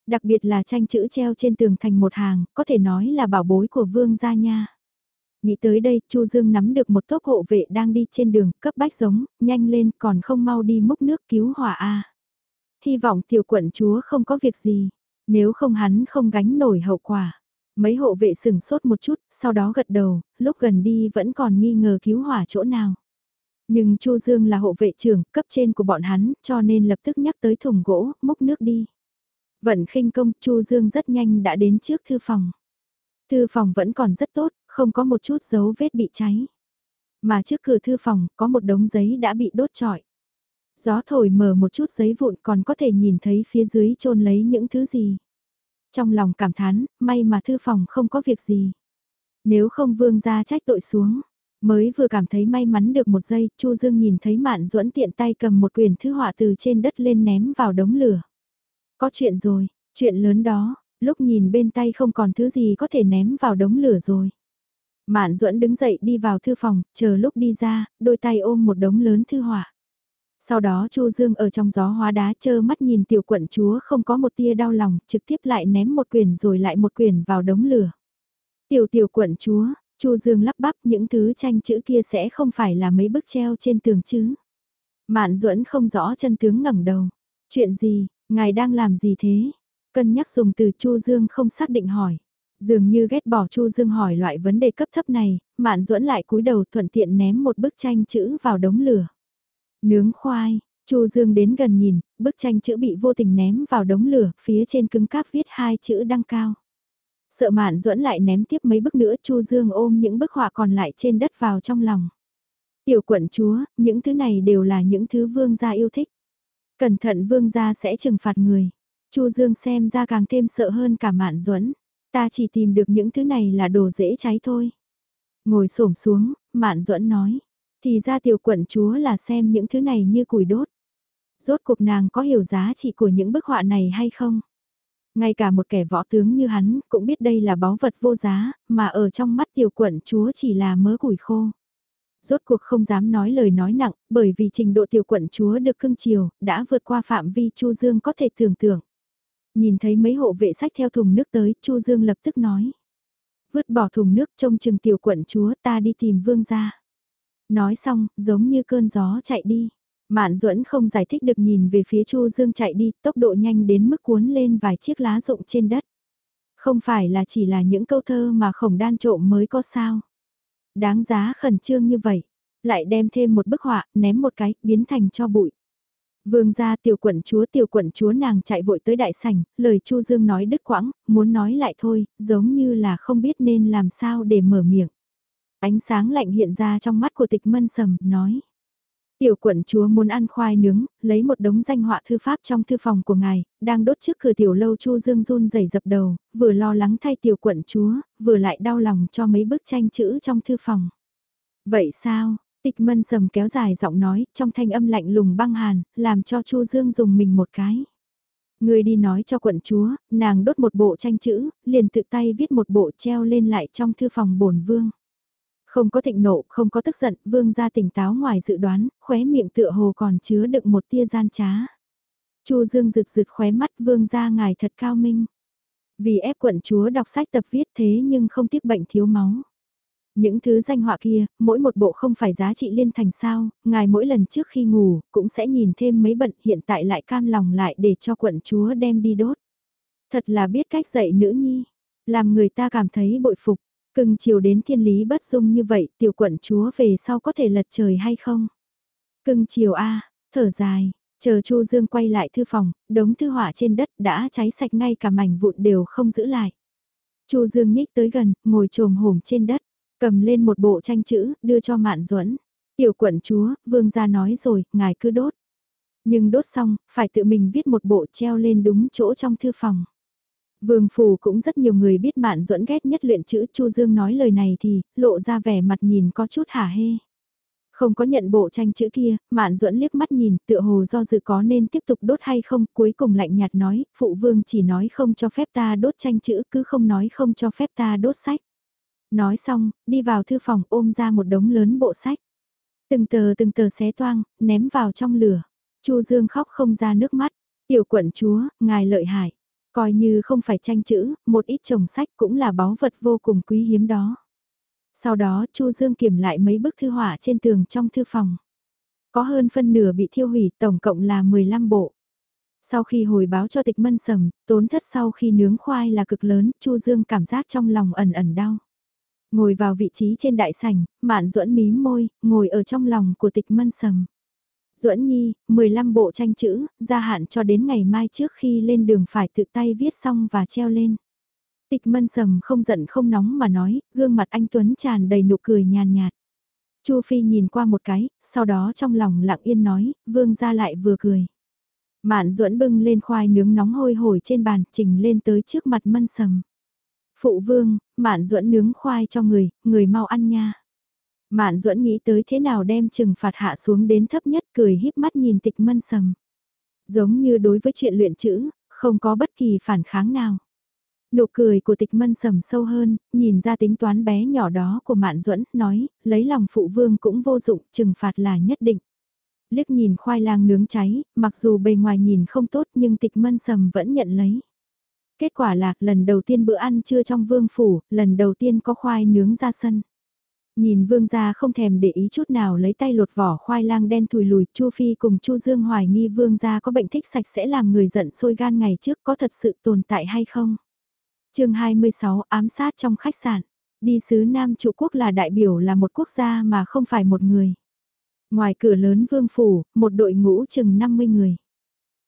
Đặc biệt là tranh chữ treo trên tường thành một hàng, có thể nói là bảo bối của vương gia nha. Nghĩ tới đây, Chu Dương nắm được một tốp hộ vệ đang đi trên đường, cấp bách giống, nhanh lên còn không mau đi múc nước cứu hỏa a. Hy vọng tiểu quận chúa không có việc gì, nếu không hắn không gánh nổi hậu quả. Mấy hộ vệ sừng sốt một chút, sau đó gật đầu, lúc gần đi vẫn còn nghi ngờ cứu hỏa chỗ nào. Nhưng Chu Dương là hộ vệ trưởng, cấp trên của bọn hắn, cho nên lập tức nhắc tới thùng gỗ, múc nước đi. Vận khinh công, Chu Dương rất nhanh đã đến trước thư phòng. Thư phòng vẫn còn rất tốt, không có một chút dấu vết bị cháy. Mà trước cửa thư phòng, có một đống giấy đã bị đốt trọi. Gió thổi mở một chút giấy vụn còn có thể nhìn thấy phía dưới trôn lấy những thứ gì. Trong lòng cảm thán, may mà thư phòng không có việc gì. Nếu không vương ra trách tội xuống, mới vừa cảm thấy may mắn được một giây, Chu Dương nhìn thấy Mạn Duẫn tiện tay cầm một quyển thư họa từ trên đất lên ném vào đống lửa. Có chuyện rồi, chuyện lớn đó, lúc nhìn bên tay không còn thứ gì có thể ném vào đống lửa rồi. Mạn Duẫn đứng dậy đi vào thư phòng, chờ lúc đi ra, đôi tay ôm một đống lớn thư họa. Sau đó Chu Dương ở trong gió hóa đá chơ mắt nhìn tiểu quận chúa không có một tia đau lòng, trực tiếp lại ném một quyển rồi lại một quyển vào đống lửa. Tiểu tiểu quận chúa, Chu Dương lắp bắp những thứ tranh chữ kia sẽ không phải là mấy bức treo trên tường chứ. Mạn duẫn không rõ chân tướng ngẩng đầu. Chuyện gì, ngài đang làm gì thế? Cân nhắc dùng từ Chu Dương không xác định hỏi. Dường như ghét bỏ Chu Dương hỏi loại vấn đề cấp thấp này, Mạn duẫn lại cúi đầu thuận tiện ném một bức tranh chữ vào đống lửa. Nướng khoai, Chu Dương đến gần nhìn, bức tranh chữ bị vô tình ném vào đống lửa, phía trên cứng cáp viết hai chữ đăng cao. Sợ mạn duẫn lại ném tiếp mấy bức nữa Chu Dương ôm những bức họa còn lại trên đất vào trong lòng. Tiểu quận chúa, những thứ này đều là những thứ vương gia yêu thích. Cẩn thận vương gia sẽ trừng phạt người. Chu Dương xem ra càng thêm sợ hơn cả mạn duẫn Ta chỉ tìm được những thứ này là đồ dễ cháy thôi. Ngồi xổm xuống, mạn duẫn nói. Thì ra tiểu quận chúa là xem những thứ này như củi đốt. Rốt cuộc nàng có hiểu giá trị của những bức họa này hay không? Ngay cả một kẻ võ tướng như hắn cũng biết đây là báu vật vô giá, mà ở trong mắt tiểu quận chúa chỉ là mớ củi khô. Rốt cuộc không dám nói lời nói nặng, bởi vì trình độ tiểu quận chúa được cưng chiều, đã vượt qua phạm vi Chu Dương có thể tưởng tượng. Nhìn thấy mấy hộ vệ sách theo thùng nước tới, Chu Dương lập tức nói. Vứt bỏ thùng nước trông chừng tiểu quận chúa ta đi tìm vương gia. Nói xong, giống như cơn gió chạy đi. Mạn duẫn không giải thích được nhìn về phía Chu Dương chạy đi, tốc độ nhanh đến mức cuốn lên vài chiếc lá rụng trên đất. Không phải là chỉ là những câu thơ mà khổng đan trộm mới có sao. Đáng giá khẩn trương như vậy, lại đem thêm một bức họa, ném một cái, biến thành cho bụi. Vương gia tiểu quận chúa tiểu quận chúa nàng chạy vội tới đại sảnh, lời Chu Dương nói đứt quãng, muốn nói lại thôi, giống như là không biết nên làm sao để mở miệng. Ánh sáng lạnh hiện ra trong mắt của tịch mân sầm, nói. Tiểu quận chúa muốn ăn khoai nướng, lấy một đống danh họa thư pháp trong thư phòng của ngài, đang đốt trước cửa tiểu lâu Chu Dương run rẩy dập đầu, vừa lo lắng thay tiểu quận chúa, vừa lại đau lòng cho mấy bức tranh chữ trong thư phòng. Vậy sao? Tịch mân sầm kéo dài giọng nói, trong thanh âm lạnh lùng băng hàn, làm cho Chu Dương dùng mình một cái. Người đi nói cho quận chúa, nàng đốt một bộ tranh chữ, liền tự tay viết một bộ treo lên lại trong thư phòng bổn vương. Không có thịnh nộ, không có tức giận, vương gia tỉnh táo ngoài dự đoán, khóe miệng tựa hồ còn chứa đựng một tia gian trá. Chu Dương rực rực khóe mắt vương gia ngài thật cao minh. Vì ép quận chúa đọc sách tập viết thế nhưng không tiếc bệnh thiếu máu. Những thứ danh họa kia, mỗi một bộ không phải giá trị liên thành sao, ngài mỗi lần trước khi ngủ, cũng sẽ nhìn thêm mấy bận hiện tại lại cam lòng lại để cho quận chúa đem đi đốt. Thật là biết cách dạy nữ nhi, làm người ta cảm thấy bội phục. Cưng chiều đến thiên lý bất dung như vậy, tiểu quận chúa về sau có thể lật trời hay không? Cưng chiều a thở dài, chờ Chu Dương quay lại thư phòng, đống thư họa trên đất đã cháy sạch ngay cả mảnh vụn đều không giữ lại. Chu Dương nhích tới gần, ngồi trồm hổm trên đất, cầm lên một bộ tranh chữ, đưa cho Mạn Duẫn. Tiểu quận chúa, vương gia nói rồi, ngài cứ đốt. Nhưng đốt xong, phải tự mình viết một bộ treo lên đúng chỗ trong thư phòng. Vương phủ cũng rất nhiều người biết Mạn Duẫn ghét nhất luyện chữ, Chu Dương nói lời này thì lộ ra vẻ mặt nhìn có chút hả hê. Không có nhận bộ tranh chữ kia, Mạn Duẫn liếc mắt nhìn, tựa hồ do dự có nên tiếp tục đốt hay không, cuối cùng lạnh nhạt nói, phụ vương chỉ nói không cho phép ta đốt tranh chữ, cứ không nói không cho phép ta đốt sách. Nói xong, đi vào thư phòng ôm ra một đống lớn bộ sách. Từng tờ từng tờ xé toang, ném vào trong lửa. Chu Dương khóc không ra nước mắt. Tiểu quận chúa, ngài lợi hại. Coi như không phải tranh chữ, một ít chồng sách cũng là báu vật vô cùng quý hiếm đó. Sau đó Chu Dương kiểm lại mấy bức thư họa trên tường trong thư phòng. Có hơn phân nửa bị thiêu hủy, tổng cộng là 15 bộ. Sau khi hồi báo cho tịch mân sầm, tốn thất sau khi nướng khoai là cực lớn, Chu Dương cảm giác trong lòng ẩn ẩn đau. Ngồi vào vị trí trên đại sảnh, mạn duẫn mím môi, ngồi ở trong lòng của tịch mân sầm. Duẫn Nhi, 15 bộ tranh chữ, gia hạn cho đến ngày mai trước khi lên đường phải tự tay viết xong và treo lên. Tịch mân sầm không giận không nóng mà nói, gương mặt anh Tuấn tràn đầy nụ cười nhàn nhạt. Chu Phi nhìn qua một cái, sau đó trong lòng lặng yên nói, vương ra lại vừa cười. Mạn duẫn bưng lên khoai nướng nóng hôi hổi trên bàn, trình lên tới trước mặt mân sầm. Phụ vương, mạn duẫn nướng khoai cho người, người mau ăn nha. Mạn duẫn nghĩ tới thế nào đem trừng phạt hạ xuống đến thấp nhất cười híp mắt nhìn tịch mân sầm. Giống như đối với chuyện luyện chữ, không có bất kỳ phản kháng nào. Nụ cười của tịch mân sầm sâu hơn, nhìn ra tính toán bé nhỏ đó của Mạn Duẫn, nói, lấy lòng phụ vương cũng vô dụng, trừng phạt là nhất định. Liếc nhìn khoai lang nướng cháy, mặc dù bề ngoài nhìn không tốt nhưng tịch mân sầm vẫn nhận lấy. Kết quả là, lần đầu tiên bữa ăn trưa trong vương phủ, lần đầu tiên có khoai nướng ra sân. Nhìn vương gia không thèm để ý chút nào lấy tay lột vỏ khoai lang đen thùi lùi, Chu Phi cùng Chu Dương hoài nghi vương gia có bệnh thích sạch sẽ làm người giận sôi gan ngày trước có thật sự tồn tại hay không. chương 26 ám sát trong khách sạn, đi sứ Nam trụ quốc là đại biểu là một quốc gia mà không phải một người. Ngoài cửa lớn vương phủ, một đội ngũ chừng 50 người.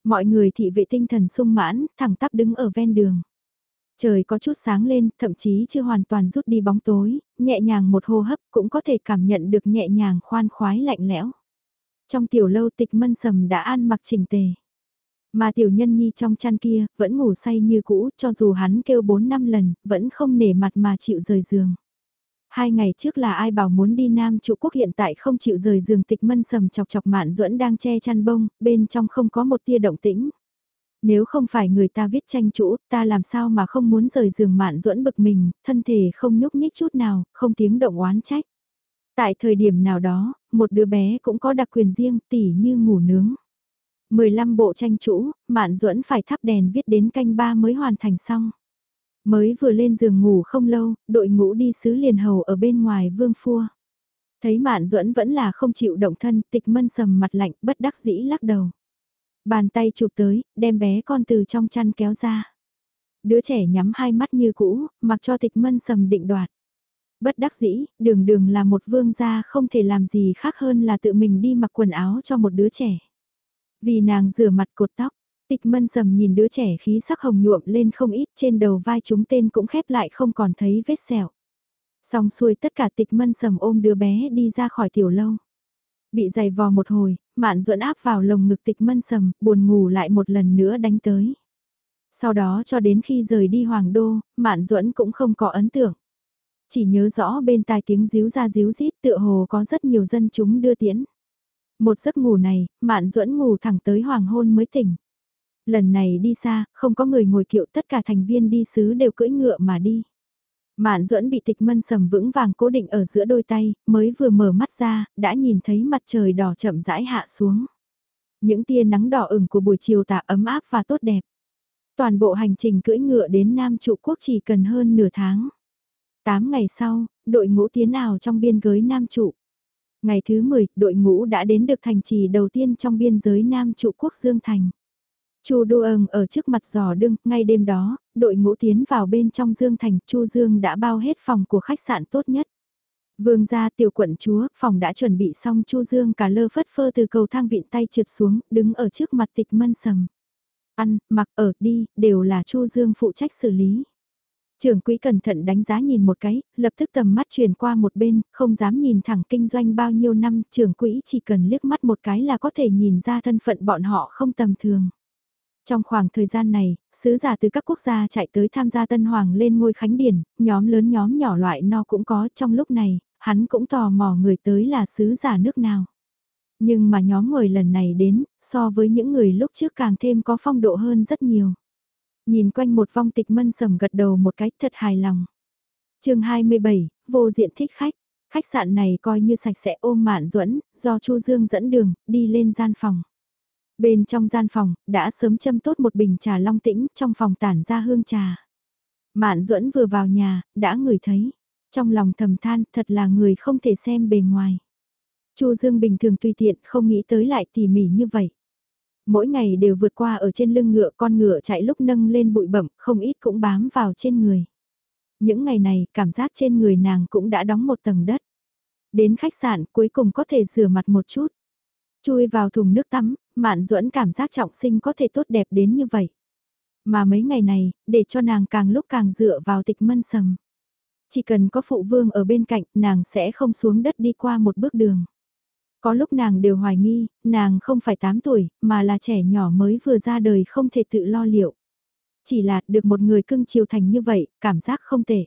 Mọi người thị vệ tinh thần sung mãn, thẳng tắp đứng ở ven đường. Trời có chút sáng lên, thậm chí chưa hoàn toàn rút đi bóng tối, nhẹ nhàng một hô hấp cũng có thể cảm nhận được nhẹ nhàng khoan khoái lạnh lẽo. Trong tiểu lâu tịch mân sầm đã an mặc chỉnh tề. Mà tiểu nhân nhi trong chăn kia, vẫn ngủ say như cũ, cho dù hắn kêu 4 năm lần, vẫn không nể mặt mà chịu rời giường. Hai ngày trước là ai bảo muốn đi Nam trụ quốc hiện tại không chịu rời giường tịch mân sầm chọc chọc mạn duẫn đang che chăn bông, bên trong không có một tia động tĩnh. Nếu không phải người ta viết tranh chủ, ta làm sao mà không muốn rời giường mạn duẫn bực mình, thân thể không nhúc nhích chút nào, không tiếng động oán trách. Tại thời điểm nào đó, một đứa bé cũng có đặc quyền riêng tỉ như ngủ nướng. 15 bộ tranh chủ, mạn duẫn phải thắp đèn viết đến canh ba mới hoàn thành xong. Mới vừa lên giường ngủ không lâu, đội ngũ đi sứ liền hầu ở bên ngoài vương phua. Thấy mạn duẫn vẫn là không chịu động thân, tịch mân sầm mặt lạnh, bất đắc dĩ lắc đầu. Bàn tay chụp tới, đem bé con từ trong chăn kéo ra. Đứa trẻ nhắm hai mắt như cũ, mặc cho tịch mân sầm định đoạt. Bất đắc dĩ, đường đường là một vương gia không thể làm gì khác hơn là tự mình đi mặc quần áo cho một đứa trẻ. Vì nàng rửa mặt cột tóc, Tịch mân sầm nhìn đứa trẻ khí sắc hồng nhuộm lên không ít trên đầu vai chúng tên cũng khép lại không còn thấy vết sẹo. Xong xuôi tất cả tịch mân sầm ôm đứa bé đi ra khỏi tiểu lâu. Bị giày vò một hồi, mạn duẫn áp vào lồng ngực tịch mân sầm, buồn ngủ lại một lần nữa đánh tới. Sau đó cho đến khi rời đi hoàng đô, mạn duẫn cũng không có ấn tượng. Chỉ nhớ rõ bên tai tiếng díu ra díu rít tựa hồ có rất nhiều dân chúng đưa tiễn. Một giấc ngủ này, mạn duẫn ngủ thẳng tới hoàng hôn mới tỉnh. Lần này đi xa, không có người ngồi kiệu tất cả thành viên đi sứ đều cưỡi ngựa mà đi. Mạn duẫn bị tịch mân sầm vững vàng cố định ở giữa đôi tay, mới vừa mở mắt ra, đã nhìn thấy mặt trời đỏ chậm rãi hạ xuống. Những tia nắng đỏ ửng của buổi chiều tạ ấm áp và tốt đẹp. Toàn bộ hành trình cưỡi ngựa đến Nam trụ quốc chỉ cần hơn nửa tháng. Tám ngày sau, đội ngũ tiến nào trong biên giới Nam trụ. Ngày thứ 10, đội ngũ đã đến được thành trì đầu tiên trong biên giới Nam trụ quốc Dương Thành. Chu Đô Ân ở trước mặt giò đương ngay đêm đó, đội ngũ tiến vào bên trong Dương Thành, Chu Dương đã bao hết phòng của khách sạn tốt nhất. Vương gia tiểu quận chúa, phòng đã chuẩn bị xong Chu Dương cả lơ phất phơ từ cầu thang vịn tay trượt xuống, đứng ở trước mặt tịch mân sầm. Ăn, mặc ở, đi, đều là Chu Dương phụ trách xử lý. Trưởng quỹ cẩn thận đánh giá nhìn một cái, lập tức tầm mắt truyền qua một bên, không dám nhìn thẳng kinh doanh bao nhiêu năm, trưởng quỹ chỉ cần liếc mắt một cái là có thể nhìn ra thân phận bọn họ không tầm thường. Trong khoảng thời gian này, sứ giả từ các quốc gia chạy tới tham gia tân hoàng lên ngôi khánh điển, nhóm lớn nhóm nhỏ loại no cũng có trong lúc này, hắn cũng tò mò người tới là sứ giả nước nào. Nhưng mà nhóm người lần này đến, so với những người lúc trước càng thêm có phong độ hơn rất nhiều. Nhìn quanh một vong tịch mân sầm gật đầu một cách thật hài lòng. chương 27, vô diện thích khách. Khách sạn này coi như sạch sẽ ôm mạn duẫn do Chu Dương dẫn đường, đi lên gian phòng. Bên trong gian phòng, đã sớm châm tốt một bình trà long tĩnh, trong phòng tản ra hương trà. Mạn duẫn vừa vào nhà, đã ngửi thấy. Trong lòng thầm than, thật là người không thể xem bề ngoài. Chu Dương bình thường tùy tiện, không nghĩ tới lại tỉ mỉ như vậy. Mỗi ngày đều vượt qua ở trên lưng ngựa con ngựa chạy lúc nâng lên bụi bẩm, không ít cũng bám vào trên người. Những ngày này, cảm giác trên người nàng cũng đã đóng một tầng đất. Đến khách sạn cuối cùng có thể rửa mặt một chút. Chui vào thùng nước tắm, mạn duẫn cảm giác trọng sinh có thể tốt đẹp đến như vậy. Mà mấy ngày này, để cho nàng càng lúc càng dựa vào tịch mân sầm. Chỉ cần có phụ vương ở bên cạnh, nàng sẽ không xuống đất đi qua một bước đường. Có lúc nàng đều hoài nghi, nàng không phải 8 tuổi, mà là trẻ nhỏ mới vừa ra đời không thể tự lo liệu. Chỉ là được một người cưng chiều thành như vậy, cảm giác không tệ.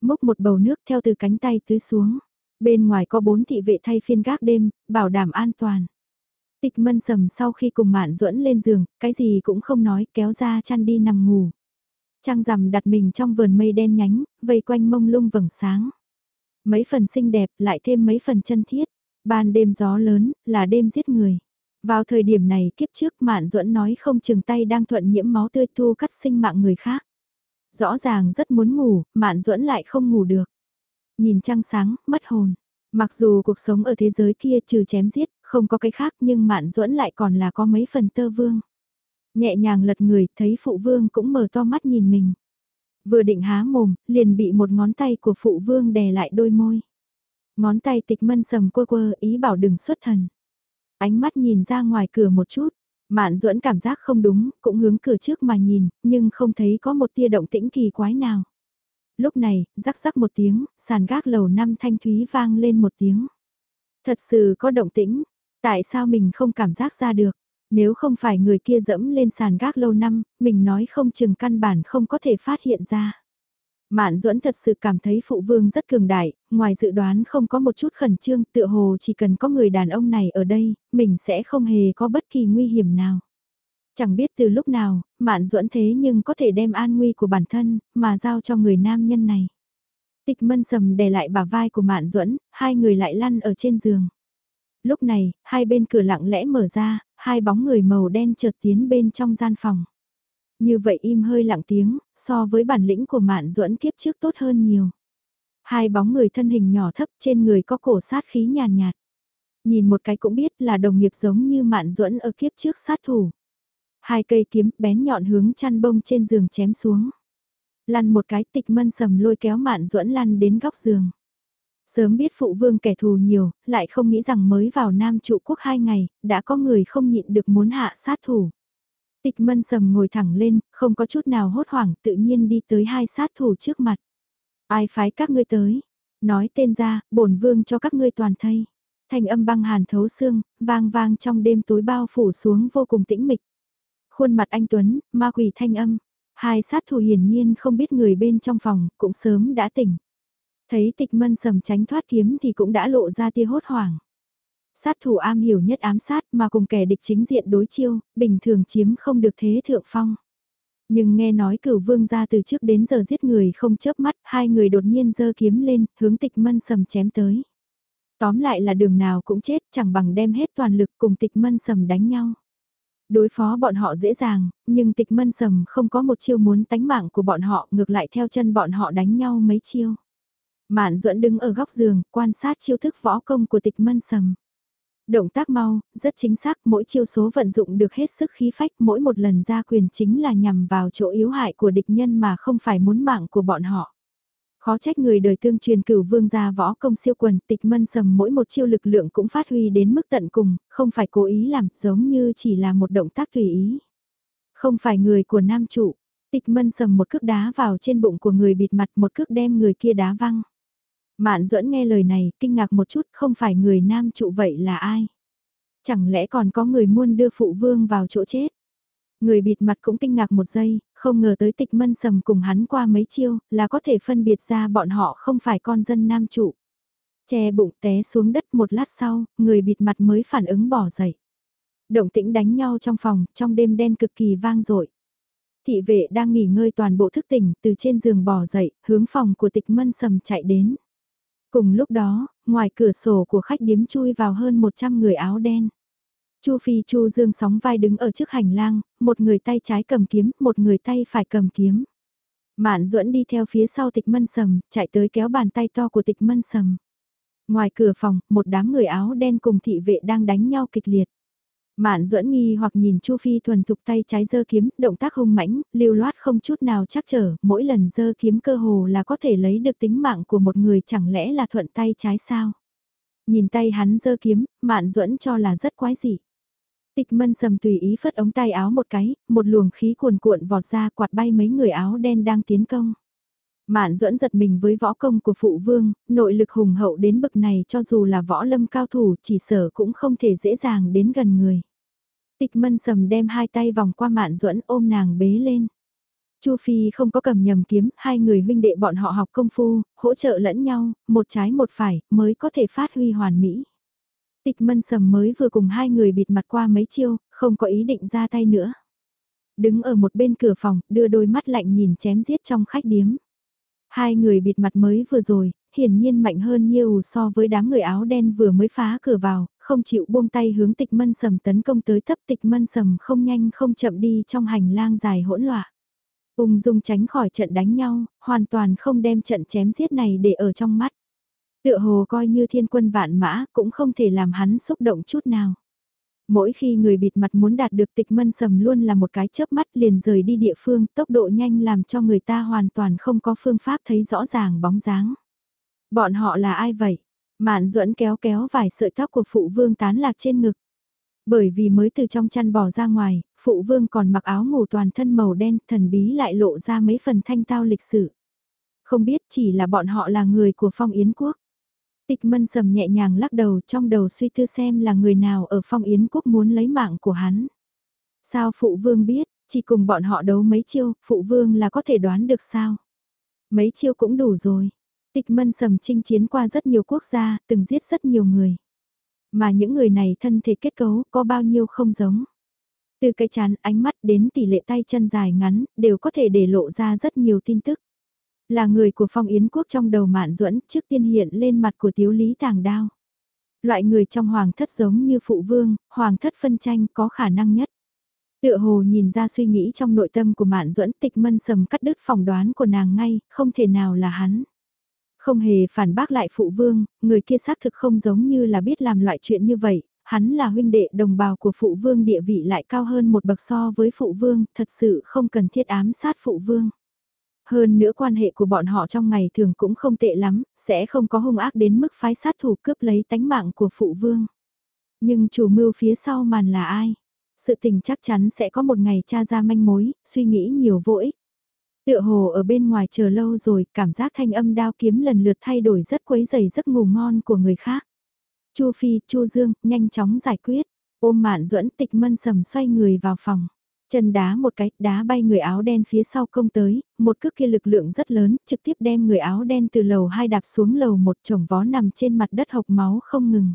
Múc một bầu nước theo từ cánh tay tưới xuống. Bên ngoài có bốn thị vệ thay phiên gác đêm, bảo đảm an toàn. Tịch mân sầm sau khi cùng mạn duẫn lên giường, cái gì cũng không nói, kéo ra chăn đi nằm ngủ. Trăng rằm đặt mình trong vườn mây đen nhánh, vây quanh mông lung vầng sáng. Mấy phần xinh đẹp lại thêm mấy phần chân thiết. Ban đêm gió lớn, là đêm giết người. Vào thời điểm này kiếp trước Mạn Duẫn nói không chừng tay đang thuận nhiễm máu tươi thu cắt sinh mạng người khác. Rõ ràng rất muốn ngủ, Mạn Duẫn lại không ngủ được. Nhìn trăng sáng, mất hồn. Mặc dù cuộc sống ở thế giới kia trừ chém giết, không có cái khác nhưng Mạn Duẫn lại còn là có mấy phần tơ vương. Nhẹ nhàng lật người, thấy phụ vương cũng mở to mắt nhìn mình. Vừa định há mồm, liền bị một ngón tay của phụ vương đè lại đôi môi. Ngón tay tịch mân sầm quơ quơ ý bảo đừng xuất thần. Ánh mắt nhìn ra ngoài cửa một chút, Mạn duẫn cảm giác không đúng, cũng hướng cửa trước mà nhìn, nhưng không thấy có một tia động tĩnh kỳ quái nào. Lúc này, rắc rắc một tiếng, sàn gác lầu năm thanh thúy vang lên một tiếng. Thật sự có động tĩnh, tại sao mình không cảm giác ra được? Nếu không phải người kia dẫm lên sàn gác lâu năm, mình nói không chừng căn bản không có thể phát hiện ra. Mạn duẫn thật sự cảm thấy phụ vương rất cường đại, ngoài dự đoán không có một chút khẩn trương, tựa hồ chỉ cần có người đàn ông này ở đây, mình sẽ không hề có bất kỳ nguy hiểm nào. Chẳng biết từ lúc nào, mạn duẫn thế nhưng có thể đem an nguy của bản thân, mà giao cho người nam nhân này. Tịch mân sầm đè lại bả vai của mạn duẫn hai người lại lăn ở trên giường. Lúc này, hai bên cửa lặng lẽ mở ra, hai bóng người màu đen chợt tiến bên trong gian phòng. Như vậy im hơi lặng tiếng, so với bản lĩnh của mạn duẫn kiếp trước tốt hơn nhiều. Hai bóng người thân hình nhỏ thấp trên người có cổ sát khí nhàn nhạt, Nhìn một cái cũng biết là đồng nghiệp giống như mạn duẫn ở kiếp trước sát thủ. Hai cây kiếm bén nhọn hướng chăn bông trên giường chém xuống. Lăn một cái tịch mân sầm lôi kéo mạn duẫn lăn đến góc giường. Sớm biết phụ vương kẻ thù nhiều, lại không nghĩ rằng mới vào Nam trụ quốc hai ngày, đã có người không nhịn được muốn hạ sát thủ. Tịch mân sầm ngồi thẳng lên, không có chút nào hốt hoảng, tự nhiên đi tới hai sát thủ trước mặt. Ai phái các ngươi tới? Nói tên ra, bổn vương cho các ngươi toàn thây. Thanh âm băng hàn thấu xương, vang vang trong đêm tối bao phủ xuống vô cùng tĩnh mịch. Khuôn mặt anh Tuấn, ma quỷ thanh âm. Hai sát thủ hiển nhiên không biết người bên trong phòng, cũng sớm đã tỉnh. Thấy tịch mân sầm tránh thoát kiếm thì cũng đã lộ ra tia hốt hoảng. Sát thủ am hiểu nhất ám sát mà cùng kẻ địch chính diện đối chiêu, bình thường chiếm không được thế thượng phong. Nhưng nghe nói cửu vương ra từ trước đến giờ giết người không chớp mắt, hai người đột nhiên giơ kiếm lên, hướng tịch mân sầm chém tới. Tóm lại là đường nào cũng chết, chẳng bằng đem hết toàn lực cùng tịch mân sầm đánh nhau. Đối phó bọn họ dễ dàng, nhưng tịch mân sầm không có một chiêu muốn tánh mạng của bọn họ ngược lại theo chân bọn họ đánh nhau mấy chiêu. Mạn duẫn đứng ở góc giường, quan sát chiêu thức võ công của tịch mân sầm. Động tác mau, rất chính xác, mỗi chiêu số vận dụng được hết sức khí phách, mỗi một lần ra quyền chính là nhằm vào chỗ yếu hại của địch nhân mà không phải muốn mạng của bọn họ. Khó trách người đời tương truyền cửu vương gia võ công siêu quần tịch mân sầm mỗi một chiêu lực lượng cũng phát huy đến mức tận cùng, không phải cố ý làm, giống như chỉ là một động tác tùy ý. Không phải người của nam chủ, tịch mân sầm một cước đá vào trên bụng của người bịt mặt một cước đem người kia đá văng. Mạn duẫn nghe lời này, kinh ngạc một chút, không phải người nam trụ vậy là ai? Chẳng lẽ còn có người muốn đưa phụ vương vào chỗ chết? Người bịt mặt cũng kinh ngạc một giây, không ngờ tới tịch mân sầm cùng hắn qua mấy chiêu, là có thể phân biệt ra bọn họ không phải con dân nam trụ. Che bụng té xuống đất một lát sau, người bịt mặt mới phản ứng bỏ dậy. Động tĩnh đánh nhau trong phòng, trong đêm đen cực kỳ vang dội Thị vệ đang nghỉ ngơi toàn bộ thức tỉnh, từ trên giường bò dậy, hướng phòng của tịch mân sầm chạy đến. Cùng lúc đó, ngoài cửa sổ của khách điếm chui vào hơn 100 người áo đen. Chu Phi Chu Dương sóng vai đứng ở trước hành lang, một người tay trái cầm kiếm, một người tay phải cầm kiếm. Mạn duẫn đi theo phía sau tịch mân sầm, chạy tới kéo bàn tay to của tịch mân sầm. Ngoài cửa phòng, một đám người áo đen cùng thị vệ đang đánh nhau kịch liệt. Mạn duẫn nghi hoặc nhìn Chu Phi thuần thục tay trái giơ kiếm, động tác hung mãnh, lưu loát không chút nào chắc trở, mỗi lần giơ kiếm cơ hồ là có thể lấy được tính mạng của một người chẳng lẽ là thuận tay trái sao? Nhìn tay hắn giơ kiếm, Mạn duẫn cho là rất quái dị. Tịch mân sầm tùy ý phất ống tay áo một cái, một luồng khí cuồn cuộn vọt ra quạt bay mấy người áo đen đang tiến công. Mạn duẫn giật mình với võ công của phụ vương, nội lực hùng hậu đến bực này cho dù là võ lâm cao thủ chỉ sở cũng không thể dễ dàng đến gần người. Tịch mân sầm đem hai tay vòng qua mạn duẫn ôm nàng bế lên. Chu Phi không có cầm nhầm kiếm, hai người huynh đệ bọn họ học công phu, hỗ trợ lẫn nhau, một trái một phải, mới có thể phát huy hoàn mỹ. Tịch mân sầm mới vừa cùng hai người bịt mặt qua mấy chiêu, không có ý định ra tay nữa. Đứng ở một bên cửa phòng, đưa đôi mắt lạnh nhìn chém giết trong khách điếm. Hai người bịt mặt mới vừa rồi, hiển nhiên mạnh hơn nhiều so với đám người áo đen vừa mới phá cửa vào, không chịu buông tay hướng tịch mân sầm tấn công tới thấp tịch mân sầm không nhanh không chậm đi trong hành lang dài hỗn loạn. Ung dung tránh khỏi trận đánh nhau, hoàn toàn không đem trận chém giết này để ở trong mắt. Tựa hồ coi như thiên quân vạn mã cũng không thể làm hắn xúc động chút nào. Mỗi khi người bịt mặt muốn đạt được tịch mân sầm luôn là một cái chớp mắt liền rời đi địa phương tốc độ nhanh làm cho người ta hoàn toàn không có phương pháp thấy rõ ràng bóng dáng. Bọn họ là ai vậy? Mạn duẫn kéo kéo vài sợi tóc của phụ vương tán lạc trên ngực. Bởi vì mới từ trong chăn bò ra ngoài, phụ vương còn mặc áo ngủ toàn thân màu đen thần bí lại lộ ra mấy phần thanh tao lịch sử. Không biết chỉ là bọn họ là người của phong yến quốc. Tịch mân sầm nhẹ nhàng lắc đầu trong đầu suy tư xem là người nào ở phong yến quốc muốn lấy mạng của hắn. Sao phụ vương biết, chỉ cùng bọn họ đấu mấy chiêu, phụ vương là có thể đoán được sao? Mấy chiêu cũng đủ rồi. Tịch mân sầm chinh chiến qua rất nhiều quốc gia, từng giết rất nhiều người. Mà những người này thân thể kết cấu có bao nhiêu không giống. Từ cái chán ánh mắt đến tỷ lệ tay chân dài ngắn, đều có thể để lộ ra rất nhiều tin tức. Là người của phong yến quốc trong đầu mạn duẫn trước tiên hiện lên mặt của tiếu lý tàng đao. Loại người trong hoàng thất giống như phụ vương, hoàng thất phân tranh có khả năng nhất. Tựa hồ nhìn ra suy nghĩ trong nội tâm của mạn duẫn tịch mân sầm cắt đứt phỏng đoán của nàng ngay, không thể nào là hắn. Không hề phản bác lại phụ vương, người kia xác thực không giống như là biết làm loại chuyện như vậy, hắn là huynh đệ đồng bào của phụ vương địa vị lại cao hơn một bậc so với phụ vương, thật sự không cần thiết ám sát phụ vương. Hơn nữa quan hệ của bọn họ trong ngày thường cũng không tệ lắm, sẽ không có hung ác đến mức phái sát thủ cướp lấy tánh mạng của phụ vương. Nhưng chủ mưu phía sau màn là ai? Sự tình chắc chắn sẽ có một ngày tra ra manh mối, suy nghĩ nhiều vô ích. Tựa hồ ở bên ngoài chờ lâu rồi, cảm giác thanh âm đao kiếm lần lượt thay đổi rất quấy dày giấc ngủ ngon của người khác. Chu Phi, Chu Dương, nhanh chóng giải quyết. Ôm mạn duẫn tịch mân sầm xoay người vào phòng. Chân đá một cái, đá bay người áo đen phía sau công tới, một cước kia lực lượng rất lớn, trực tiếp đem người áo đen từ lầu hai đạp xuống lầu một chồng vó nằm trên mặt đất hộc máu không ngừng.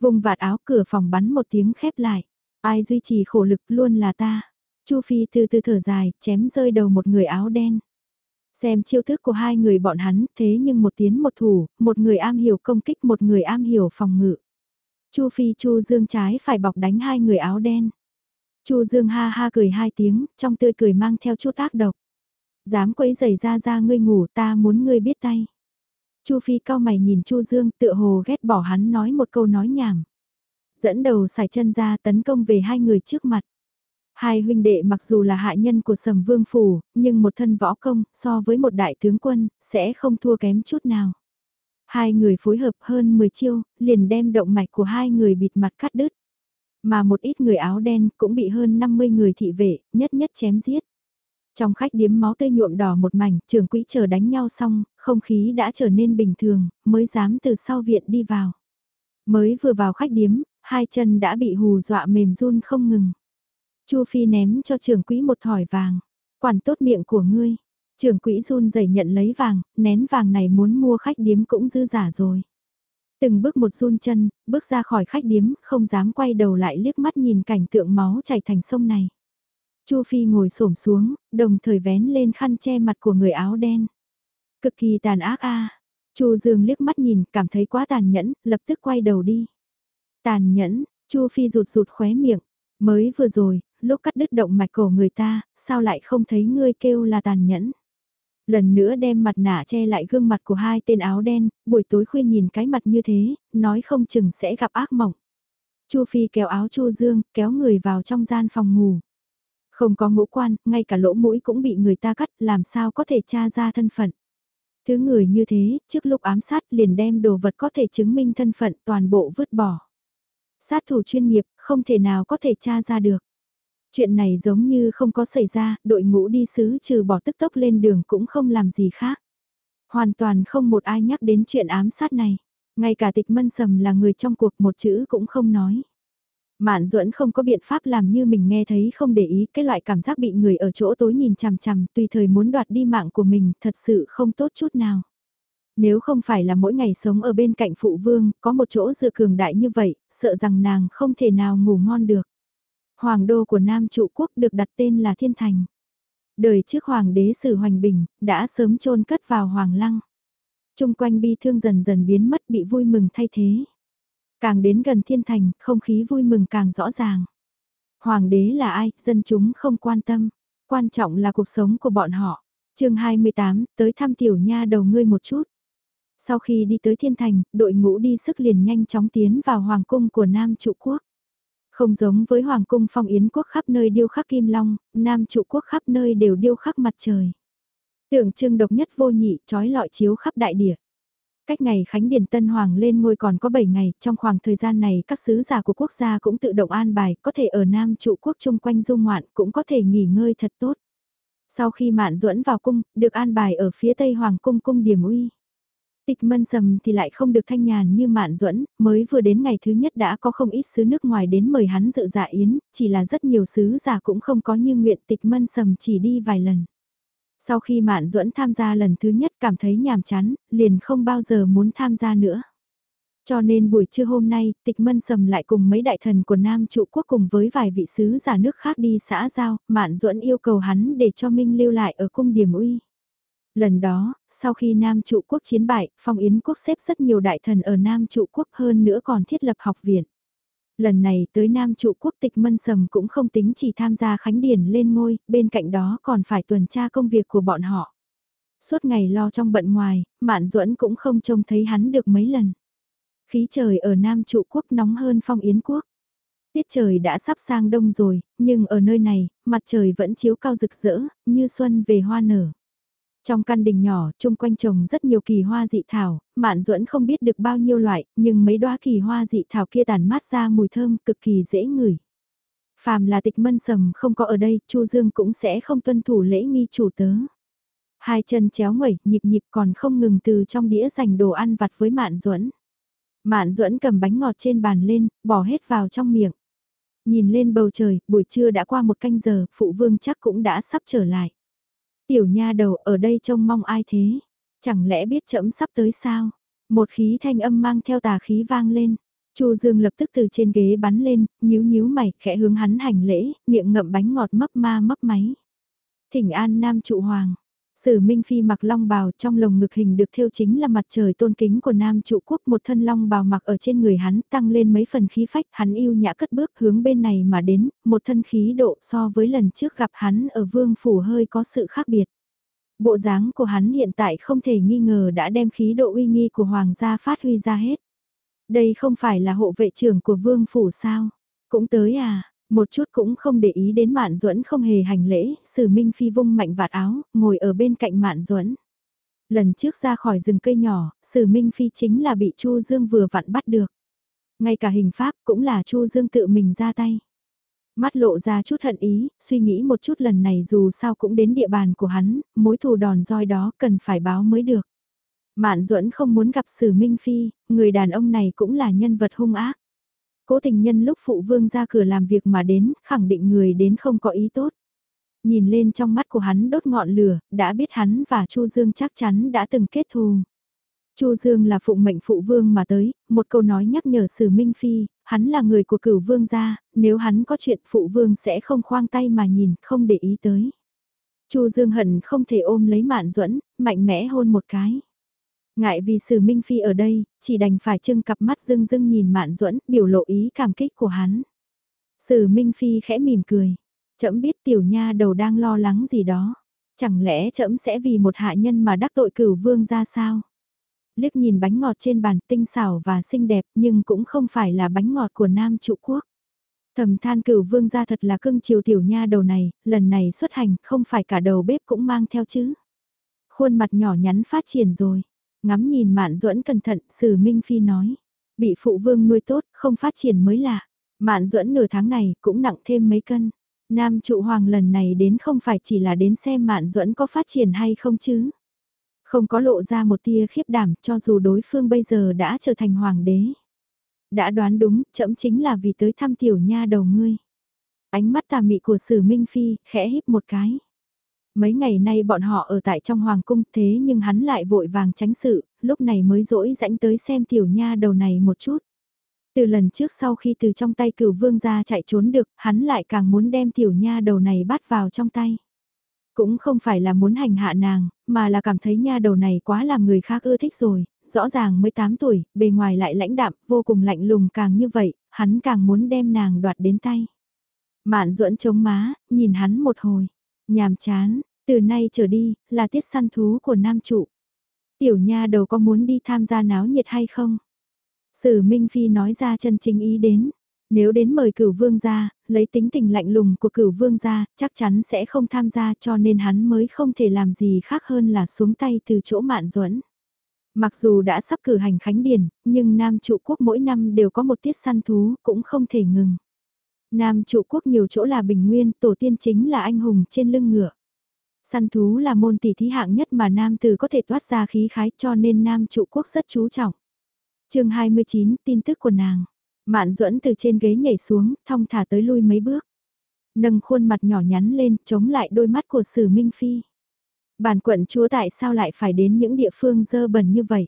Vùng vạt áo cửa phòng bắn một tiếng khép lại. Ai duy trì khổ lực luôn là ta. Chu Phi từ từ thở dài, chém rơi đầu một người áo đen. Xem chiêu thức của hai người bọn hắn, thế nhưng một tiến một thủ, một người am hiểu công kích, một người am hiểu phòng ngự. Chu Phi Chu Dương trái phải bọc đánh hai người áo đen. Chu Dương ha ha cười hai tiếng, trong tươi cười mang theo chút ác độc. Dám quấy giày ra ra ngươi ngủ ta muốn ngươi biết tay. Chu Phi cao mày nhìn Chu Dương tựa hồ ghét bỏ hắn nói một câu nói nhảm. Dẫn đầu xài chân ra tấn công về hai người trước mặt. Hai huynh đệ mặc dù là hạ nhân của sầm vương phủ, nhưng một thân võ công so với một đại tướng quân sẽ không thua kém chút nào. Hai người phối hợp hơn 10 chiêu, liền đem động mạch của hai người bịt mặt cắt đứt. Mà một ít người áo đen cũng bị hơn 50 người thị vệ, nhất nhất chém giết. Trong khách điếm máu tươi nhuộm đỏ một mảnh, trường quỹ chờ đánh nhau xong, không khí đã trở nên bình thường, mới dám từ sau viện đi vào. Mới vừa vào khách điếm, hai chân đã bị hù dọa mềm run không ngừng. Chu Phi ném cho trưởng quỹ một thỏi vàng. Quản tốt miệng của ngươi. Trường quỹ run rẩy nhận lấy vàng, nén vàng này muốn mua khách điếm cũng dư giả rồi. Từng bước một run chân, bước ra khỏi khách điếm, không dám quay đầu lại liếc mắt nhìn cảnh tượng máu chảy thành sông này. Chu Phi ngồi xổm xuống, đồng thời vén lên khăn che mặt của người áo đen. Cực kỳ tàn ác a. Chu Dương liếc mắt nhìn, cảm thấy quá tàn nhẫn, lập tức quay đầu đi. Tàn nhẫn, Chu Phi rụt rụt khóe miệng, mới vừa rồi, lúc cắt đứt động mạch cổ người ta, sao lại không thấy ngươi kêu là tàn nhẫn. Lần nữa đem mặt nạ che lại gương mặt của hai tên áo đen, buổi tối khuya nhìn cái mặt như thế, nói không chừng sẽ gặp ác mộng. Chu Phi kéo áo Chu Dương, kéo người vào trong gian phòng ngủ. Không có ngũ quan, ngay cả lỗ mũi cũng bị người ta cắt, làm sao có thể tra ra thân phận. Thứ người như thế, trước lúc ám sát liền đem đồ vật có thể chứng minh thân phận toàn bộ vứt bỏ. Sát thủ chuyên nghiệp, không thể nào có thể tra ra được. Chuyện này giống như không có xảy ra, đội ngũ đi sứ trừ bỏ tức tốc lên đường cũng không làm gì khác. Hoàn toàn không một ai nhắc đến chuyện ám sát này. Ngay cả tịch mân sầm là người trong cuộc một chữ cũng không nói. Mạn duẫn không có biện pháp làm như mình nghe thấy không để ý cái loại cảm giác bị người ở chỗ tối nhìn chằm chằm tùy thời muốn đoạt đi mạng của mình thật sự không tốt chút nào. Nếu không phải là mỗi ngày sống ở bên cạnh phụ vương, có một chỗ dựa cường đại như vậy, sợ rằng nàng không thể nào ngủ ngon được. Hoàng đô của Nam trụ quốc được đặt tên là Thiên Thành. Đời trước Hoàng đế Sử Hoành Bình, đã sớm chôn cất vào Hoàng Lăng. Trung quanh bi thương dần dần biến mất bị vui mừng thay thế. Càng đến gần thiên thành, không khí vui mừng càng rõ ràng. Hoàng đế là ai, dân chúng không quan tâm. Quan trọng là cuộc sống của bọn họ. chương 28, tới thăm tiểu nha đầu ngươi một chút. Sau khi đi tới thiên thành, đội ngũ đi sức liền nhanh chóng tiến vào hoàng cung của Nam trụ quốc. Không giống với hoàng cung phong yến quốc khắp nơi điêu khắc kim long, Nam trụ quốc khắp nơi đều điêu khắc mặt trời. Tượng trưng độc nhất vô nhị, trói lọi chiếu khắp đại địa. Cách ngày Khánh Điền Tân Hoàng lên ngôi còn có 7 ngày, trong khoảng thời gian này các sứ giả của quốc gia cũng tự động an bài, có thể ở Nam trụ quốc chung quanh du ngoạn, cũng có thể nghỉ ngơi thật tốt. Sau khi mạn duẫn vào cung, được an bài ở phía tây Hoàng cung cung điểm uy. Tịch mân sầm thì lại không được thanh nhàn như mạn duẫn mới vừa đến ngày thứ nhất đã có không ít sứ nước ngoài đến mời hắn dự dạ yến, chỉ là rất nhiều sứ giả cũng không có như nguyện tịch mân sầm chỉ đi vài lần. Sau khi Mạn Duẫn tham gia lần thứ nhất cảm thấy nhàm chán, liền không bao giờ muốn tham gia nữa. Cho nên buổi trưa hôm nay, tịch mân sầm lại cùng mấy đại thần của Nam trụ quốc cùng với vài vị sứ giả nước khác đi xã giao, Mạn Duẫn yêu cầu hắn để cho Minh lưu lại ở cung điểm uy. Lần đó, sau khi Nam trụ quốc chiến bại, Phong Yến quốc xếp rất nhiều đại thần ở Nam trụ quốc hơn nữa còn thiết lập học viện lần này tới Nam trụ quốc tịch mân sầm cũng không tính chỉ tham gia khánh điển lên ngôi, bên cạnh đó còn phải tuần tra công việc của bọn họ. Suốt ngày lo trong bận ngoài, Mạn Duẫn cũng không trông thấy hắn được mấy lần. Khí trời ở Nam trụ quốc nóng hơn phong yến quốc. Tiết trời đã sắp sang đông rồi, nhưng ở nơi này, mặt trời vẫn chiếu cao rực rỡ, như xuân về hoa nở. Trong căn đình nhỏ, chung quanh trồng rất nhiều kỳ hoa dị thảo, Mạn Duẫn không biết được bao nhiêu loại, nhưng mấy đóa kỳ hoa dị thảo kia tàn mát ra mùi thơm cực kỳ dễ ngửi. Phàm là tịch mân sầm không có ở đây, Chu Dương cũng sẽ không tuân thủ lễ nghi chủ tớ. Hai chân chéo ngẩy, nhịp nhịp còn không ngừng từ trong đĩa dành đồ ăn vặt với Mạn Duẫn. Mạn Duẫn cầm bánh ngọt trên bàn lên, bỏ hết vào trong miệng. Nhìn lên bầu trời, buổi trưa đã qua một canh giờ, phụ vương chắc cũng đã sắp trở lại. Tiểu nha đầu ở đây trông mong ai thế? Chẳng lẽ biết chậm sắp tới sao? Một khí thanh âm mang theo tà khí vang lên. Chu Dương lập tức từ trên ghế bắn lên, nhíu nhíu mày, khẽ hướng hắn hành lễ, miệng ngậm bánh ngọt mấp ma mấp máy. Thỉnh an Nam trụ hoàng, Sử Minh Phi mặc long bào trong lồng ngực hình được thêu chính là mặt trời tôn kính của Nam trụ quốc một thân long bào mặc ở trên người hắn tăng lên mấy phần khí phách hắn yêu nhã cất bước hướng bên này mà đến, một thân khí độ so với lần trước gặp hắn ở vương phủ hơi có sự khác biệt. Bộ dáng của hắn hiện tại không thể nghi ngờ đã đem khí độ uy nghi của hoàng gia phát huy ra hết. Đây không phải là hộ vệ trưởng của vương phủ sao? Cũng tới à, một chút cũng không để ý đến Mạn Duẫn không hề hành lễ, Sử Minh Phi vung mạnh vạt áo, ngồi ở bên cạnh Mạn Duẫn. Lần trước ra khỏi rừng cây nhỏ, Sử Minh Phi chính là bị Chu Dương vừa vặn bắt được. Ngay cả hình pháp cũng là Chu Dương tự mình ra tay. Mắt lộ ra chút hận ý, suy nghĩ một chút lần này dù sao cũng đến địa bàn của hắn, mối thù đòn roi đó cần phải báo mới được. Mạn Duẫn không muốn gặp Sử Minh Phi, người đàn ông này cũng là nhân vật hung ác. Cố tình nhân lúc phụ vương ra cửa làm việc mà đến, khẳng định người đến không có ý tốt. Nhìn lên trong mắt của hắn đốt ngọn lửa, đã biết hắn và Chu Dương chắc chắn đã từng kết thù. Chu Dương là phụng mệnh phụ vương mà tới, một câu nói nhắc nhở Sử Minh Phi, hắn là người của cửu vương gia, nếu hắn có chuyện phụ vương sẽ không khoang tay mà nhìn, không để ý tới. Chu Dương hận không thể ôm lấy Mạn Duẫn, mạnh mẽ hôn một cái. Ngại vì Sử Minh Phi ở đây, chỉ đành phải trưng cặp mắt dưng dưng nhìn Mạn Duẫn, biểu lộ ý cảm kích của hắn. Sử Minh Phi khẽ mỉm cười, trẫm biết tiểu nha đầu đang lo lắng gì đó, chẳng lẽ trẫm sẽ vì một hạ nhân mà đắc tội cửu vương ra sao? Liếc nhìn bánh ngọt trên bàn tinh xảo và xinh đẹp nhưng cũng không phải là bánh ngọt của Nam trụ quốc. Thầm than cửu vương gia thật là cưng chiều tiểu nha đầu này, lần này xuất hành không phải cả đầu bếp cũng mang theo chứ. Khuôn mặt nhỏ nhắn phát triển rồi, ngắm nhìn mạn duẫn cẩn thận, sử Minh Phi nói. Bị phụ vương nuôi tốt, không phát triển mới lạ. Mạn duẫn nửa tháng này cũng nặng thêm mấy cân. Nam trụ hoàng lần này đến không phải chỉ là đến xem mạn duẫn có phát triển hay không chứ. Không có lộ ra một tia khiếp đảm cho dù đối phương bây giờ đã trở thành hoàng đế. Đã đoán đúng, chậm chính là vì tới thăm tiểu nha đầu ngươi. Ánh mắt tà mị của sử Minh Phi, khẽ híp một cái. Mấy ngày nay bọn họ ở tại trong hoàng cung thế nhưng hắn lại vội vàng tránh sự, lúc này mới dỗi rãnh tới xem tiểu nha đầu này một chút. Từ lần trước sau khi từ trong tay cửu vương ra chạy trốn được, hắn lại càng muốn đem tiểu nha đầu này bắt vào trong tay. Cũng không phải là muốn hành hạ nàng, mà là cảm thấy nha đầu này quá làm người khác ưa thích rồi, rõ ràng mới 8 tuổi, bề ngoài lại lãnh đạm, vô cùng lạnh lùng càng như vậy, hắn càng muốn đem nàng đoạt đến tay. Mạn duẫn chống má, nhìn hắn một hồi, nhàm chán, từ nay trở đi, là tiết săn thú của nam trụ. Tiểu nha đầu có muốn đi tham gia náo nhiệt hay không? Sử Minh Phi nói ra chân chính ý đến. Nếu đến mời cửu vương gia, lấy tính tình lạnh lùng của cửu vương gia, chắc chắn sẽ không tham gia cho nên hắn mới không thể làm gì khác hơn là xuống tay từ chỗ mạn duẫn. Mặc dù đã sắp cử hành khánh điển, nhưng Nam trụ quốc mỗi năm đều có một tiết săn thú, cũng không thể ngừng. Nam trụ quốc nhiều chỗ là bình nguyên, tổ tiên chính là anh hùng trên lưng ngựa. Săn thú là môn tỷ thí hạng nhất mà nam tử có thể toát ra khí khái cho nên nam trụ quốc rất chú trọng. chương 29, tin tức của nàng. Mạn duẫn từ trên ghế nhảy xuống, thong thả tới lui mấy bước. Nâng khuôn mặt nhỏ nhắn lên, chống lại đôi mắt của sử Minh Phi. Bản quận chúa tại sao lại phải đến những địa phương dơ bẩn như vậy?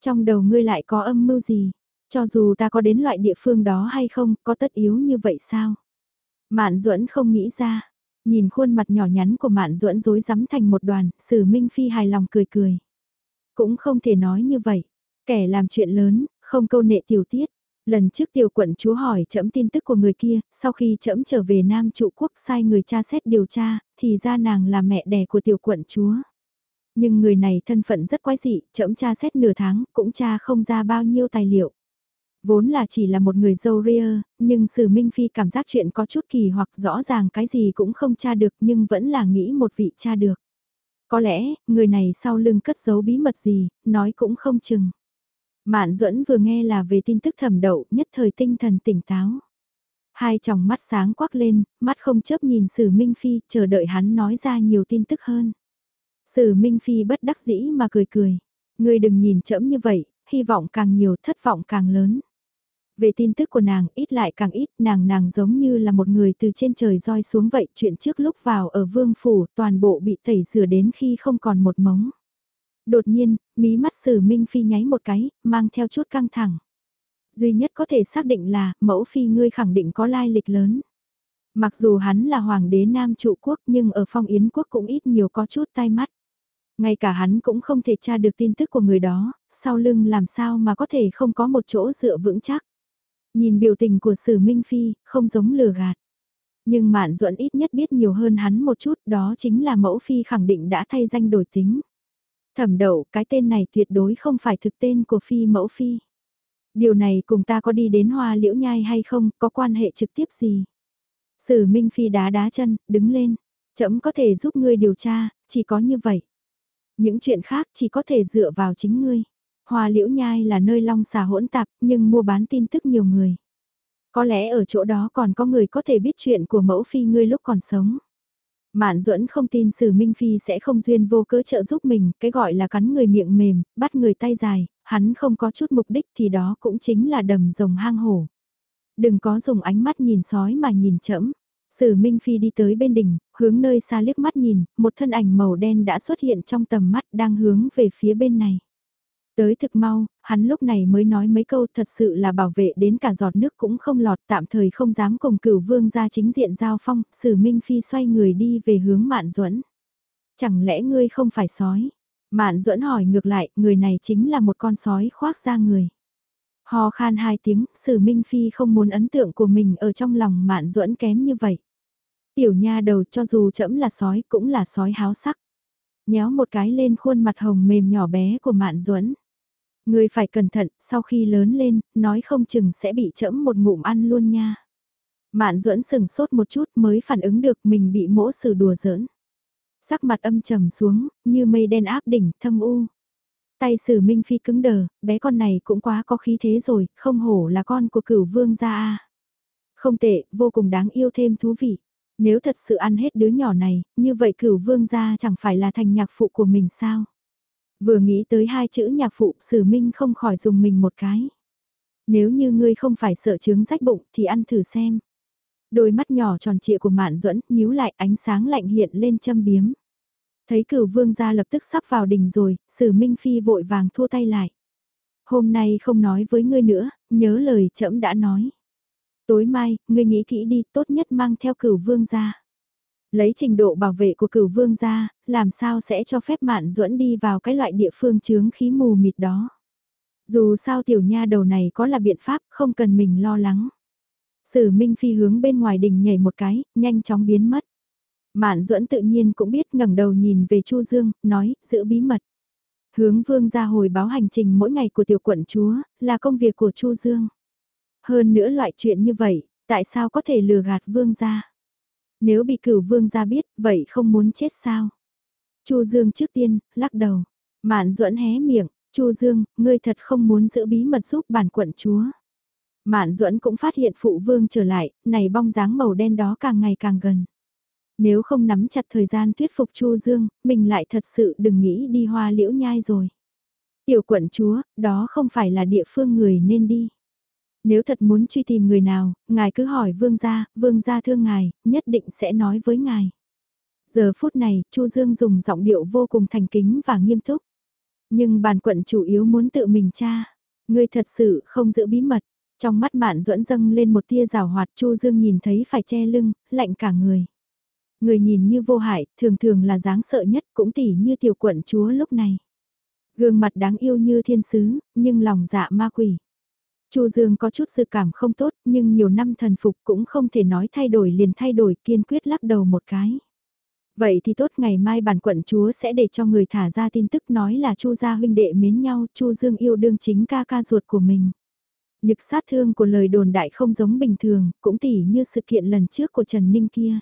Trong đầu ngươi lại có âm mưu gì? Cho dù ta có đến loại địa phương đó hay không, có tất yếu như vậy sao? Mạn duẫn không nghĩ ra, Nhìn khuôn mặt nhỏ nhắn của Mạn Duẫn rối rắm thành một đoàn, Sử Minh Phi hài lòng cười cười. Cũng không thể nói như vậy, kẻ làm chuyện lớn, không câu nệ tiểu tiết. Lần trước tiểu quận chúa hỏi trẫm tin tức của người kia, sau khi trẫm trở về Nam trụ quốc sai người tra xét điều tra, thì ra nàng là mẹ đẻ của tiểu quận chúa. Nhưng người này thân phận rất quái dị, trẫm tra xét nửa tháng, cũng tra không ra bao nhiêu tài liệu. Vốn là chỉ là một người dâu ria, nhưng Sử Minh Phi cảm giác chuyện có chút kỳ hoặc rõ ràng cái gì cũng không tra được nhưng vẫn là nghĩ một vị tra được. Có lẽ, người này sau lưng cất giấu bí mật gì, nói cũng không chừng. Mạn duẫn vừa nghe là về tin tức thẩm đậu, nhất thời tinh thần tỉnh táo. Hai tròng mắt sáng quắc lên, mắt không chớp nhìn Sử Minh Phi, chờ đợi hắn nói ra nhiều tin tức hơn. Sử Minh Phi bất đắc dĩ mà cười cười. Ngươi đừng nhìn chậm như vậy, hy vọng càng nhiều thất vọng càng lớn. Về tin tức của nàng ít lại càng ít, nàng nàng giống như là một người từ trên trời roi xuống vậy, chuyện trước lúc vào ở vương phủ toàn bộ bị tẩy rửa đến khi không còn một mống. Đột nhiên, mí mắt sử Minh Phi nháy một cái, mang theo chút căng thẳng. Duy nhất có thể xác định là, mẫu phi ngươi khẳng định có lai lịch lớn. Mặc dù hắn là hoàng đế nam trụ quốc nhưng ở phong yến quốc cũng ít nhiều có chút tai mắt. Ngay cả hắn cũng không thể tra được tin tức của người đó, sau lưng làm sao mà có thể không có một chỗ dựa vững chắc. Nhìn biểu tình của Sử Minh Phi, không giống lừa gạt. Nhưng Mạn Duẫn ít nhất biết nhiều hơn hắn một chút, đó chính là mẫu phi khẳng định đã thay danh đổi tính. Thẩm đậu, cái tên này tuyệt đối không phải thực tên của phi mẫu phi. Điều này cùng ta có đi đến hoa liễu nhai hay không, có quan hệ trực tiếp gì? Sử Minh Phi đá đá chân, đứng lên. Chậm có thể giúp ngươi điều tra, chỉ có như vậy. Những chuyện khác chỉ có thể dựa vào chính ngươi. Hoa liễu nhai là nơi long xà hỗn tạp, nhưng mua bán tin tức nhiều người. Có lẽ ở chỗ đó còn có người có thể biết chuyện của mẫu phi ngươi lúc còn sống. Mạn duẫn không tin Sử Minh Phi sẽ không duyên vô cớ trợ giúp mình, cái gọi là cắn người miệng mềm, bắt người tay dài, hắn không có chút mục đích thì đó cũng chính là đầm rồng hang hổ. Đừng có dùng ánh mắt nhìn sói mà nhìn chẫm. Sử Minh Phi đi tới bên đỉnh, hướng nơi xa liếc mắt nhìn, một thân ảnh màu đen đã xuất hiện trong tầm mắt đang hướng về phía bên này. Tới thực mau, hắn lúc này mới nói mấy câu thật sự là bảo vệ đến cả giọt nước cũng không lọt tạm thời không dám cùng cửu vương ra chính diện giao phong, sử minh phi xoay người đi về hướng mạn duẫn Chẳng lẽ ngươi không phải sói? Mạn duẫn hỏi ngược lại, người này chính là một con sói khoác da người. hò khan hai tiếng, sử Minh Phi không muốn ấn tượng của mình ở trong lòng mạn duẫn kém như vậy. Tiểu nha đầu cho dù chẫm là sói cũng là sói háo sắc. Nhéo một cái lên khuôn mặt hồng mềm nhỏ bé của mạn duẫn Người phải cẩn thận, sau khi lớn lên, nói không chừng sẽ bị chẫm một ngụm ăn luôn nha. Mạn duẫn sừng sốt một chút mới phản ứng được mình bị mỗ sử đùa giỡn. Sắc mặt âm trầm xuống, như mây đen áp đỉnh, thâm u. Tay sử minh phi cứng đờ, bé con này cũng quá có khí thế rồi, không hổ là con của cửu vương gia a. Không tệ, vô cùng đáng yêu thêm thú vị. Nếu thật sự ăn hết đứa nhỏ này, như vậy cửu vương gia chẳng phải là thành nhạc phụ của mình sao? Vừa nghĩ tới hai chữ nhạc phụ, sử minh không khỏi dùng mình một cái. Nếu như ngươi không phải sợ chứng rách bụng thì ăn thử xem. Đôi mắt nhỏ tròn trịa của Mạn Duẫn nhíu lại ánh sáng lạnh hiện lên châm biếm. Thấy cửu vương gia lập tức sắp vào đỉnh rồi, sử minh phi vội vàng thua tay lại. Hôm nay không nói với ngươi nữa, nhớ lời trẫm đã nói. Tối mai, ngươi nghĩ kỹ đi, tốt nhất mang theo cửu vương gia. Lấy trình độ bảo vệ của cửu vương gia, làm sao sẽ cho phép mạn duẫn đi vào cái loại địa phương chướng khí mù mịt đó. Dù sao tiểu nha đầu này có là biện pháp, không cần mình lo lắng. Sử Minh Phi hướng bên ngoài đình nhảy một cái, nhanh chóng biến mất. Mạn duẫn tự nhiên cũng biết ngẩng đầu nhìn về Chu Dương, nói, giữ bí mật. Hướng vương ra hồi báo hành trình mỗi ngày của tiểu quận chúa, là công việc của Chu Dương. Hơn nữa loại chuyện như vậy, tại sao có thể lừa gạt vương ra? Nếu bị cửu vương ra biết, vậy không muốn chết sao? Chu Dương trước tiên, lắc đầu. Mạn duẫn hé miệng, Chu Dương, ngươi thật không muốn giữ bí mật giúp bản quận chúa. Mạn duẫn cũng phát hiện phụ vương trở lại, này bong dáng màu đen đó càng ngày càng gần. Nếu không nắm chặt thời gian thuyết phục Chu Dương, mình lại thật sự đừng nghĩ đi hoa liễu nhai rồi. Tiểu quận chúa, đó không phải là địa phương người nên đi. Nếu thật muốn truy tìm người nào, ngài cứ hỏi vương gia, vương gia thương ngài, nhất định sẽ nói với ngài. Giờ phút này, Chu Dương dùng giọng điệu vô cùng thành kính và nghiêm túc. Nhưng bàn quận chủ yếu muốn tự mình tra. Ngươi thật sự không giữ bí mật. Trong mắt mạn duẫn dâng lên một tia rào hoạt Chu Dương nhìn thấy phải che lưng, lạnh cả người. Người nhìn như vô hại, thường thường là dáng sợ nhất cũng tỉ như tiểu quận chúa lúc này. Gương mặt đáng yêu như thiên sứ, nhưng lòng dạ ma quỷ. Chu Dương có chút sự cảm không tốt, nhưng nhiều năm thần phục cũng không thể nói thay đổi liền thay đổi, kiên quyết lắc đầu một cái. Vậy thì tốt ngày mai bản quận chúa sẽ để cho người thả ra tin tức nói là Chu gia huynh đệ mến nhau, Chu Dương yêu đương chính ca ca ruột của mình. Nhực sát thương của lời đồn đại không giống bình thường, cũng tỉ như sự kiện lần trước của Trần Ninh kia.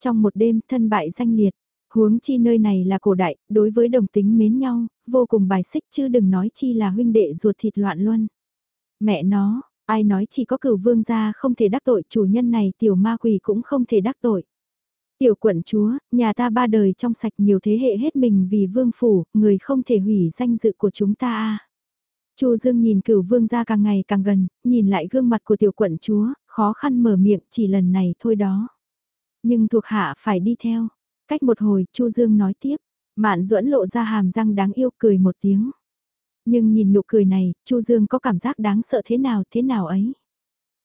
Trong một đêm thân bại danh liệt, huống chi nơi này là cổ đại, đối với đồng tính mến nhau, vô cùng bài xích chứ đừng nói chi là huynh đệ ruột thịt loạn luân. Mẹ nó, ai nói chỉ có cửu vương gia không thể đắc tội chủ nhân này tiểu ma quỷ cũng không thể đắc tội. Tiểu quận chúa, nhà ta ba đời trong sạch nhiều thế hệ hết mình vì vương phủ, người không thể hủy danh dự của chúng ta a. Chu Dương nhìn cửu vương gia càng ngày càng gần, nhìn lại gương mặt của tiểu quận chúa, khó khăn mở miệng chỉ lần này thôi đó. Nhưng thuộc hạ phải đi theo. Cách một hồi, Chu Dương nói tiếp. Mạn duẫn lộ ra hàm răng đáng yêu cười một tiếng. Nhưng nhìn nụ cười này, Chu Dương có cảm giác đáng sợ thế nào thế nào ấy.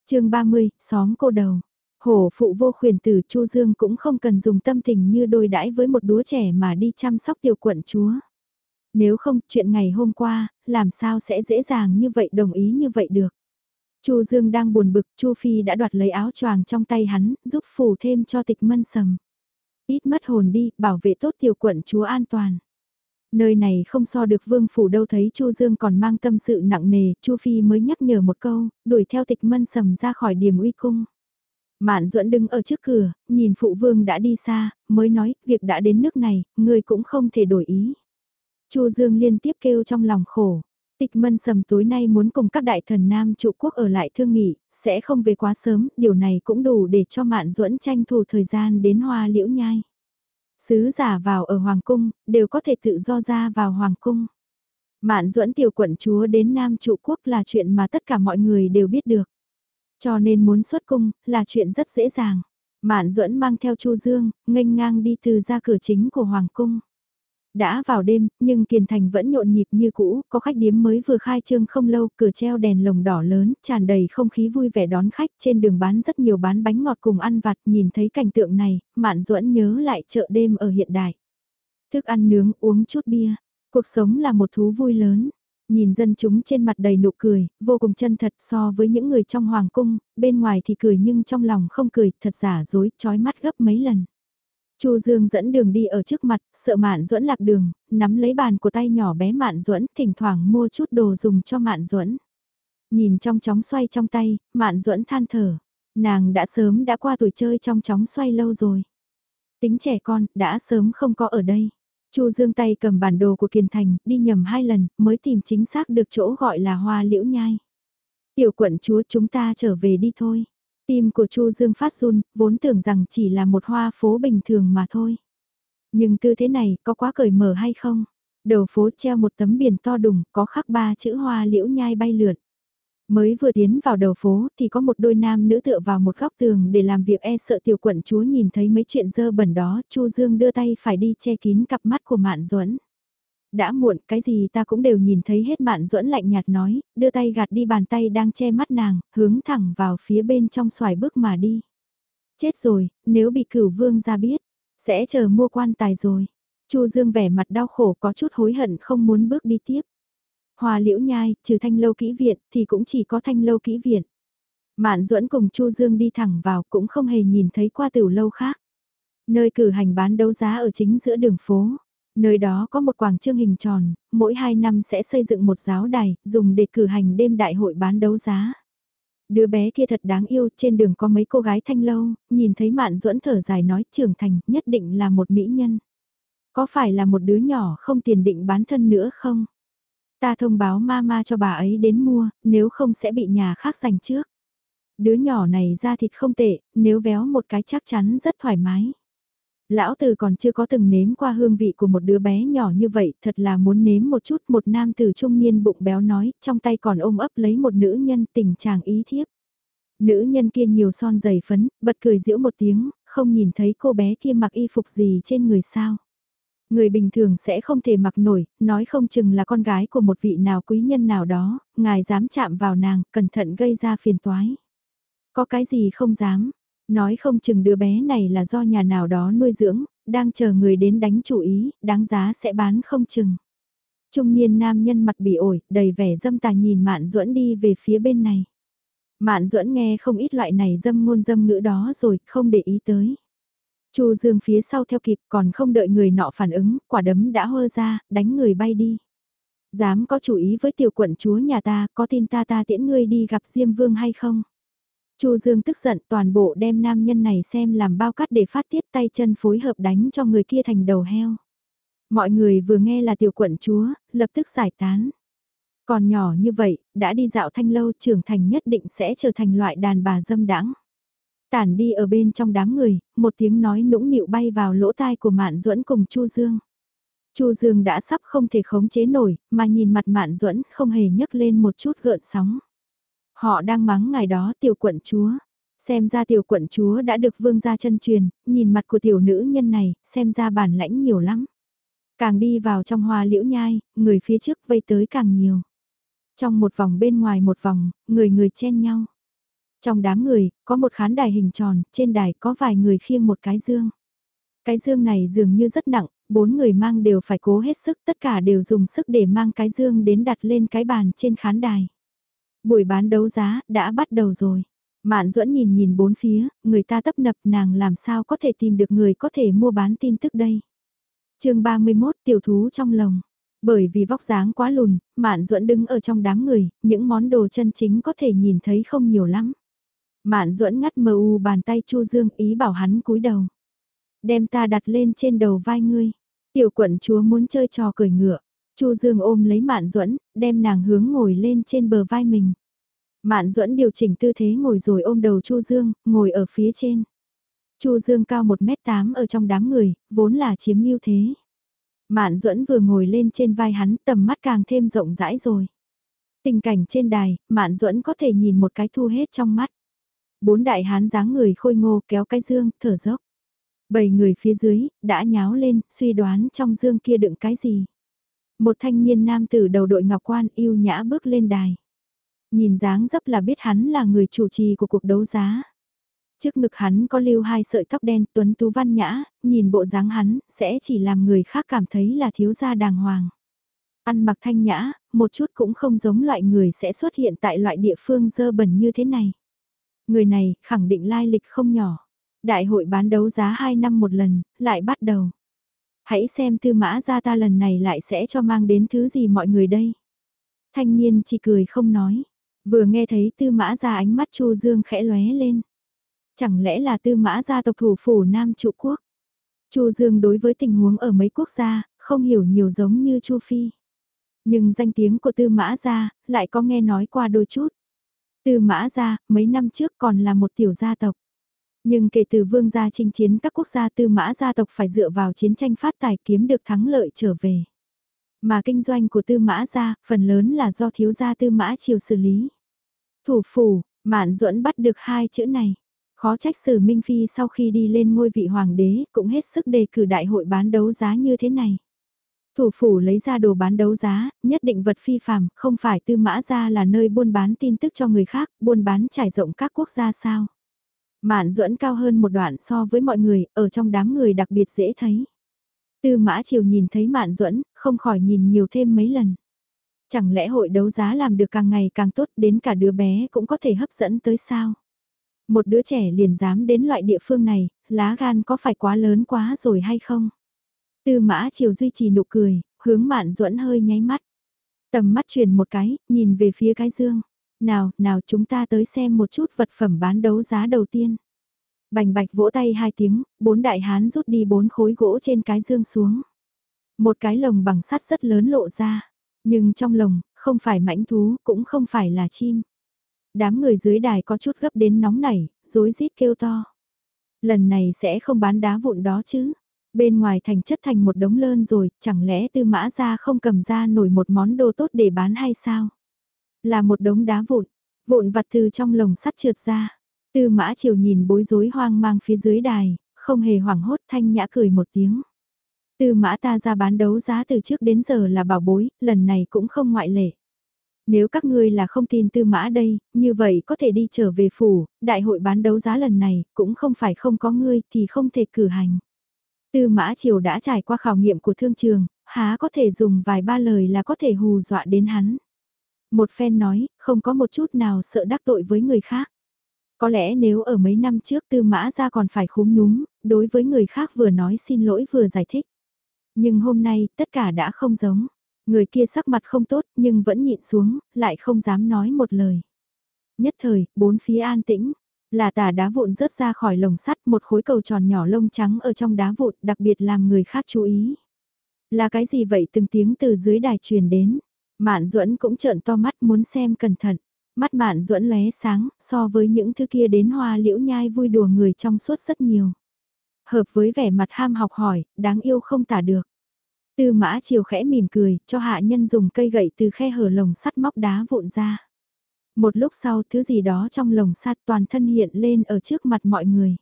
chương 30, xóm cô đầu. Hổ phụ vô khuyển tử Chu Dương cũng không cần dùng tâm tình như đôi đãi với một đứa trẻ mà đi chăm sóc tiểu quận chúa. Nếu không, chuyện ngày hôm qua, làm sao sẽ dễ dàng như vậy đồng ý như vậy được. Chu Dương đang buồn bực, Chu Phi đã đoạt lấy áo choàng trong tay hắn, giúp phủ thêm cho tịch mân sầm. Ít mất hồn đi, bảo vệ tốt tiểu quận chúa an toàn. Nơi này không so được vương phủ đâu thấy Chu Dương còn mang tâm sự nặng nề, Chu Phi mới nhắc nhở một câu, đuổi theo tịch mân sầm ra khỏi điểm uy cung. Mạn duẫn đứng ở trước cửa, nhìn phụ vương đã đi xa, mới nói, việc đã đến nước này, người cũng không thể đổi ý. Chu Dương liên tiếp kêu trong lòng khổ. Tịch mân sầm tối nay muốn cùng các đại thần nam trụ quốc ở lại thương nghị sẽ không về quá sớm, điều này cũng đủ để cho mạn duẫn tranh thủ thời gian đến hoa liễu nhai. Sứ giả vào ở Hoàng Cung, đều có thể tự do ra vào Hoàng Cung. Mạn duẫn tiểu quận chúa đến Nam trụ quốc là chuyện mà tất cả mọi người đều biết được. Cho nên muốn xuất cung, là chuyện rất dễ dàng. Mạn duẫn mang theo Chu Dương, nghênh ngang đi từ ra cửa chính của Hoàng Cung. Đã vào đêm, nhưng Kiền Thành vẫn nhộn nhịp như cũ, có khách điếm mới vừa khai trương không lâu, cửa treo đèn lồng đỏ lớn, tràn đầy không khí vui vẻ đón khách, trên đường bán rất nhiều bán bánh ngọt cùng ăn vặt, nhìn thấy cảnh tượng này, Mạn Duẫn nhớ lại chợ đêm ở hiện đại. Thức ăn nướng, uống chút bia, Cuộc sống là một thú vui lớn. Nhìn dân chúng trên mặt đầy nụ cười, vô cùng chân thật so với những người trong hoàng cung, bên ngoài thì cười nhưng trong lòng không cười, thật giả dối, trói mắt gấp mấy lần. Chu Dương dẫn đường đi ở trước mặt, sợ Mạn Duẫn lạc đường, nắm lấy bàn của tay nhỏ bé Mạn Duẫn, thỉnh thoảng mua chút đồ dùng cho Mạn Duẫn. Nhìn trong chóng xoay trong tay, Mạn Duẫn than thở, nàng đã sớm đã qua tuổi chơi trong chóng xoay lâu rồi. Tính trẻ con, đã sớm không có ở đây. Chu Dương tay cầm bản đồ của Kiền Thành, đi nhầm hai lần, mới tìm chính xác được chỗ gọi là hoa liễu nhai. Tiểu quận chúa chúng ta trở về đi thôi. Tim của Chu Dương phát run, vốn tưởng rằng chỉ là một hoa phố bình thường mà thôi. Nhưng tư thế này có quá cởi mở hay không? Đầu phố treo một tấm biển to đùng, có khắc ba chữ hoa liễu nhai bay lượn. Mới vừa tiến vào đầu phố thì có một đôi nam nữ tựa vào một góc tường để làm việc e sợ tiểu quận chúa nhìn thấy mấy chuyện dơ bẩn đó, Chu Dương đưa tay phải đi che kín cặp mắt của Mạn Duẫn. Đã muộn, cái gì ta cũng đều nhìn thấy hết Mạn Duẫn lạnh nhạt nói, đưa tay gạt đi bàn tay đang che mắt nàng, hướng thẳng vào phía bên trong xoài bước mà đi. Chết rồi, nếu bị cửu vương ra biết, sẽ chờ mua quan tài rồi. Chu Dương vẻ mặt đau khổ có chút hối hận không muốn bước đi tiếp. Hoa liễu nhai, trừ thanh lâu kỹ viện, thì cũng chỉ có thanh lâu kỹ viện. Mạn duẫn cùng Chu Dương đi thẳng vào cũng không hề nhìn thấy qua tiểu lâu khác. Nơi cử hành bán đấu giá ở chính giữa đường phố. Nơi đó có một quảng trương hình tròn, mỗi hai năm sẽ xây dựng một giáo đài, dùng để cử hành đêm đại hội bán đấu giá. Đứa bé kia thật đáng yêu, trên đường có mấy cô gái thanh lâu, nhìn thấy mạn duẫn thở dài nói trưởng thành, nhất định là một mỹ nhân. Có phải là một đứa nhỏ không tiền định bán thân nữa không? Ta thông báo mama cho bà ấy đến mua, nếu không sẽ bị nhà khác giành trước. Đứa nhỏ này ra thịt không tệ, nếu véo một cái chắc chắn rất thoải mái. Lão tử còn chưa có từng nếm qua hương vị của một đứa bé nhỏ như vậy, thật là muốn nếm một chút một nam tử trung niên bụng béo nói, trong tay còn ôm ấp lấy một nữ nhân tình chàng ý thiếp. Nữ nhân kia nhiều son dày phấn, bật cười giễu một tiếng, không nhìn thấy cô bé kia mặc y phục gì trên người sao. Người bình thường sẽ không thể mặc nổi, nói không chừng là con gái của một vị nào quý nhân nào đó, ngài dám chạm vào nàng, cẩn thận gây ra phiền toái. Có cái gì không dám, nói không chừng đứa bé này là do nhà nào đó nuôi dưỡng, đang chờ người đến đánh chủ ý, đáng giá sẽ bán không chừng. Trung niên nam nhân mặt bị ổi, đầy vẻ dâm tà nhìn Mạn Duẫn đi về phía bên này. Mạn Duẫn nghe không ít loại này dâm ngôn dâm ngữ đó rồi, không để ý tới. Chu Dương phía sau theo kịp còn không đợi người nọ phản ứng, quả đấm đã hơ ra, đánh người bay đi. Dám có chủ ý với tiểu quận chúa nhà ta, có tin ta ta tiễn ngươi đi gặp Diêm Vương hay không? Chu Dương tức giận toàn bộ đem nam nhân này xem làm bao cắt để phát tiết tay chân phối hợp đánh cho người kia thành đầu heo. Mọi người vừa nghe là tiểu quận chúa, lập tức giải tán. Còn nhỏ như vậy, đã đi dạo thanh lâu trưởng thành nhất định sẽ trở thành loại đàn bà dâm đãng. Tản đi ở bên trong đám người, một tiếng nói nũng nịu bay vào lỗ tai của Mạn Duẫn cùng Chu Dương. Chu Dương đã sắp không thể khống chế nổi, mà nhìn mặt Mạn Duẫn không hề nhấc lên một chút gợn sóng. Họ đang mắng ngài đó tiểu quận chúa. Xem ra tiểu quận chúa đã được vương gia chân truyền, nhìn mặt của tiểu nữ nhân này, xem ra bản lãnh nhiều lắm. Càng đi vào trong hoa liễu nhai, người phía trước vây tới càng nhiều. Trong một vòng bên ngoài một vòng, người người chen nhau. Trong đám người, có một khán đài hình tròn, trên đài có vài người khiêng một cái dương. Cái dương này dường như rất nặng, bốn người mang đều phải cố hết sức, tất cả đều dùng sức để mang cái dương đến đặt lên cái bàn trên khán đài. Buổi bán đấu giá đã bắt đầu rồi. Mạn duẫn nhìn nhìn bốn phía, người ta tấp nập nàng làm sao có thể tìm được người có thể mua bán tin tức đây. chương 31 tiểu thú trong lồng. Bởi vì vóc dáng quá lùn, Mạn duẫn đứng ở trong đám người, những món đồ chân chính có thể nhìn thấy không nhiều lắm. Mạn duẫn ngắt mờ u bàn tay Chu Dương ý bảo hắn cúi đầu. Đem ta đặt lên trên đầu vai ngươi. Tiểu quận chúa muốn chơi trò cười ngựa. Chu Dương ôm lấy Mạn duẫn đem nàng hướng ngồi lên trên bờ vai mình. Mạn duẫn điều chỉnh tư thế ngồi rồi ôm đầu Chu Dương, ngồi ở phía trên. Chu Dương cao 1m8 ở trong đám người, vốn là chiếm ưu thế. Mạn duẫn vừa ngồi lên trên vai hắn tầm mắt càng thêm rộng rãi rồi. Tình cảnh trên đài, Mạn duẫn có thể nhìn một cái thu hết trong mắt bốn đại hán dáng người khôi ngô kéo cái dương, thở dốc. Bảy người phía dưới, đã nháo lên, suy đoán trong dương kia đựng cái gì. Một thanh niên nam tử đầu đội ngọc quan yêu nhã bước lên đài. Nhìn dáng dấp là biết hắn là người chủ trì của cuộc đấu giá. Trước ngực hắn có lưu hai sợi tóc đen tuấn tú văn nhã, nhìn bộ dáng hắn, sẽ chỉ làm người khác cảm thấy là thiếu gia đàng hoàng. Ăn mặc thanh nhã, một chút cũng không giống loại người sẽ xuất hiện tại loại địa phương dơ bẩn như thế này. Người này khẳng định lai lịch không nhỏ. Đại hội bán đấu giá 2 năm một lần, lại bắt đầu. Hãy xem tư mã ra ta lần này lại sẽ cho mang đến thứ gì mọi người đây. Thanh niên chỉ cười không nói. Vừa nghe thấy tư mã ra ánh mắt Chu Dương khẽ lóe lên. Chẳng lẽ là tư mã gia tộc thủ phủ Nam trụ quốc? Chu Dương đối với tình huống ở mấy quốc gia, không hiểu nhiều giống như Chu Phi. Nhưng danh tiếng của tư mã gia, lại có nghe nói qua đôi chút. Tư mã gia, mấy năm trước còn là một tiểu gia tộc. Nhưng kể từ vương gia chinh chiến các quốc gia tư mã gia tộc phải dựa vào chiến tranh phát tài kiếm được thắng lợi trở về. Mà kinh doanh của tư mã gia, phần lớn là do thiếu gia tư mã triều xử lý. Thủ phủ, mạn duẫn bắt được hai chữ này. Khó trách sử Minh Phi sau khi đi lên ngôi vị hoàng đế cũng hết sức đề cử đại hội bán đấu giá như thế này. Thủ phủ lấy ra đồ bán đấu giá, nhất định vật phi phàm, không phải tư mã ra là nơi buôn bán tin tức cho người khác, buôn bán trải rộng các quốc gia sao. Mạn duẫn cao hơn một đoạn so với mọi người, ở trong đám người đặc biệt dễ thấy. Tư mã triều nhìn thấy mạn duẫn không khỏi nhìn nhiều thêm mấy lần. Chẳng lẽ hội đấu giá làm được càng ngày càng tốt đến cả đứa bé cũng có thể hấp dẫn tới sao? Một đứa trẻ liền dám đến loại địa phương này, lá gan có phải quá lớn quá rồi hay không? Tư mã chiều duy trì nụ cười, hướng mạn duẫn hơi nháy mắt. Tầm mắt chuyển một cái, nhìn về phía cái dương. Nào, nào chúng ta tới xem một chút vật phẩm bán đấu giá đầu tiên. Bành bạch vỗ tay hai tiếng, bốn đại hán rút đi bốn khối gỗ trên cái dương xuống. Một cái lồng bằng sắt rất lớn lộ ra. Nhưng trong lồng, không phải mãnh thú, cũng không phải là chim. Đám người dưới đài có chút gấp đến nóng nảy, rối rít kêu to. Lần này sẽ không bán đá vụn đó chứ. Bên ngoài thành chất thành một đống lơn rồi, chẳng lẽ tư mã ra không cầm ra nổi một món đồ tốt để bán hay sao? Là một đống đá vụn, vụn vặt từ trong lồng sắt trượt ra. Tư mã chiều nhìn bối rối hoang mang phía dưới đài, không hề hoảng hốt thanh nhã cười một tiếng. Tư mã ta ra bán đấu giá từ trước đến giờ là bảo bối, lần này cũng không ngoại lệ. Nếu các ngươi là không tin tư mã đây, như vậy có thể đi trở về phủ, đại hội bán đấu giá lần này, cũng không phải không có ngươi thì không thể cử hành. Tư mã triều đã trải qua khảo nghiệm của thương trường, há có thể dùng vài ba lời là có thể hù dọa đến hắn. Một phen nói, không có một chút nào sợ đắc tội với người khác. Có lẽ nếu ở mấy năm trước tư mã ra còn phải khúm núm, đối với người khác vừa nói xin lỗi vừa giải thích. Nhưng hôm nay, tất cả đã không giống. Người kia sắc mặt không tốt nhưng vẫn nhịn xuống, lại không dám nói một lời. Nhất thời, bốn phía an tĩnh, là tà đá vụn rớt ra khỏi lồng sắt một khối cầu tròn nhỏ lông trắng ở trong đá vụn đặc biệt làm người khác chú ý. Là cái gì vậy từng tiếng từ dưới đài truyền đến. Mạn duẫn cũng trợn to mắt muốn xem cẩn thận. Mắt mạn duẫn lóe sáng so với những thứ kia đến hoa liễu nhai vui đùa người trong suốt rất nhiều. Hợp với vẻ mặt ham học hỏi, đáng yêu không tả được. Tư mã chiều khẽ mỉm cười, cho hạ nhân dùng cây gậy từ khe hở lồng sắt móc đá vụn ra. Một lúc sau thứ gì đó trong lồng sắt toàn thân hiện lên ở trước mặt mọi người.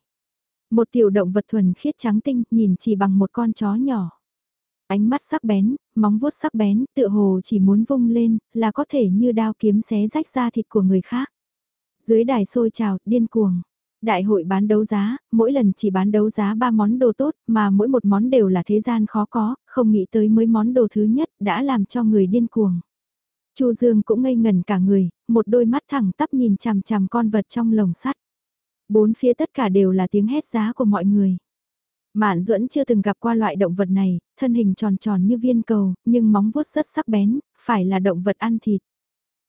Một tiểu động vật thuần khiết trắng tinh nhìn chỉ bằng một con chó nhỏ. Ánh mắt sắc bén, móng vuốt sắc bén, tựa hồ chỉ muốn vung lên, là có thể như đao kiếm xé rách da thịt của người khác. Dưới đài sôi trào, điên cuồng. Đại hội bán đấu giá, mỗi lần chỉ bán đấu giá 3 món đồ tốt, mà mỗi một món đều là thế gian khó có, không nghĩ tới mấy món đồ thứ nhất đã làm cho người điên cuồng. Chu Dương cũng ngây ngần cả người, một đôi mắt thẳng tắp nhìn chằm chằm con vật trong lồng sắt. Bốn phía tất cả đều là tiếng hét giá của mọi người. Mạn Duẫn chưa từng gặp qua loại động vật này, thân hình tròn tròn như viên cầu, nhưng móng vuốt rất sắc bén, phải là động vật ăn thịt.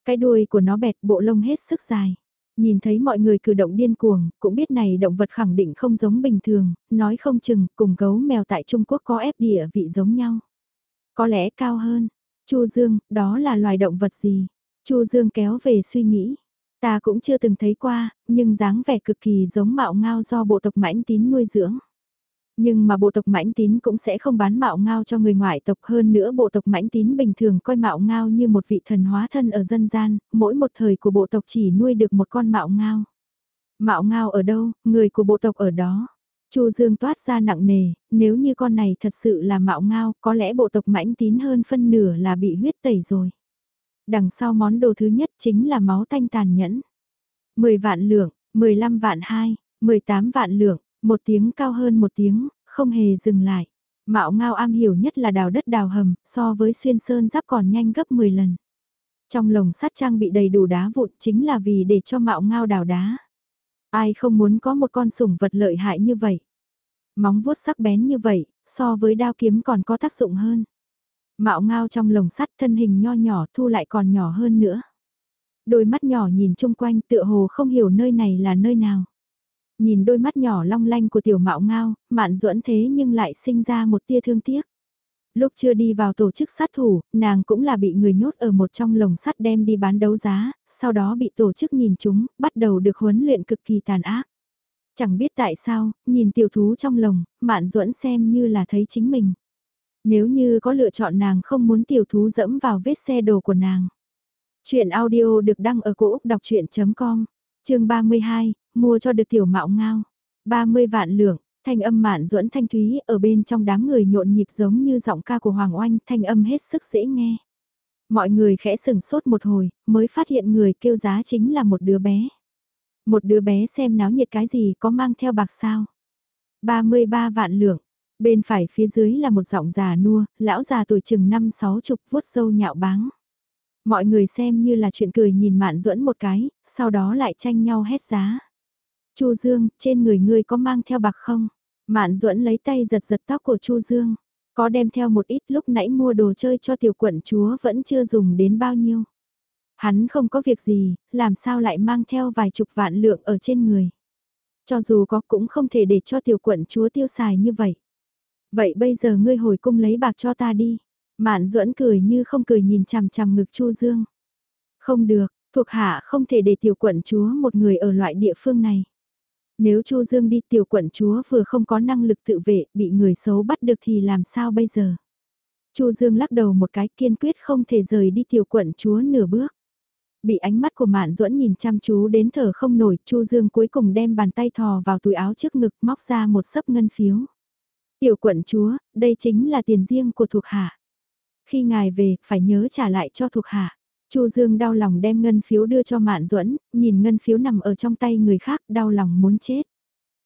Cái đuôi của nó bẹt bộ lông hết sức dài. Nhìn thấy mọi người cử động điên cuồng, cũng biết này động vật khẳng định không giống bình thường, nói không chừng cùng gấu mèo tại Trung Quốc có ép địa vị giống nhau. Có lẽ cao hơn. Chu Dương, đó là loài động vật gì? Chu Dương kéo về suy nghĩ. Ta cũng chưa từng thấy qua, nhưng dáng vẻ cực kỳ giống mạo ngao do bộ tộc mãnh tín nuôi dưỡng. Nhưng mà bộ tộc mãnh tín cũng sẽ không bán mạo ngao cho người ngoại tộc hơn nữa bộ tộc mãnh tín bình thường coi mạo ngao như một vị thần hóa thân ở dân gian, mỗi một thời của bộ tộc chỉ nuôi được một con mạo ngao. Mạo ngao ở đâu, người của bộ tộc ở đó. Chu Dương toát ra nặng nề, nếu như con này thật sự là mạo ngao, có lẽ bộ tộc mãnh tín hơn phân nửa là bị huyết tẩy rồi. Đằng sau món đồ thứ nhất chính là máu tanh tàn nhẫn. 10 vạn lượng, 15 vạn 2, 18 vạn lượng, một tiếng cao hơn một tiếng, không hề dừng lại. Mạo ngao am hiểu nhất là đào đất đào hầm, so với xuyên sơn giáp còn nhanh gấp 10 lần. Trong lồng sắt trang bị đầy đủ đá vụn chính là vì để cho mạo ngao đào đá. Ai không muốn có một con sủng vật lợi hại như vậy. Móng vuốt sắc bén như vậy, so với đao kiếm còn có tác dụng hơn. Mạo ngao trong lồng sắt thân hình nho nhỏ thu lại còn nhỏ hơn nữa. Đôi mắt nhỏ nhìn chung quanh tựa hồ không hiểu nơi này là nơi nào. Nhìn đôi mắt nhỏ long lanh của tiểu mạo ngao, mạn duẫn thế nhưng lại sinh ra một tia thương tiếc. Lúc chưa đi vào tổ chức sát thủ, nàng cũng là bị người nhốt ở một trong lồng sắt đem đi bán đấu giá, sau đó bị tổ chức nhìn chúng, bắt đầu được huấn luyện cực kỳ tàn ác. Chẳng biết tại sao, nhìn tiểu thú trong lồng, mạn duẫn xem như là thấy chính mình. Nếu như có lựa chọn nàng không muốn tiểu thú dẫm vào vết xe đồ của nàng. Chuyện audio được đăng ở cổ Úc đọc chuyện.com, chương 32, mua cho được tiểu mạo ngao. 30 vạn lượng, thanh âm mạn duẫn thanh thúy ở bên trong đám người nhộn nhịp giống như giọng ca của Hoàng Oanh, thanh âm hết sức dễ nghe. Mọi người khẽ sừng sốt một hồi, mới phát hiện người kêu giá chính là một đứa bé. Một đứa bé xem náo nhiệt cái gì có mang theo bạc sao. 33 vạn lượng, bên phải phía dưới là một giọng già nua, lão già tuổi chừng năm sáu chục vuốt sâu nhạo báng. Mọi người xem như là chuyện cười nhìn mạn duẫn một cái, sau đó lại tranh nhau hét giá. Chu Dương, trên người ngươi có mang theo bạc không? Mạn duẫn lấy tay giật giật tóc của Chu Dương. Có đem theo một ít lúc nãy mua đồ chơi cho tiểu quận chúa vẫn chưa dùng đến bao nhiêu. Hắn không có việc gì, làm sao lại mang theo vài chục vạn lượng ở trên người. Cho dù có cũng không thể để cho tiểu quận chúa tiêu xài như vậy. Vậy bây giờ ngươi hồi cung lấy bạc cho ta đi. Mạn duẫn cười như không cười nhìn chằm chằm ngực Chu Dương. Không được, thuộc hạ không thể để tiểu quận chúa một người ở loại địa phương này. Nếu Chu Dương đi tiểu quận chúa vừa không có năng lực tự vệ, bị người xấu bắt được thì làm sao bây giờ? Chu Dương lắc đầu một cái kiên quyết không thể rời đi tiểu quận chúa nửa bước. Bị ánh mắt của Mạn Duẫn nhìn chăm chú đến thở không nổi, Chu Dương cuối cùng đem bàn tay thò vào túi áo trước ngực móc ra một sấp ngân phiếu. Tiểu quận chúa, đây chính là tiền riêng của thuộc hạ. Khi ngài về, phải nhớ trả lại cho thuộc hạ. Chu Dương đau lòng đem ngân phiếu đưa cho Mạn Duẫn, nhìn ngân phiếu nằm ở trong tay người khác, đau lòng muốn chết.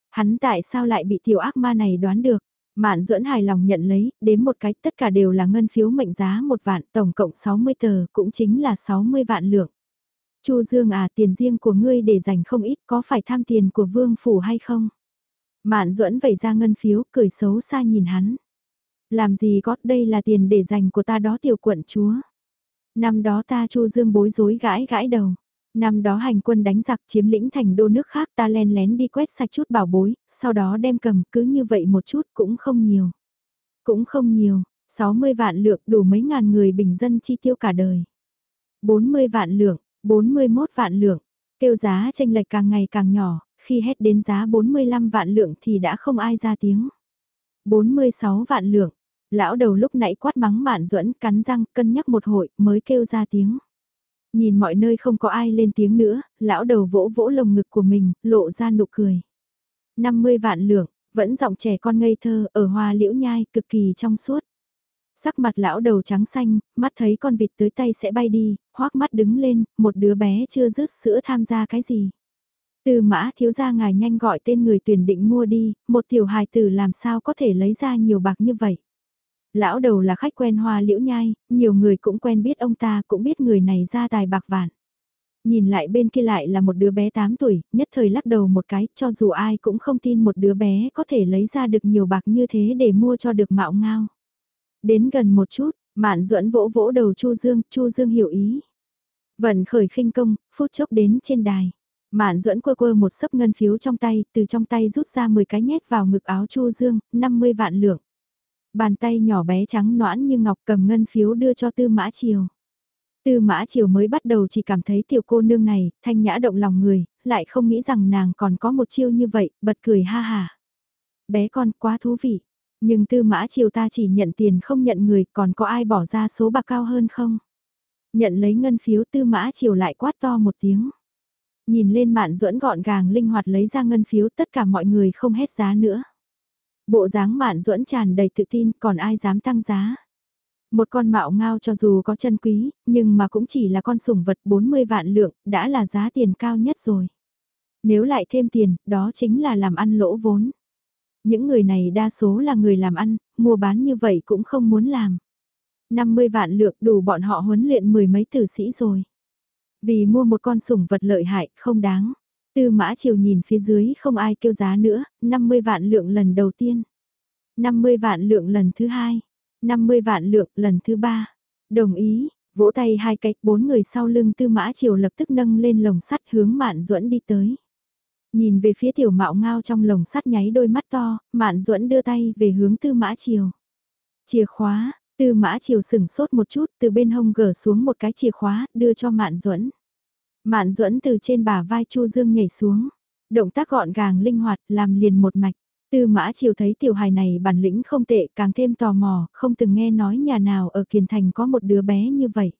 Hắn tại sao lại bị tiểu ác ma này đoán được? Mạn Duẫn hài lòng nhận lấy, đếm một cái, tất cả đều là ngân phiếu mệnh giá một vạn, tổng cộng 60 tờ, cũng chính là 60 vạn lượng. Chu Dương à, tiền riêng của ngươi để dành không ít, có phải tham tiền của vương phủ hay không? Mạn Duẫn vẩy ra ngân phiếu, cười xấu xa nhìn hắn. Làm gì có, đây là tiền để dành của ta đó tiểu quận chúa. Năm đó ta Chu Dương bối rối gãi gãi đầu. Năm đó hành quân đánh giặc chiếm lĩnh thành đô nước khác ta len lén đi quét sạch chút bảo bối, sau đó đem cầm cứ như vậy một chút cũng không nhiều. Cũng không nhiều, 60 vạn lượng đủ mấy ngàn người bình dân chi tiêu cả đời. 40 vạn lượng, 41 vạn lượng, kêu giá tranh lệch càng ngày càng nhỏ, khi hết đến giá 45 vạn lượng thì đã không ai ra tiếng. 46 vạn lượng, Lão đầu lúc nãy quát mắng mạn duẫn cắn răng cân nhắc một hội mới kêu ra tiếng. Nhìn mọi nơi không có ai lên tiếng nữa, lão đầu vỗ vỗ lồng ngực của mình, lộ ra nụ cười. 50 vạn lượng, vẫn giọng trẻ con ngây thơ ở hoa liễu nhai cực kỳ trong suốt. Sắc mặt lão đầu trắng xanh, mắt thấy con vịt tới tay sẽ bay đi, hoác mắt đứng lên, một đứa bé chưa rứt sữa tham gia cái gì. Từ mã thiếu gia ngài nhanh gọi tên người tuyển định mua đi, một tiểu hài tử làm sao có thể lấy ra nhiều bạc như vậy. Lão đầu là khách quen hoa liễu nhai, nhiều người cũng quen biết ông ta cũng biết người này ra tài bạc vạn. Nhìn lại bên kia lại là một đứa bé 8 tuổi, nhất thời lắc đầu một cái, cho dù ai cũng không tin một đứa bé có thể lấy ra được nhiều bạc như thế để mua cho được mạo ngao. Đến gần một chút, mạn duẫn vỗ vỗ đầu Chu Dương, Chu Dương hiểu ý. Vận khởi khinh công, phút chốc đến trên đài. Mạn duẫn quơ quơ một sấp ngân phiếu trong tay, từ trong tay rút ra 10 cái nhét vào ngực áo Chu Dương, 50 vạn lượng. Bàn tay nhỏ bé trắng noãn như ngọc cầm ngân phiếu đưa cho Tư Mã Triều. Tư Mã Triều mới bắt đầu chỉ cảm thấy tiểu cô nương này, thanh nhã động lòng người, lại không nghĩ rằng nàng còn có một chiêu như vậy, bật cười ha hà. Bé con quá thú vị, nhưng Tư Mã Triều ta chỉ nhận tiền không nhận người, còn có ai bỏ ra số bạc cao hơn không? Nhận lấy ngân phiếu Tư Mã Triều lại quát to một tiếng. Nhìn lên mạn duẫn gọn gàng linh hoạt lấy ra ngân phiếu tất cả mọi người không hết giá nữa. Bộ dáng mạn duẫn tràn đầy tự tin còn ai dám tăng giá. Một con mạo ngao cho dù có chân quý, nhưng mà cũng chỉ là con sủng vật 40 vạn lượng, đã là giá tiền cao nhất rồi. Nếu lại thêm tiền, đó chính là làm ăn lỗ vốn. Những người này đa số là người làm ăn, mua bán như vậy cũng không muốn làm. 50 vạn lượng đủ bọn họ huấn luyện mười mấy tử sĩ rồi. Vì mua một con sủng vật lợi hại, không đáng. Tư mã chiều nhìn phía dưới không ai kêu giá nữa, 50 vạn lượng lần đầu tiên. 50 vạn lượng lần thứ hai. 50 vạn lượng lần thứ ba. Đồng ý, vỗ tay hai cái, bốn người sau lưng tư mã chiều lập tức nâng lên lồng sắt hướng mạn duẫn đi tới. Nhìn về phía tiểu mạo ngao trong lồng sắt nháy đôi mắt to, mạn duẫn đưa tay về hướng tư mã chiều. Chìa khóa, tư mã chiều sừng sốt một chút từ bên hông gỡ xuống một cái chìa khóa, đưa cho mạn duẫn Mạn duẫn từ trên bả vai Chu Dương nhảy xuống. Động tác gọn gàng linh hoạt, làm liền một mạch. Tư mã chiều thấy tiểu hài này bản lĩnh không tệ, càng thêm tò mò, không từng nghe nói nhà nào ở Kiền Thành có một đứa bé như vậy.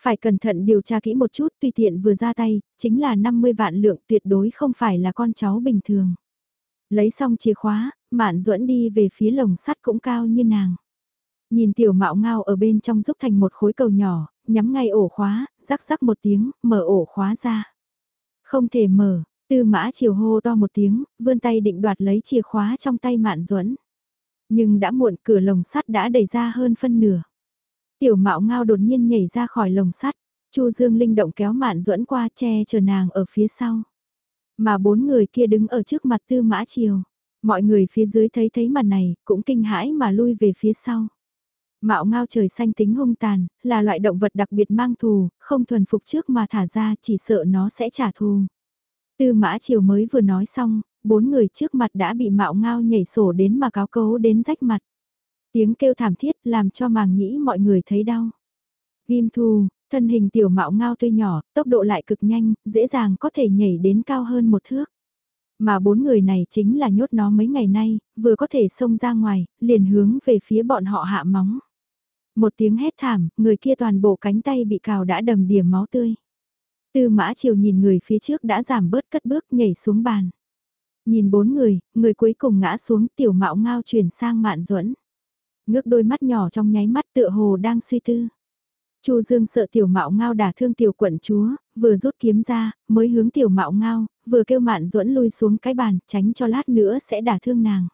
Phải cẩn thận điều tra kỹ một chút, tùy tiện vừa ra tay, chính là 50 vạn lượng tuyệt đối không phải là con cháu bình thường. Lấy xong chìa khóa, Mạn duẫn đi về phía lồng sắt cũng cao như nàng. Nhìn tiểu mạo ngao ở bên trong giúp thành một khối cầu nhỏ, nhắm ngay ổ khóa, rắc rắc một tiếng, mở ổ khóa ra. Không thể mở, tư mã chiều hô to một tiếng, vươn tay định đoạt lấy chìa khóa trong tay mạn duẫn Nhưng đã muộn cửa lồng sắt đã đẩy ra hơn phân nửa. Tiểu mạo ngao đột nhiên nhảy ra khỏi lồng sắt, Chu Dương linh động kéo mạn duẫn qua che chờ nàng ở phía sau. Mà bốn người kia đứng ở trước mặt tư mã chiều. Mọi người phía dưới thấy thấy màn này, cũng kinh hãi mà lui về phía sau. Mạo ngao trời xanh tính hung tàn, là loại động vật đặc biệt mang thù, không thuần phục trước mà thả ra chỉ sợ nó sẽ trả thù. Tư mã chiều mới vừa nói xong, bốn người trước mặt đã bị mạo ngao nhảy sổ đến mà cáo cấu đến rách mặt. Tiếng kêu thảm thiết làm cho màng nhĩ mọi người thấy đau. Ghim thù, thân hình tiểu mạo ngao tuy nhỏ, tốc độ lại cực nhanh, dễ dàng có thể nhảy đến cao hơn một thước. Mà bốn người này chính là nhốt nó mấy ngày nay, vừa có thể xông ra ngoài, liền hướng về phía bọn họ hạ móng. Một tiếng hét thảm, người kia toàn bộ cánh tay bị cào đã đầm đìa máu tươi. Tư mã chiều nhìn người phía trước đã giảm bớt cất bước nhảy xuống bàn. Nhìn bốn người, người cuối cùng ngã xuống tiểu mạo ngao chuyển sang mạn duẫn Ngước đôi mắt nhỏ trong nháy mắt tựa hồ đang suy tư. Chu Dương sợ tiểu mạo ngao đả thương tiểu quận chúa, vừa rút kiếm ra, mới hướng tiểu mạo ngao, vừa kêu mạn duẫn lui xuống cái bàn, tránh cho lát nữa sẽ đả thương nàng.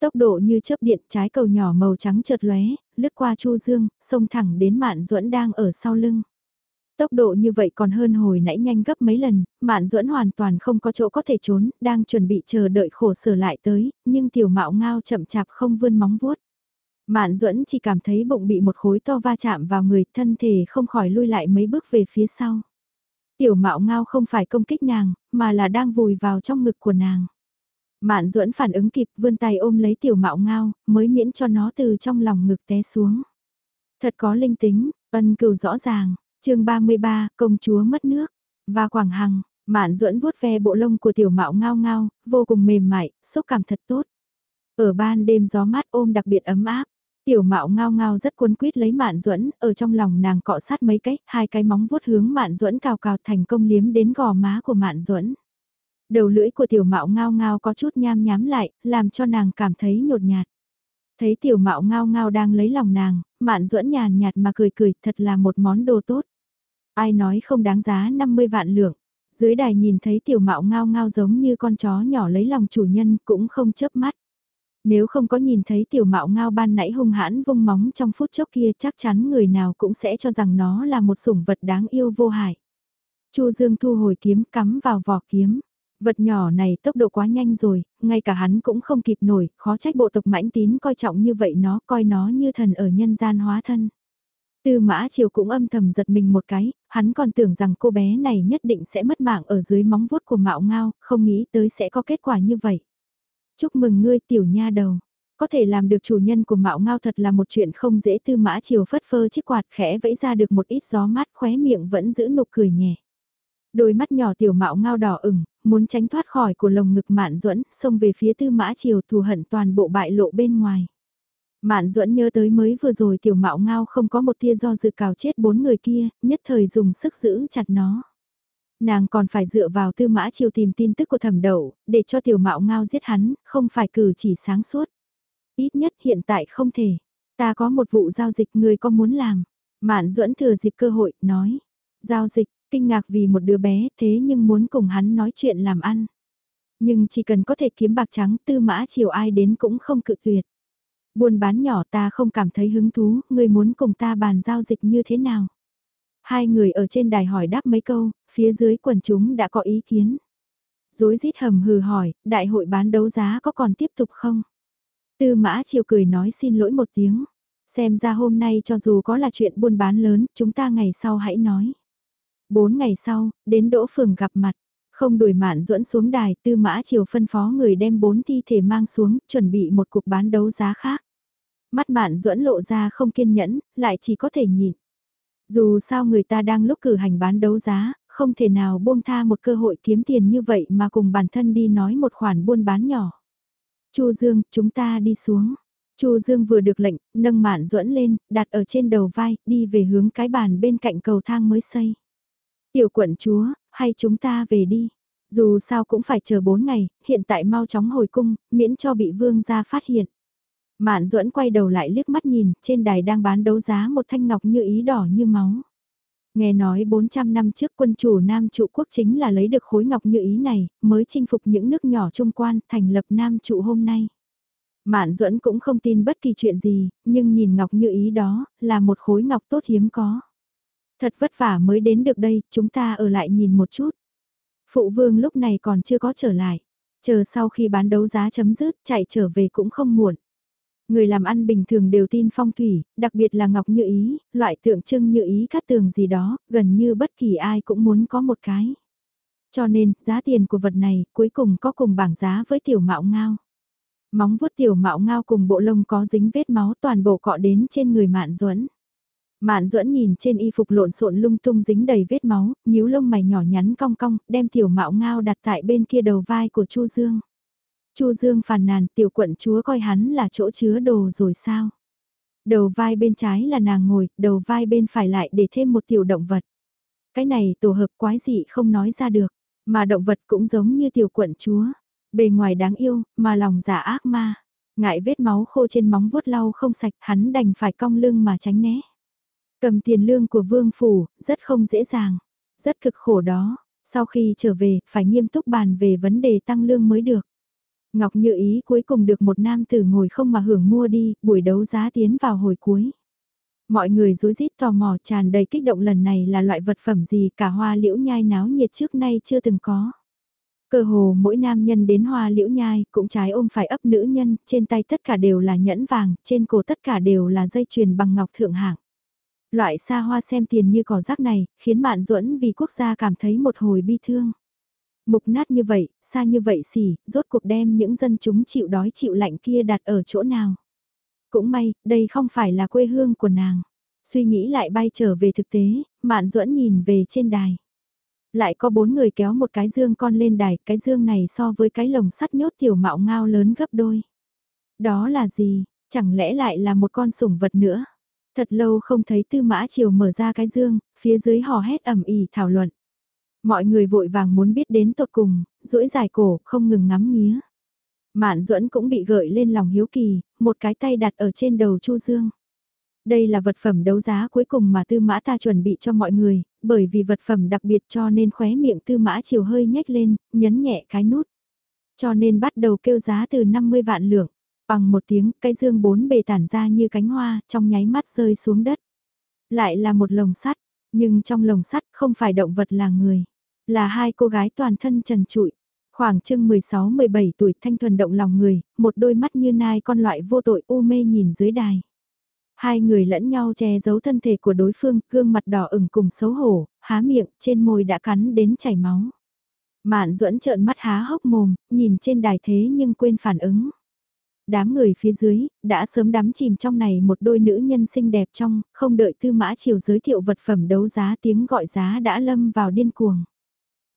Tốc độ như chớp điện trái cầu nhỏ màu trắng chợt lóe, lướt qua Chu Dương, xông thẳng đến Mạn Duẫn đang ở sau lưng. Tốc độ như vậy còn hơn hồi nãy nhanh gấp mấy lần, Mạn Duẫn hoàn toàn không có chỗ có thể trốn, đang chuẩn bị chờ đợi khổ sở lại tới, nhưng tiểu mạo ngao chậm chạp không vươn móng vuốt. Mạn Duẫn chỉ cảm thấy bụng bị một khối to va chạm vào người, thân thể không khỏi lui lại mấy bước về phía sau. Tiểu mạo ngao không phải công kích nàng, mà là đang vùi vào trong ngực của nàng. Mạn duẫn phản ứng kịp vươn tay ôm lấy tiểu mạo ngao, mới miễn cho nó từ trong lòng ngực té xuống. Thật có linh tính, ân cừu rõ ràng, chương 33, công chúa mất nước, và Quảng Hằng, Mạn duẫn vuốt ve bộ lông của tiểu mạo ngao ngao, vô cùng mềm mại, xúc cảm thật tốt. Ở ban đêm gió mát ôm đặc biệt ấm áp, tiểu mạo ngao ngao rất cuốn quýt lấy Mạn duẫn ở trong lòng nàng cọ sát mấy cái, hai cái móng vuốt hướng Mạn duẫn cào cào thành công liếm đến gò má của Mạn duẫn Đầu lưỡi của tiểu mạo ngao ngao có chút nham nhám lại, làm cho nàng cảm thấy nhột nhạt. Thấy tiểu mạo ngao ngao đang lấy lòng nàng, mạn duẫn nhàn nhạt mà cười cười, thật là một món đồ tốt. Ai nói không đáng giá 50 vạn lượng. Dưới đài nhìn thấy tiểu mạo ngao ngao giống như con chó nhỏ lấy lòng chủ nhân cũng không chớp mắt. Nếu không có nhìn thấy tiểu mạo ngao ban nãy hung hãn vung móng trong phút chốc kia chắc chắn người nào cũng sẽ cho rằng nó là một sủng vật đáng yêu vô hại. Chu Dương thu hồi kiếm cắm vào vỏ kiếm. Vật nhỏ này tốc độ quá nhanh rồi, ngay cả hắn cũng không kịp nổi, khó trách bộ tộc mãnh tín coi trọng như vậy nó, coi nó như thần ở nhân gian hóa thân. Tư mã triều cũng âm thầm giật mình một cái, hắn còn tưởng rằng cô bé này nhất định sẽ mất mạng ở dưới móng vuốt của mạo ngao, không nghĩ tới sẽ có kết quả như vậy. Chúc mừng ngươi tiểu nha đầu. Có thể làm được chủ nhân của mạo ngao thật là một chuyện không dễ tư mã chiều phất phơ chiếc quạt khẽ vẫy ra được một ít gió mát khóe miệng vẫn giữ nụ cười nhẹ. Đôi mắt nhỏ tiểu mạo ngao đỏ ửng, muốn tránh thoát khỏi của lồng ngực mạn duẫn xông về phía tư mã triều thù hận toàn bộ bại lộ bên ngoài. Mạn duẫn nhớ tới mới vừa rồi tiểu mạo ngao không có một tia do dự cào chết bốn người kia, nhất thời dùng sức giữ chặt nó. Nàng còn phải dựa vào tư mã triều tìm tin tức của thẩm đậu, để cho tiểu mạo ngao giết hắn, không phải cử chỉ sáng suốt. Ít nhất hiện tại không thể. Ta có một vụ giao dịch người có muốn làm. Mạn duẫn thừa dịp cơ hội, nói. Giao dịch, kinh ngạc vì một đứa bé thế nhưng muốn cùng hắn nói chuyện làm ăn. Nhưng chỉ cần có thể kiếm bạc trắng tư mã chiều ai đến cũng không cự tuyệt. Buôn bán nhỏ ta không cảm thấy hứng thú, người muốn cùng ta bàn giao dịch như thế nào? Hai người ở trên đài hỏi đáp mấy câu, phía dưới quần chúng đã có ý kiến. Dối rít hầm hừ hỏi, đại hội bán đấu giá có còn tiếp tục không? Tư mã chiều cười nói xin lỗi một tiếng. Xem ra hôm nay cho dù có là chuyện buôn bán lớn, chúng ta ngày sau hãy nói. Bốn ngày sau, đến đỗ phường gặp mặt. Không đuổi mạn duẫn xuống đài, tư mã chiều phân phó người đem bốn thi thể mang xuống, chuẩn bị một cuộc bán đấu giá khác. Mắt mạn duẫn lộ ra không kiên nhẫn, lại chỉ có thể nhịn. Dù sao người ta đang lúc cử hành bán đấu giá, không thể nào buông tha một cơ hội kiếm tiền như vậy mà cùng bản thân đi nói một khoản buôn bán nhỏ. Chu Dương, chúng ta đi xuống. Chu Dương vừa được lệnh, nâng mạn duẫn lên, đặt ở trên đầu vai, đi về hướng cái bàn bên cạnh cầu thang mới xây. Tiểu quận chúa, hay chúng ta về đi. Dù sao cũng phải chờ 4 ngày, hiện tại mau chóng hồi cung, miễn cho bị vương gia phát hiện. Mạn duẫn quay đầu lại liếc mắt nhìn, trên đài đang bán đấu giá một thanh ngọc như ý đỏ như máu. Nghe nói 400 năm trước quân chủ Nam trụ quốc chính là lấy được khối ngọc như ý này, mới chinh phục những nước nhỏ trung quan, thành lập Nam trụ hôm nay. Mạn duẫn cũng không tin bất kỳ chuyện gì, nhưng nhìn ngọc như ý đó, là một khối ngọc tốt hiếm có. Thật vất vả mới đến được đây, chúng ta ở lại nhìn một chút. Phụ vương lúc này còn chưa có trở lại. Chờ sau khi bán đấu giá chấm dứt, chạy trở về cũng không muộn. Người làm ăn bình thường đều tin phong thủy, đặc biệt là ngọc như ý, loại tượng trưng như ý cắt tường gì đó, gần như bất kỳ ai cũng muốn có một cái. Cho nên, giá tiền của vật này cuối cùng có cùng bảng giá với tiểu mạo ngao. Móng vuốt tiểu mạo ngao cùng bộ lông có dính vết máu toàn bộ cọ đến trên người mạn duẫn Mạn duẫn nhìn trên y phục lộn xộn lung tung dính đầy vết máu, nhíu lông mày nhỏ nhắn cong cong, đem tiểu mạo ngao đặt tại bên kia đầu vai của Chu Dương. Chu Dương phàn nàn tiểu quận chúa coi hắn là chỗ chứa đồ rồi sao? Đầu vai bên trái là nàng ngồi, đầu vai bên phải lại để thêm một tiểu động vật. Cái này tổ hợp quái dị không nói ra được, mà động vật cũng giống như tiểu quận chúa. Bề ngoài đáng yêu, mà lòng giả ác ma. Ngại vết máu khô trên móng vuốt lau không sạch, hắn đành phải cong lưng mà tránh né. Cầm tiền lương của vương phủ, rất không dễ dàng. Rất cực khổ đó, sau khi trở về, phải nghiêm túc bàn về vấn đề tăng lương mới được. Ngọc Như Ý cuối cùng được một nam tử ngồi không mà hưởng mua đi, buổi đấu giá tiến vào hồi cuối. Mọi người rối rít tò mò tràn đầy kích động lần này là loại vật phẩm gì cả hoa liễu nhai náo nhiệt trước nay chưa từng có. Cơ hồ mỗi nam nhân đến hoa liễu nhai cũng trái ôm phải ấp nữ nhân, trên tay tất cả đều là nhẫn vàng, trên cổ tất cả đều là dây chuyền bằng ngọc thượng hạng. Loại xa hoa xem tiền như cỏ rác này, khiến Mạn Duẫn vì quốc gia cảm thấy một hồi bi thương. Mục nát như vậy, xa như vậy xỉ, rốt cuộc đem những dân chúng chịu đói chịu lạnh kia đặt ở chỗ nào. Cũng may, đây không phải là quê hương của nàng. Suy nghĩ lại bay trở về thực tế, Mạn Duẫn nhìn về trên đài. Lại có bốn người kéo một cái dương con lên đài, cái dương này so với cái lồng sắt nhốt tiểu mạo ngao lớn gấp đôi. Đó là gì, chẳng lẽ lại là một con sủng vật nữa? Thật lâu không thấy tư mã chiều mở ra cái dương, phía dưới hò hét ẩm ỉ thảo luận. Mọi người vội vàng muốn biết đến tột cùng, duỗi dài cổ, không ngừng ngắm nghía. Mạn duẫn cũng bị gợi lên lòng hiếu kỳ, một cái tay đặt ở trên đầu Chu Dương. Đây là vật phẩm đấu giá cuối cùng mà tư mã ta chuẩn bị cho mọi người, bởi vì vật phẩm đặc biệt cho nên khóe miệng tư mã chiều hơi nhếch lên, nhấn nhẹ cái nút. Cho nên bắt đầu kêu giá từ 50 vạn lượng. Bằng một tiếng, cái dương bốn bề tản ra như cánh hoa, trong nháy mắt rơi xuống đất. Lại là một lồng sắt, nhưng trong lồng sắt không phải động vật là người. Là hai cô gái toàn thân trần trụi. Khoảng chừng 16-17 tuổi thanh thuần động lòng người, một đôi mắt như nai con loại vô tội u mê nhìn dưới đài. Hai người lẫn nhau che giấu thân thể của đối phương, gương mặt đỏ ửng cùng xấu hổ, há miệng, trên môi đã cắn đến chảy máu. Mạn duẫn trợn mắt há hốc mồm, nhìn trên đài thế nhưng quên phản ứng đám người phía dưới, đã sớm đắm chìm trong này một đôi nữ nhân xinh đẹp trong, không đợi tư mã chiều giới thiệu vật phẩm đấu giá tiếng gọi giá đã lâm vào điên cuồng.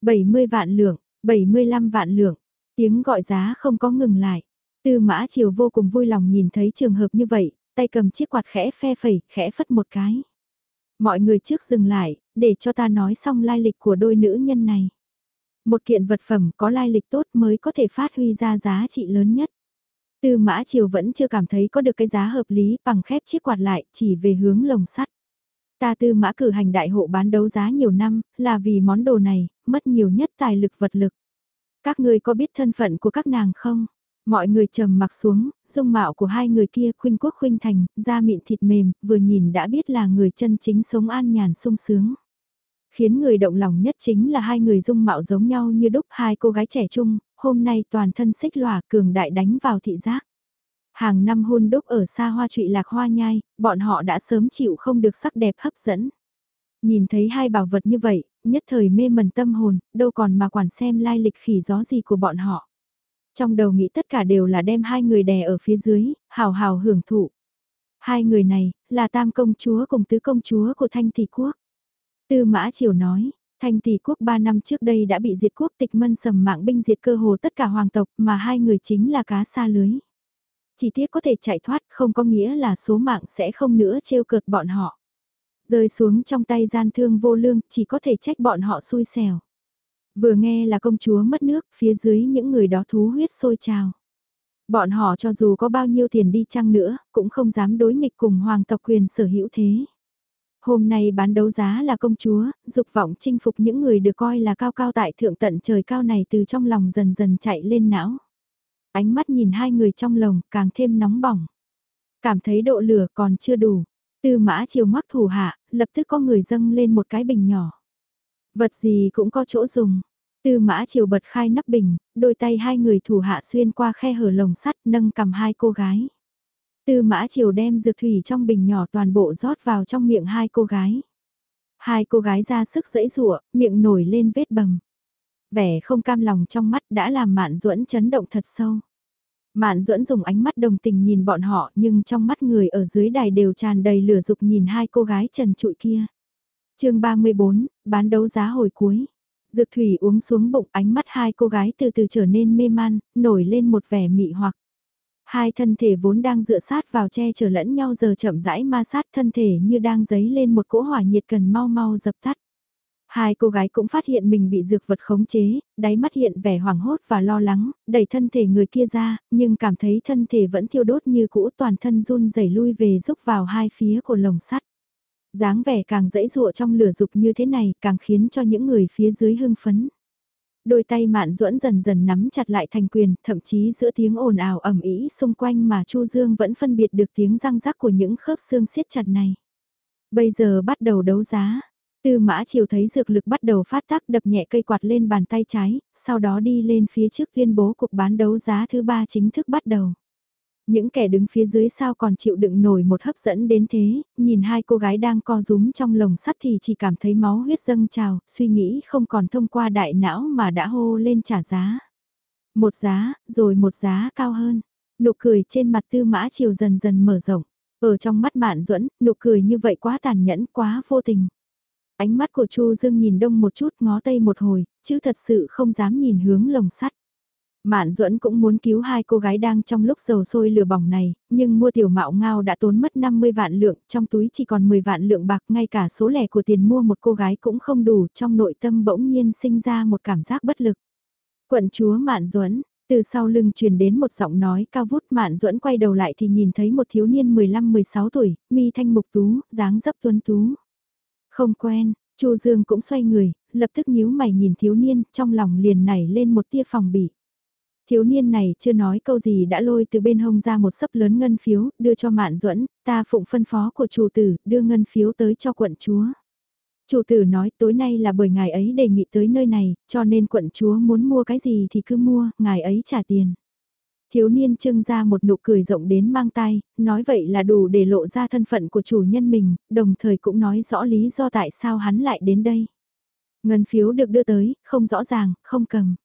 70 vạn lượng, 75 vạn lượng, tiếng gọi giá không có ngừng lại. Tư mã chiều vô cùng vui lòng nhìn thấy trường hợp như vậy, tay cầm chiếc quạt khẽ phe phẩy, khẽ phất một cái. Mọi người trước dừng lại, để cho ta nói xong lai lịch của đôi nữ nhân này. Một kiện vật phẩm có lai lịch tốt mới có thể phát huy ra giá trị lớn nhất. Tư mã triều vẫn chưa cảm thấy có được cái giá hợp lý bằng khép chiếc quạt lại chỉ về hướng lồng sắt. Ta tư mã cử hành đại hộ bán đấu giá nhiều năm là vì món đồ này, mất nhiều nhất tài lực vật lực. Các ngươi có biết thân phận của các nàng không? Mọi người trầm mặc xuống, dung mạo của hai người kia khuynh quốc khuynh thành, da mịn thịt mềm, vừa nhìn đã biết là người chân chính sống an nhàn sung sướng. Khiến người động lòng nhất chính là hai người dung mạo giống nhau như đúc hai cô gái trẻ trung, hôm nay toàn thân xích lỏa cường đại đánh vào thị giác. Hàng năm hôn đúc ở xa hoa trụy lạc hoa nhai, bọn họ đã sớm chịu không được sắc đẹp hấp dẫn. Nhìn thấy hai bảo vật như vậy, nhất thời mê mẩn tâm hồn, đâu còn mà quản xem lai lịch khỉ gió gì của bọn họ. Trong đầu nghĩ tất cả đều là đem hai người đè ở phía dưới, hào hào hưởng thụ. Hai người này, là tam công chúa cùng tứ công chúa của Thanh Thị Quốc. Tư Mã Triều nói, Thanh tỷ Quốc ba năm trước đây đã bị diệt quốc tịch mân sầm mạng binh diệt cơ hồ tất cả hoàng tộc mà hai người chính là cá xa lưới. Chỉ tiếc có thể chạy thoát không có nghĩa là số mạng sẽ không nữa trêu cợt bọn họ. Rơi xuống trong tay gian thương vô lương chỉ có thể trách bọn họ xui xẻo. Vừa nghe là công chúa mất nước, phía dưới những người đó thú huyết sôi trào. Bọn họ cho dù có bao nhiêu tiền đi chăng nữa, cũng không dám đối nghịch cùng hoàng tộc quyền sở hữu thế. Hôm nay bán đấu giá là công chúa, dục vọng chinh phục những người được coi là cao cao tại thượng tận trời cao này từ trong lòng dần dần chạy lên não. Ánh mắt nhìn hai người trong lồng càng thêm nóng bỏng. Cảm thấy độ lửa còn chưa đủ. Tư mã chiều ngoắc thủ hạ, lập tức có người dâng lên một cái bình nhỏ. Vật gì cũng có chỗ dùng. Tư mã chiều bật khai nắp bình, đôi tay hai người thủ hạ xuyên qua khe hở lồng sắt nâng cầm hai cô gái. Tư mã chiều đem dược thủy trong bình nhỏ toàn bộ rót vào trong miệng hai cô gái. Hai cô gái ra sức dẫy rụa, miệng nổi lên vết bầm. Vẻ không cam lòng trong mắt đã làm mạn duẫn chấn động thật sâu. Mạn duẫn dùng ánh mắt đồng tình nhìn bọn họ nhưng trong mắt người ở dưới đài đều tràn đầy lửa dục nhìn hai cô gái trần trụi kia chương 34, bán đấu giá hồi cuối. Dược thủy uống xuống bụng ánh mắt hai cô gái từ từ trở nên mê man, nổi lên một vẻ mị hoặc. Hai thân thể vốn đang dựa sát vào che chở lẫn nhau giờ chậm rãi ma sát thân thể như đang dấy lên một cỗ hỏa nhiệt cần mau mau dập tắt. Hai cô gái cũng phát hiện mình bị dược vật khống chế, đáy mắt hiện vẻ hoảng hốt và lo lắng, đẩy thân thể người kia ra, nhưng cảm thấy thân thể vẫn thiêu đốt như cũ toàn thân run rẩy lui về rúc vào hai phía của lồng sắt dáng vẻ càng dãy dụa trong lửa dục như thế này càng khiến cho những người phía dưới hưng phấn. Đôi tay mạn duẫn dần dần nắm chặt lại thành quyền, thậm chí giữa tiếng ồn ào ẩm ý xung quanh mà Chu Dương vẫn phân biệt được tiếng răng rắc của những khớp xương siết chặt này. Bây giờ bắt đầu đấu giá. Tư mã chiều thấy dược lực bắt đầu phát tác đập nhẹ cây quạt lên bàn tay trái, sau đó đi lên phía trước tuyên bố cuộc bán đấu giá thứ ba chính thức bắt đầu. Những kẻ đứng phía dưới sao còn chịu đựng nổi một hấp dẫn đến thế, nhìn hai cô gái đang co rúm trong lồng sắt thì chỉ cảm thấy máu huyết dâng trào, suy nghĩ không còn thông qua đại não mà đã hô lên trả giá. Một giá, rồi một giá cao hơn. Nụ cười trên mặt tư mã chiều dần dần mở rộng. Ở trong mắt mạn duẫn nụ cười như vậy quá tàn nhẫn quá vô tình. Ánh mắt của Chu Dương nhìn đông một chút ngó tây một hồi, chứ thật sự không dám nhìn hướng lồng sắt. Mạn Duẫn cũng muốn cứu hai cô gái đang trong lúc dầu sôi lửa bỏng này, nhưng mua tiểu mạo ngao đã tốn mất 50 vạn lượng, trong túi chỉ còn 10 vạn lượng bạc, ngay cả số lẻ của tiền mua một cô gái cũng không đủ, trong nội tâm bỗng nhiên sinh ra một cảm giác bất lực. Quận chúa Mạn Duẫn, từ sau lưng truyền đến một giọng nói cao vút Mạn Duẫn quay đầu lại thì nhìn thấy một thiếu niên 15-16 tuổi, mi thanh mục tú, dáng dấp tuấn tú. Không quen, Chu Dương cũng xoay người, lập tức nhíu mày nhìn thiếu niên, trong lòng liền nảy lên một tia phòng bị. Thiếu niên này chưa nói câu gì đã lôi từ bên hông ra một sấp lớn ngân phiếu, đưa cho Mạn Duẫn, ta phụng phân phó của chủ tử, đưa ngân phiếu tới cho quận chúa. Chủ tử nói tối nay là bởi ngài ấy đề nghị tới nơi này, cho nên quận chúa muốn mua cái gì thì cứ mua, ngài ấy trả tiền. Thiếu niên trưng ra một nụ cười rộng đến mang tay, nói vậy là đủ để lộ ra thân phận của chủ nhân mình, đồng thời cũng nói rõ lý do tại sao hắn lại đến đây. Ngân phiếu được đưa tới, không rõ ràng, không cầm.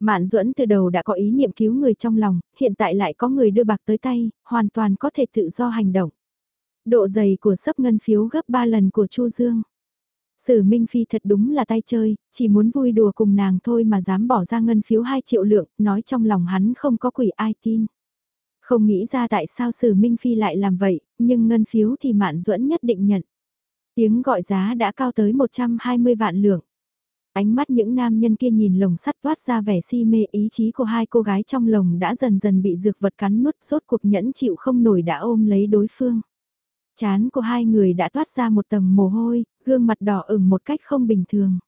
Mạn duẫn từ đầu đã có ý niệm cứu người trong lòng, hiện tại lại có người đưa bạc tới tay, hoàn toàn có thể tự do hành động. Độ dày của sấp ngân phiếu gấp 3 lần của Chu Dương. Sử Minh Phi thật đúng là tay chơi, chỉ muốn vui đùa cùng nàng thôi mà dám bỏ ra ngân phiếu 2 triệu lượng, nói trong lòng hắn không có quỷ ai tin. Không nghĩ ra tại sao Sử Minh Phi lại làm vậy, nhưng ngân phiếu thì Mạn Duẫn nhất định nhận. Tiếng gọi giá đã cao tới 120 vạn lượng. Ánh mắt những nam nhân kia nhìn lồng sắt toát ra vẻ si mê ý chí của hai cô gái trong lồng đã dần dần bị dược vật cắn nuốt sốt cuộc nhẫn chịu không nổi đã ôm lấy đối phương. Chán của hai người đã toát ra một tầng mồ hôi, gương mặt đỏ ửng một cách không bình thường.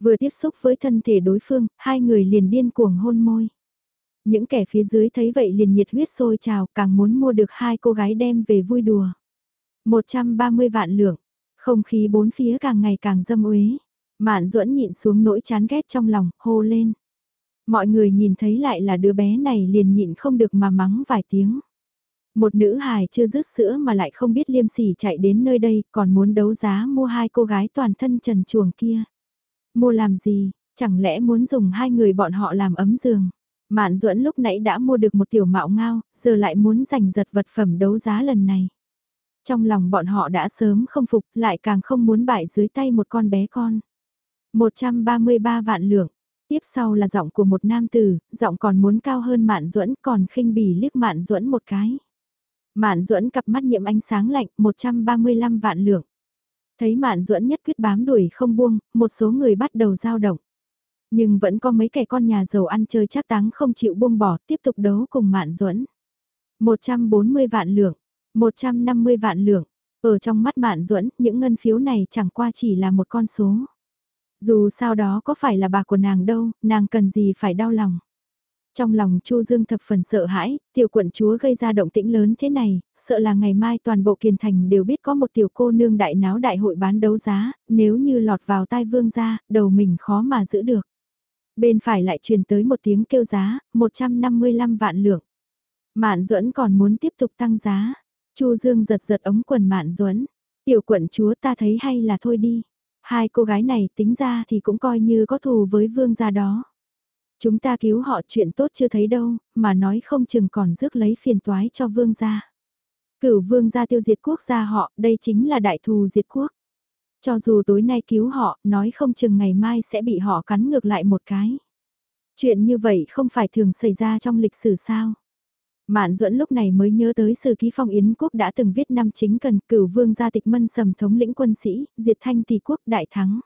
Vừa tiếp xúc với thân thể đối phương, hai người liền điên cuồng hôn môi. Những kẻ phía dưới thấy vậy liền nhiệt huyết sôi trào, càng muốn mua được hai cô gái đem về vui đùa. 130 vạn lượng, không khí bốn phía càng ngày càng dâm uế. Mạn duẫn nhịn xuống nỗi chán ghét trong lòng, hô lên. Mọi người nhìn thấy lại là đứa bé này liền nhịn không được mà mắng vài tiếng. Một nữ hài chưa dứt sữa mà lại không biết liêm sỉ chạy đến nơi đây còn muốn đấu giá mua hai cô gái toàn thân trần chuồng kia. Mua làm gì, chẳng lẽ muốn dùng hai người bọn họ làm ấm giường. Mạn duẫn lúc nãy đã mua được một tiểu mạo ngao, giờ lại muốn giành giật vật phẩm đấu giá lần này. Trong lòng bọn họ đã sớm không phục, lại càng không muốn bại dưới tay một con bé con. 133 vạn lượng. Tiếp sau là giọng của một nam tử, giọng còn muốn cao hơn Mạn Duẫn, còn khinh bỉ liếc Mạn Duẫn một cái. Mạn Duẫn cặp mắt nhiễm ánh sáng lạnh, 135 vạn lượng. Thấy Mạn Duẫn nhất quyết bám đuổi không buông, một số người bắt đầu dao động. Nhưng vẫn có mấy kẻ con nhà giàu ăn chơi chắc táng không chịu buông bỏ, tiếp tục đấu cùng Mạn Duẫn. 140 vạn lượng, 150 vạn lượng. Ở trong mắt Mạn Duẫn, những ngân phiếu này chẳng qua chỉ là một con số. Dù sao đó có phải là bà của nàng đâu, nàng cần gì phải đau lòng. Trong lòng Chu Dương thập phần sợ hãi, tiểu quận chúa gây ra động tĩnh lớn thế này, sợ là ngày mai toàn bộ kiền thành đều biết có một tiểu cô nương đại náo đại hội bán đấu giá, nếu như lọt vào tai vương gia, đầu mình khó mà giữ được. Bên phải lại truyền tới một tiếng kêu giá, 155 vạn lượng. Mạn Duẫn còn muốn tiếp tục tăng giá. Chu Dương giật giật ống quần Mạn Duẫn, "Tiểu quận chúa ta thấy hay là thôi đi. Hai cô gái này tính ra thì cũng coi như có thù với vương gia đó." Chúng ta cứu họ chuyện tốt chưa thấy đâu, mà nói không chừng còn rước lấy phiền toái cho vương gia. Cửu vương gia tiêu diệt quốc gia họ, đây chính là đại thù diệt quốc. Cho dù tối nay cứu họ, nói không chừng ngày mai sẽ bị họ cắn ngược lại một cái. Chuyện như vậy không phải thường xảy ra trong lịch sử sao? Mạn duẫn lúc này mới nhớ tới sử ký phong Yến quốc đã từng viết năm chính cần cửu vương gia tịch mân sầm thống lĩnh quân sĩ, diệt thanh tỷ quốc đại thắng.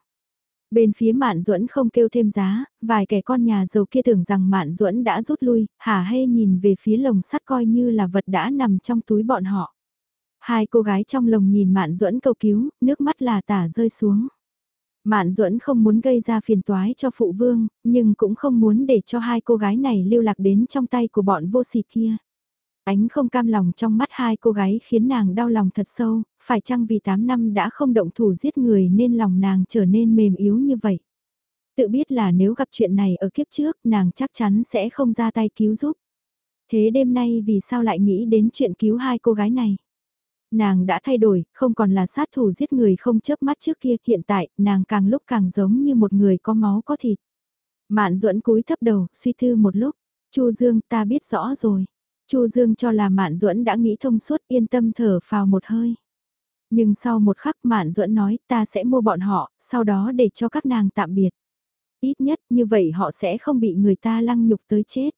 Bên phía Mạn Duẫn không kêu thêm giá, vài kẻ con nhà giàu kia tưởng rằng Mạn Duẫn đã rút lui, hả hê nhìn về phía lồng sắt coi như là vật đã nằm trong túi bọn họ. Hai cô gái trong lồng nhìn Mạn Duẫn cầu cứu, nước mắt là tả rơi xuống. Mạn Duẫn không muốn gây ra phiền toái cho phụ vương, nhưng cũng không muốn để cho hai cô gái này lưu lạc đến trong tay của bọn vô sỉ kia. Ánh không cam lòng trong mắt hai cô gái khiến nàng đau lòng thật sâu, phải chăng vì 8 năm đã không động thủ giết người nên lòng nàng trở nên mềm yếu như vậy. Tự biết là nếu gặp chuyện này ở kiếp trước nàng chắc chắn sẽ không ra tay cứu giúp. Thế đêm nay vì sao lại nghĩ đến chuyện cứu hai cô gái này? Nàng đã thay đổi, không còn là sát thủ giết người không chớp mắt trước kia, hiện tại, nàng càng lúc càng giống như một người có máu có thịt. Mạn duẫn cúi thấp đầu, suy thư một lúc, Chu Dương ta biết rõ rồi. Chu Dương cho là Mạn Duẫn đã nghĩ thông suốt yên tâm thở phào một hơi. Nhưng sau một khắc Mạn Duẫn nói ta sẽ mua bọn họ, sau đó để cho các nàng tạm biệt. Ít nhất như vậy họ sẽ không bị người ta lăng nhục tới chết.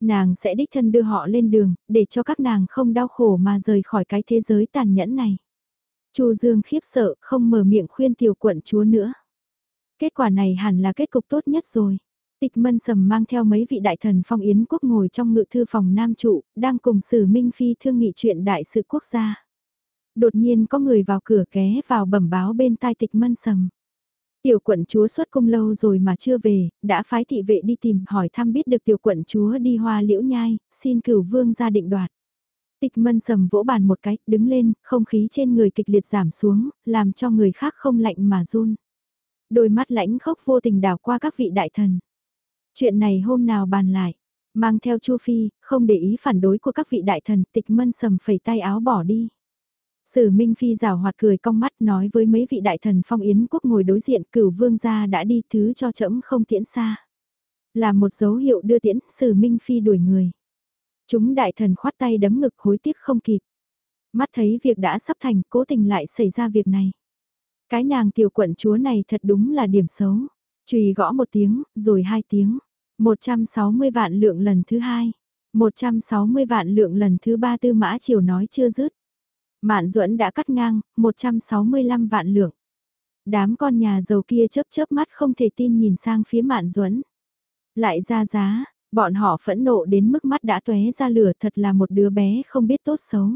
Nàng sẽ đích thân đưa họ lên đường, để cho các nàng không đau khổ mà rời khỏi cái thế giới tàn nhẫn này. Chu Dương khiếp sợ, không mở miệng khuyên tiểu quận chúa nữa. Kết quả này hẳn là kết cục tốt nhất rồi. Tịch mân sầm mang theo mấy vị đại thần phong yến quốc ngồi trong ngự thư phòng nam trụ, đang cùng sử Minh Phi thương nghị chuyện đại sự quốc gia. Đột nhiên có người vào cửa ké vào bẩm báo bên tai tịch mân sầm. Tiểu quận chúa xuất cung lâu rồi mà chưa về, đã phái thị vệ đi tìm hỏi thăm biết được tiểu quận chúa đi hoa liễu nhai, xin cửu vương ra định đoạt. Tịch mân sầm vỗ bàn một cái, đứng lên, không khí trên người kịch liệt giảm xuống, làm cho người khác không lạnh mà run. Đôi mắt lãnh khốc vô tình đảo qua các vị đại thần. Chuyện này hôm nào bàn lại, mang theo Chu Phi, không để ý phản đối của các vị đại thần, tịch mân sầm phẩy tay áo bỏ đi. Sử Minh Phi rào hoạt cười cong mắt nói với mấy vị đại thần phong yến quốc ngồi đối diện cửu vương gia đã đi thứ cho trẫm không tiễn xa. Là một dấu hiệu đưa tiễn, Sử Minh Phi đuổi người. Chúng đại thần khoát tay đấm ngực hối tiếc không kịp. Mắt thấy việc đã sắp thành, cố tình lại xảy ra việc này. Cái nàng tiểu quận chúa này thật đúng là điểm xấu. Chùy gõ một tiếng, rồi hai tiếng. 160 vạn lượng lần thứ hai. 160 vạn lượng lần thứ ba tư mã chiều nói chưa dứt. Mạn duẫn đã cắt ngang, 165 vạn lượng. Đám con nhà giàu kia chớp chớp mắt không thể tin nhìn sang phía mạn duẫn Lại ra giá, bọn họ phẫn nộ đến mức mắt đã tóe ra lửa thật là một đứa bé không biết tốt xấu.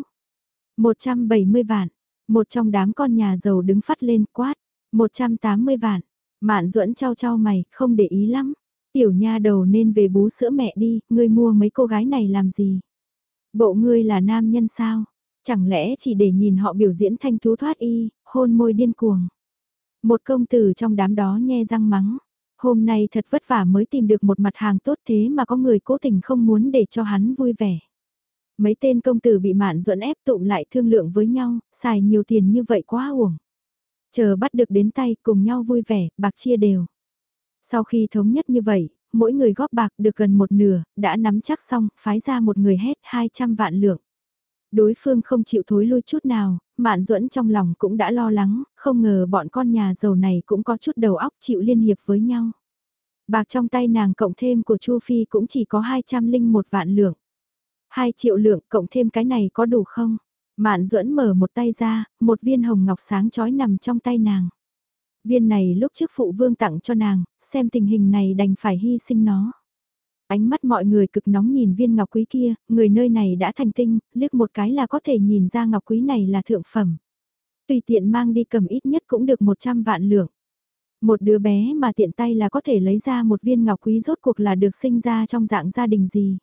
170 vạn, một trong đám con nhà giàu đứng phát lên quát, 180 vạn, Mạn duẫn trao trao mày, không để ý lắm. Tiểu nha đầu nên về bú sữa mẹ đi, ngươi mua mấy cô gái này làm gì? Bộ ngươi là nam nhân sao? Chẳng lẽ chỉ để nhìn họ biểu diễn thanh thú thoát y, hôn môi điên cuồng. Một công tử trong đám đó nhe răng mắng. Hôm nay thật vất vả mới tìm được một mặt hàng tốt thế mà có người cố tình không muốn để cho hắn vui vẻ. Mấy tên công tử bị mạn duẫn ép tụng lại thương lượng với nhau, xài nhiều tiền như vậy quá uổng. Chờ bắt được đến tay cùng nhau vui vẻ, bạc chia đều. Sau khi thống nhất như vậy, mỗi người góp bạc được gần một nửa, đã nắm chắc xong, phái ra một người hết 200 vạn lượng. Đối phương không chịu thối lui chút nào, Mạn Duẫn trong lòng cũng đã lo lắng, không ngờ bọn con nhà giàu này cũng có chút đầu óc chịu liên hiệp với nhau. Bạc trong tay nàng cộng thêm của Chu Phi cũng chỉ có 201 vạn lượng. 2 triệu lượng cộng thêm cái này có đủ không? Mạn Duẫn mở một tay ra, một viên hồng ngọc sáng chói nằm trong tay nàng. Viên này lúc trước phụ vương tặng cho nàng, xem tình hình này đành phải hy sinh nó. Ánh mắt mọi người cực nóng nhìn viên ngọc quý kia, người nơi này đã thành tinh, liếc một cái là có thể nhìn ra ngọc quý này là thượng phẩm. Tùy tiện mang đi cầm ít nhất cũng được 100 vạn lượng. Một đứa bé mà tiện tay là có thể lấy ra một viên ngọc quý rốt cuộc là được sinh ra trong dạng gia đình gì.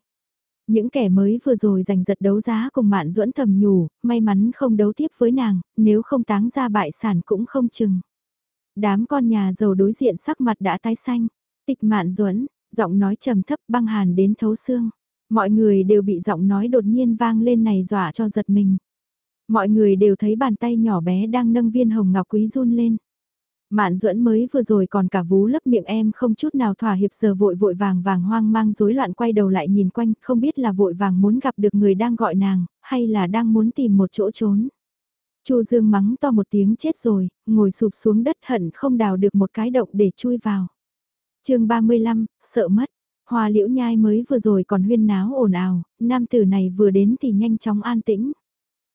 Những kẻ mới vừa rồi giành giật đấu giá cùng mạn duẫn thầm nhủ, may mắn không đấu tiếp với nàng, nếu không táng ra bại sản cũng không chừng. Đám con nhà giàu đối diện sắc mặt đã tái xanh, tịch mạn duẫn giọng nói trầm thấp băng hàn đến thấu xương. Mọi người đều bị giọng nói đột nhiên vang lên này dọa cho giật mình. Mọi người đều thấy bàn tay nhỏ bé đang nâng viên hồng ngọc quý run lên. Mạn duẫn mới vừa rồi còn cả vú lấp miệng em không chút nào thỏa hiệp giờ vội vội vàng vàng hoang mang rối loạn quay đầu lại nhìn quanh không biết là vội vàng muốn gặp được người đang gọi nàng hay là đang muốn tìm một chỗ trốn. Chu Dương mắng to một tiếng chết rồi, ngồi sụp xuống đất hận không đào được một cái động để chui vào chương 35, sợ mất. Hoa liễu nhai mới vừa rồi còn huyên náo ồn ào, nam tử này vừa đến thì nhanh chóng an tĩnh.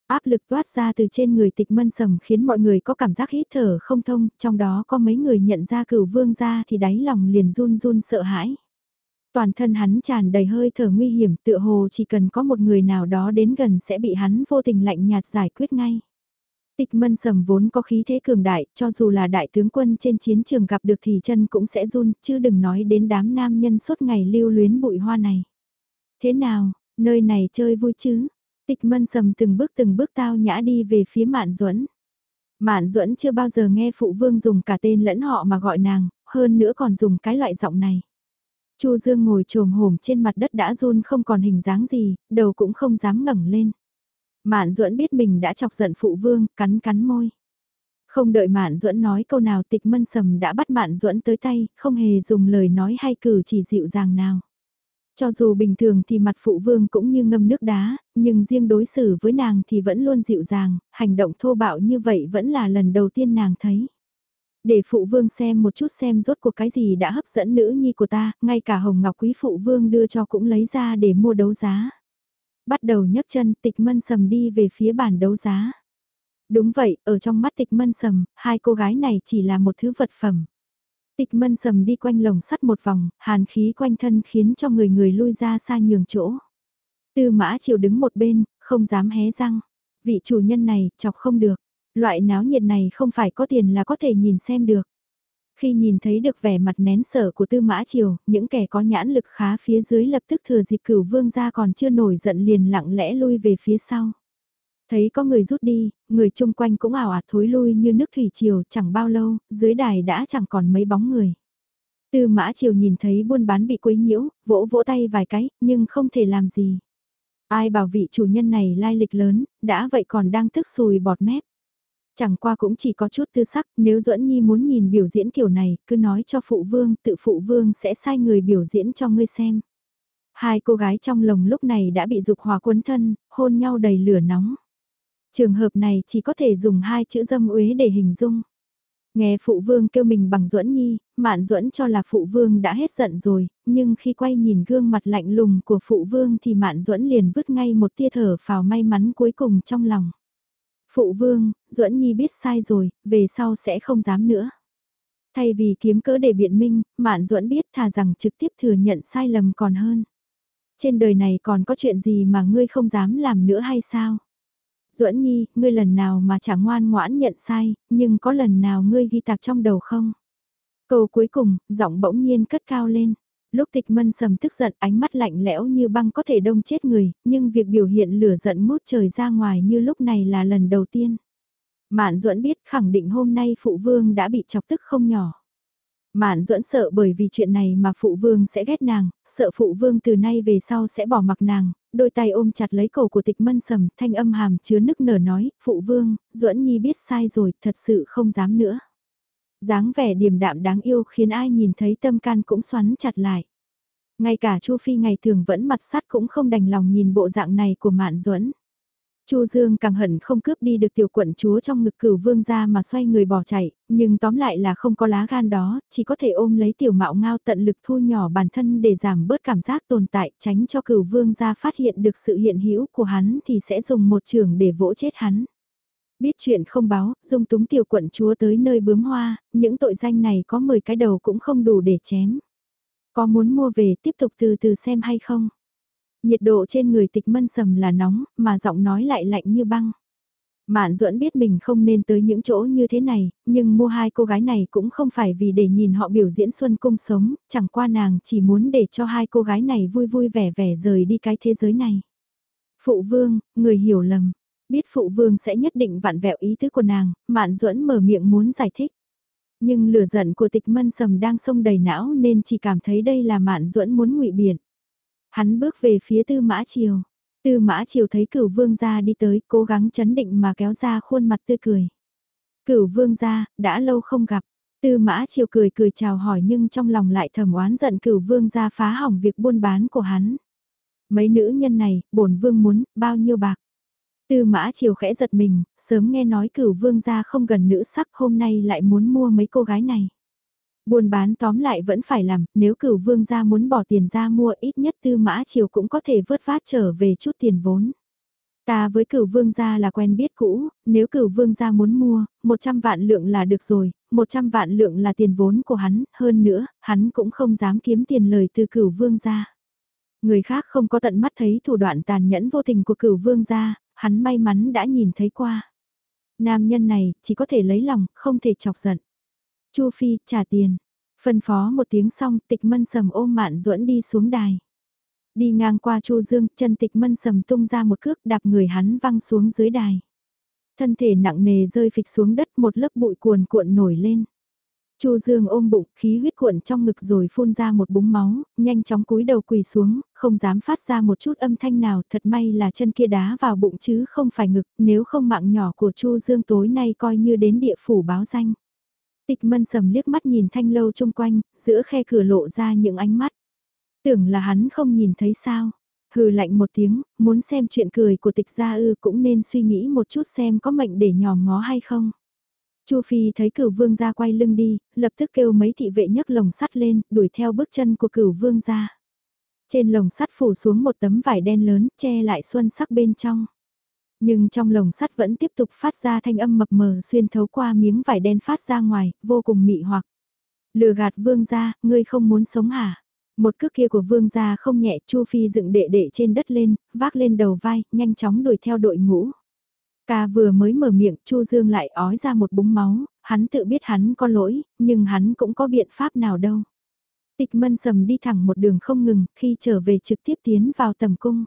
Áp lực toát ra từ trên người tịch mân sầm khiến mọi người có cảm giác hít thở không thông, trong đó có mấy người nhận ra cửu vương ra thì đáy lòng liền run run sợ hãi. Toàn thân hắn tràn đầy hơi thở nguy hiểm tựa hồ chỉ cần có một người nào đó đến gần sẽ bị hắn vô tình lạnh nhạt giải quyết ngay. Tịch mân sầm vốn có khí thế cường đại, cho dù là đại tướng quân trên chiến trường gặp được thì chân cũng sẽ run, chứ đừng nói đến đám nam nhân suốt ngày lưu luyến bụi hoa này. Thế nào, nơi này chơi vui chứ? Tịch mân sầm từng bước từng bước tao nhã đi về phía mạn duẫn Mạn duẫn chưa bao giờ nghe phụ vương dùng cả tên lẫn họ mà gọi nàng, hơn nữa còn dùng cái loại giọng này. Chu Dương ngồi trồm hổm trên mặt đất đã run không còn hình dáng gì, đầu cũng không dám ngẩng lên. Mạn Duẫn biết mình đã chọc giận phụ vương, cắn cắn môi. Không đợi Mạn Duẫn nói câu nào tịch mân sầm đã bắt Mạn Duẫn tới tay, không hề dùng lời nói hay cử chỉ dịu dàng nào. Cho dù bình thường thì mặt phụ vương cũng như ngâm nước đá, nhưng riêng đối xử với nàng thì vẫn luôn dịu dàng, hành động thô bạo như vậy vẫn là lần đầu tiên nàng thấy. Để phụ vương xem một chút xem rốt cuộc cái gì đã hấp dẫn nữ nhi của ta, ngay cả hồng ngọc quý phụ vương đưa cho cũng lấy ra để mua đấu giá bắt đầu nhấc chân tịch mân sầm đi về phía bàn đấu giá. Đúng vậy, ở trong mắt tịch mân sầm, hai cô gái này chỉ là một thứ vật phẩm. Tịch mân sầm đi quanh lồng sắt một vòng, hàn khí quanh thân khiến cho người người lui ra xa nhường chỗ. Tư mã chịu đứng một bên, không dám hé răng. Vị chủ nhân này, chọc không được. Loại náo nhiệt này không phải có tiền là có thể nhìn xem được. Khi nhìn thấy được vẻ mặt nén sở của Tư Mã Triều, những kẻ có nhãn lực khá phía dưới lập tức thừa dịp cửu vương ra còn chưa nổi giận liền lặng lẽ lui về phía sau. Thấy có người rút đi, người chung quanh cũng ảo ạt thối lui như nước thủy triều chẳng bao lâu, dưới đài đã chẳng còn mấy bóng người. Tư Mã Triều nhìn thấy buôn bán bị quấy nhiễu, vỗ vỗ tay vài cái, nhưng không thể làm gì. Ai bảo vị chủ nhân này lai lịch lớn, đã vậy còn đang tức sùi bọt mép. Chẳng qua cũng chỉ có chút tư sắc, nếu duẫn Nhi muốn nhìn biểu diễn kiểu này, cứ nói cho phụ vương, tự phụ vương sẽ sai người biểu diễn cho ngươi xem. Hai cô gái trong lồng lúc này đã bị dục hòa cuốn thân, hôn nhau đầy lửa nóng. Trường hợp này chỉ có thể dùng hai chữ dâm uế để hình dung. Nghe phụ vương kêu mình bằng duẫn nhi, mạn duẫn cho là phụ vương đã hết giận rồi, nhưng khi quay nhìn gương mặt lạnh lùng của phụ vương thì mạn duẫn liền vứt ngay một tia thở phào may mắn cuối cùng trong lòng. Phụ vương, duẫn Nhi biết sai rồi, về sau sẽ không dám nữa. Thay vì kiếm cỡ để biện minh, Mạn Duẫn biết thà rằng trực tiếp thừa nhận sai lầm còn hơn. Trên đời này còn có chuyện gì mà ngươi không dám làm nữa hay sao? Duẫn Nhi, ngươi lần nào mà chẳng ngoan ngoãn nhận sai, nhưng có lần nào ngươi ghi tạc trong đầu không? Câu cuối cùng, giọng bỗng nhiên cất cao lên. Lúc tịch mân sầm tức giận ánh mắt lạnh lẽo như băng có thể đông chết người, nhưng việc biểu hiện lửa giận mút trời ra ngoài như lúc này là lần đầu tiên. Mạn duẫn biết khẳng định hôm nay phụ vương đã bị chọc tức không nhỏ. Mạn duẫn sợ bởi vì chuyện này mà phụ vương sẽ ghét nàng, sợ phụ vương từ nay về sau sẽ bỏ mặc nàng, đôi tay ôm chặt lấy cổ của tịch mân sầm, thanh âm hàm chứa nức nở nói, phụ vương, duẫn nhi biết sai rồi, thật sự không dám nữa dáng vẻ điềm đạm đáng yêu khiến ai nhìn thấy tâm can cũng xoắn chặt lại. Ngay cả Chu Phi ngày thường vẫn mặt sắt cũng không đành lòng nhìn bộ dạng này của Mạn Duẫn. Chu Dương càng hận không cướp đi được tiểu quận chúa trong ngực cửu vương ra mà xoay người bỏ chạy, nhưng tóm lại là không có lá gan đó, chỉ có thể ôm lấy tiểu mạo ngao tận lực thu nhỏ bản thân để giảm bớt cảm giác tồn tại, tránh cho cửu vương ra phát hiện được sự hiện hữu của hắn thì sẽ dùng một trường để vỗ chết hắn. Biết chuyện không báo, dung túng tiểu quận chúa tới nơi bướm hoa, những tội danh này có 10 cái đầu cũng không đủ để chém. Có muốn mua về tiếp tục từ từ xem hay không? Nhiệt độ trên người tịch mân sầm là nóng, mà giọng nói lại lạnh như băng. Mạn duẫn biết mình không nên tới những chỗ như thế này, nhưng mua hai cô gái này cũng không phải vì để nhìn họ biểu diễn xuân cung sống, chẳng qua nàng chỉ muốn để cho hai cô gái này vui vui vẻ vẻ rời đi cái thế giới này. Phụ vương, người hiểu lầm, Biết phụ vương sẽ nhất định vặn vẹo ý tứ của nàng, mạn duẫn mở miệng muốn giải thích. Nhưng lửa giận của tịch mân sầm đang sông đầy não nên chỉ cảm thấy đây là mạn duẫn muốn ngụy biện. Hắn bước về phía tư mã triều. Tư mã triều thấy cửu vương gia đi tới cố gắng chấn định mà kéo ra khuôn mặt tươi cười. Cửu vương gia, đã lâu không gặp. Tư mã triều cười cười chào hỏi nhưng trong lòng lại thầm oán giận cửu vương gia phá hỏng việc buôn bán của hắn. Mấy nữ nhân này, bổn vương muốn, bao nhiêu bạc. Tư mã chiều khẽ giật mình, sớm nghe nói cửu vương gia không gần nữ sắc hôm nay lại muốn mua mấy cô gái này. Buôn bán tóm lại vẫn phải làm, nếu cửu vương gia muốn bỏ tiền ra mua ít nhất tư mã chiều cũng có thể vớt vát trở về chút tiền vốn. Ta với cửu vương gia là quen biết cũ, nếu cửu vương gia muốn mua, 100 vạn lượng là được rồi, 100 vạn lượng là tiền vốn của hắn, hơn nữa, hắn cũng không dám kiếm tiền lời từ cửu vương gia. Người khác không có tận mắt thấy thủ đoạn tàn nhẫn vô tình của cửu vương gia, hắn may mắn đã nhìn thấy qua. Nam nhân này chỉ có thể lấy lòng, không thể chọc giận. Chu Phi trả tiền. Phân phó một tiếng xong tịch mân sầm ôm mạn duẫn đi xuống đài. Đi ngang qua Chu Dương, chân tịch mân sầm tung ra một cước đạp người hắn văng xuống dưới đài. Thân thể nặng nề rơi phịch xuống đất một lớp bụi cuồn cuộn nổi lên. Chu Dương ôm bụng, khí huyết cuộn trong ngực rồi phun ra một búng máu, nhanh chóng cúi đầu quỳ xuống, không dám phát ra một chút âm thanh nào, thật may là chân kia đá vào bụng chứ không phải ngực, nếu không mạng nhỏ của Chu Dương tối nay coi như đến địa phủ báo danh. Tịch mân sầm liếc mắt nhìn thanh lâu chung quanh, giữa khe cửa lộ ra những ánh mắt. Tưởng là hắn không nhìn thấy sao. Hừ lạnh một tiếng, muốn xem chuyện cười của tịch gia ư cũng nên suy nghĩ một chút xem có mệnh để nhòm ngó hay không. Chu Phi thấy cửu vương gia quay lưng đi, lập tức kêu mấy thị vệ nhấc lồng sắt lên, đuổi theo bước chân của cửu vương gia. Trên lồng sắt phủ xuống một tấm vải đen lớn, che lại xuân sắc bên trong. Nhưng trong lồng sắt vẫn tiếp tục phát ra thanh âm mập mờ xuyên thấu qua miếng vải đen phát ra ngoài, vô cùng mị hoặc. Lừa gạt vương gia, ngươi không muốn sống hả? Một cước kia của vương gia không nhẹ, Chu Phi dựng đệ đệ trên đất lên, vác lên đầu vai, nhanh chóng đuổi theo đội ngũ. Ca vừa mới mở miệng, Chu Dương lại ói ra một búng máu, hắn tự biết hắn có lỗi, nhưng hắn cũng có biện pháp nào đâu. Tịch mân sầm đi thẳng một đường không ngừng, khi trở về trực tiếp tiến vào tầm cung.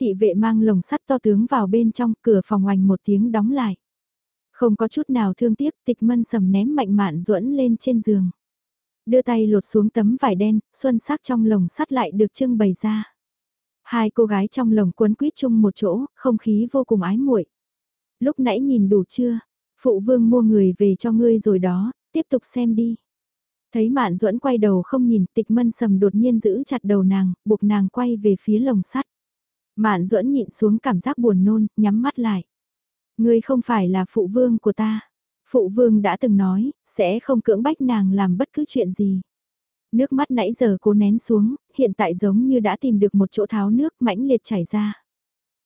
Thị vệ mang lồng sắt to tướng vào bên trong, cửa phòng oành một tiếng đóng lại. Không có chút nào thương tiếc, tịch mân sầm ném mạnh mạn duẫn lên trên giường. Đưa tay lột xuống tấm vải đen, xuân sắc trong lồng sắt lại được trưng bày ra. Hai cô gái trong lồng quấn quýt chung một chỗ, không khí vô cùng ái muội. Lúc nãy nhìn đủ chưa? Phụ vương mua người về cho ngươi rồi đó, tiếp tục xem đi. Thấy mạn duẫn quay đầu không nhìn tịch mân sầm đột nhiên giữ chặt đầu nàng, buộc nàng quay về phía lồng sắt. Mạn duẫn nhịn xuống cảm giác buồn nôn, nhắm mắt lại. Ngươi không phải là phụ vương của ta. Phụ vương đã từng nói, sẽ không cưỡng bách nàng làm bất cứ chuyện gì. Nước mắt nãy giờ cố nén xuống, hiện tại giống như đã tìm được một chỗ tháo nước mãnh liệt chảy ra.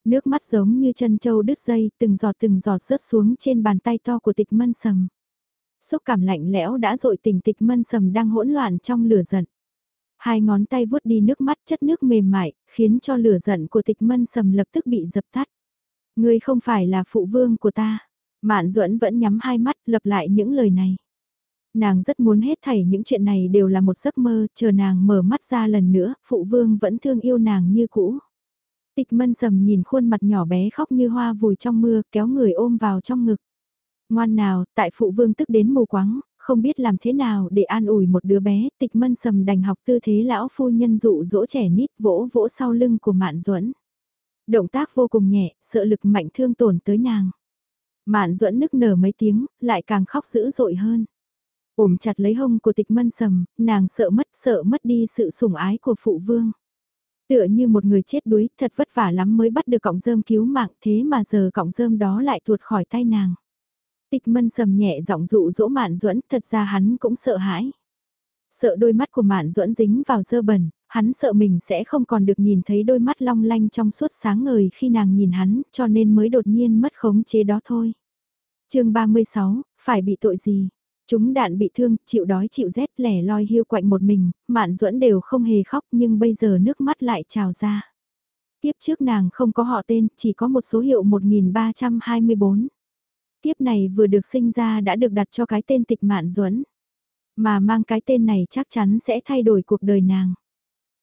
Nước mắt giống như chân châu đứt dây, từng giọt từng giọt rớt xuống trên bàn tay to của tịch mân sầm. Xúc cảm lạnh lẽo đã dội tình tịch mân sầm đang hỗn loạn trong lửa giận. Hai ngón tay vuốt đi nước mắt chất nước mềm mại, khiến cho lửa giận của tịch mân sầm lập tức bị dập tắt. Ngươi không phải là phụ vương của ta. Mạn duẫn vẫn nhắm hai mắt lập lại những lời này. Nàng rất muốn hết thảy những chuyện này đều là một giấc mơ, chờ nàng mở mắt ra lần nữa, phụ vương vẫn thương yêu nàng như cũ. Tịch mân sầm nhìn khuôn mặt nhỏ bé khóc như hoa vùi trong mưa, kéo người ôm vào trong ngực. Ngoan nào, tại phụ vương tức đến mù quáng, không biết làm thế nào để an ủi một đứa bé, tịch mân sầm đành học tư thế lão phu nhân dụ dỗ trẻ nít vỗ vỗ sau lưng của mạn duẫn Động tác vô cùng nhẹ, sợ lực mạnh thương tổn tới nàng. Mạn duẫn nức nở mấy tiếng, lại càng khóc dữ dội hơn. Ôm chặt lấy hông của tịch mân sầm, nàng sợ mất sợ mất đi sự sủng ái của phụ vương. Tựa như một người chết đuối, thật vất vả lắm mới bắt được cọng rơm cứu mạng thế mà giờ cọng rơm đó lại tuột khỏi tay nàng. Tịch mân sầm nhẹ giọng dụ dỗ mạn duẫn thật ra hắn cũng sợ hãi. Sợ đôi mắt của mạn duẫn dính vào dơ bẩn, hắn sợ mình sẽ không còn được nhìn thấy đôi mắt long lanh trong suốt sáng ngời khi nàng nhìn hắn, cho nên mới đột nhiên mất khống chế đó thôi. chương 36, phải bị tội gì? Chúng đạn bị thương, chịu đói chịu rét lẻ loi hiu quạnh một mình, mạn duẫn đều không hề khóc nhưng bây giờ nước mắt lại trào ra. Tiếp trước nàng không có họ tên, chỉ có một số hiệu 1324. Kiếp này vừa được sinh ra đã được đặt cho cái tên tịch mạn duẫn Mà mang cái tên này chắc chắn sẽ thay đổi cuộc đời nàng.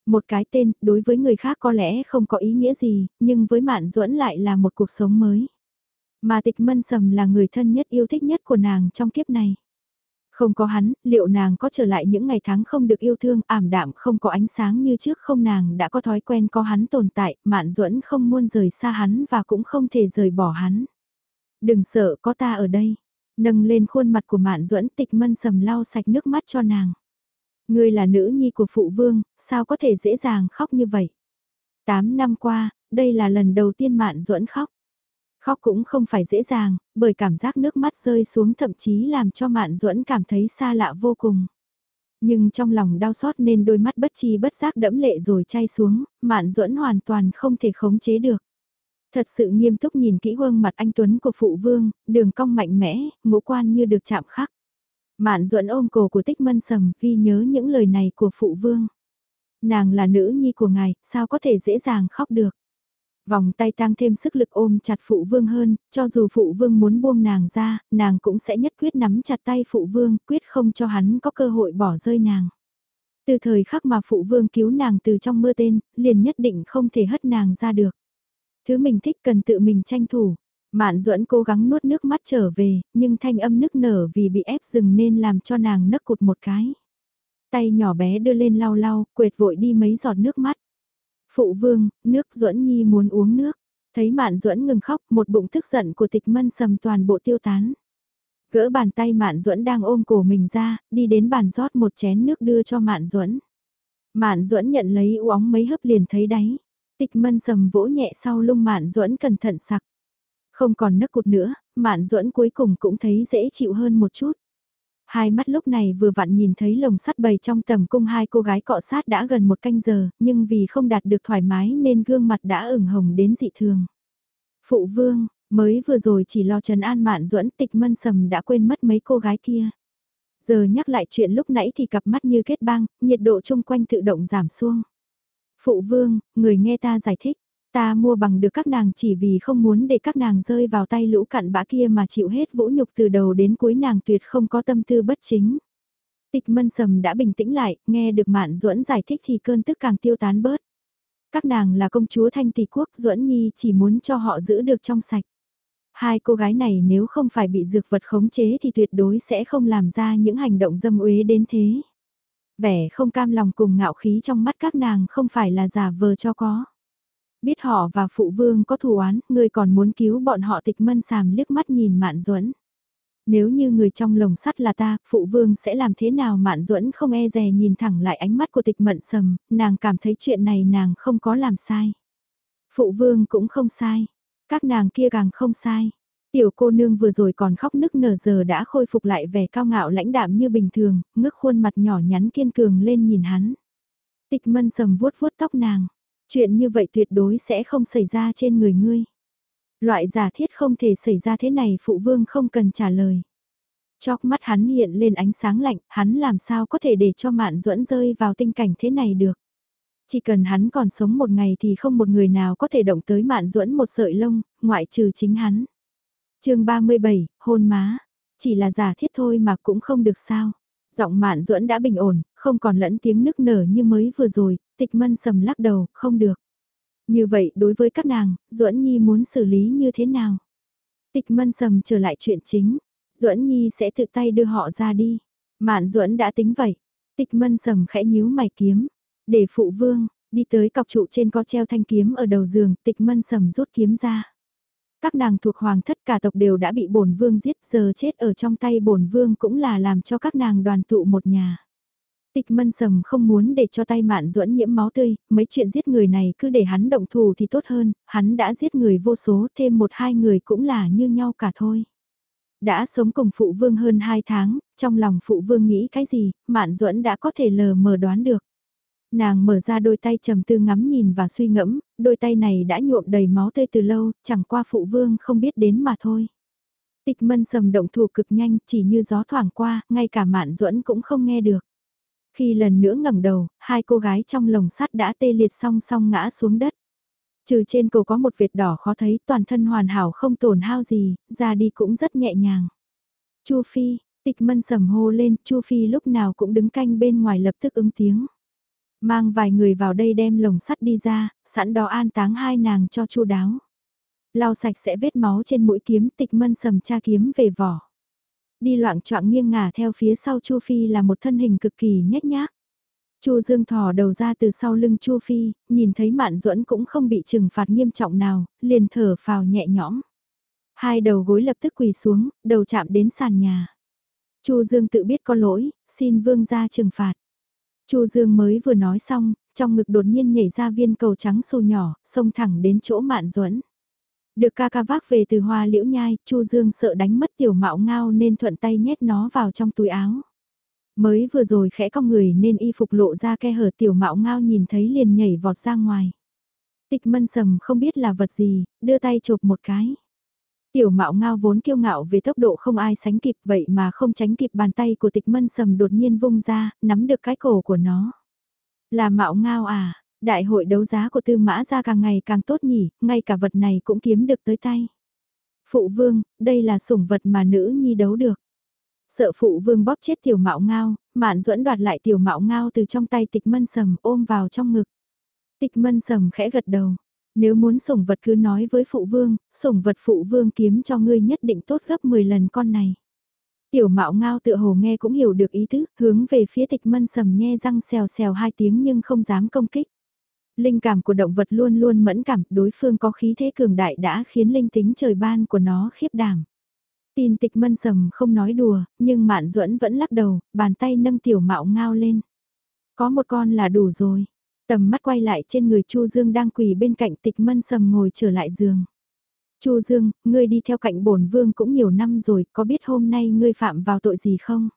Một cái tên, đối với người khác có lẽ không có ý nghĩa gì, nhưng với mạn duẫn lại là một cuộc sống mới. Mà tịch mân sầm là người thân nhất yêu thích nhất của nàng trong kiếp này. Không có hắn, liệu nàng có trở lại những ngày tháng không được yêu thương, ảm đạm không có ánh sáng như trước không nàng đã có thói quen có hắn tồn tại, mạn duẫn không muốn rời xa hắn và cũng không thể rời bỏ hắn. Đừng sợ có ta ở đây. Nâng lên khuôn mặt của mạn duẫn tịch mân sầm lau sạch nước mắt cho nàng. Ngươi là nữ nhi của phụ vương, sao có thể dễ dàng khóc như vậy? Tám năm qua, đây là lần đầu tiên mạn duẫn khóc. Khóc cũng không phải dễ dàng, bởi cảm giác nước mắt rơi xuống thậm chí làm cho Mạn Duẫn cảm thấy xa lạ vô cùng. Nhưng trong lòng đau xót nên đôi mắt bất chi bất giác đẫm lệ rồi chay xuống, Mạn Duẫn hoàn toàn không thể khống chế được. Thật sự nghiêm túc nhìn kỹ gương mặt anh Tuấn của phụ vương, đường cong mạnh mẽ, ngũ quan như được chạm khắc. Mạn Duẫn ôm cổ của Tích Mân Sầm, ghi nhớ những lời này của phụ vương. Nàng là nữ nhi của ngài, sao có thể dễ dàng khóc được. Vòng tay tăng thêm sức lực ôm chặt phụ vương hơn, cho dù phụ vương muốn buông nàng ra, nàng cũng sẽ nhất quyết nắm chặt tay phụ vương, quyết không cho hắn có cơ hội bỏ rơi nàng. Từ thời khắc mà phụ vương cứu nàng từ trong mưa tên, liền nhất định không thể hất nàng ra được. Thứ mình thích cần tự mình tranh thủ. Mạn duẫn cố gắng nuốt nước mắt trở về, nhưng thanh âm nức nở vì bị ép dừng nên làm cho nàng nấc cụt một cái. Tay nhỏ bé đưa lên lau lau, quệt vội đi mấy giọt nước mắt. Phụ vương, nước duẫn nhi muốn uống nước. Thấy mạn duẫn ngừng khóc, một bụng tức giận của tịch mân sầm toàn bộ tiêu tán. Gỡ bàn tay mạn duẫn đang ôm cổ mình ra, đi đến bàn rót một chén nước đưa cho mạn duẫn. Mạn duẫn nhận lấy uống mấy hớp liền thấy đáy. Tịch mân sầm vỗ nhẹ sau lưng mạn duẫn cẩn thận sặc. Không còn nấc cụt nữa, mạn duẫn cuối cùng cũng thấy dễ chịu hơn một chút. Hai mắt lúc này vừa vặn nhìn thấy lồng sắt bầy trong tầm cung hai cô gái cọ sát đã gần một canh giờ, nhưng vì không đạt được thoải mái nên gương mặt đã ửng hồng đến dị thường. Phụ vương, mới vừa rồi chỉ lo trần an mạn duẫn tịch mân sầm đã quên mất mấy cô gái kia. Giờ nhắc lại chuyện lúc nãy thì cặp mắt như kết băng, nhiệt độ chung quanh tự động giảm xuống. Phụ vương, người nghe ta giải thích. Ta mua bằng được các nàng chỉ vì không muốn để các nàng rơi vào tay lũ cặn bã kia mà chịu hết vũ nhục từ đầu đến cuối nàng tuyệt không có tâm tư bất chính. Tịch mân sầm đã bình tĩnh lại, nghe được mạn duẫn giải thích thì cơn tức càng tiêu tán bớt. Các nàng là công chúa thanh tỷ quốc duẫn nhi chỉ muốn cho họ giữ được trong sạch. Hai cô gái này nếu không phải bị dược vật khống chế thì tuyệt đối sẽ không làm ra những hành động dâm uế đến thế. Vẻ không cam lòng cùng ngạo khí trong mắt các nàng không phải là giả vờ cho có. Biết họ và phụ vương có thù oán, ngươi còn muốn cứu bọn họ tịch mân sàm liếc mắt nhìn mạn duẫn Nếu như người trong lồng sắt là ta, phụ vương sẽ làm thế nào mạn duẫn không e dè nhìn thẳng lại ánh mắt của tịch mận sầm, nàng cảm thấy chuyện này nàng không có làm sai. Phụ vương cũng không sai, các nàng kia càng không sai. Tiểu cô nương vừa rồi còn khóc nức nở giờ đã khôi phục lại vẻ cao ngạo lãnh đạm như bình thường, ngước khuôn mặt nhỏ nhắn kiên cường lên nhìn hắn. Tịch mân sầm vuốt vuốt tóc nàng. Chuyện như vậy tuyệt đối sẽ không xảy ra trên người ngươi. Loại giả thiết không thể xảy ra thế này phụ vương không cần trả lời. Chóc mắt hắn hiện lên ánh sáng lạnh, hắn làm sao có thể để cho mạn duẫn rơi vào tình cảnh thế này được. Chỉ cần hắn còn sống một ngày thì không một người nào có thể động tới mạn duẫn một sợi lông, ngoại trừ chính hắn chương 37, hôn má. Chỉ là giả thiết thôi mà cũng không được sao. Giọng mạn duẫn đã bình ổn, không còn lẫn tiếng nức nở như mới vừa rồi, tịch mân sầm lắc đầu, không được. Như vậy đối với các nàng, duẫn nhi muốn xử lý như thế nào? Tịch mân sầm trở lại chuyện chính, duẫn nhi sẽ tự tay đưa họ ra đi. Mạn duẫn đã tính vậy. Tịch mân sầm khẽ nhíu mày kiếm. Để phụ vương, đi tới cọc trụ trên có treo thanh kiếm ở đầu giường, tịch mân sầm rút kiếm ra. Các nàng thuộc hoàng thất cả tộc đều đã bị bổn vương giết giờ chết ở trong tay bổn vương cũng là làm cho các nàng đoàn tụ một nhà. Tịch mân sầm không muốn để cho tay mạn duẫn nhiễm máu tươi, mấy chuyện giết người này cứ để hắn động thủ thì tốt hơn, hắn đã giết người vô số thêm một hai người cũng là như nhau cả thôi. Đã sống cùng phụ vương hơn hai tháng, trong lòng phụ vương nghĩ cái gì, mạn duẫn đã có thể lờ mờ đoán được. Nàng mở ra đôi tay trầm tư ngắm nhìn và suy ngẫm, đôi tay này đã nhuộm đầy máu tươi từ lâu, chẳng qua phụ vương không biết đến mà thôi. Tịch mân sầm động thủ cực nhanh, chỉ như gió thoảng qua, ngay cả mạn duẫn cũng không nghe được. Khi lần nữa ngẩng đầu, hai cô gái trong lồng sắt đã tê liệt song song ngã xuống đất. Trừ trên cổ có một vệt đỏ khó thấy, toàn thân hoàn hảo không tổn hao gì, ra đi cũng rất nhẹ nhàng. Chu Phi, tịch mân sầm hô lên, Chu Phi lúc nào cũng đứng canh bên ngoài lập tức ứng tiếng. Mang vài người vào đây đem lồng sắt đi ra, sẵn đó an táng hai nàng cho chu đáo. Lau sạch sẽ vết máu trên mũi kiếm tịch mân sầm cha kiếm về vỏ. Đi loạn trọng nghiêng ngả theo phía sau Chu Phi là một thân hình cực kỳ nhếch nhác. Chu Dương thò đầu ra từ sau lưng Chu Phi, nhìn thấy Mạn Duẫn cũng không bị trừng phạt nghiêm trọng nào, liền thở phào nhẹ nhõm. Hai đầu gối lập tức quỳ xuống, đầu chạm đến sàn nhà. Chu Dương tự biết có lỗi, xin vương gia trừng phạt. Chu Dương mới vừa nói xong, trong ngực đột nhiên nhảy ra viên cầu trắng xù nhỏ, xông thẳng đến chỗ Mạn Duẫn. Được ca ca vác về từ hoa liễu nhai, Chu Dương sợ đánh mất tiểu mạo ngao nên thuận tay nhét nó vào trong túi áo. Mới vừa rồi khẽ cong người nên y phục lộ ra ke hở tiểu mạo ngao nhìn thấy liền nhảy vọt ra ngoài. Tịch mân sầm không biết là vật gì, đưa tay chụp một cái. Tiểu mạo ngao vốn kiêu ngạo về tốc độ không ai sánh kịp vậy mà không tránh kịp bàn tay của tịch mân sầm đột nhiên vung ra, nắm được cái cổ của nó. Là mạo ngao à, đại hội đấu giá của tư mã ra càng ngày càng tốt nhỉ, ngay cả vật này cũng kiếm được tới tay. Phụ vương, đây là sủng vật mà nữ nhi đấu được. Sợ phụ vương bóp chết tiểu mạo ngao, mạn duẫn đoạt lại tiểu mạo ngao từ trong tay tịch mân sầm ôm vào trong ngực. Tịch mân sầm khẽ gật đầu. Nếu muốn sủng vật cứ nói với phụ vương, sủng vật phụ vương kiếm cho ngươi nhất định tốt gấp 10 lần con này. Tiểu mạo ngao tựa hồ nghe cũng hiểu được ý tứ, hướng về phía tịch mân sầm nhe răng xèo xèo hai tiếng nhưng không dám công kích. Linh cảm của động vật luôn luôn mẫn cảm, đối phương có khí thế cường đại đã khiến linh tính trời ban của nó khiếp đảm. Tin tịch mân sầm không nói đùa, nhưng mạn duẫn vẫn lắc đầu, bàn tay nâng tiểu mạo ngao lên. Có một con là đủ rồi. Tầm mắt quay lại trên người Chu Dương đang quỳ bên cạnh tịch mân sầm ngồi trở lại giường. Chu Dương, ngươi đi theo cạnh bổn vương cũng nhiều năm rồi, có biết hôm nay ngươi phạm vào tội gì không?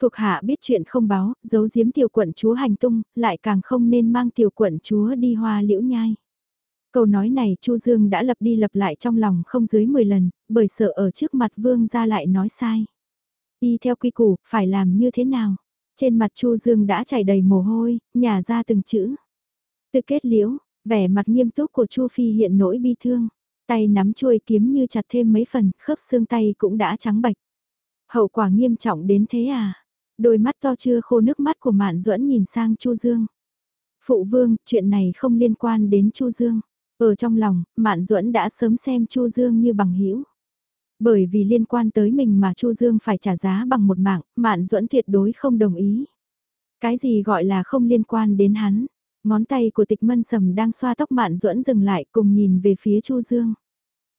Thuộc hạ biết chuyện không báo, giấu giếm tiểu quận chúa hành tung, lại càng không nên mang tiểu quận chúa đi hoa liễu nhai. Câu nói này Chu Dương đã lập đi lập lại trong lòng không dưới 10 lần, bởi sợ ở trước mặt vương ra lại nói sai. Đi theo quy củ, phải làm như thế nào? Trên mặt Chu Dương đã chảy đầy mồ hôi, nhả ra từng chữ. Tự kết liễu, vẻ mặt nghiêm túc của Chu Phi hiện nỗi bi thương. Tay nắm chuôi kiếm như chặt thêm mấy phần, khớp xương tay cũng đã trắng bạch. Hậu quả nghiêm trọng đến thế à? Đôi mắt to chưa khô nước mắt của Mạn Duẫn nhìn sang Chu Dương. Phụ vương, chuyện này không liên quan đến Chu Dương. Ở trong lòng, Mạn Duẫn đã sớm xem Chu Dương như bằng hữu. Bởi vì liên quan tới mình mà Chu Dương phải trả giá bằng một mạng, Mạn Duẫn tuyệt đối không đồng ý. Cái gì gọi là không liên quan đến hắn? Ngón tay của tịch mân sầm đang xoa tóc Mạn Duẫn dừng lại cùng nhìn về phía Chu Dương.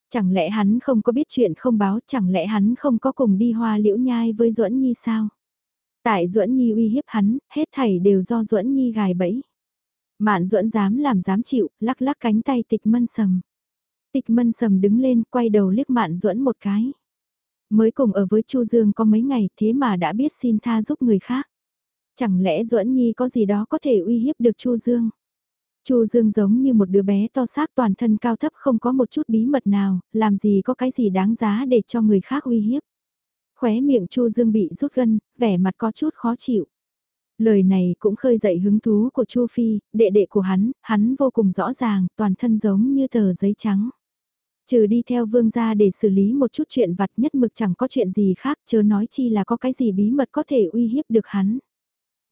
Chẳng lẽ hắn không có biết chuyện không báo, chẳng lẽ hắn không có cùng đi hoa liễu nhai với Duẫn Nhi sao? Tại Duẫn Nhi uy hiếp hắn, hết thảy đều do Duẫn Nhi gài bẫy. Mạn duẫn dám làm dám chịu, lắc lắc cánh tay tịch mân sầm. Tịch mân sầm đứng lên, quay đầu liếc mạn duẫn một cái. Mới cùng ở với Chu Dương có mấy ngày thế mà đã biết xin tha giúp người khác. Chẳng lẽ duẫn nhi có gì đó có thể uy hiếp được Chu Dương? Chu Dương giống như một đứa bé to xác toàn thân cao thấp không có một chút bí mật nào, làm gì có cái gì đáng giá để cho người khác uy hiếp. Khóe miệng Chu Dương bị rút gân, vẻ mặt có chút khó chịu. Lời này cũng khơi dậy hứng thú của Chu Phi, đệ đệ của hắn, hắn vô cùng rõ ràng, toàn thân giống như tờ giấy trắng. Trừ đi theo vương gia để xử lý một chút chuyện vặt nhất mực chẳng có chuyện gì khác chớ nói chi là có cái gì bí mật có thể uy hiếp được hắn.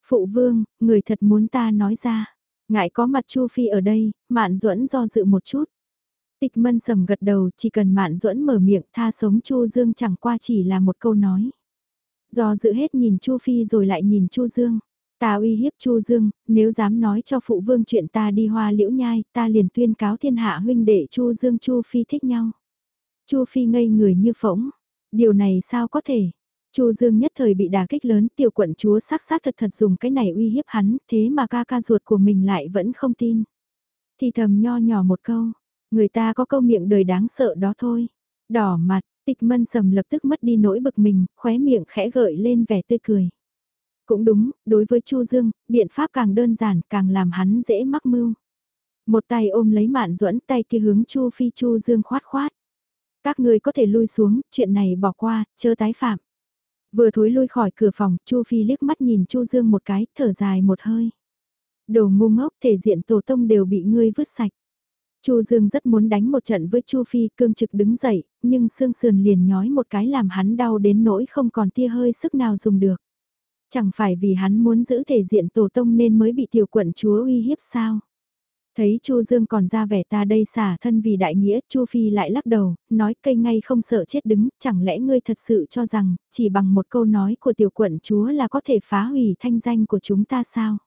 Phụ vương, người thật muốn ta nói ra. Ngại có mặt Chu Phi ở đây, Mạn Duẫn do dự một chút. Tịch mân sầm gật đầu, chỉ cần Mạn Duẫn mở miệng tha sống Chu Dương chẳng qua chỉ là một câu nói. Do dự hết nhìn Chu Phi rồi lại nhìn Chu Dương. Ta uy hiếp Chu Dương, nếu dám nói cho phụ vương chuyện ta đi hoa liễu nhai, ta liền tuyên cáo thiên hạ huynh đệ Chu Dương Chu Phi thích nhau. Chu Phi ngây người như phỗng. Điều này sao có thể? Chu Dương nhất thời bị đả kích lớn, tiểu quận chúa sắc sắc thật thật dùng cái này uy hiếp hắn, thế mà ca ca ruột của mình lại vẫn không tin. Thì thầm nho nhỏ một câu, người ta có câu miệng đời đáng sợ đó thôi. Đỏ mặt, tịch mân sầm lập tức mất đi nỗi bực mình, khóe miệng khẽ gợi lên vẻ tươi cười. Cũng đúng, đối với Chu Dương, biện pháp càng đơn giản càng làm hắn dễ mắc mưu. Một tay ôm lấy mạn duẫn tay kia hướng Chu Phi Chu Dương khoát khoát. Các người có thể lui xuống, chuyện này bỏ qua, chớ tái phạm. Vừa thối lui khỏi cửa phòng, Chu Phi liếc mắt nhìn Chu Dương một cái, thở dài một hơi. Đồ ngu ngốc thể diện tổ tông đều bị ngươi vứt sạch. Chu Dương rất muốn đánh một trận với Chu Phi, cương trực đứng dậy, nhưng xương sườn liền nhói một cái làm hắn đau đến nỗi không còn tia hơi sức nào dùng được. Chẳng phải vì hắn muốn giữ thể diện tổ tông nên mới bị tiểu quận chúa uy hiếp sao? Thấy Chu Dương còn ra vẻ ta đây xả thân vì đại nghĩa, Chu Phi lại lắc đầu, nói cây ngay không sợ chết đứng, chẳng lẽ ngươi thật sự cho rằng, chỉ bằng một câu nói của tiểu quận chúa là có thể phá hủy thanh danh của chúng ta sao?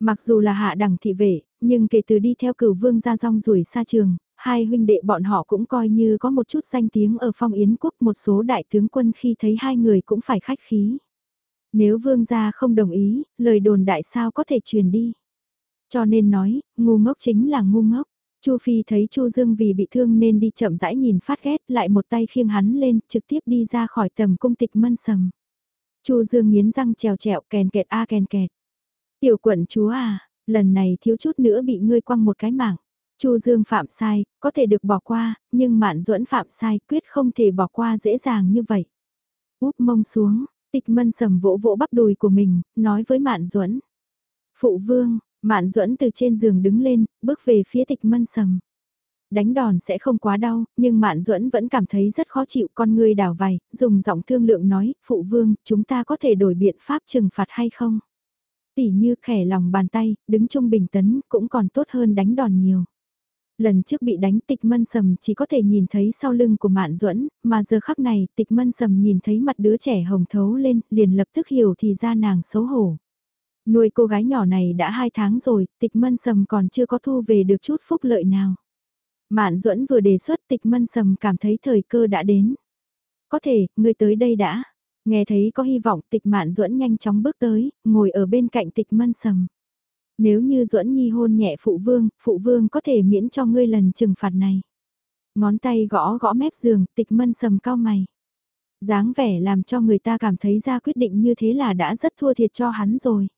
Mặc dù là hạ đẳng thị vệ, nhưng kể từ đi theo cửu vương ra rong rủi xa trường, hai huynh đệ bọn họ cũng coi như có một chút danh tiếng ở phong yến quốc một số đại tướng quân khi thấy hai người cũng phải khách khí. Nếu vương gia không đồng ý, lời đồn đại sao có thể truyền đi. Cho nên nói, ngu ngốc chính là ngu ngốc. Chu Phi thấy Chu Dương vì bị thương nên đi chậm rãi nhìn phát ghét lại một tay khiêng hắn lên trực tiếp đi ra khỏi tầm cung tịch mân sầm. Chu Dương nghiến răng trèo trẹo kèn kẹt a kèn kẹt. Tiểu quận chúa à, lần này thiếu chút nữa bị ngươi quăng một cái mảng. Chu Dương phạm sai, có thể được bỏ qua, nhưng Mạn Duẫn phạm sai quyết không thể bỏ qua dễ dàng như vậy. Úp mông xuống, tịch mân sầm vỗ vỗ bắp đùi của mình, nói với Mạn Duẫn. Phụ vương, Mạn duẫn từ trên giường đứng lên, bước về phía tịch mân sầm. Đánh đòn sẽ không quá đau, nhưng Mạn duẫn vẫn cảm thấy rất khó chịu con người đảo vầy, dùng giọng thương lượng nói, phụ vương, chúng ta có thể đổi biện pháp trừng phạt hay không? Tỉ như khẻ lòng bàn tay, đứng trung bình tấn, cũng còn tốt hơn đánh đòn nhiều. Lần trước bị đánh tịch mân sầm chỉ có thể nhìn thấy sau lưng của Mạn duẫn mà giờ khắc này tịch mân sầm nhìn thấy mặt đứa trẻ hồng thấu lên, liền lập tức hiểu thì ra nàng xấu hổ. Nuôi cô gái nhỏ này đã hai tháng rồi, tịch mân sầm còn chưa có thu về được chút phúc lợi nào. Mạn duẫn vừa đề xuất tịch mân sầm cảm thấy thời cơ đã đến. Có thể, người tới đây đã. Nghe thấy có hy vọng tịch mạn duẫn nhanh chóng bước tới, ngồi ở bên cạnh tịch mân sầm. Nếu như duẫn nhi hôn nhẹ phụ vương, phụ vương có thể miễn cho ngươi lần trừng phạt này. Ngón tay gõ gõ mép giường, tịch mân sầm cao mày. dáng vẻ làm cho người ta cảm thấy ra quyết định như thế là đã rất thua thiệt cho hắn rồi.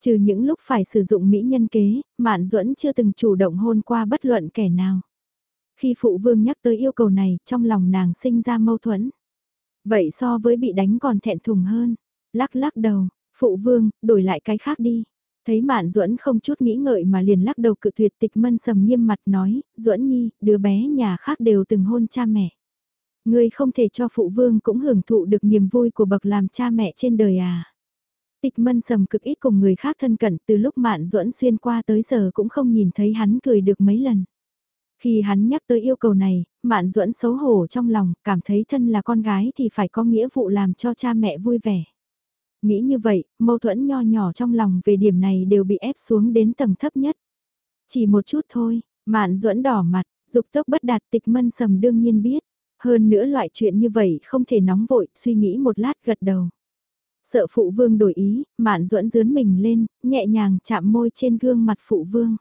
Trừ những lúc phải sử dụng mỹ nhân kế, Mạn Duẫn chưa từng chủ động hôn qua bất luận kẻ nào. Khi phụ vương nhắc tới yêu cầu này, trong lòng nàng sinh ra mâu thuẫn. Vậy so với bị đánh còn thẹn thùng hơn. Lắc lắc đầu, phụ vương, đổi lại cái khác đi. Thấy Mạn Duẫn không chút nghĩ ngợi mà liền lắc đầu cự tuyệt tịch mân sầm nghiêm mặt nói, Duẫn nhi, đứa bé nhà khác đều từng hôn cha mẹ. Ngươi không thể cho phụ vương cũng hưởng thụ được niềm vui của bậc làm cha mẹ trên đời à. Tịch mân sầm cực ít cùng người khác thân cận từ lúc mạn duẫn xuyên qua tới giờ cũng không nhìn thấy hắn cười được mấy lần. Khi hắn nhắc tới yêu cầu này, mạn duẫn xấu hổ trong lòng, cảm thấy thân là con gái thì phải có nghĩa vụ làm cho cha mẹ vui vẻ. Nghĩ như vậy, mâu thuẫn nho nhỏ trong lòng về điểm này đều bị ép xuống đến tầng thấp nhất. Chỉ một chút thôi, mạn duẫn đỏ mặt, dục tốc bất đạt tịch mân sầm đương nhiên biết. Hơn nữa loại chuyện như vậy không thể nóng vội, suy nghĩ một lát gật đầu. Sợ phụ vương đổi ý, mạn duẫn dướn mình lên, nhẹ nhàng chạm môi trên gương mặt phụ vương.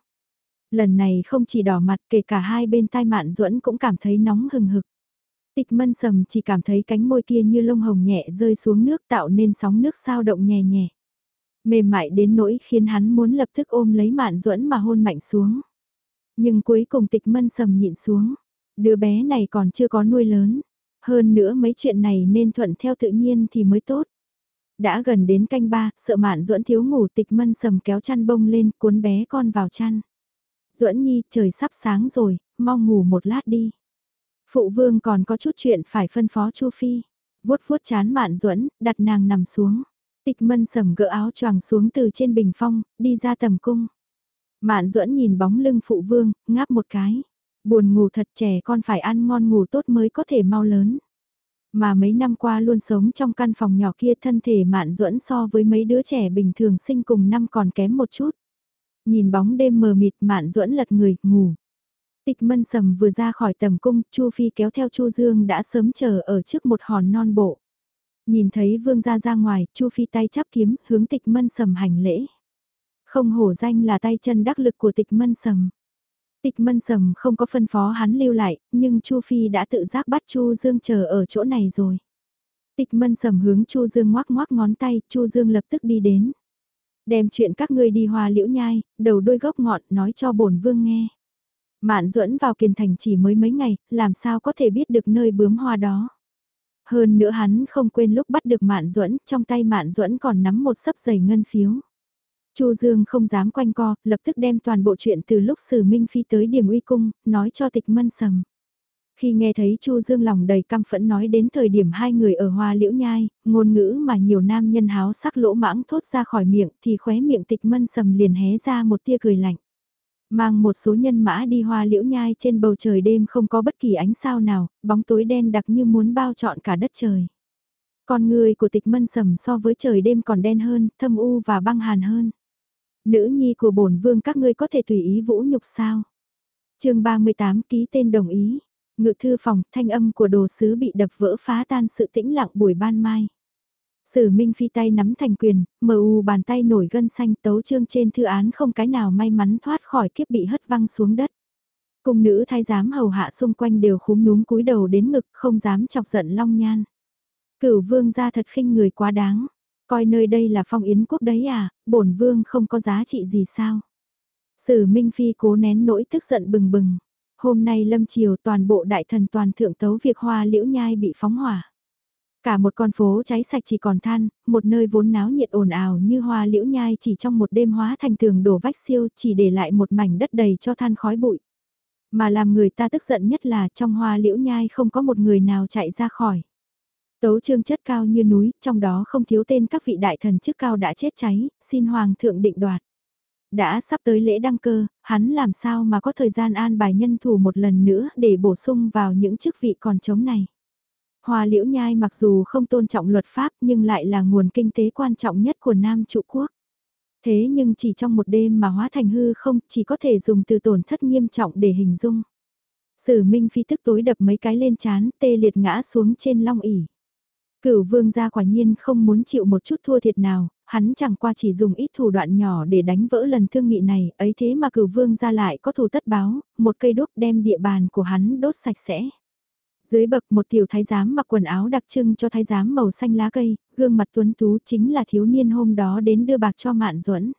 Lần này không chỉ đỏ mặt kể cả hai bên tai mạn duẫn cũng cảm thấy nóng hừng hực. Tịch mân sầm chỉ cảm thấy cánh môi kia như lông hồng nhẹ rơi xuống nước tạo nên sóng nước sao động nhẹ nhẹ. Mềm mại đến nỗi khiến hắn muốn lập tức ôm lấy mạn duẫn mà hôn mạnh xuống. Nhưng cuối cùng tịch mân sầm nhịn xuống. Đứa bé này còn chưa có nuôi lớn. Hơn nữa mấy chuyện này nên thuận theo tự nhiên thì mới tốt. Đã gần đến canh ba, sợ mạn duẫn thiếu ngủ tịch mân sầm kéo chăn bông lên cuốn bé con vào chăn. duẫn nhi trời sắp sáng rồi, mau ngủ một lát đi. Phụ vương còn có chút chuyện phải phân phó Chu Phi. vuốt vuốt chán mạn duẫn đặt nàng nằm xuống. Tịch mân sầm gỡ áo choàng xuống từ trên bình phong, đi ra tầm cung. Mạn duẫn nhìn bóng lưng phụ vương, ngáp một cái. Buồn ngủ thật trẻ con phải ăn ngon ngủ tốt mới có thể mau lớn. Mà mấy năm qua luôn sống trong căn phòng nhỏ kia thân thể mạn duẫn so với mấy đứa trẻ bình thường sinh cùng năm còn kém một chút. Nhìn bóng đêm mờ mịt mạn duẫn lật người, ngủ. Tịch mân sầm vừa ra khỏi tầm cung, Chu Phi kéo theo Chu Dương đã sớm chờ ở trước một hòn non bộ. Nhìn thấy vương gia ra ngoài, Chu Phi tay chắp kiếm, hướng tịch mân sầm hành lễ. Không hổ danh là tay chân đắc lực của tịch mân sầm. Tịch mân sầm không có phân phó hắn lưu lại, nhưng Chu Phi đã tự giác bắt Chu Dương chờ ở chỗ này rồi. Tịch mân sầm hướng Chu Dương ngoác ngoác ngón tay, Chu Dương lập tức đi đến. Đem chuyện các ngươi đi hòa liễu nhai, đầu đôi gốc ngọn nói cho bổn vương nghe. Mạn duẫn vào kiền thành chỉ mới mấy ngày, làm sao có thể biết được nơi bướm hoa đó. Hơn nữa hắn không quên lúc bắt được Mạn duẫn trong tay Mạn duẫn còn nắm một sấp giày ngân phiếu. Chu Dương không dám quanh co, lập tức đem toàn bộ chuyện từ lúc Sử Minh Phi tới điểm uy cung, nói cho tịch mân sầm. Khi nghe thấy Chu Dương lòng đầy căm phẫn nói đến thời điểm hai người ở hoa liễu nhai, ngôn ngữ mà nhiều nam nhân háo sắc lỗ mãng thốt ra khỏi miệng thì khóe miệng tịch mân sầm liền hé ra một tia cười lạnh. Mang một số nhân mã đi hoa liễu nhai trên bầu trời đêm không có bất kỳ ánh sao nào, bóng tối đen đặc như muốn bao trọn cả đất trời. Con người của tịch mân sầm so với trời đêm còn đen hơn, thâm u và băng hàn hơn. Nữ nhi của bổn vương các ngươi có thể tùy ý vũ nhục sao? chương 38 ký tên đồng ý. Ngự thư phòng, thanh âm của đồ sứ bị đập vỡ phá tan sự tĩnh lặng buổi ban mai. Sử Minh Phi tay nắm thành quyền, mờ u bàn tay nổi gân xanh tấu trương trên thư án không cái nào may mắn thoát khỏi kiếp bị hất văng xuống đất. Cung nữ thái giám hầu hạ xung quanh đều khúm núm cúi đầu đến ngực không dám chọc giận long nhan. Cửu vương ra thật khinh người quá đáng, coi nơi đây là phong yến quốc đấy à, bổn vương không có giá trị gì sao. Sử Minh Phi cố nén nỗi tức giận bừng bừng. Hôm nay lâm chiều toàn bộ đại thần toàn thượng tấu việc hoa liễu nhai bị phóng hỏa. Cả một con phố cháy sạch chỉ còn than, một nơi vốn náo nhiệt ồn ào như hoa liễu nhai chỉ trong một đêm hóa thành tường đổ vách siêu chỉ để lại một mảnh đất đầy cho than khói bụi. Mà làm người ta tức giận nhất là trong hoa liễu nhai không có một người nào chạy ra khỏi. Tấu trương chất cao như núi, trong đó không thiếu tên các vị đại thần chức cao đã chết cháy, xin hoàng thượng định đoạt. Đã sắp tới lễ đăng cơ, hắn làm sao mà có thời gian an bài nhân thủ một lần nữa để bổ sung vào những chức vị còn trống này. Hoa liễu nhai mặc dù không tôn trọng luật pháp nhưng lại là nguồn kinh tế quan trọng nhất của Nam trụ quốc. Thế nhưng chỉ trong một đêm mà hóa thành hư không chỉ có thể dùng từ tổn thất nghiêm trọng để hình dung. Sử Minh Phi tức tối đập mấy cái lên chán tê liệt ngã xuống trên long ỉ. Cửu vương gia quả nhiên không muốn chịu một chút thua thiệt nào, hắn chẳng qua chỉ dùng ít thủ đoạn nhỏ để đánh vỡ lần thương nghị này, ấy thế mà cửu vương gia lại có thù tất báo, một cây đốt đem địa bàn của hắn đốt sạch sẽ. Dưới bậc một tiểu thái giám mặc quần áo đặc trưng cho thái giám màu xanh lá cây, gương mặt tuấn tú chính là thiếu niên hôm đó đến đưa bạc cho mạn duẫn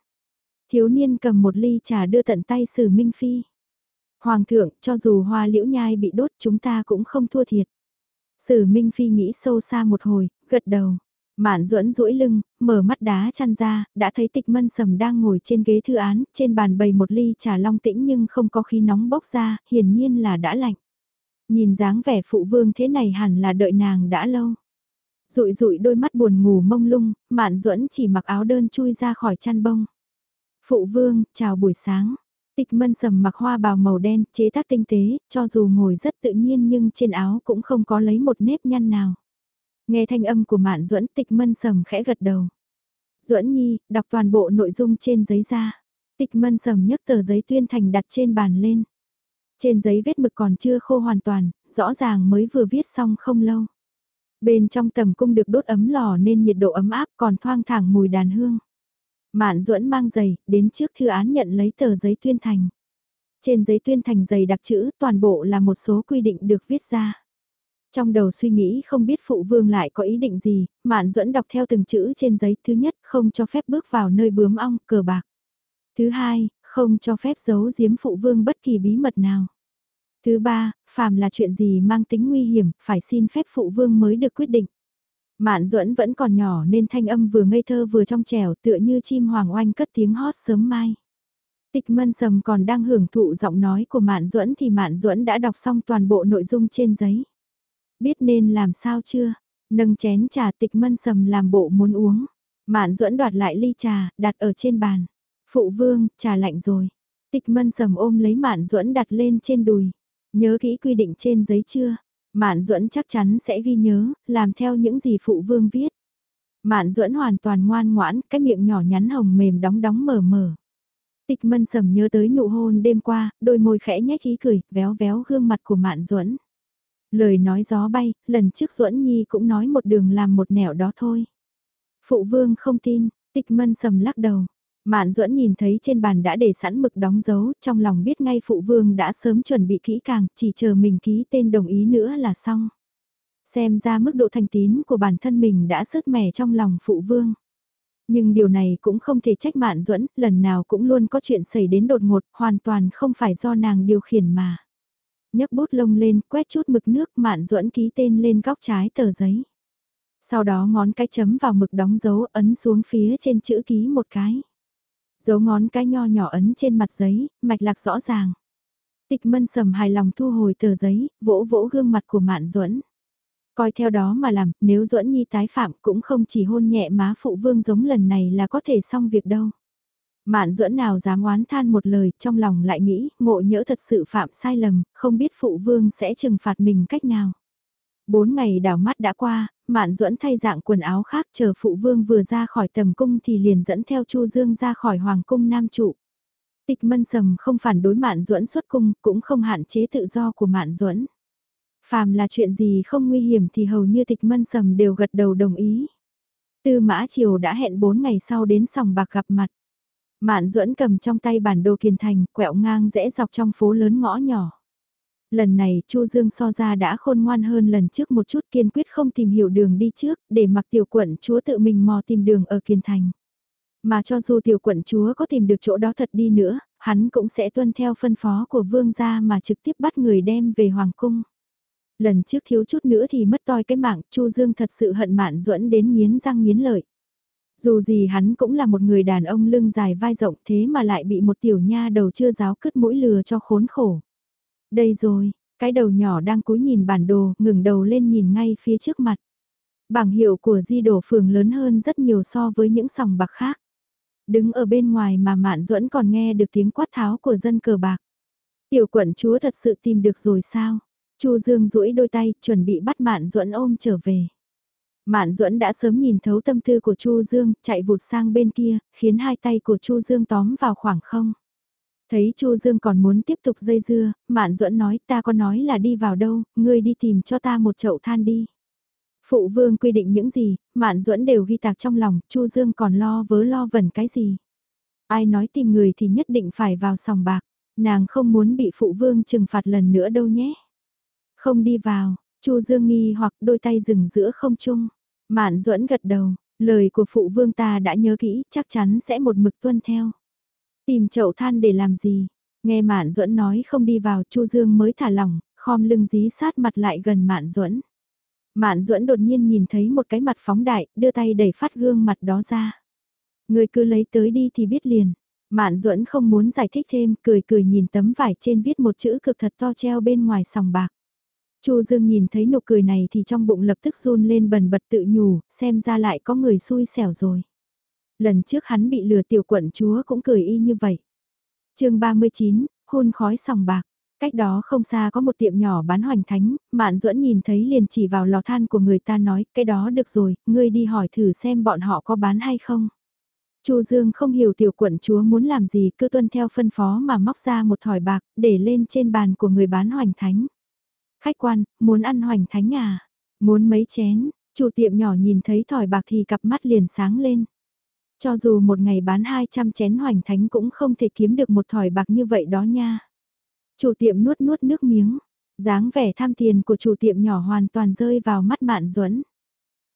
Thiếu niên cầm một ly trà đưa tận tay sử Minh Phi. Hoàng thượng, cho dù hoa liễu nhai bị đốt chúng ta cũng không thua thiệt. Sử Minh Phi nghĩ sâu xa một hồi, gật đầu. Mạn duẫn duỗi lưng, mở mắt đá chăn ra, đã thấy tịch mân sầm đang ngồi trên ghế thư án, trên bàn bày một ly trà long tĩnh nhưng không có khí nóng bốc ra, hiển nhiên là đã lạnh. Nhìn dáng vẻ phụ vương thế này hẳn là đợi nàng đã lâu. Rụi rụi đôi mắt buồn ngủ mông lung, mạn duẫn chỉ mặc áo đơn chui ra khỏi chăn bông. Phụ vương, chào buổi sáng. Tịch mân sầm mặc hoa bào màu đen, chế tác tinh tế, cho dù ngồi rất tự nhiên nhưng trên áo cũng không có lấy một nếp nhăn nào. Nghe thanh âm của mạn duẫn tịch mân sầm khẽ gật đầu. duẫn nhi, đọc toàn bộ nội dung trên giấy ra. Tịch mân sầm nhấc tờ giấy tuyên thành đặt trên bàn lên. Trên giấy vết mực còn chưa khô hoàn toàn, rõ ràng mới vừa viết xong không lâu. Bên trong tầm cung được đốt ấm lò nên nhiệt độ ấm áp còn thoang thẳng mùi đàn hương. Mạn duẫn mang giày, đến trước thư án nhận lấy tờ giấy tuyên thành. Trên giấy tuyên thành giày đặc chữ toàn bộ là một số quy định được viết ra. Trong đầu suy nghĩ không biết phụ vương lại có ý định gì, Mạn duẫn đọc theo từng chữ trên giấy. Thứ nhất, không cho phép bước vào nơi bướm ong, cờ bạc. Thứ hai, không cho phép giấu giếm phụ vương bất kỳ bí mật nào. Thứ ba, phàm là chuyện gì mang tính nguy hiểm, phải xin phép phụ vương mới được quyết định. Mạn duẫn vẫn còn nhỏ nên thanh âm vừa ngây thơ vừa trong trẻo tựa như chim hoàng oanh cất tiếng hót sớm mai. Tịch mân sầm còn đang hưởng thụ giọng nói của Mạn Duẫn thì Mạn Duẫn đã đọc xong toàn bộ nội dung trên giấy. Biết nên làm sao chưa? Nâng chén trà tịch mân sầm làm bộ muốn uống. Mạn Duẫn đoạt lại ly trà, đặt ở trên bàn. Phụ vương, trà lạnh rồi. Tịch mân sầm ôm lấy Mạn Duẫn đặt lên trên đùi. Nhớ kỹ quy định trên giấy chưa? Mạn Duẫn chắc chắn sẽ ghi nhớ, làm theo những gì phụ vương viết. Mạn Duẫn hoàn toàn ngoan ngoãn, cái miệng nhỏ nhắn hồng mềm đóng đóng mở mở. Tịch mân sầm nhớ tới nụ hôn đêm qua, đôi môi khẽ nhếch ý cười, véo véo gương mặt của Mạn Duẫn. Lời nói gió bay, lần trước Duẫn Nhi cũng nói một đường làm một nẻo đó thôi. Phụ vương không tin, tịch mân sầm lắc đầu. Mạn duẫn nhìn thấy trên bàn đã để sẵn mực đóng dấu, trong lòng biết ngay phụ vương đã sớm chuẩn bị kỹ càng, chỉ chờ mình ký tên đồng ý nữa là xong. Xem ra mức độ thành tín của bản thân mình đã sứt mẻ trong lòng phụ vương. Nhưng điều này cũng không thể trách Mạn Duẫn, lần nào cũng luôn có chuyện xảy đến đột ngột, hoàn toàn không phải do nàng điều khiển mà. nhấc bút lông lên, quét chút mực nước, Mạn Duẫn ký tên lên góc trái tờ giấy. Sau đó ngón cái chấm vào mực đóng dấu ấn xuống phía trên chữ ký một cái. Dấu ngón cái nho nhỏ ấn trên mặt giấy, mạch lạc rõ ràng. Tịch mân sầm hài lòng thu hồi tờ giấy, vỗ vỗ gương mặt của Mạn Duẫn. Coi theo đó mà làm, nếu Duẫn Nhi tái phạm cũng không chỉ hôn nhẹ má phụ vương giống lần này là có thể xong việc đâu. Mạn Duẫn nào dám oán than một lời, trong lòng lại nghĩ, ngộ nhỡ thật sự phạm sai lầm, không biết phụ vương sẽ trừng phạt mình cách nào. Bốn ngày đảo mắt đã qua, Mạn Duẫn thay dạng quần áo khác chờ phụ vương vừa ra khỏi tầm cung thì liền dẫn theo Chu Dương ra khỏi hoàng cung nam trụ. Tịch Mân Sầm không phản đối Mạn Duẫn xuất cung, cũng không hạn chế tự do của Mạn Duẫn. Phàm là chuyện gì không nguy hiểm thì hầu như Tịch Mân Sầm đều gật đầu đồng ý. Tư Mã Triều đã hẹn bốn ngày sau đến sòng bạc gặp mặt. Mạn Duẫn cầm trong tay bản đồ kiền thành, quẹo ngang rẽ dọc trong phố lớn ngõ nhỏ. Lần này Chu Dương so ra đã khôn ngoan hơn lần trước một chút kiên quyết không tìm hiểu đường đi trước, để mặc tiểu quận chúa tự mình mò tìm đường ở kiên thành. Mà cho dù tiểu quận chúa có tìm được chỗ đó thật đi nữa, hắn cũng sẽ tuân theo phân phó của vương gia mà trực tiếp bắt người đem về hoàng cung. Lần trước thiếu chút nữa thì mất toi cái mạng, Chu Dương thật sự hận mạn duẫn đến nghiến răng nghiến lợi. Dù gì hắn cũng là một người đàn ông lưng dài vai rộng thế mà lại bị một tiểu nha đầu chưa giáo cứt mũi lừa cho khốn khổ. Đây rồi, cái đầu nhỏ đang cúi nhìn bản đồ, ngừng đầu lên nhìn ngay phía trước mặt. Bảng hiệu của di đổ phường lớn hơn rất nhiều so với những sòng bạc khác. Đứng ở bên ngoài mà Mạn Duẫn còn nghe được tiếng quát tháo của dân cờ bạc. Tiểu quận chúa thật sự tìm được rồi sao? Chu Dương duỗi đôi tay, chuẩn bị bắt Mạn Duẫn ôm trở về. Mạn Duẫn đã sớm nhìn thấu tâm tư của Chu Dương, chạy vụt sang bên kia, khiến hai tay của Chu Dương tóm vào khoảng không. Thấy Chu Dương còn muốn tiếp tục dây dưa, Mạn Duẫn nói ta có nói là đi vào đâu, ngươi đi tìm cho ta một chậu than đi. Phụ vương quy định những gì, Mạn Duẫn đều ghi tạc trong lòng, Chu Dương còn lo vớ lo vẩn cái gì. Ai nói tìm người thì nhất định phải vào sòng bạc, nàng không muốn bị phụ vương trừng phạt lần nữa đâu nhé. Không đi vào, Chu Dương nghi hoặc đôi tay dừng giữa không trung. Mạn Duẫn gật đầu, lời của phụ vương ta đã nhớ kỹ, chắc chắn sẽ một mực tuân theo. Tìm chậu than để làm gì? Nghe Mạn Duẫn nói không đi vào, Chu Dương mới thả lỏng, khom lưng dí sát mặt lại gần Mạn Duẫn. Mạn Duẫn đột nhiên nhìn thấy một cái mặt phóng đại, đưa tay đẩy phát gương mặt đó ra. Người cứ lấy tới đi thì biết liền. Mạn Duẫn không muốn giải thích thêm, cười cười nhìn tấm vải trên viết một chữ cực thật to treo bên ngoài sòng bạc. Chu Dương nhìn thấy nụ cười này thì trong bụng lập tức run lên bần bật tự nhủ, xem ra lại có người xui xẻo rồi. Lần trước hắn bị lừa tiểu quận chúa cũng cười y như vậy. chương 39, hôn khói sòng bạc. Cách đó không xa có một tiệm nhỏ bán hoành thánh, Mạn Duẫn nhìn thấy liền chỉ vào lò than của người ta nói, cái đó được rồi, ngươi đi hỏi thử xem bọn họ có bán hay không. Chu Dương không hiểu tiểu quận chúa muốn làm gì cứ tuân theo phân phó mà móc ra một thỏi bạc để lên trên bàn của người bán hoành thánh. Khách quan, muốn ăn hoành thánh à? Muốn mấy chén? Chủ tiệm nhỏ nhìn thấy thỏi bạc thì cặp mắt liền sáng lên. Cho dù một ngày bán 200 chén hoành thánh cũng không thể kiếm được một thỏi bạc như vậy đó nha. Chủ tiệm nuốt nuốt nước miếng, dáng vẻ tham tiền của chủ tiệm nhỏ hoàn toàn rơi vào mắt mạn duẫn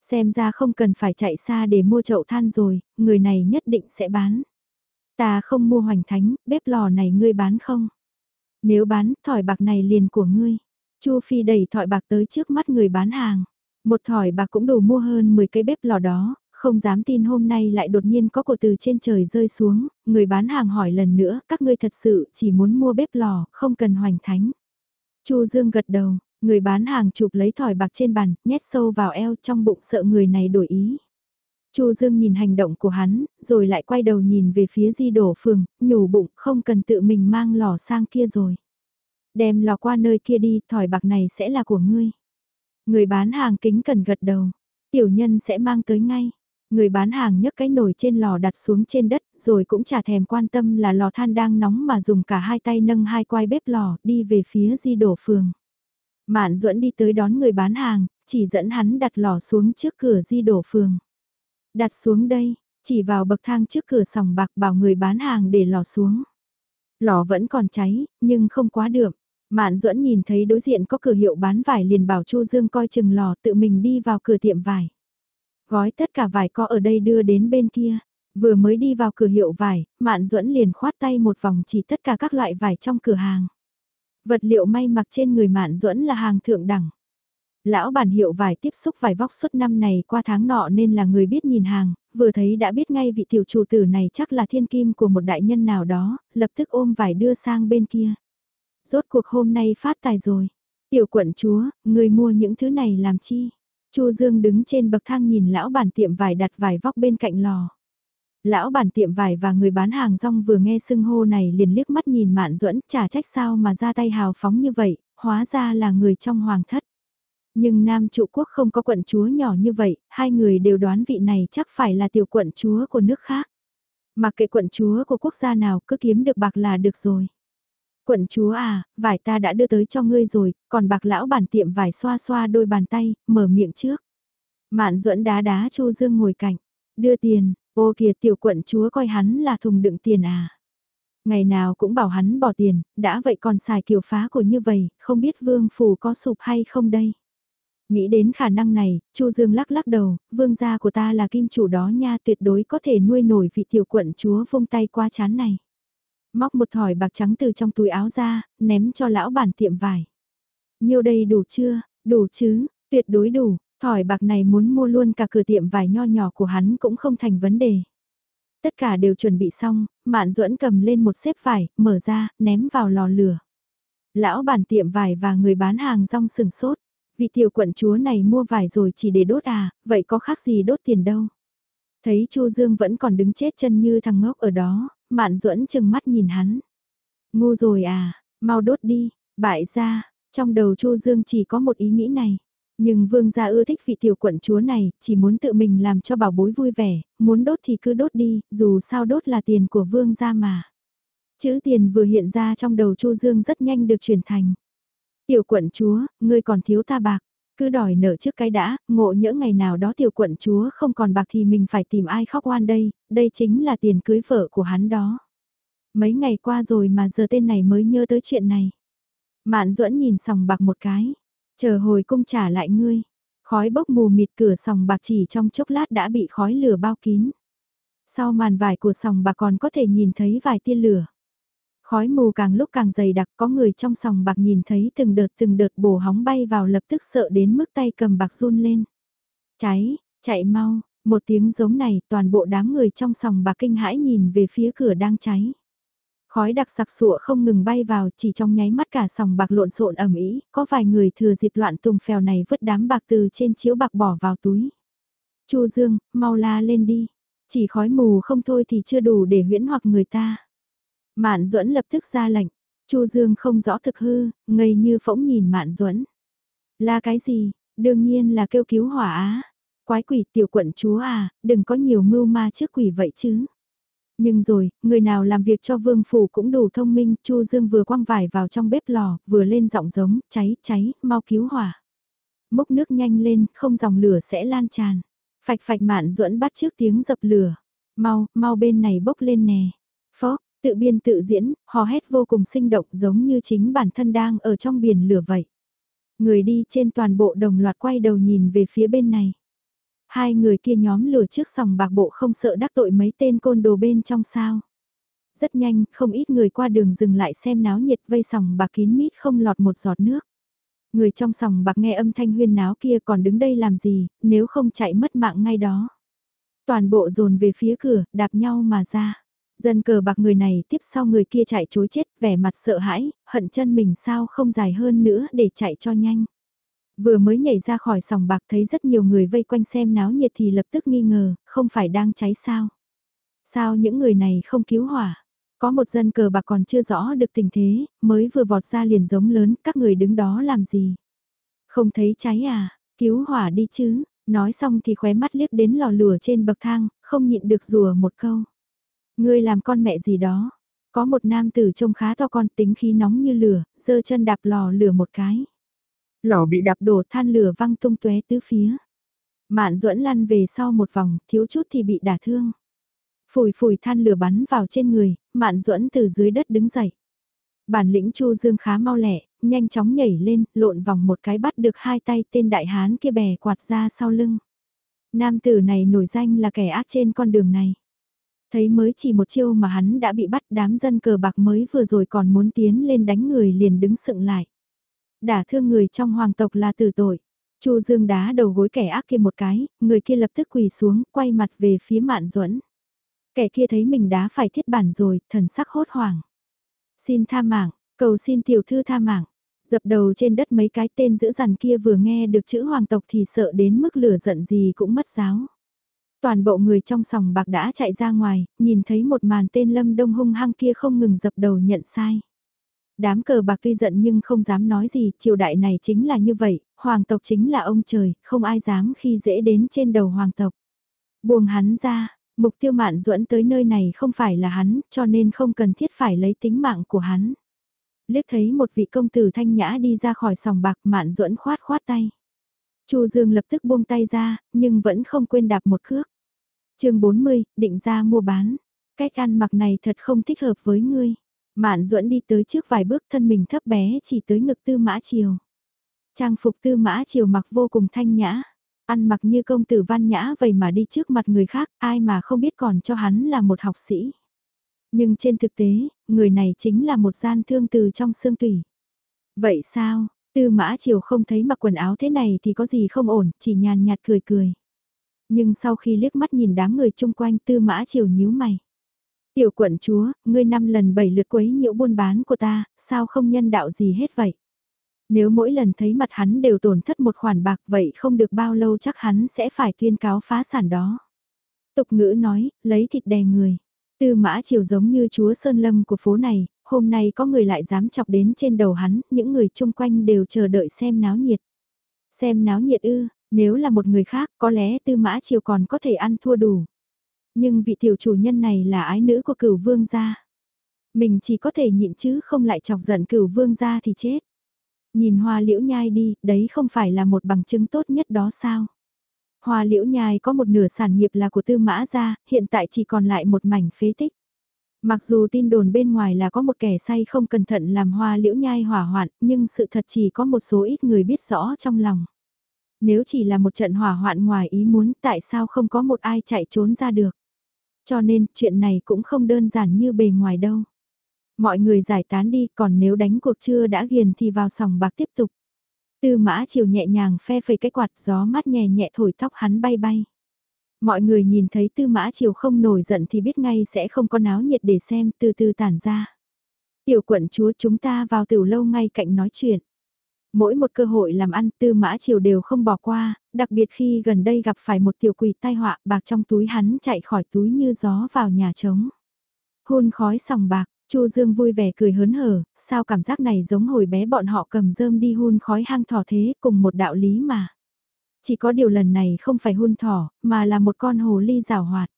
Xem ra không cần phải chạy xa để mua chậu than rồi, người này nhất định sẽ bán. Ta không mua hoành thánh, bếp lò này ngươi bán không? Nếu bán, thỏi bạc này liền của ngươi. Chu Phi đẩy thỏi bạc tới trước mắt người bán hàng. Một thỏi bạc cũng đủ mua hơn 10 cây bếp lò đó, không dám tin hôm nay lại đột nhiên có cổ từ trên trời rơi xuống, người bán hàng hỏi lần nữa, các ngươi thật sự chỉ muốn mua bếp lò, không cần hoành thánh. Chu Dương gật đầu, người bán hàng chụp lấy thỏi bạc trên bàn, nhét sâu vào eo trong bụng sợ người này đổi ý. Chu Dương nhìn hành động của hắn, rồi lại quay đầu nhìn về phía di đổ phường, nhủ bụng không cần tự mình mang lò sang kia rồi. Đem lò qua nơi kia đi, thỏi bạc này sẽ là của ngươi. Người bán hàng kính cần gật đầu, tiểu nhân sẽ mang tới ngay. Người bán hàng nhấc cái nồi trên lò đặt xuống trên đất, rồi cũng chả thèm quan tâm là lò than đang nóng mà dùng cả hai tay nâng hai quai bếp lò, đi về phía di đổ phường. Mạn duẫn đi tới đón người bán hàng, chỉ dẫn hắn đặt lò xuống trước cửa di đổ phường. Đặt xuống đây, chỉ vào bậc thang trước cửa sòng bạc bảo người bán hàng để lò xuống. Lò vẫn còn cháy, nhưng không quá đượm. Mạn duẫn nhìn thấy đối diện có cửa hiệu bán vải liền bảo Chu Dương coi chừng lò tự mình đi vào cửa tiệm vải. Gói tất cả vải có ở đây đưa đến bên kia. Vừa mới đi vào cửa hiệu vải, Mạn duẫn liền khoát tay một vòng chỉ tất cả các loại vải trong cửa hàng. Vật liệu may mặc trên người Mạn duẫn là hàng thượng đẳng. Lão bản hiệu vải tiếp xúc vải vóc suốt năm này qua tháng nọ nên là người biết nhìn hàng, vừa thấy đã biết ngay vị tiểu chủ tử này chắc là thiên kim của một đại nhân nào đó, lập tức ôm vải đưa sang bên kia. Rốt cuộc hôm nay phát tài rồi. Tiểu quận chúa, người mua những thứ này làm chi? Chu Dương đứng trên bậc thang nhìn lão bản tiệm vải đặt vải vóc bên cạnh lò. Lão bản tiệm vải và người bán hàng rong vừa nghe sưng hô này liền liếc mắt nhìn Mạn Duẫn, chả trách sao mà ra tay hào phóng như vậy, hóa ra là người trong hoàng thất. Nhưng Nam trụ quốc không có quận chúa nhỏ như vậy, hai người đều đoán vị này chắc phải là tiểu quận chúa của nước khác. Mặc kệ quận chúa của quốc gia nào cứ kiếm được bạc là được rồi. Quận chúa à, vải ta đã đưa tới cho ngươi rồi, còn bạc lão bản tiệm vải xoa xoa đôi bàn tay, mở miệng trước. Mạn duẫn đá đá Chu Dương ngồi cạnh, đưa tiền, ô kìa tiểu quận chúa coi hắn là thùng đựng tiền à. Ngày nào cũng bảo hắn bỏ tiền, đã vậy còn xài kiểu phá của như vậy, không biết vương phủ có sụp hay không đây. Nghĩ đến khả năng này, Chu Dương lắc lắc đầu, vương gia của ta là kim chủ đó nha tuyệt đối có thể nuôi nổi vị tiểu quận chúa vung tay qua chán này. Móc một thỏi bạc trắng từ trong túi áo ra, ném cho lão bản tiệm vải. Nhiêu đây đủ chưa, đủ chứ, tuyệt đối đủ, thỏi bạc này muốn mua luôn cả cửa tiệm vải nho nhỏ của hắn cũng không thành vấn đề. Tất cả đều chuẩn bị xong, Mạn Duẫn cầm lên một xếp vải, mở ra, ném vào lò lửa. Lão bản tiệm vải và người bán hàng rong sừng sốt. Vị tiểu quận chúa này mua vải rồi chỉ để đốt à, vậy có khác gì đốt tiền đâu. Thấy Chu Dương vẫn còn đứng chết chân như thằng ngốc ở đó, Mạn duẫn chừng mắt nhìn hắn. Ngu rồi à, mau đốt đi, bại ra, trong đầu Chu Dương chỉ có một ý nghĩ này. Nhưng vương gia ưa thích vị tiểu quận chúa này, chỉ muốn tự mình làm cho bảo bối vui vẻ, muốn đốt thì cứ đốt đi, dù sao đốt là tiền của vương gia mà. Chữ tiền vừa hiện ra trong đầu Chu Dương rất nhanh được chuyển thành. Tiểu quận chúa, ngươi còn thiếu ta bạc, cứ đòi nợ trước cái đã, ngộ nhỡ ngày nào đó tiểu quận chúa không còn bạc thì mình phải tìm ai khóc oan đây, đây chính là tiền cưới vợ của hắn đó. Mấy ngày qua rồi mà giờ tên này mới nhớ tới chuyện này. Mạn duẫn nhìn sòng bạc một cái, chờ hồi cung trả lại ngươi. Khói bốc mù mịt cửa sòng bạc chỉ trong chốc lát đã bị khói lửa bao kín. Sau màn vải của sòng bạc còn có thể nhìn thấy vài tia lửa. Khói mù càng lúc càng dày đặc có người trong sòng bạc nhìn thấy từng đợt từng đợt bổ hóng bay vào lập tức sợ đến mức tay cầm bạc run lên. Cháy, chạy mau, một tiếng giống này toàn bộ đám người trong sòng bạc kinh hãi nhìn về phía cửa đang cháy. Khói đặc sặc sụa không ngừng bay vào chỉ trong nháy mắt cả sòng bạc lộn xộn ẩm ý, có vài người thừa dịp loạn tùng phèo này vứt đám bạc từ trên chiếu bạc bỏ vào túi. Chu Dương, mau la lên đi. Chỉ khói mù không thôi thì chưa đủ để huyễn hoặc người ta. Mạn Duẫn lập tức ra lệnh. Chu Dương không rõ thực hư, ngây như phỗng nhìn Mạn Duẫn. Là cái gì? Đương nhiên là kêu cứu hỏa á. Quái quỷ tiểu quận chúa à, đừng có nhiều mưu ma trước quỷ vậy chứ. Nhưng rồi, người nào làm việc cho vương phủ cũng đủ thông minh, Chu Dương vừa quăng vải vào trong bếp lò, vừa lên giọng giống, cháy, cháy, mau cứu hỏa. Mốc nước nhanh lên, không dòng lửa sẽ lan tràn. Phạch phạch mạn duẫn bắt trước tiếng dập lửa. Mau, mau bên này bốc lên nè. Tự biên tự diễn, hò hét vô cùng sinh động giống như chính bản thân đang ở trong biển lửa vậy. Người đi trên toàn bộ đồng loạt quay đầu nhìn về phía bên này. Hai người kia nhóm lửa trước sòng bạc bộ không sợ đắc tội mấy tên côn đồ bên trong sao. Rất nhanh, không ít người qua đường dừng lại xem náo nhiệt vây sòng bạc kín mít không lọt một giọt nước. Người trong sòng bạc nghe âm thanh huyên náo kia còn đứng đây làm gì, nếu không chạy mất mạng ngay đó. Toàn bộ dồn về phía cửa, đạp nhau mà ra. Dân cờ bạc người này tiếp sau người kia chạy chối chết, vẻ mặt sợ hãi, hận chân mình sao không dài hơn nữa để chạy cho nhanh. Vừa mới nhảy ra khỏi sòng bạc thấy rất nhiều người vây quanh xem náo nhiệt thì lập tức nghi ngờ, không phải đang cháy sao. Sao những người này không cứu hỏa? Có một dân cờ bạc còn chưa rõ được tình thế, mới vừa vọt ra liền giống lớn, các người đứng đó làm gì? Không thấy cháy à, cứu hỏa đi chứ, nói xong thì khóe mắt liếc đến lò lửa trên bậc thang, không nhịn được rùa một câu. Ngươi làm con mẹ gì đó? Có một nam tử trông khá to con tính khí nóng như lửa, giơ chân đạp lò lửa một cái. Lò bị đạp đổ than lửa văng tung tóe tứ phía. Mạn duẫn lăn về sau một vòng, thiếu chút thì bị đả thương. Phủi phủi than lửa bắn vào trên người, mạn duẫn từ dưới đất đứng dậy. Bản lĩnh Chu Dương khá mau lẹ, nhanh chóng nhảy lên, lộn vòng một cái bắt được hai tay tên đại hán kia bè quạt ra sau lưng. Nam tử này nổi danh là kẻ ác trên con đường này. Thấy mới chỉ một chiêu mà hắn đã bị bắt đám dân cờ bạc mới vừa rồi còn muốn tiến lên đánh người liền đứng sựng lại. Đả thương người trong hoàng tộc là tử tội. Chu Dương đá đầu gối kẻ ác kia một cái, người kia lập tức quỳ xuống, quay mặt về phía Mạn Duẫn. Kẻ kia thấy mình đá phải thiết bản rồi, thần sắc hốt hoảng. Xin tha mạng, cầu xin tiểu thư tha mạng. Dập đầu trên đất mấy cái tên giữ dằn kia vừa nghe được chữ hoàng tộc thì sợ đến mức lửa giận gì cũng mất giáo. Toàn bộ người trong sòng bạc đã chạy ra ngoài, nhìn thấy một màn tên Lâm Đông hung hăng kia không ngừng dập đầu nhận sai. Đám cờ bạc tuy giận nhưng không dám nói gì, triều đại này chính là như vậy, hoàng tộc chính là ông trời, không ai dám khi dễ đến trên đầu hoàng tộc. Buông hắn ra, mục tiêu mạn duẫn tới nơi này không phải là hắn, cho nên không cần thiết phải lấy tính mạng của hắn. Liếc thấy một vị công tử thanh nhã đi ra khỏi sòng bạc mạn duẫn khoát khoát tay. Chu Dương lập tức buông tay ra, nhưng vẫn không quên đạp một cước chương 40, định ra mua bán. Cách ăn mặc này thật không thích hợp với ngươi. Mạn duẫn đi tới trước vài bước thân mình thấp bé chỉ tới ngực tư mã chiều. Trang phục tư mã chiều mặc vô cùng thanh nhã. Ăn mặc như công tử văn nhã vậy mà đi trước mặt người khác, ai mà không biết còn cho hắn là một học sĩ. Nhưng trên thực tế, người này chính là một gian thương từ trong xương tủy. Vậy sao, tư mã chiều không thấy mặc quần áo thế này thì có gì không ổn, chỉ nhàn nhạt cười cười. Nhưng sau khi liếc mắt nhìn đám người chung quanh tư mã chiều nhíu mày. Tiểu quận chúa, ngươi năm lần bảy lượt quấy nhiễu buôn bán của ta, sao không nhân đạo gì hết vậy? Nếu mỗi lần thấy mặt hắn đều tổn thất một khoản bạc vậy không được bao lâu chắc hắn sẽ phải tuyên cáo phá sản đó. Tục ngữ nói, lấy thịt đè người. Tư mã chiều giống như chúa Sơn Lâm của phố này, hôm nay có người lại dám chọc đến trên đầu hắn, những người chung quanh đều chờ đợi xem náo nhiệt. Xem náo nhiệt ư, nếu là một người khác có lẽ tư mã chiều còn có thể ăn thua đủ. Nhưng vị tiểu chủ nhân này là ái nữ của cửu vương gia. Mình chỉ có thể nhịn chứ không lại chọc giận cửu vương gia thì chết. Nhìn hoa liễu nhai đi, đấy không phải là một bằng chứng tốt nhất đó sao? Hoa liễu nhai có một nửa sản nghiệp là của tư mã gia, hiện tại chỉ còn lại một mảnh phế tích. Mặc dù tin đồn bên ngoài là có một kẻ say không cẩn thận làm hoa liễu nhai hỏa hoạn, nhưng sự thật chỉ có một số ít người biết rõ trong lòng. Nếu chỉ là một trận hỏa hoạn ngoài ý muốn, tại sao không có một ai chạy trốn ra được. Cho nên, chuyện này cũng không đơn giản như bề ngoài đâu. Mọi người giải tán đi, còn nếu đánh cuộc chưa đã ghiền thì vào sòng bạc tiếp tục. Tư mã chiều nhẹ nhàng phe phẩy cái quạt, gió mát nhẹ nhẹ thổi tóc hắn bay bay. Mọi người nhìn thấy tư mã chiều không nổi giận thì biết ngay sẽ không có náo nhiệt để xem, từ từ tản ra. Tiểu quận chúa chúng ta vào tiểu lâu ngay cạnh nói chuyện. Mỗi một cơ hội làm ăn tư mã chiều đều không bỏ qua, đặc biệt khi gần đây gặp phải một tiểu quỷ tai họa bạc trong túi hắn chạy khỏi túi như gió vào nhà trống. Hôn khói sòng bạc, Chu Dương vui vẻ cười hớn hở, sao cảm giác này giống hồi bé bọn họ cầm rơm đi hun khói hang thỏ thế cùng một đạo lý mà. Chỉ có điều lần này không phải hun thỏ, mà là một con hồ ly rào hoạt.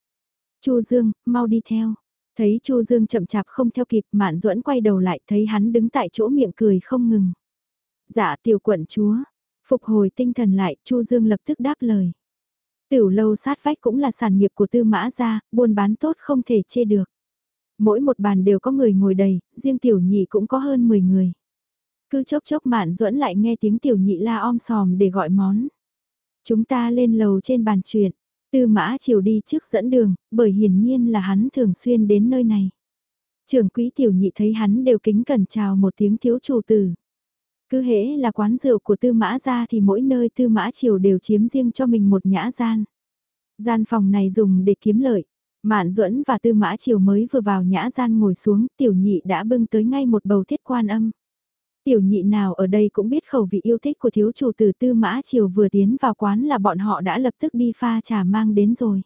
Chu Dương, mau đi theo. Thấy Chu Dương chậm chạp không theo kịp, Mạn Duẫn quay đầu lại, thấy hắn đứng tại chỗ miệng cười không ngừng. Dạ tiểu quận chúa, phục hồi tinh thần lại, Chu Dương lập tức đáp lời. Tiểu lâu sát vách cũng là sản nghiệp của tư mã gia, buôn bán tốt không thể chê được. Mỗi một bàn đều có người ngồi đầy, riêng tiểu nhị cũng có hơn 10 người. Cứ chốc chốc mạn duẫn lại nghe tiếng tiểu nhị la om sòm để gọi món. Chúng ta lên lầu trên bàn chuyện, tư mã chiều đi trước dẫn đường, bởi hiển nhiên là hắn thường xuyên đến nơi này. Trưởng quý tiểu nhị thấy hắn đều kính cẩn chào một tiếng thiếu chủ tử. Cứ hễ là quán rượu của tư mã ra thì mỗi nơi tư mã triều đều chiếm riêng cho mình một nhã gian. Gian phòng này dùng để kiếm lợi. Mạn duẫn và Tư Mã Triều mới vừa vào nhã gian ngồi xuống, tiểu nhị đã bưng tới ngay một bầu thiết quan âm. Tiểu nhị nào ở đây cũng biết khẩu vị yêu thích của thiếu chủ tử Tư Mã Triều vừa tiến vào quán là bọn họ đã lập tức đi pha trà mang đến rồi.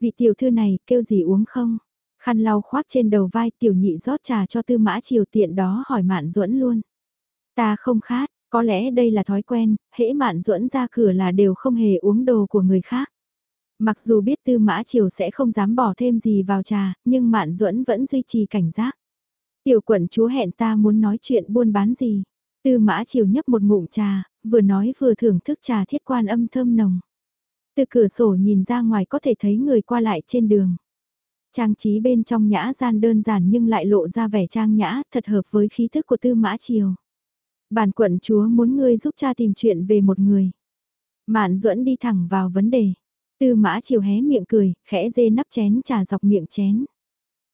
Vị tiểu thư này kêu gì uống không? Khăn lau khoác trên đầu vai tiểu nhị rót trà cho Tư Mã Triều tiện đó hỏi Mạn duẫn luôn. Ta không khát, có lẽ đây là thói quen, hễ Mạn duẫn ra cửa là đều không hề uống đồ của người khác. Mặc dù biết Tư Mã Triều sẽ không dám bỏ thêm gì vào trà, nhưng Mạn Duẫn vẫn duy trì cảnh giác. Tiểu quận chúa hẹn ta muốn nói chuyện buôn bán gì. Tư Mã Triều nhấp một ngụm trà, vừa nói vừa thưởng thức trà thiết quan âm thơm nồng. Từ cửa sổ nhìn ra ngoài có thể thấy người qua lại trên đường. Trang trí bên trong nhã gian đơn giản nhưng lại lộ ra vẻ trang nhã, thật hợp với khí thức của Tư Mã Triều. Bản quận chúa muốn ngươi giúp cha tìm chuyện về một người. Mạn duẫn đi thẳng vào vấn đề. Tư mã chiều hé miệng cười, khẽ dê nắp chén trà dọc miệng chén.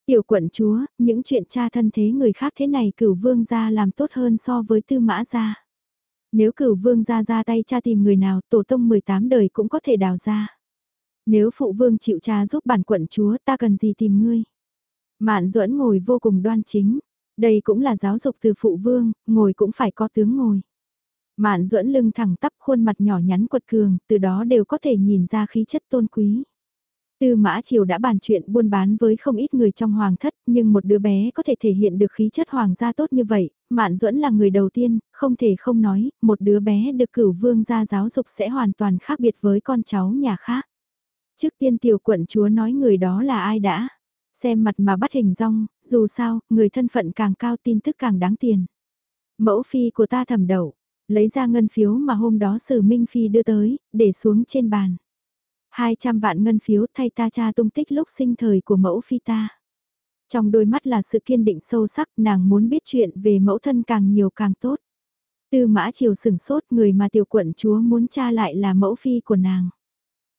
Tiểu quận chúa, những chuyện cha thân thế người khác thế này cửu vương gia làm tốt hơn so với tư mã gia. Nếu cửu vương gia ra tay cha tìm người nào tổ tông 18 đời cũng có thể đào ra. Nếu phụ vương chịu cha giúp bản quận chúa ta cần gì tìm ngươi. Mạn duẫn ngồi vô cùng đoan chính. Đây cũng là giáo dục từ phụ vương, ngồi cũng phải có tướng ngồi. Mạn duẫn lưng thẳng tắp khuôn mặt nhỏ nhắn quật cường, từ đó đều có thể nhìn ra khí chất tôn quý. Tư Mã Triều đã bàn chuyện buôn bán với không ít người trong hoàng thất, nhưng một đứa bé có thể thể hiện được khí chất hoàng gia tốt như vậy, Mạn Duẫn là người đầu tiên, không thể không nói, một đứa bé được cửu vương gia giáo dục sẽ hoàn toàn khác biệt với con cháu nhà khác. Trước tiên tiểu quận chúa nói người đó là ai đã? Xem mặt mà bắt hình rong, dù sao, người thân phận càng cao tin tức càng đáng tiền. Mẫu phi của ta thầm đậu, Lấy ra ngân phiếu mà hôm đó Sử Minh Phi đưa tới, để xuống trên bàn. 200 vạn ngân phiếu thay ta cha tung tích lúc sinh thời của mẫu phi ta. Trong đôi mắt là sự kiên định sâu sắc, nàng muốn biết chuyện về mẫu thân càng nhiều càng tốt. Tư mã triều sừng sốt người mà tiểu quận chúa muốn cha lại là mẫu phi của nàng.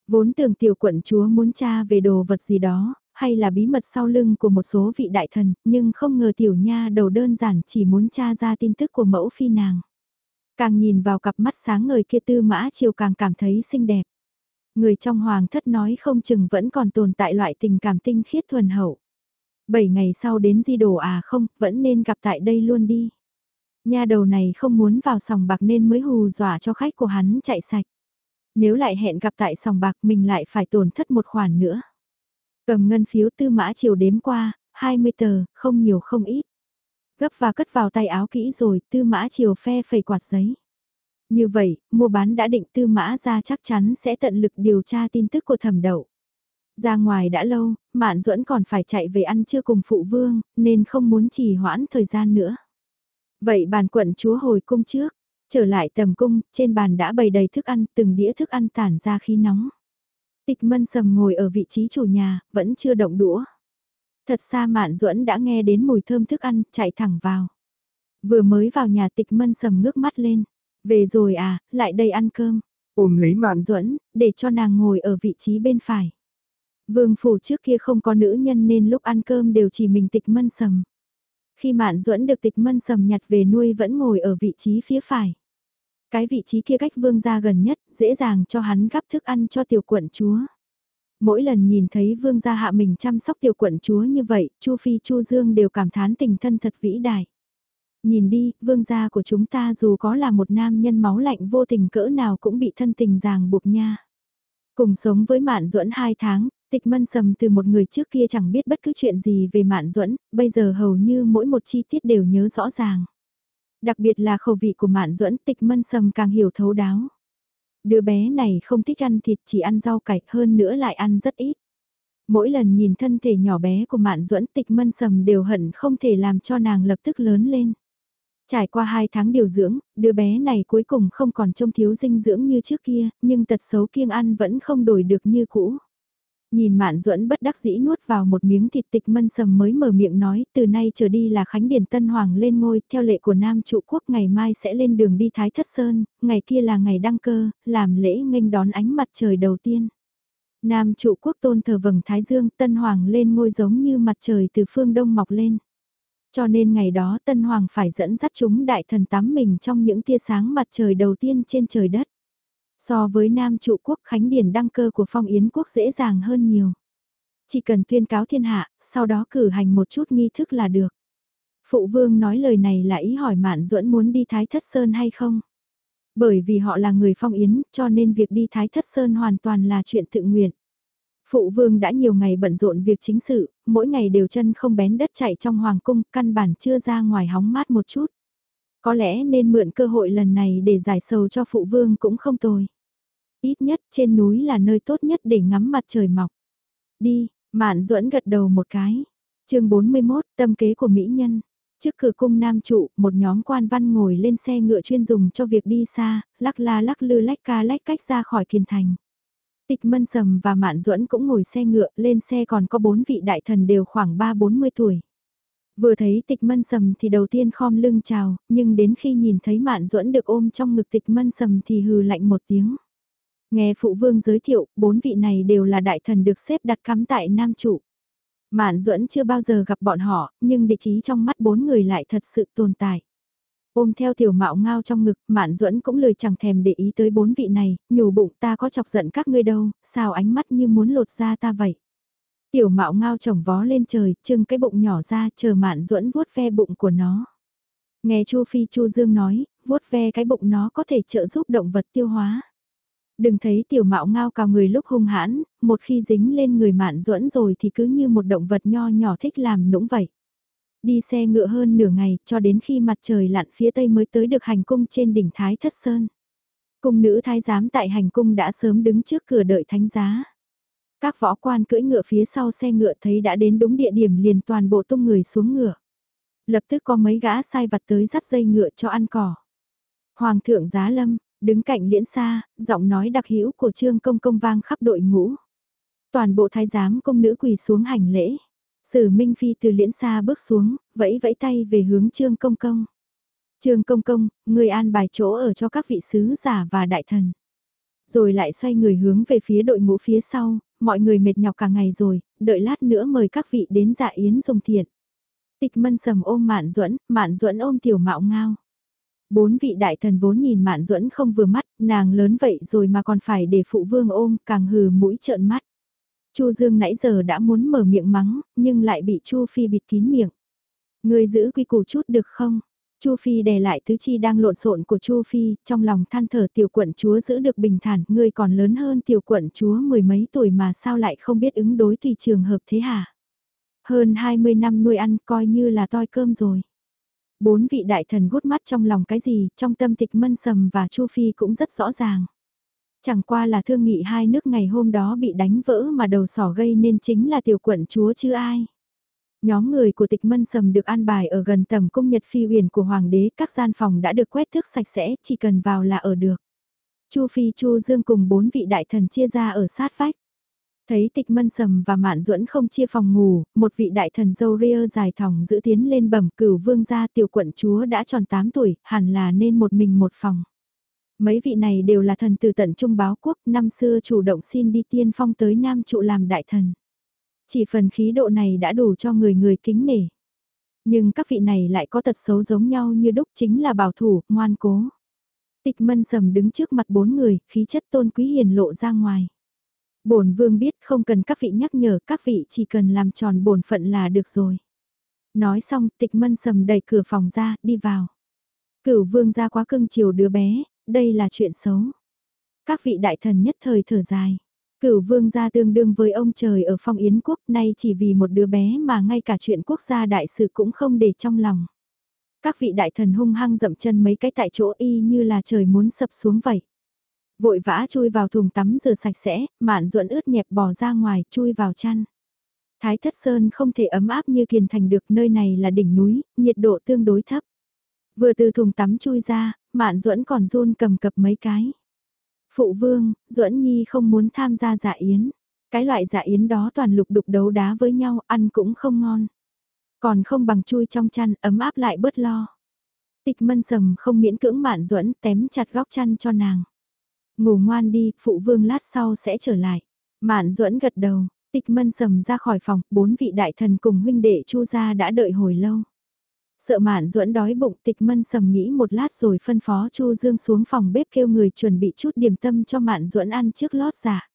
Vốn tưởng tiểu quận chúa muốn cha về đồ vật gì đó, hay là bí mật sau lưng của một số vị đại thần, nhưng không ngờ tiểu nha đầu đơn giản chỉ muốn tra ra tin tức của mẫu phi nàng. Càng nhìn vào cặp mắt sáng ngời kia tư mã chiều càng cảm thấy xinh đẹp. Người trong hoàng thất nói không chừng vẫn còn tồn tại loại tình cảm tinh khiết thuần hậu. Bảy ngày sau đến di đồ à không, vẫn nên gặp tại đây luôn đi. Nhà đầu này không muốn vào sòng bạc nên mới hù dọa cho khách của hắn chạy sạch. Nếu lại hẹn gặp tại sòng bạc mình lại phải tổn thất một khoản nữa. Cầm ngân phiếu tư mã chiều đếm qua, 20 tờ, không nhiều không ít. Gấp và cất vào tay áo kỹ rồi, tư mã chiều phe phẩy quạt giấy. Như vậy, mua bán đã định tư mã ra chắc chắn sẽ tận lực điều tra tin tức của thẩm đậu. Ra ngoài đã lâu, Mạn Duẫn còn phải chạy về ăn trưa cùng phụ vương, nên không muốn trì hoãn thời gian nữa. Vậy bàn quận chúa hồi cung trước, trở lại tầm cung, trên bàn đã bày đầy thức ăn, từng đĩa thức ăn tản ra khí nóng. Tịch mân sầm ngồi ở vị trí chủ nhà, vẫn chưa động đũa. Thật xa Mạn Duẫn đã nghe đến mùi thơm thức ăn, chạy thẳng vào. Vừa mới vào nhà tịch mân sầm ngước mắt lên. Về rồi à, lại đây ăn cơm. Ôm lấy Mạn Duẫn, để cho nàng ngồi ở vị trí bên phải. Vương phủ trước kia không có nữ nhân nên lúc ăn cơm đều chỉ mình tịch mân sầm. Khi Mạn Duẫn được tịch mân sầm nhặt về nuôi vẫn ngồi ở vị trí phía phải. Cái vị trí kia cách vương gia gần nhất, dễ dàng cho hắn gắp thức ăn cho tiểu quận chúa. Mỗi lần nhìn thấy vương gia hạ mình chăm sóc tiểu quận chúa như vậy, Chu Phi Chu Dương đều cảm thán tình thân thật vĩ đại. Nhìn đi, vương gia của chúng ta dù có là một nam nhân máu lạnh vô tình cỡ nào cũng bị thân tình ràng buộc nha. Cùng sống với Mạn Duẫn hai tháng, tịch mân sầm từ một người trước kia chẳng biết bất cứ chuyện gì về Mạn Duẫn, bây giờ hầu như mỗi một chi tiết đều nhớ rõ ràng. Đặc biệt là khẩu vị của Mạn Duẫn tịch mân sầm càng hiểu thấu đáo. Đứa bé này không thích ăn thịt chỉ ăn rau cải hơn nữa lại ăn rất ít. Mỗi lần nhìn thân thể nhỏ bé của Mạn Duẫn tịch mân sầm đều hận không thể làm cho nàng lập tức lớn lên. Trải qua 2 tháng điều dưỡng, đứa bé này cuối cùng không còn trông thiếu dinh dưỡng như trước kia, nhưng tật xấu kiêng ăn vẫn không đổi được như cũ. Nhìn Mạn Duẫn bất đắc dĩ nuốt vào một miếng thịt tịch mân sầm mới mở miệng nói, từ nay trở đi là Khánh Điền Tân Hoàng lên ngôi, theo lệ của Nam trụ quốc ngày mai sẽ lên đường đi Thái Thất Sơn, ngày kia là ngày đăng cơ, làm lễ nghênh đón ánh mặt trời đầu tiên. Nam trụ quốc tôn thờ vầng Thái Dương, Tân Hoàng lên ngôi giống như mặt trời từ phương đông mọc lên. Cho nên ngày đó Tân Hoàng phải dẫn dắt chúng đại thần tắm mình trong những tia sáng mặt trời đầu tiên trên trời đất. So với Nam trụ quốc khánh điển đăng cơ của phong yến quốc dễ dàng hơn nhiều. Chỉ cần tuyên cáo thiên hạ, sau đó cử hành một chút nghi thức là được. Phụ vương nói lời này là ý hỏi Mạn Duẫn muốn đi Thái Thất Sơn hay không? Bởi vì họ là người phong yến, cho nên việc đi Thái Thất Sơn hoàn toàn là chuyện tự nguyện. Phụ vương đã nhiều ngày bận rộn việc chính sự, mỗi ngày đều chân không bén đất chạy trong hoàng cung, căn bản chưa ra ngoài hóng mát một chút. Có lẽ nên mượn cơ hội lần này để giải sầu cho phụ vương cũng không tồi. Ít nhất trên núi là nơi tốt nhất để ngắm mặt trời mọc. Đi, Mạn duẫn gật đầu một cái. chương 41, tâm kế của Mỹ Nhân. Trước cửa cung Nam Trụ, một nhóm quan văn ngồi lên xe ngựa chuyên dùng cho việc đi xa, lắc la lắc lư lách ca lách cách ra khỏi kiên thành. Tịch Mân Sầm và Mạn Duẫn cũng ngồi xe ngựa, lên xe còn có bốn vị đại thần đều khoảng 3-40 tuổi. Vừa thấy tịch mân sầm thì đầu tiên khom lưng chào, nhưng đến khi nhìn thấy Mạn Duẫn được ôm trong ngực tịch mân sầm thì hừ lạnh một tiếng. Nghe phụ vương giới thiệu, bốn vị này đều là đại thần được xếp đặt cắm tại Nam Trụ. Mạn Duẫn chưa bao giờ gặp bọn họ, nhưng địa chí trong mắt bốn người lại thật sự tồn tại. Ôm theo tiểu mạo ngao trong ngực, Mạn Duẫn cũng lời chẳng thèm để ý tới bốn vị này, nhủ bụng ta có chọc giận các ngươi đâu, sao ánh mắt như muốn lột ra ta vậy. Tiểu mạo ngao chồng vó lên trời, trưng cái bụng nhỏ ra, chờ Mạn Duẫn vuốt ve bụng của nó. Nghe Chu Phi Chu Dương nói, vuốt ve cái bụng nó có thể trợ giúp động vật tiêu hóa. Đừng thấy tiểu mạo ngao cào người lúc hung hãn, một khi dính lên người mạn duẫn rồi thì cứ như một động vật nho nhỏ thích làm nũng vậy. Đi xe ngựa hơn nửa ngày cho đến khi mặt trời lặn phía tây mới tới được hành cung trên đỉnh Thái Thất Sơn. Cung nữ thái giám tại hành cung đã sớm đứng trước cửa đợi thánh giá. Các võ quan cưỡi ngựa phía sau xe ngựa thấy đã đến đúng địa điểm liền toàn bộ tung người xuống ngựa. Lập tức có mấy gã sai vặt tới dắt dây ngựa cho ăn cỏ. Hoàng thượng giá lâm, Đứng cạnh liễn xa, giọng nói đặc hữu của trương công công vang khắp đội ngũ. Toàn bộ thái giám công nữ quỳ xuống hành lễ. Sử Minh Phi từ liễn xa bước xuống, vẫy vẫy tay về hướng trương công công. Trương công công, người an bài chỗ ở cho các vị sứ giả và đại thần. Rồi lại xoay người hướng về phía đội ngũ phía sau, mọi người mệt nhọc cả ngày rồi, đợi lát nữa mời các vị đến dạ yến dùng thiện. Tịch mân sầm ôm mạn duẫn mạn duẫn ôm tiểu mạo ngao. Bốn vị đại thần vốn nhìn Mạn Duẫn không vừa mắt, nàng lớn vậy rồi mà còn phải để phụ vương ôm, càng hừ mũi trợn mắt. Chu Dương nãy giờ đã muốn mở miệng mắng, nhưng lại bị Chu Phi bịt kín miệng. Người giữ quy củ chút được không? Chu Phi đè lại tứ chi đang lộn xộn của Chu Phi, trong lòng than thở tiểu quận chúa giữ được bình thản, ngươi còn lớn hơn tiểu quận chúa mười mấy tuổi mà sao lại không biết ứng đối tùy trường hợp thế hả? Hơn 20 năm nuôi ăn coi như là toi cơm rồi. Bốn vị đại thần gút mắt trong lòng cái gì, trong tâm tịch mân sầm và Chu Phi cũng rất rõ ràng. Chẳng qua là thương nghị hai nước ngày hôm đó bị đánh vỡ mà đầu sỏ gây nên chính là tiểu quận chúa chứ ai. Nhóm người của tịch mân sầm được an bài ở gần tầm cung nhật phi huyền của hoàng đế, các gian phòng đã được quét thước sạch sẽ, chỉ cần vào là ở được. Chu Phi Chu Dương cùng bốn vị đại thần chia ra ở sát vách. Thấy tịch mân sầm và mạn duẫn không chia phòng ngủ, một vị đại thần dâu ria dài thòng giữ tiến lên bẩm cửu vương gia tiểu quận chúa đã tròn 8 tuổi, hẳn là nên một mình một phòng. Mấy vị này đều là thần từ tận trung báo quốc, năm xưa chủ động xin đi tiên phong tới Nam trụ làm đại thần. Chỉ phần khí độ này đã đủ cho người người kính nể. Nhưng các vị này lại có tật xấu giống nhau như đúc chính là bảo thủ, ngoan cố. Tịch mân sầm đứng trước mặt bốn người, khí chất tôn quý hiền lộ ra ngoài bổn vương biết không cần các vị nhắc nhở, các vị chỉ cần làm tròn bổn phận là được rồi. Nói xong, tịch mân sầm đẩy cửa phòng ra, đi vào. Cửu vương ra quá cưng chiều đứa bé, đây là chuyện xấu. Các vị đại thần nhất thời thở dài. Cửu vương gia tương đương với ông trời ở phong yến quốc nay chỉ vì một đứa bé mà ngay cả chuyện quốc gia đại sự cũng không để trong lòng. Các vị đại thần hung hăng dậm chân mấy cái tại chỗ y như là trời muốn sập xuống vậy. Vội vã chui vào thùng tắm rửa sạch sẽ, mạn ruộn ướt nhẹp bò ra ngoài, chui vào chăn. Thái Thất Sơn không thể ấm áp như kiền thành được, nơi này là đỉnh núi, nhiệt độ tương đối thấp. Vừa từ thùng tắm chui ra, mạn duẫn còn run cầm cập mấy cái. Phụ vương, duẫn nhi không muốn tham gia dạ yến. Cái loại dạ yến đó toàn lục đục đấu đá với nhau, ăn cũng không ngon. Còn không bằng chui trong chăn, ấm áp lại bớt lo. Tịch mân sầm không miễn cưỡng mạn duẫn tém chặt góc chăn cho nàng. Ngủ ngoan đi, phụ vương lát sau sẽ trở lại. Mạn duẫn gật đầu, tịch mân sầm ra khỏi phòng, bốn vị đại thần cùng huynh đệ chu gia đã đợi hồi lâu. Sợ mạn duẫn đói bụng tịch mân sầm nghĩ một lát rồi phân phó Chu Dương xuống phòng bếp kêu người chuẩn bị chút điểm tâm cho mạn duẫn ăn trước lót giả.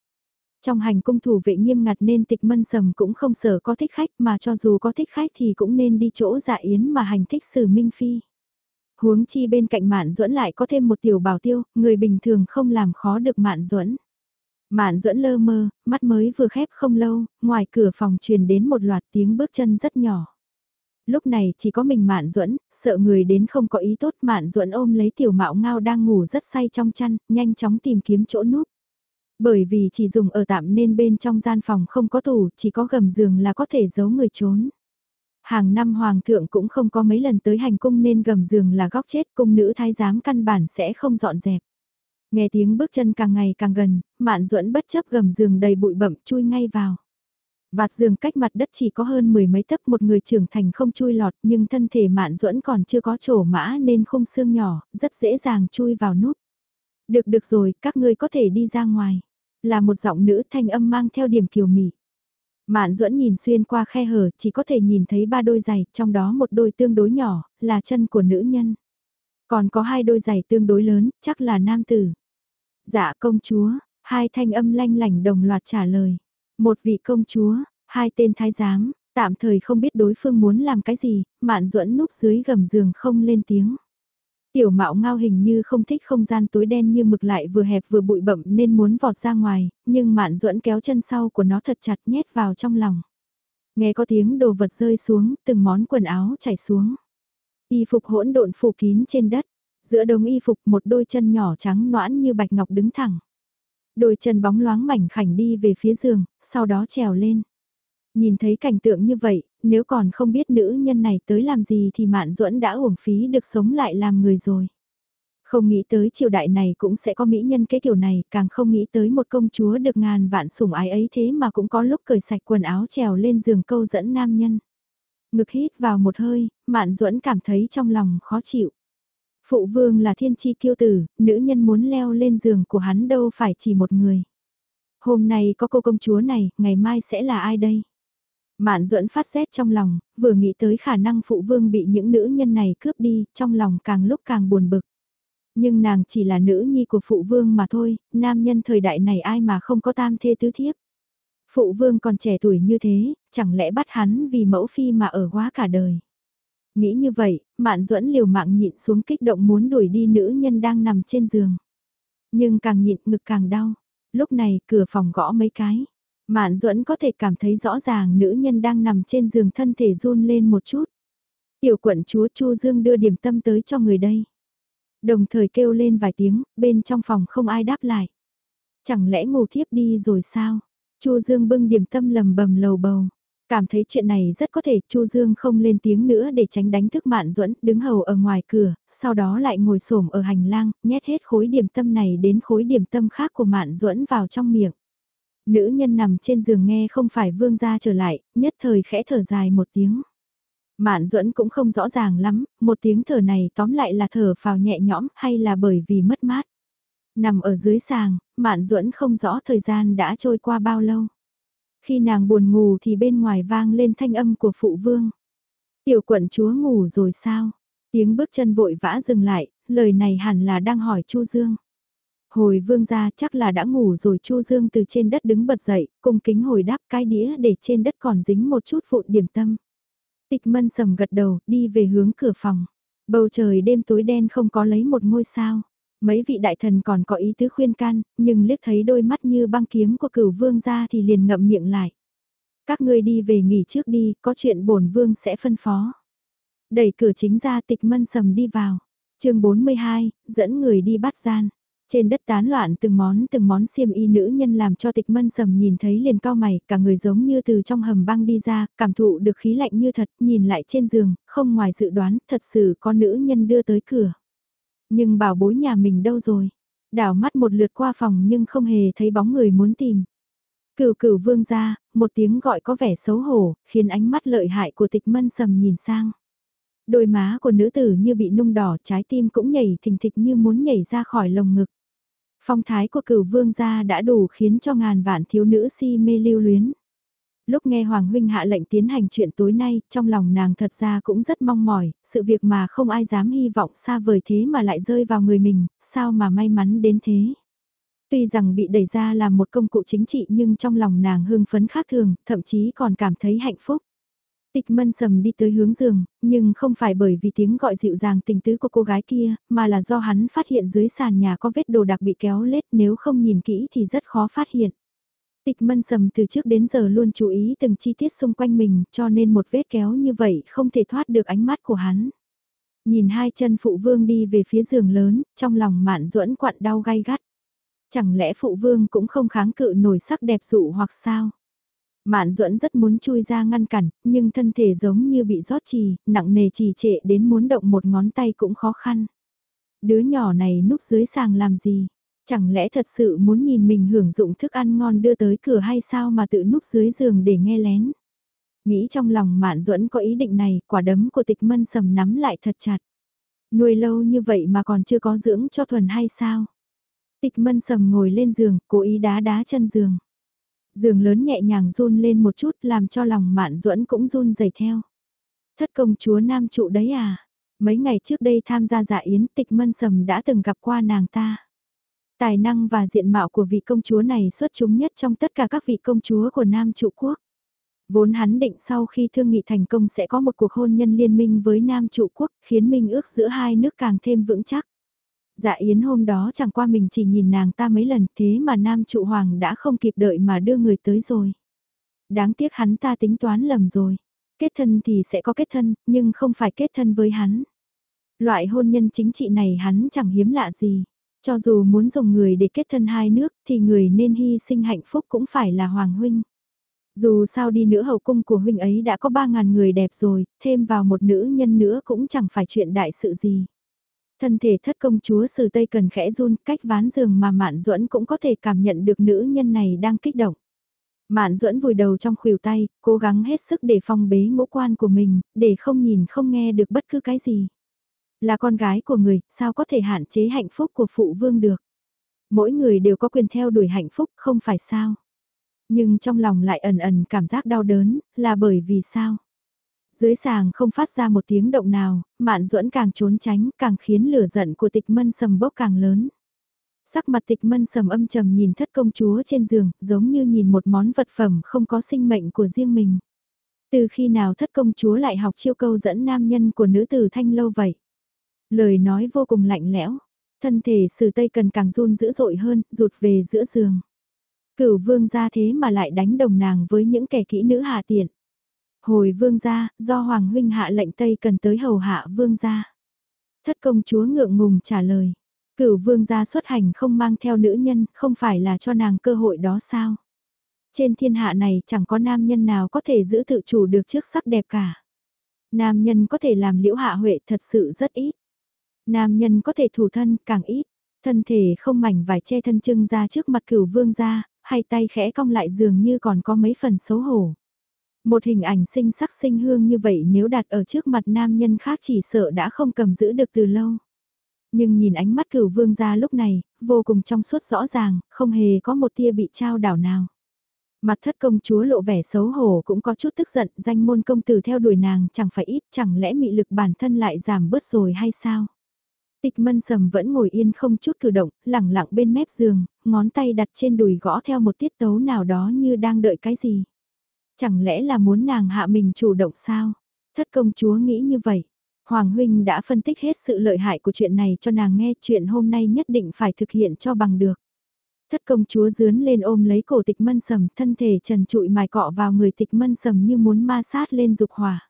Trong hành cung thủ vệ nghiêm ngặt nên tịch mân sầm cũng không sợ có thích khách mà cho dù có thích khách thì cũng nên đi chỗ dạ yến mà hành thích xử minh phi. Huống chi bên cạnh mạn duẫn lại có thêm một tiểu bảo tiêu, người bình thường không làm khó được mạn duẫn. Mạn duẫn lơ mơ, mắt mới vừa khép không lâu, ngoài cửa phòng truyền đến một loạt tiếng bước chân rất nhỏ. Lúc này chỉ có mình Mạn Duẫn, sợ người đến không có ý tốt, Mạn Duẫn ôm lấy tiểu mạo ngao đang ngủ rất say trong chăn, nhanh chóng tìm kiếm chỗ núp. Bởi vì chỉ dùng ở tạm nên bên trong gian phòng không có tủ, chỉ có gầm giường là có thể giấu người trốn. Hàng năm hoàng thượng cũng không có mấy lần tới hành cung nên gầm giường là góc chết cung nữ thái giám căn bản sẽ không dọn dẹp. Nghe tiếng bước chân càng ngày càng gần, mạn duẫn bất chấp gầm giường đầy bụi bậm chui ngay vào. Vạt giường cách mặt đất chỉ có hơn mười mấy tấc một người trưởng thành không chui lọt nhưng thân thể mạn duẫn còn chưa có chỗ mã nên không xương nhỏ, rất dễ dàng chui vào nút. Được được rồi, các ngươi có thể đi ra ngoài. Là một giọng nữ thanh âm mang theo điểm kiều mị. Mạn duẫn nhìn xuyên qua khe hở chỉ có thể nhìn thấy ba đôi giày, trong đó một đôi tương đối nhỏ, là chân của nữ nhân. Còn có hai đôi giày tương đối lớn, chắc là nam tử. Dạ công chúa, hai thanh âm lanh lảnh đồng loạt trả lời. Một vị công chúa, hai tên thái giám, tạm thời không biết đối phương muốn làm cái gì, mạn duẫn núp dưới gầm giường không lên tiếng. Tiểu mạo ngao hình như không thích không gian tối đen như mực lại vừa hẹp vừa bụi bậm nên muốn vọt ra ngoài, nhưng mạn duẫn kéo chân sau của nó thật chặt nhét vào trong lòng. Nghe có tiếng đồ vật rơi xuống, từng món quần áo chảy xuống. Y phục hỗn độn phủ kín trên đất, giữa đống y phục một đôi chân nhỏ trắng noãn như bạch ngọc đứng thẳng. Đôi chân bóng loáng mảnh khảnh đi về phía giường, sau đó trèo lên. Nhìn thấy cảnh tượng như vậy, nếu còn không biết nữ nhân này tới làm gì thì Mạn Duẫn đã uổng phí được sống lại làm người rồi. Không nghĩ tới triều đại này cũng sẽ có mỹ nhân cái kiểu này, càng không nghĩ tới một công chúa được ngàn vạn sủng ái ấy thế mà cũng có lúc cởi sạch quần áo trèo lên giường câu dẫn nam nhân. Ngực hít vào một hơi, Mạn Duẫn cảm thấy trong lòng khó chịu. Phụ vương là thiên chi kiêu tử, nữ nhân muốn leo lên giường của hắn đâu phải chỉ một người. Hôm nay có cô công chúa này, ngày mai sẽ là ai đây? Mạn duẫn phát rét trong lòng, vừa nghĩ tới khả năng phụ vương bị những nữ nhân này cướp đi, trong lòng càng lúc càng buồn bực. Nhưng nàng chỉ là nữ nhi của phụ vương mà thôi, nam nhân thời đại này ai mà không có tam thê tứ thiếp. Phụ vương còn trẻ tuổi như thế, chẳng lẽ bắt hắn vì mẫu phi mà ở quá cả đời. Nghĩ như vậy, Mạn Duẫn liều mạng nhịn xuống kích động muốn đuổi đi nữ nhân đang nằm trên giường. Nhưng càng nhịn ngực càng đau. Lúc này cửa phòng gõ mấy cái. Mạn Duẫn có thể cảm thấy rõ ràng nữ nhân đang nằm trên giường thân thể run lên một chút. Tiểu quận chúa Chu Dương đưa điểm tâm tới cho người đây. Đồng thời kêu lên vài tiếng, bên trong phòng không ai đáp lại. Chẳng lẽ ngủ thiếp đi rồi sao? Chu Dương bưng điểm tâm lầm bầm lầu bầu. Cảm thấy chuyện này rất có thể Chu Dương không lên tiếng nữa để tránh đánh thức Mạn Duẫn, đứng hầu ở ngoài cửa, sau đó lại ngồi xổm ở hành lang, nhét hết khối điểm tâm này đến khối điểm tâm khác của Mạn Duẫn vào trong miệng. Nữ nhân nằm trên giường nghe không phải vương gia trở lại, nhất thời khẽ thở dài một tiếng. Mạn Duẫn cũng không rõ ràng lắm, một tiếng thở này tóm lại là thở vào nhẹ nhõm hay là bởi vì mất mát. Nằm ở dưới sàng, Mạn Duẫn không rõ thời gian đã trôi qua bao lâu. Khi nàng buồn ngủ thì bên ngoài vang lên thanh âm của phụ vương. Tiểu quận chúa ngủ rồi sao? Tiếng bước chân vội vã dừng lại, lời này hẳn là đang hỏi Chu Dương. Hồi vương gia chắc là đã ngủ rồi Chu Dương từ trên đất đứng bật dậy, cung kính hồi đáp cái đĩa để trên đất còn dính một chút vụn điểm tâm. Tịch mân sầm gật đầu, đi về hướng cửa phòng. Bầu trời đêm tối đen không có lấy một ngôi sao. Mấy vị đại thần còn có ý tứ khuyên can, nhưng liếc thấy đôi mắt như băng kiếm của cửu vương ra thì liền ngậm miệng lại. Các ngươi đi về nghỉ trước đi, có chuyện bổn vương sẽ phân phó. Đẩy cửa chính ra tịch mân sầm đi vào. chương 42, dẫn người đi bắt gian. Trên đất tán loạn từng món từng món xiêm y nữ nhân làm cho tịch mân sầm nhìn thấy liền cao mày, cả người giống như từ trong hầm băng đi ra, cảm thụ được khí lạnh như thật, nhìn lại trên giường, không ngoài dự đoán, thật sự có nữ nhân đưa tới cửa. Nhưng bảo bối nhà mình đâu rồi? Đảo mắt một lượt qua phòng nhưng không hề thấy bóng người muốn tìm. Cửu cửu vương ra, một tiếng gọi có vẻ xấu hổ, khiến ánh mắt lợi hại của tịch mân sầm nhìn sang. Đôi má của nữ tử như bị nung đỏ trái tim cũng nhảy thình thịch như muốn nhảy ra khỏi lồng ngực. Phong thái của cửu vương gia đã đủ khiến cho ngàn vạn thiếu nữ si mê lưu luyến. Lúc nghe Hoàng Huynh hạ lệnh tiến hành chuyện tối nay, trong lòng nàng thật ra cũng rất mong mỏi, sự việc mà không ai dám hy vọng xa vời thế mà lại rơi vào người mình, sao mà may mắn đến thế. Tuy rằng bị đẩy ra làm một công cụ chính trị nhưng trong lòng nàng hưng phấn khác thường, thậm chí còn cảm thấy hạnh phúc. Tịch mân sầm đi tới hướng giường, nhưng không phải bởi vì tiếng gọi dịu dàng tình tứ của cô gái kia, mà là do hắn phát hiện dưới sàn nhà có vết đồ đặc bị kéo lết nếu không nhìn kỹ thì rất khó phát hiện. Tịch mân sầm từ trước đến giờ luôn chú ý từng chi tiết xung quanh mình cho nên một vết kéo như vậy không thể thoát được ánh mắt của hắn. Nhìn hai chân phụ vương đi về phía giường lớn, trong lòng mạn duẫn quặn đau gai gắt. Chẳng lẽ phụ vương cũng không kháng cự nổi sắc đẹp dụ hoặc sao? Mạn duẫn rất muốn chui ra ngăn cản, nhưng thân thể giống như bị rót trì, nặng nề trì trệ đến muốn động một ngón tay cũng khó khăn. Đứa nhỏ này núp dưới sàng làm gì? Chẳng lẽ thật sự muốn nhìn mình hưởng dụng thức ăn ngon đưa tới cửa hay sao mà tự núp dưới giường để nghe lén? Nghĩ trong lòng Mạn Duẫn có ý định này, quả đấm của tịch mân sầm nắm lại thật chặt. Nuôi lâu như vậy mà còn chưa có dưỡng cho thuần hay sao? Tịch mân sầm ngồi lên giường, cố ý đá đá chân giường. Giường lớn nhẹ nhàng run lên một chút làm cho lòng Mạn Duẫn cũng run rẩy theo. Thất công chúa nam trụ đấy à? Mấy ngày trước đây tham gia dạ yến tịch mân sầm đã từng gặp qua nàng ta. Tài năng và diện mạo của vị công chúa này xuất chúng nhất trong tất cả các vị công chúa của Nam trụ quốc. Vốn hắn định sau khi thương nghị thành công sẽ có một cuộc hôn nhân liên minh với Nam trụ quốc khiến minh ước giữa hai nước càng thêm vững chắc. Dạ Yến hôm đó chẳng qua mình chỉ nhìn nàng ta mấy lần thế mà Nam Trụ Hoàng đã không kịp đợi mà đưa người tới rồi. Đáng tiếc hắn ta tính toán lầm rồi. Kết thân thì sẽ có kết thân, nhưng không phải kết thân với hắn. Loại hôn nhân chính trị này hắn chẳng hiếm lạ gì. Cho dù muốn dùng người để kết thân hai nước thì người nên hy sinh hạnh phúc cũng phải là Hoàng Huynh. Dù sao đi nữa hậu cung của Huynh ấy đã có 3.000 người đẹp rồi, thêm vào một nữ nhân nữa cũng chẳng phải chuyện đại sự gì. Thân thể thất công chúa sử Tây cần khẽ run cách ván giường mà Mạn Duẫn cũng có thể cảm nhận được nữ nhân này đang kích động. Mạn Duẫn vùi đầu trong khuỷu tay, cố gắng hết sức để phong bế ngũ quan của mình, để không nhìn không nghe được bất cứ cái gì. Là con gái của người, sao có thể hạn chế hạnh phúc của phụ vương được? Mỗi người đều có quyền theo đuổi hạnh phúc, không phải sao? Nhưng trong lòng lại ẩn ẩn cảm giác đau đớn, là bởi vì sao? Dưới sàng không phát ra một tiếng động nào, mạn duẫn càng trốn tránh, càng khiến lửa giận của tịch mân sầm bốc càng lớn. Sắc mặt tịch mân sầm âm trầm nhìn thất công chúa trên giường, giống như nhìn một món vật phẩm không có sinh mệnh của riêng mình. Từ khi nào thất công chúa lại học chiêu câu dẫn nam nhân của nữ tử thanh lâu vậy? Lời nói vô cùng lạnh lẽo, thân thể sử tây cần càng run dữ dội hơn, rụt về giữa giường. Cửu vương ra thế mà lại đánh đồng nàng với những kẻ kỹ nữ hạ tiện. Hồi vương gia, do Hoàng huynh hạ lệnh Tây cần tới hầu hạ vương gia. Thất công chúa ngượng ngùng trả lời. Cửu vương gia xuất hành không mang theo nữ nhân, không phải là cho nàng cơ hội đó sao? Trên thiên hạ này chẳng có nam nhân nào có thể giữ tự chủ được trước sắc đẹp cả. Nam nhân có thể làm liễu hạ huệ thật sự rất ít. Nam nhân có thể thủ thân càng ít. Thân thể không mảnh vải che thân trưng ra trước mặt cửu vương gia, hay tay khẽ cong lại dường như còn có mấy phần xấu hổ. Một hình ảnh sinh sắc sinh hương như vậy nếu đặt ở trước mặt nam nhân khác chỉ sợ đã không cầm giữ được từ lâu. Nhưng nhìn ánh mắt cửu vương gia lúc này, vô cùng trong suốt rõ ràng, không hề có một tia bị trao đảo nào. Mặt thất công chúa lộ vẻ xấu hổ cũng có chút tức giận, danh môn công tử theo đuổi nàng chẳng phải ít, chẳng lẽ mị lực bản thân lại giảm bớt rồi hay sao? Tịch mân sầm vẫn ngồi yên không chút cử động, lẳng lặng bên mép giường, ngón tay đặt trên đùi gõ theo một tiết tấu nào đó như đang đợi cái gì. Chẳng lẽ là muốn nàng hạ mình chủ động sao? Thất công chúa nghĩ như vậy. Hoàng huynh đã phân tích hết sự lợi hại của chuyện này cho nàng nghe chuyện hôm nay nhất định phải thực hiện cho bằng được. Thất công chúa dướn lên ôm lấy cổ tịch mân sầm, thân thể trần trụi mài cọ vào người tịch mân sầm như muốn ma sát lên dục hỏa.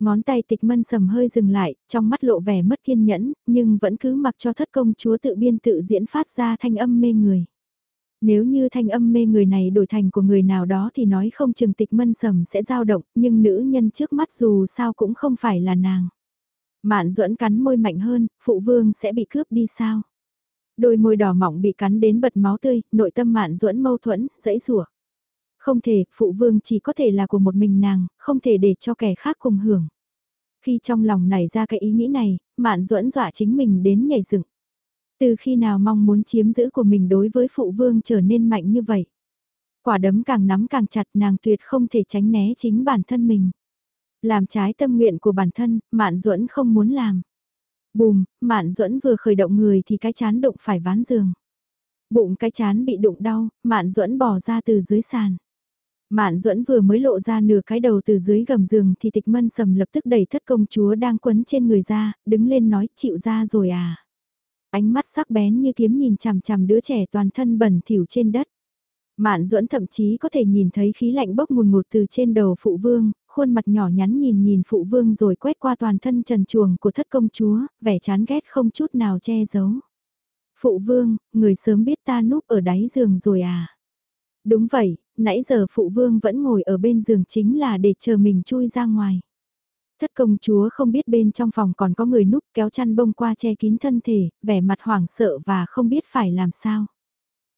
Ngón tay tịch mân sầm hơi dừng lại, trong mắt lộ vẻ mất kiên nhẫn, nhưng vẫn cứ mặc cho thất công chúa tự biên tự diễn phát ra thanh âm mê người. Nếu như thanh âm mê người này đổi thành của người nào đó thì nói không chừng tịch mân sầm sẽ dao động, nhưng nữ nhân trước mắt dù sao cũng không phải là nàng. Mạn duẫn cắn môi mạnh hơn, phụ vương sẽ bị cướp đi sao? Đôi môi đỏ mỏng bị cắn đến bật máu tươi, nội tâm mạn duẫn mâu thuẫn, dãy rủa. Không thể, phụ vương chỉ có thể là của một mình nàng, không thể để cho kẻ khác cùng hưởng. Khi trong lòng nảy ra cái ý nghĩ này, mạn duẫn dọa chính mình đến nhảy dựng. Từ khi nào mong muốn chiếm giữ của mình đối với phụ vương trở nên mạnh như vậy? Quả đấm càng nắm càng chặt nàng tuyệt không thể tránh né chính bản thân mình. Làm trái tâm nguyện của bản thân, Mạn Duẫn không muốn làm. Bùm, Mạn Duẫn vừa khởi động người thì cái chán đụng phải ván giường. Bụng cái chán bị đụng đau, Mạn Duẫn bò ra từ dưới sàn. Mạn Duẫn vừa mới lộ ra nửa cái đầu từ dưới gầm giường thì Tịch Mân Sầm lập tức đẩy thất công chúa đang quấn trên người ra, đứng lên nói chịu ra rồi à. Ánh mắt sắc bén như kiếm nhìn chằm chằm đứa trẻ toàn thân bẩn thỉu trên đất. Mạn duẫn thậm chí có thể nhìn thấy khí lạnh bốc mùn ngụt từ trên đầu phụ vương, khuôn mặt nhỏ nhắn nhìn nhìn phụ vương rồi quét qua toàn thân trần chuồng của thất công chúa, vẻ chán ghét không chút nào che giấu. Phụ vương, người sớm biết ta núp ở đáy giường rồi à? Đúng vậy, nãy giờ phụ vương vẫn ngồi ở bên giường chính là để chờ mình chui ra ngoài. Thất công chúa không biết bên trong phòng còn có người núp kéo chăn bông qua che kín thân thể, vẻ mặt hoảng sợ và không biết phải làm sao.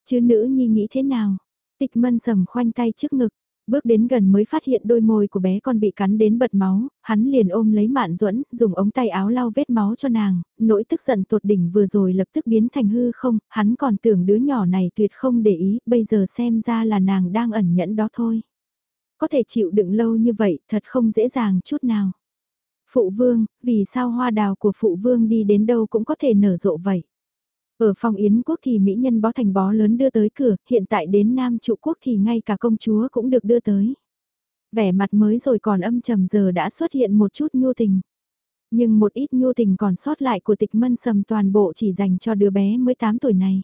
Chứ nữ nhi nghĩ thế nào? Tịch mân sầm khoanh tay trước ngực, bước đến gần mới phát hiện đôi môi của bé con bị cắn đến bật máu, hắn liền ôm lấy mạn duẫn dùng ống tay áo lau vết máu cho nàng, nỗi tức giận tột đỉnh vừa rồi lập tức biến thành hư không, hắn còn tưởng đứa nhỏ này tuyệt không để ý, bây giờ xem ra là nàng đang ẩn nhẫn đó thôi. Có thể chịu đựng lâu như vậy thật không dễ dàng chút nào. Phụ vương, vì sao hoa đào của phụ vương đi đến đâu cũng có thể nở rộ vậy? Ở phòng Yến quốc thì mỹ nhân bó thành bó lớn đưa tới cửa, hiện tại đến Nam trụ quốc thì ngay cả công chúa cũng được đưa tới. Vẻ mặt mới rồi còn âm trầm giờ đã xuất hiện một chút nhu tình. Nhưng một ít nhu tình còn sót lại của tịch mân sầm toàn bộ chỉ dành cho đứa bé mới 8 tuổi này.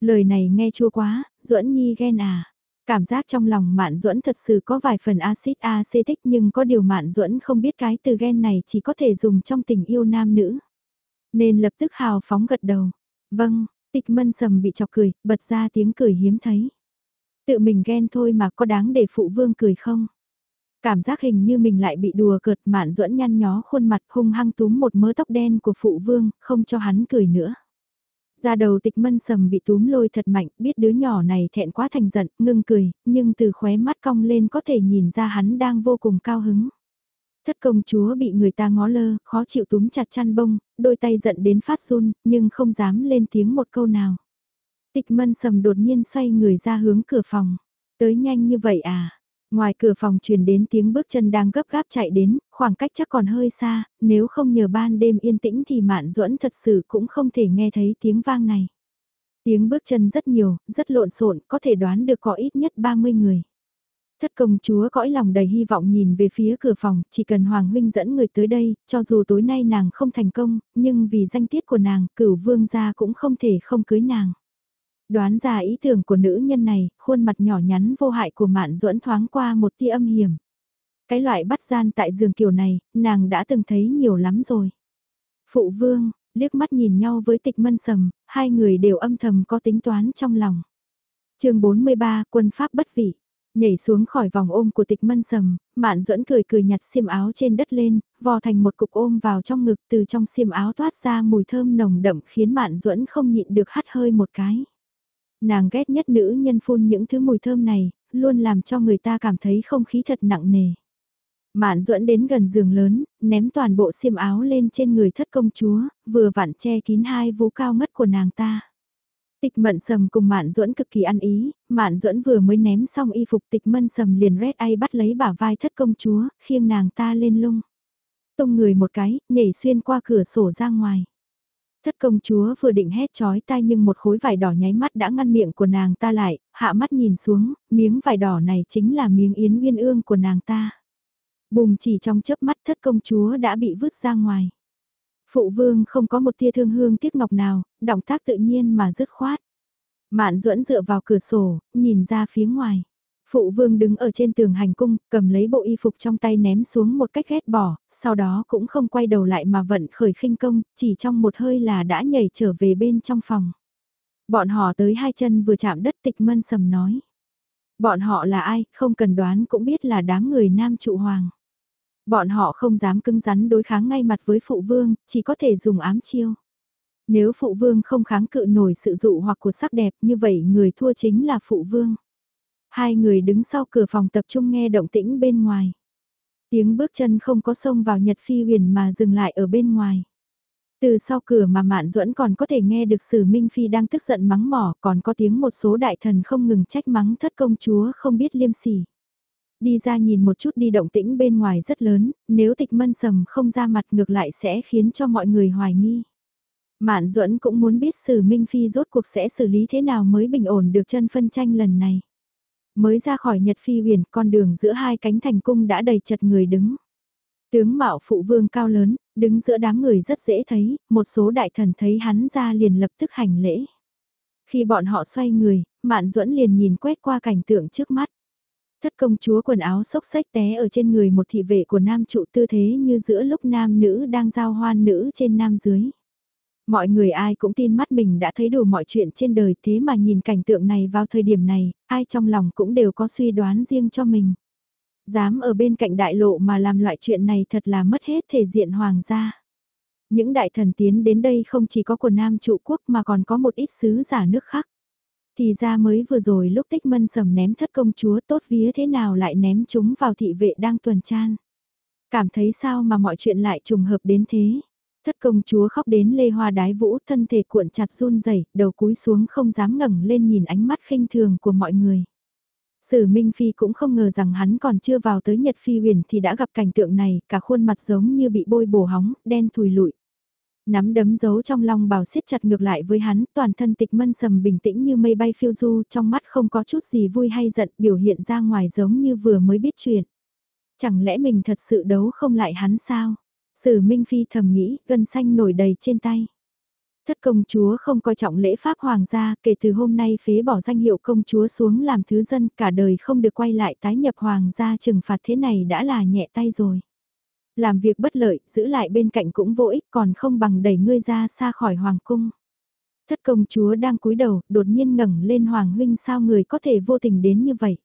Lời này nghe chua quá, duẫn nhi ghen à. Cảm giác trong lòng Mạn Duẫn thật sự có vài phần axit acetic nhưng có điều Mạn Duẫn không biết cái từ ghen này chỉ có thể dùng trong tình yêu nam nữ. Nên lập tức hào phóng gật đầu. Vâng, tịch mân sầm bị chọc cười, bật ra tiếng cười hiếm thấy. Tự mình ghen thôi mà có đáng để phụ vương cười không? Cảm giác hình như mình lại bị đùa cợt mạn duẫn nhăn nhó khuôn mặt hung hăng túm một mớ tóc đen của phụ vương, không cho hắn cười nữa. Ra đầu tịch mân sầm bị túm lôi thật mạnh, biết đứa nhỏ này thẹn quá thành giận, ngưng cười, nhưng từ khóe mắt cong lên có thể nhìn ra hắn đang vô cùng cao hứng. Thất công chúa bị người ta ngó lơ, khó chịu túm chặt chăn bông, đôi tay giận đến phát run, nhưng không dám lên tiếng một câu nào. Tịch mân sầm đột nhiên xoay người ra hướng cửa phòng. Tới nhanh như vậy à? Ngoài cửa phòng truyền đến tiếng bước chân đang gấp gáp chạy đến, khoảng cách chắc còn hơi xa, nếu không nhờ ban đêm yên tĩnh thì mạn duẫn thật sự cũng không thể nghe thấy tiếng vang này. Tiếng bước chân rất nhiều, rất lộn xộn, có thể đoán được có ít nhất 30 người. Thất công chúa cõi lòng đầy hy vọng nhìn về phía cửa phòng, chỉ cần Hoàng huynh dẫn người tới đây, cho dù tối nay nàng không thành công, nhưng vì danh tiết của nàng, cửu vương gia cũng không thể không cưới nàng. Đoán ra ý tưởng của nữ nhân này, khuôn mặt nhỏ nhắn vô hại của mạn duẫn thoáng qua một tia âm hiểm. Cái loại bắt gian tại giường kiểu này, nàng đã từng thấy nhiều lắm rồi. Phụ vương, liếc mắt nhìn nhau với tịch mân sầm, hai người đều âm thầm có tính toán trong lòng. chương 43 quân pháp bất vị. Nhảy xuống khỏi vòng ôm của tịch mân sầm, mạn duẫn cười cười nhặt xiêm áo trên đất lên, vò thành một cục ôm vào trong ngực từ trong xiêm áo toát ra mùi thơm nồng đậm khiến mạn duẫn không nhịn được hắt hơi một cái. Nàng ghét nhất nữ nhân phun những thứ mùi thơm này, luôn làm cho người ta cảm thấy không khí thật nặng nề. Mạn duẫn đến gần giường lớn, ném toàn bộ xiêm áo lên trên người thất công chúa, vừa vặn che kín hai vú cao mất của nàng ta. Tịch mận sầm cùng mạn duẫn cực kỳ ăn ý, mạn duẫn vừa mới ném xong y phục tịch mân sầm liền rét ai bắt lấy bả vai thất công chúa, khiêng nàng ta lên lung. Tung người một cái, nhảy xuyên qua cửa sổ ra ngoài. Thất công chúa vừa định hét chói tai nhưng một khối vải đỏ nháy mắt đã ngăn miệng của nàng ta lại, hạ mắt nhìn xuống, miếng vải đỏ này chính là miếng yến nguyên ương của nàng ta. Bùm chỉ trong chớp mắt thất công chúa đã bị vứt ra ngoài. Phụ vương không có một tia thương hương tiếc ngọc nào, động tác tự nhiên mà dứt khoát. Mạn duẫn dựa vào cửa sổ, nhìn ra phía ngoài. Phụ vương đứng ở trên tường hành cung, cầm lấy bộ y phục trong tay ném xuống một cách ghét bỏ, sau đó cũng không quay đầu lại mà vận khởi khinh công, chỉ trong một hơi là đã nhảy trở về bên trong phòng. Bọn họ tới hai chân vừa chạm đất tịch mân sầm nói. Bọn họ là ai, không cần đoán cũng biết là đám người nam trụ hoàng. Bọn họ không dám cứng rắn đối kháng ngay mặt với phụ vương, chỉ có thể dùng ám chiêu. Nếu phụ vương không kháng cự nổi sự dụ hoặc của sắc đẹp như vậy người thua chính là phụ vương. Hai người đứng sau cửa phòng tập trung nghe động tĩnh bên ngoài. Tiếng bước chân không có xông vào Nhật Phi huyền mà dừng lại ở bên ngoài. Từ sau cửa mà Mạn Duẫn còn có thể nghe được Sử Minh Phi đang tức giận mắng mỏ, còn có tiếng một số đại thần không ngừng trách mắng thất công chúa không biết liêm sỉ. Đi ra nhìn một chút đi động tĩnh bên ngoài rất lớn, nếu tịch mân sầm không ra mặt ngược lại sẽ khiến cho mọi người hoài nghi. Mạn Duẫn cũng muốn biết Sử Minh Phi rốt cuộc sẽ xử lý thế nào mới bình ổn được chân phân tranh lần này. Mới ra khỏi Nhật Phi huyền, con đường giữa hai cánh thành cung đã đầy chật người đứng. Tướng mạo phụ vương cao lớn, đứng giữa đám người rất dễ thấy, một số đại thần thấy hắn ra liền lập tức hành lễ. Khi bọn họ xoay người, Mạn Duẫn liền nhìn quét qua cảnh tượng trước mắt. Thất công chúa quần áo xốc xách té ở trên người một thị vệ của nam trụ tư thế như giữa lúc nam nữ đang giao hoan nữ trên nam dưới. Mọi người ai cũng tin mắt mình đã thấy đủ mọi chuyện trên đời thế mà nhìn cảnh tượng này vào thời điểm này, ai trong lòng cũng đều có suy đoán riêng cho mình. Dám ở bên cạnh đại lộ mà làm loại chuyện này thật là mất hết thể diện hoàng gia. Những đại thần tiến đến đây không chỉ có của Nam trụ quốc mà còn có một ít sứ giả nước khác. Thì ra mới vừa rồi lúc tích mân sầm ném thất công chúa tốt vía thế nào lại ném chúng vào thị vệ đang tuần tran. Cảm thấy sao mà mọi chuyện lại trùng hợp đến thế. Thất công chúa khóc đến lê hoa đái vũ thân thể cuộn chặt run rẩy đầu cúi xuống không dám ngẩng lên nhìn ánh mắt khinh thường của mọi người. Sử Minh Phi cũng không ngờ rằng hắn còn chưa vào tới Nhật Phi huyền thì đã gặp cảnh tượng này, cả khuôn mặt giống như bị bôi bổ hóng, đen thùi lụi. Nắm đấm giấu trong lòng bảo siết chặt ngược lại với hắn, toàn thân tịch mân sầm bình tĩnh như mây bay phiêu du, trong mắt không có chút gì vui hay giận, biểu hiện ra ngoài giống như vừa mới biết chuyện. Chẳng lẽ mình thật sự đấu không lại hắn sao? Sử Minh Phi thầm nghĩ, gân xanh nổi đầy trên tay. Thất công chúa không coi trọng lễ pháp hoàng gia, kể từ hôm nay phế bỏ danh hiệu công chúa xuống làm thứ dân, cả đời không được quay lại tái nhập hoàng gia trừng phạt thế này đã là nhẹ tay rồi. Làm việc bất lợi, giữ lại bên cạnh cũng vô ích còn không bằng đẩy ngươi ra xa khỏi hoàng cung. Thất công chúa đang cúi đầu, đột nhiên ngẩng lên hoàng huynh sao người có thể vô tình đến như vậy.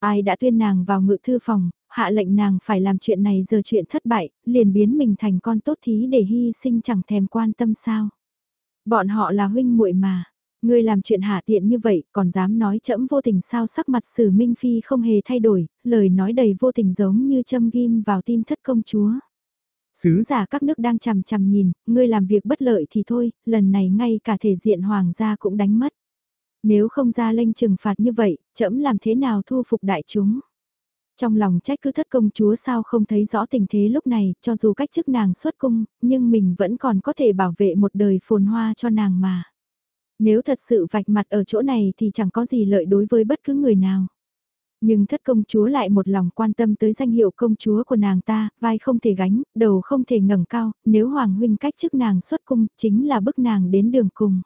Ai đã tuyên nàng vào ngự thư phòng, hạ lệnh nàng phải làm chuyện này giờ chuyện thất bại, liền biến mình thành con tốt thí để hy sinh chẳng thèm quan tâm sao. Bọn họ là huynh muội mà. Ngươi làm chuyện hạ tiện như vậy, còn dám nói chẫm vô tình sao sắc mặt sử Minh Phi không hề thay đổi, lời nói đầy vô tình giống như châm ghim vào tim thất công chúa. Sứ giả các nước đang chằm chằm nhìn, ngươi làm việc bất lợi thì thôi, lần này ngay cả thể diện hoàng gia cũng đánh mất. Nếu không ra lệnh trừng phạt như vậy, chẫm làm thế nào thu phục đại chúng? Trong lòng trách cứ thất công chúa sao không thấy rõ tình thế lúc này, cho dù cách chức nàng xuất cung, nhưng mình vẫn còn có thể bảo vệ một đời phồn hoa cho nàng mà. Nếu thật sự vạch mặt ở chỗ này thì chẳng có gì lợi đối với bất cứ người nào. Nhưng thất công chúa lại một lòng quan tâm tới danh hiệu công chúa của nàng ta, vai không thể gánh, đầu không thể ngẩng cao, nếu hoàng huynh cách chức nàng xuất cung chính là bức nàng đến đường cùng.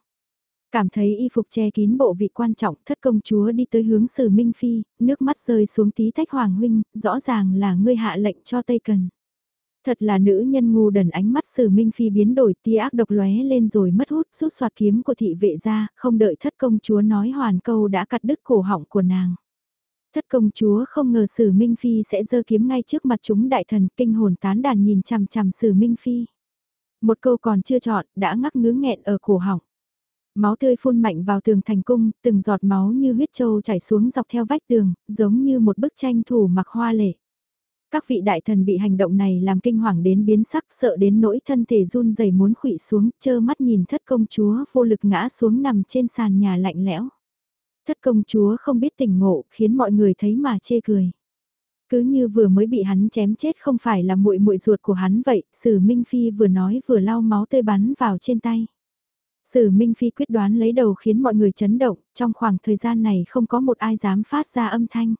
Cảm thấy y phục che kín bộ vị quan trọng thất công chúa đi tới hướng sử Minh Phi, nước mắt rơi xuống tí tách hoàng huynh, rõ ràng là ngươi hạ lệnh cho Tây Cần. Thật là nữ nhân ngu đần ánh mắt sử Minh Phi biến đổi tia ác độc lóe lên rồi mất hút rút soạt kiếm của thị vệ ra, không đợi thất công chúa nói hoàn câu đã cắt đứt cổ họng của nàng. Thất công chúa không ngờ sử Minh Phi sẽ giơ kiếm ngay trước mặt chúng đại thần kinh hồn tán đàn nhìn chằm chằm sử Minh Phi. Một câu còn chưa chọn đã ngắc ngứ nghẹn ở cổ họng. Máu tươi phun mạnh vào tường thành cung, từng giọt máu như huyết trâu chảy xuống dọc theo vách tường, giống như một bức tranh thủ mặc hoa lệ. Các vị đại thần bị hành động này làm kinh hoàng đến biến sắc sợ đến nỗi thân thể run rẩy muốn khụy xuống, chơ mắt nhìn thất công chúa vô lực ngã xuống nằm trên sàn nhà lạnh lẽo. Thất công chúa không biết tỉnh ngộ khiến mọi người thấy mà chê cười. Cứ như vừa mới bị hắn chém chết không phải là muội muội ruột của hắn vậy, sử Minh Phi vừa nói vừa lau máu tươi bắn vào trên tay. Sử Minh Phi quyết đoán lấy đầu khiến mọi người chấn động, trong khoảng thời gian này không có một ai dám phát ra âm thanh.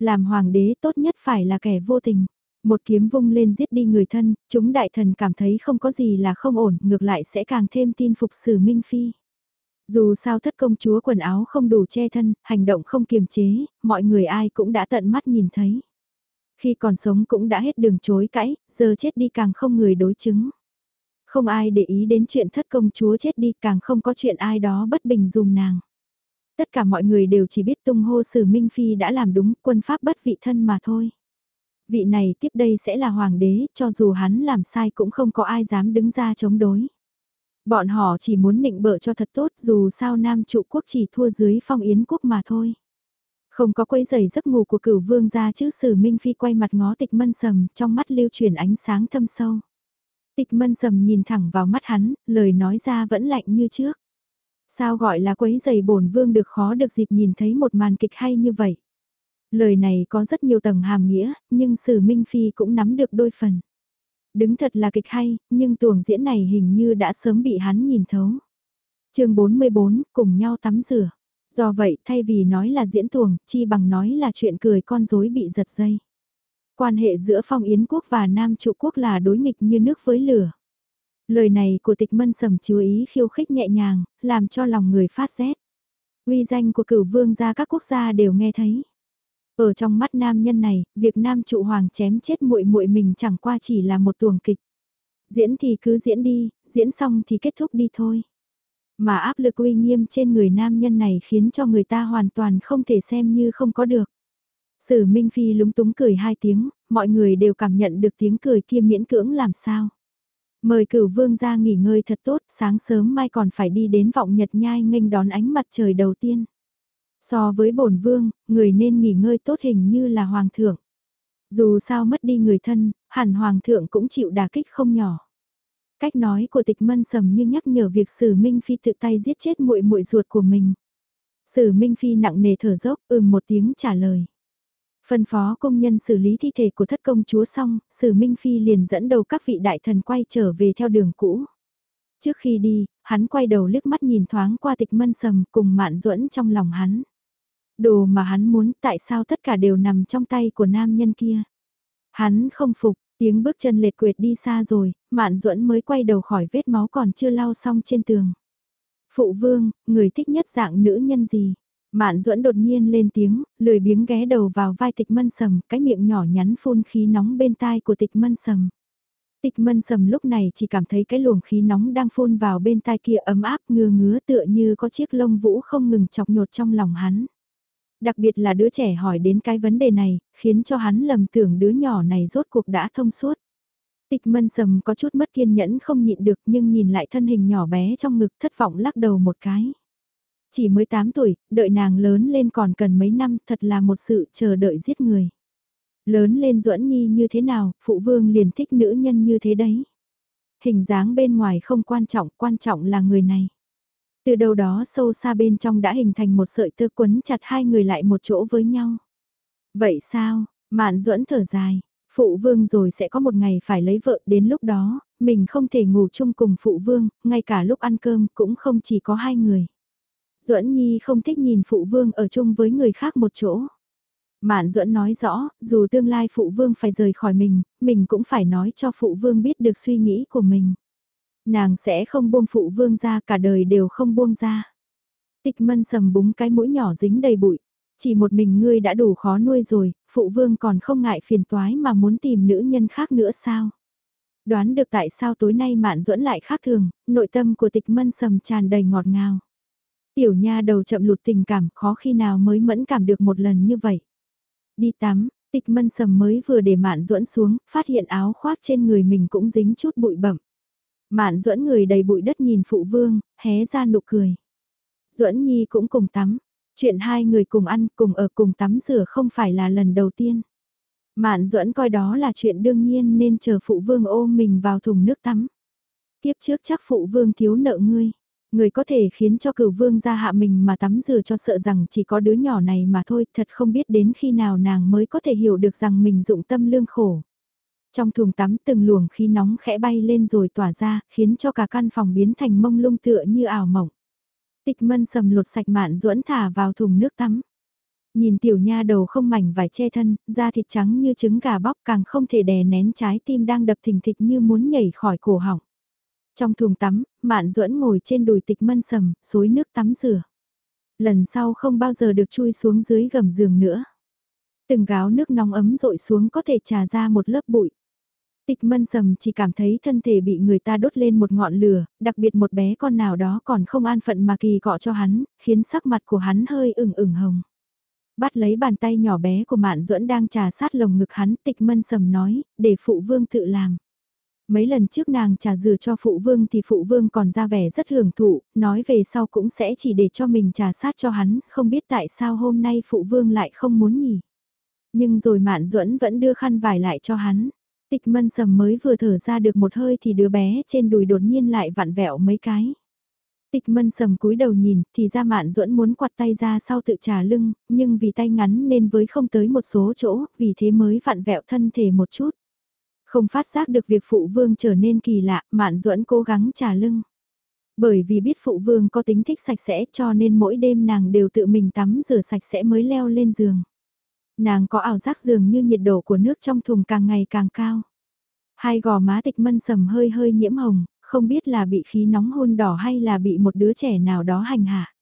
Làm hoàng đế tốt nhất phải là kẻ vô tình. Một kiếm vung lên giết đi người thân, chúng đại thần cảm thấy không có gì là không ổn, ngược lại sẽ càng thêm tin phục Sử Minh Phi. Dù sao thất công chúa quần áo không đủ che thân, hành động không kiềm chế, mọi người ai cũng đã tận mắt nhìn thấy. Khi còn sống cũng đã hết đường chối cãi, giờ chết đi càng không người đối chứng. Không ai để ý đến chuyện thất công chúa chết đi càng không có chuyện ai đó bất bình dùm nàng. Tất cả mọi người đều chỉ biết tung hô sử Minh Phi đã làm đúng quân pháp bất vị thân mà thôi. Vị này tiếp đây sẽ là hoàng đế, cho dù hắn làm sai cũng không có ai dám đứng ra chống đối. Bọn họ chỉ muốn nịnh bợ cho thật tốt dù sao Nam trụ quốc chỉ thua dưới phong yến quốc mà thôi. Không có quấy giày giấc ngủ của cửu vương ra chứ sử Minh Phi quay mặt ngó tịch mân sầm trong mắt lưu truyền ánh sáng thâm sâu. Tịch mân sầm nhìn thẳng vào mắt hắn, lời nói ra vẫn lạnh như trước. Sao gọi là quấy giày bổn vương được khó được dịp nhìn thấy một màn kịch hay như vậy. Lời này có rất nhiều tầng hàm nghĩa, nhưng sử Minh Phi cũng nắm được đôi phần. Đứng thật là kịch hay, nhưng tuồng diễn này hình như đã sớm bị hắn nhìn thấu. chương 44, cùng nhau tắm rửa. Do vậy, thay vì nói là diễn tuồng, chi bằng nói là chuyện cười con rối bị giật dây. Quan hệ giữa phong yến quốc và nam trụ quốc là đối nghịch như nước với lửa. Lời này của tịch mân sầm chú ý khiêu khích nhẹ nhàng, làm cho lòng người phát rét. Uy danh của cửu vương gia các quốc gia đều nghe thấy. Ở trong mắt nam nhân này, việc nam trụ hoàng chém chết muội muội mình chẳng qua chỉ là một tuồng kịch. Diễn thì cứ diễn đi, diễn xong thì kết thúc đi thôi. Mà áp lực uy nghiêm trên người nam nhân này khiến cho người ta hoàn toàn không thể xem như không có được. Sử Minh Phi lúng túng cười hai tiếng, mọi người đều cảm nhận được tiếng cười kia miễn cưỡng làm sao. Mời cửu vương ra nghỉ ngơi thật tốt, sáng sớm mai còn phải đi đến vọng nhật nhai nghênh đón ánh mặt trời đầu tiên. So với bổn vương, người nên nghỉ ngơi tốt hình như là hoàng thượng. Dù sao mất đi người thân, hẳn hoàng thượng cũng chịu đả kích không nhỏ. Cách nói của tịch mân sầm như nhắc nhở việc sử Minh Phi tự tay giết chết muội muội ruột của mình. Sử Minh Phi nặng nề thở dốc ừm một tiếng trả lời. Phân phó công nhân xử lý thi thể của thất công chúa xong, Sử Minh Phi liền dẫn đầu các vị đại thần quay trở về theo đường cũ. Trước khi đi, hắn quay đầu liếc mắt nhìn thoáng qua tịch mân sầm cùng mạn duẫn trong lòng hắn. Đồ mà hắn muốn tại sao tất cả đều nằm trong tay của nam nhân kia. Hắn không phục, tiếng bước chân lệt quệt đi xa rồi, mạn duẫn mới quay đầu khỏi vết máu còn chưa lau xong trên tường. Phụ vương, người thích nhất dạng nữ nhân gì? Mạn duẫn đột nhiên lên tiếng, lười biếng ghé đầu vào vai tịch mân sầm, cái miệng nhỏ nhắn phun khí nóng bên tai của tịch mân sầm. Tịch mân sầm lúc này chỉ cảm thấy cái luồng khí nóng đang phun vào bên tai kia ấm áp ngừa ngứa tựa như có chiếc lông vũ không ngừng chọc nhột trong lòng hắn. Đặc biệt là đứa trẻ hỏi đến cái vấn đề này, khiến cho hắn lầm tưởng đứa nhỏ này rốt cuộc đã thông suốt. Tịch mân sầm có chút mất kiên nhẫn không nhịn được nhưng nhìn lại thân hình nhỏ bé trong ngực thất vọng lắc đầu một cái. Chỉ mới 8 tuổi, đợi nàng lớn lên còn cần mấy năm thật là một sự chờ đợi giết người. Lớn lên duẫn nhi như thế nào, phụ vương liền thích nữ nhân như thế đấy. Hình dáng bên ngoài không quan trọng, quan trọng là người này. Từ đầu đó sâu xa bên trong đã hình thành một sợi tơ quấn chặt hai người lại một chỗ với nhau. Vậy sao, mạn duẫn thở dài, phụ vương rồi sẽ có một ngày phải lấy vợ đến lúc đó, mình không thể ngủ chung cùng phụ vương, ngay cả lúc ăn cơm cũng không chỉ có hai người. Duẫn Nhi không thích nhìn phụ vương ở chung với người khác một chỗ. Mạn Duẫn nói rõ, dù tương lai phụ vương phải rời khỏi mình, mình cũng phải nói cho phụ vương biết được suy nghĩ của mình. Nàng sẽ không buông phụ vương ra cả đời đều không buông ra. Tịch mân sầm búng cái mũi nhỏ dính đầy bụi. Chỉ một mình ngươi đã đủ khó nuôi rồi, phụ vương còn không ngại phiền toái mà muốn tìm nữ nhân khác nữa sao? Đoán được tại sao tối nay mạn duẫn lại khác thường, nội tâm của tịch mân sầm tràn đầy ngọt ngào. Tiểu nha đầu chậm lụt tình cảm khó khi nào mới mẫn cảm được một lần như vậy. Đi tắm, tịch mân sầm mới vừa để mạn duẫn xuống, phát hiện áo khoác trên người mình cũng dính chút bụi bẩm. Mạn duẫn người đầy bụi đất nhìn phụ vương, hé ra nụ cười. duẫn nhi cũng cùng tắm, chuyện hai người cùng ăn cùng ở cùng tắm rửa không phải là lần đầu tiên. Mạn duẫn coi đó là chuyện đương nhiên nên chờ phụ vương ôm mình vào thùng nước tắm. Tiếp trước chắc phụ vương thiếu nợ ngươi. Người có thể khiến cho cửu vương ra hạ mình mà tắm rửa cho sợ rằng chỉ có đứa nhỏ này mà thôi, thật không biết đến khi nào nàng mới có thể hiểu được rằng mình dụng tâm lương khổ. Trong thùng tắm từng luồng khí nóng khẽ bay lên rồi tỏa ra, khiến cho cả căn phòng biến thành mông lung tựa như ảo mộng. Tịch mân sầm lột sạch mạn duẫn thả vào thùng nước tắm. Nhìn tiểu nha đầu không mảnh vải che thân, da thịt trắng như trứng gà bóc càng không thể đè nén trái tim đang đập thình thịch như muốn nhảy khỏi cổ họng. Trong thùng tắm, Mạn Duẫn ngồi trên đùi tịch mân sầm, xối nước tắm rửa. Lần sau không bao giờ được chui xuống dưới gầm giường nữa. Từng gáo nước nóng ấm rội xuống có thể trà ra một lớp bụi. Tịch mân sầm chỉ cảm thấy thân thể bị người ta đốt lên một ngọn lửa, đặc biệt một bé con nào đó còn không an phận mà kỳ cọ cho hắn, khiến sắc mặt của hắn hơi ửng ửng hồng. Bắt lấy bàn tay nhỏ bé của Mạn Duẫn đang trà sát lồng ngực hắn, tịch mân sầm nói, để phụ vương tự làm. Mấy lần trước nàng trà dừa cho phụ vương thì phụ vương còn ra vẻ rất hưởng thụ, nói về sau cũng sẽ chỉ để cho mình trà sát cho hắn, không biết tại sao hôm nay phụ vương lại không muốn nhỉ. Nhưng rồi mạn duẫn vẫn đưa khăn vải lại cho hắn. Tịch mân sầm mới vừa thở ra được một hơi thì đứa bé trên đùi đột nhiên lại vặn vẹo mấy cái. Tịch mân sầm cúi đầu nhìn thì ra mạn duẫn muốn quạt tay ra sau tự trả lưng, nhưng vì tay ngắn nên với không tới một số chỗ, vì thế mới vặn vẹo thân thể một chút. Không phát giác được việc phụ vương trở nên kỳ lạ, mạn duẫn cố gắng trả lưng. Bởi vì biết phụ vương có tính thích sạch sẽ cho nên mỗi đêm nàng đều tự mình tắm rửa sạch sẽ mới leo lên giường. Nàng có ảo giác dường như nhiệt độ của nước trong thùng càng ngày càng cao. Hai gò má tịch mân sầm hơi hơi nhiễm hồng, không biết là bị khí nóng hôn đỏ hay là bị một đứa trẻ nào đó hành hạ.